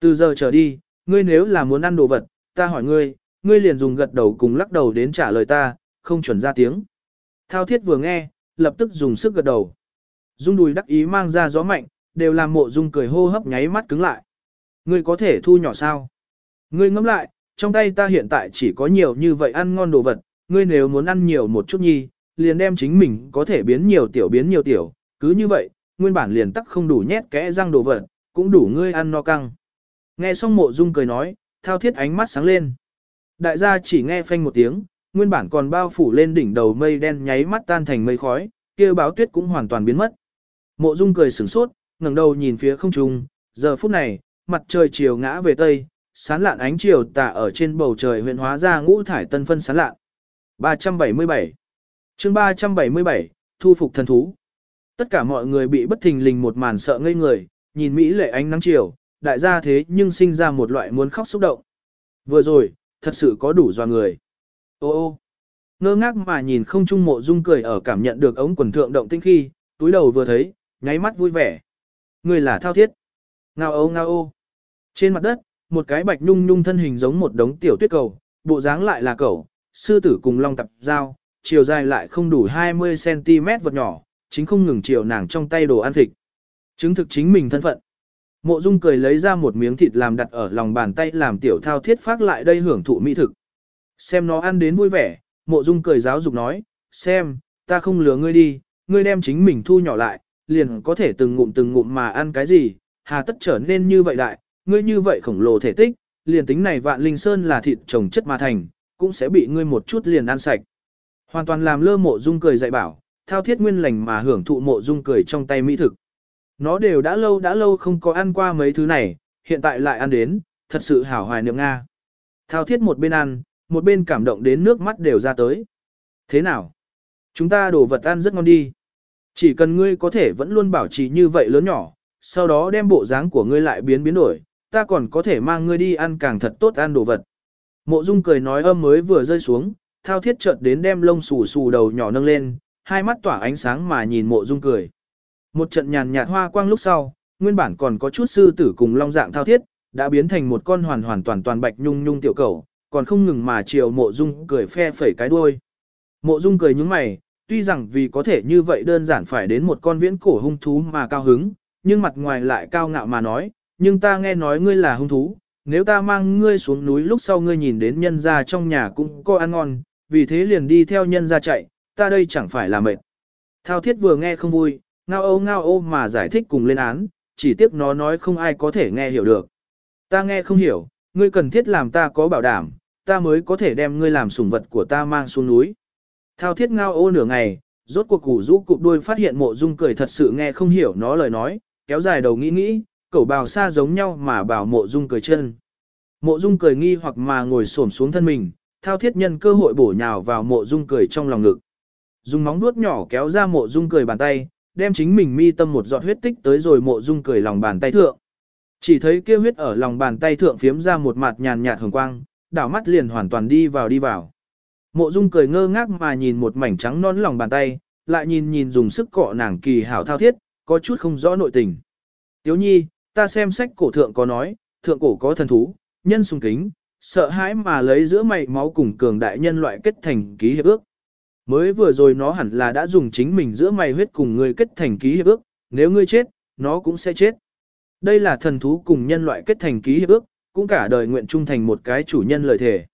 Từ giờ trở đi, ngươi nếu là muốn ăn đồ vật, ta hỏi ngươi, ngươi liền dùng gật đầu cùng lắc đầu đến trả lời ta, không chuẩn ra tiếng. Thao thiết vừa nghe, lập tức dùng sức gật đầu. Dung đùi đắc ý mang ra gió mạnh, đều làm mộ dung cười hô hấp nháy mắt cứng lại. Ngươi có thể thu nhỏ sao? Ngươi ngẫm lại, trong tay ta hiện tại chỉ có nhiều như vậy ăn ngon đồ vật, ngươi nếu muốn ăn nhiều một chút nhi, liền đem chính mình có thể biến nhiều tiểu biến nhiều tiểu, cứ như vậy, nguyên bản liền tắc không đủ nhét kẽ răng đồ vật, cũng đủ ngươi ăn no căng. Nghe xong mộ dung cười nói, thao thiết ánh mắt sáng lên. Đại gia chỉ nghe phanh một tiếng, nguyên bản còn bao phủ lên đỉnh đầu mây đen nháy mắt tan thành mây khói, kia báo tuyết cũng hoàn toàn biến mất. Mộ Dung cười sửng sốt, ngẩng đầu nhìn phía không trung, giờ phút này, mặt trời chiều ngã về tây, sán lạn ánh chiều tà ở trên bầu trời huyện hóa ra ngũ thải tân phân sán lạn. 377 chương 377, thu phục thần thú. Tất cả mọi người bị bất thình lình một màn sợ ngây người, nhìn Mỹ lệ ánh nắng chiều, đại gia thế nhưng sinh ra một loại muốn khóc xúc động. Vừa rồi, thật sự có đủ doa người. Ô ô, ngơ ngác mà nhìn không trung mộ dung cười ở cảm nhận được ống quần thượng động tinh khi, túi đầu vừa thấy, nháy mắt vui vẻ. Người là thao thiết. Ngao ô ngao ô. Trên mặt đất, một cái bạch nhung nhung thân hình giống một đống tiểu tuyết cầu, bộ dáng lại là cầu, sư tử cùng long tập dao, chiều dài lại không đủ 20cm vật nhỏ, chính không ngừng chiều nàng trong tay đồ ăn thịt. Chứng thực chính mình thân phận. Mộ Dung cười lấy ra một miếng thịt làm đặt ở lòng bàn tay làm tiểu thao thiết phát lại đây hưởng thụ mỹ thực. Xem nó ăn đến vui vẻ, Mộ Dung cười giáo dục nói, xem, ta không lừa ngươi đi, ngươi đem chính mình thu nhỏ lại, liền có thể từng ngụm từng ngụm mà ăn cái gì, hà tất trở nên như vậy đại, ngươi như vậy khổng lồ thể tích, liền tính này vạn linh sơn là thịt trồng chất mà thành, cũng sẽ bị ngươi một chút liền ăn sạch. Hoàn toàn làm lơ mộ dung cười dạy bảo, thao thiết nguyên lành mà hưởng thụ mộ dung cười trong tay mỹ thực. Nó đều đã lâu đã lâu không có ăn qua mấy thứ này, hiện tại lại ăn đến, thật sự hảo hoài niệm Nga. Thao thiết một bên ăn, một bên cảm động đến nước mắt đều ra tới. Thế nào? Chúng ta đồ vật ăn rất ngon đi. Chỉ cần ngươi có thể vẫn luôn bảo trì như vậy lớn nhỏ, sau đó đem bộ dáng của ngươi lại biến biến đổi, ta còn có thể mang ngươi đi ăn càng thật tốt ăn đồ vật. Mộ Dung cười nói âm mới vừa rơi xuống, thao thiết chợt đến đem lông xù xù đầu nhỏ nâng lên, hai mắt tỏa ánh sáng mà nhìn Mộ Dung cười. Một trận nhàn nhạt hoa quang lúc sau, nguyên bản còn có chút sư tử cùng long dạng thao thiết, đã biến thành một con hoàn hoàn toàn toàn bạch nhung nhung tiểu cầu, còn không ngừng mà chiều Mộ Dung cười phe phẩy cái đuôi. Mộ Dung cười những mày, tuy rằng vì có thể như vậy đơn giản phải đến một con viễn cổ hung thú mà cao hứng, nhưng mặt ngoài lại cao ngạo mà nói, nhưng ta nghe nói ngươi là hung thú, nếu ta mang ngươi xuống núi lúc sau ngươi nhìn đến nhân gia trong nhà cũng có ăn ngon, vì thế liền đi theo nhân gia chạy, ta đây chẳng phải là mệt. Thao thiết vừa nghe không vui, ngao ô ngao ô mà giải thích cùng lên án, chỉ tiếc nó nói không ai có thể nghe hiểu được. Ta nghe không hiểu, ngươi cần thiết làm ta có bảo đảm, ta mới có thể đem ngươi làm sủng vật của ta mang xuống núi. Thao thiết ngao ô nửa ngày, rốt cuộc củ rũ cụp đuôi phát hiện mộ dung cười thật sự nghe không hiểu nó lời nói, kéo dài đầu nghĩ nghĩ, cẩu bào xa giống nhau mà bảo mộ dung cười chân. Mộ dung cười nghi hoặc mà ngồi xổm xuống thân mình, thao thiết nhân cơ hội bổ nhào vào mộ dung cười trong lòng ngực. Dùng móng vuốt nhỏ kéo ra mộ dung cười bàn tay, đem chính mình mi tâm một giọt huyết tích tới rồi mộ dung cười lòng bàn tay thượng. Chỉ thấy kia huyết ở lòng bàn tay thượng phiếm ra một mặt nhàn nhạt hồng quang, đảo mắt liền hoàn toàn đi vào đi vào. Mộ dung cười ngơ ngác mà nhìn một mảnh trắng non lòng bàn tay, lại nhìn nhìn dùng sức cọ nàng kỳ hảo thao thiết, có chút không rõ nội tình. Tiếu nhi, ta xem sách cổ thượng có nói, thượng cổ có thần thú, nhân sùng kính, sợ hãi mà lấy giữa mày máu cùng cường đại nhân loại kết thành ký hiệp ước. Mới vừa rồi nó hẳn là đã dùng chính mình giữa mày huyết cùng người kết thành ký hiệp ước, nếu ngươi chết, nó cũng sẽ chết. Đây là thần thú cùng nhân loại kết thành ký hiệp ước, cũng cả đời nguyện trung thành một cái chủ nhân lời thề.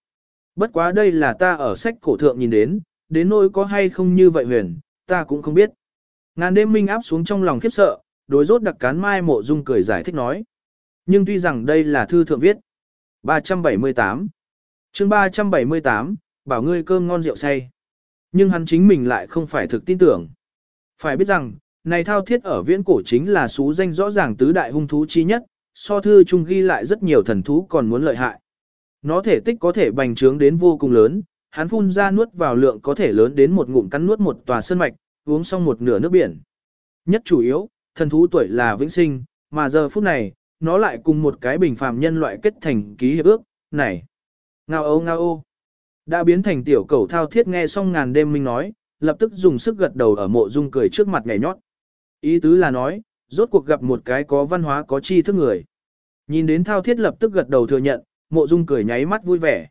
Bất quá đây là ta ở sách cổ thượng nhìn đến, đến nỗi có hay không như vậy huyền, ta cũng không biết. Ngàn đêm minh áp xuống trong lòng khiếp sợ, đối rốt đặc cán mai mộ dung cười giải thích nói. Nhưng tuy rằng đây là thư thượng viết. 378 chương 378, bảo ngươi cơm ngon rượu say. Nhưng hắn chính mình lại không phải thực tin tưởng. Phải biết rằng, này thao thiết ở viễn cổ chính là số danh rõ ràng tứ đại hung thú chi nhất, so thư chung ghi lại rất nhiều thần thú còn muốn lợi hại. Nó thể tích có thể bành trướng đến vô cùng lớn, hắn phun ra nuốt vào lượng có thể lớn đến một ngụm cắn nuốt một tòa sơn mạch, uống xong một nửa nước biển. Nhất chủ yếu, thần thú tuổi là vĩnh sinh, mà giờ phút này, nó lại cùng một cái bình phàm nhân loại kết thành ký hiệp ước, này. Ngao ô ngao ô. Đã biến thành tiểu cầu thao thiết nghe xong ngàn đêm minh nói, lập tức dùng sức gật đầu ở mộ dung cười trước mặt nhảy nhót. Ý tứ là nói, rốt cuộc gặp một cái có văn hóa có tri thức người. Nhìn đến thao thiết lập tức gật đầu thừa nhận, mộ dung cười nháy mắt vui vẻ.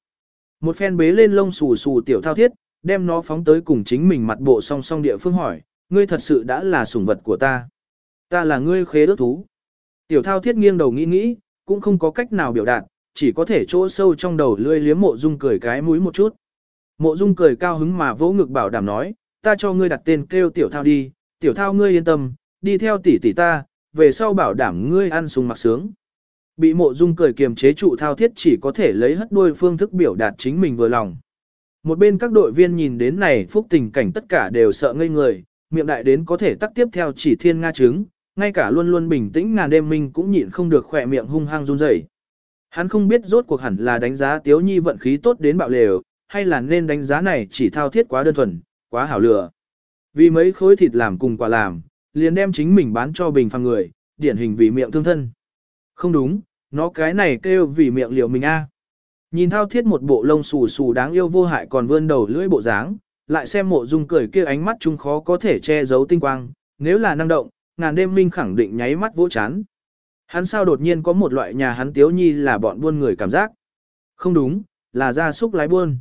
Một phen bế lên lông xù xù tiểu thao thiết, đem nó phóng tới cùng chính mình mặt bộ song song địa phương hỏi, ngươi thật sự đã là sủng vật của ta. Ta là ngươi khế ước thú. Tiểu thao thiết nghiêng đầu nghĩ nghĩ, cũng không có cách nào biểu đạt, chỉ có thể chỗ sâu trong đầu lươi liếm mộ dung cười cái mũi một chút. Mộ dung cười cao hứng mà vỗ ngực bảo đảm nói, ta cho ngươi đặt tên kêu tiểu thao đi, tiểu thao ngươi yên tâm, đi theo tỷ tỷ ta, về sau bảo đảm ngươi ăn sung mặc sướng. Bị mộ dung cười kiềm chế trụ thao thiết chỉ có thể lấy hất đuôi phương thức biểu đạt chính mình vừa lòng. Một bên các đội viên nhìn đến này phúc tình cảnh tất cả đều sợ ngây người, miệng đại đến có thể tắt tiếp theo chỉ thiên nga trứng, ngay cả luôn luôn bình tĩnh ngàn đêm minh cũng nhịn không được khỏe miệng hung hăng run rẩy. Hắn không biết rốt cuộc hẳn là đánh giá Tiếu Nhi vận khí tốt đến bạo lều, hay là nên đánh giá này chỉ thao thiết quá đơn thuần, quá hảo lừa. Vì mấy khối thịt làm cùng quả làm, liền đem chính mình bán cho bình phàm người, điển hình vì miệng thương thân. Không đúng, nó cái này kêu vì miệng liệu mình a. Nhìn thao thiết một bộ lông xù xù đáng yêu vô hại còn vươn đầu lưỡi bộ dáng, lại xem mộ dung cười kia ánh mắt chung khó có thể che giấu tinh quang, nếu là năng động, ngàn đêm minh khẳng định nháy mắt vỗ chán. Hắn sao đột nhiên có một loại nhà hắn tiếu nhi là bọn buôn người cảm giác. Không đúng, là gia súc lái buôn.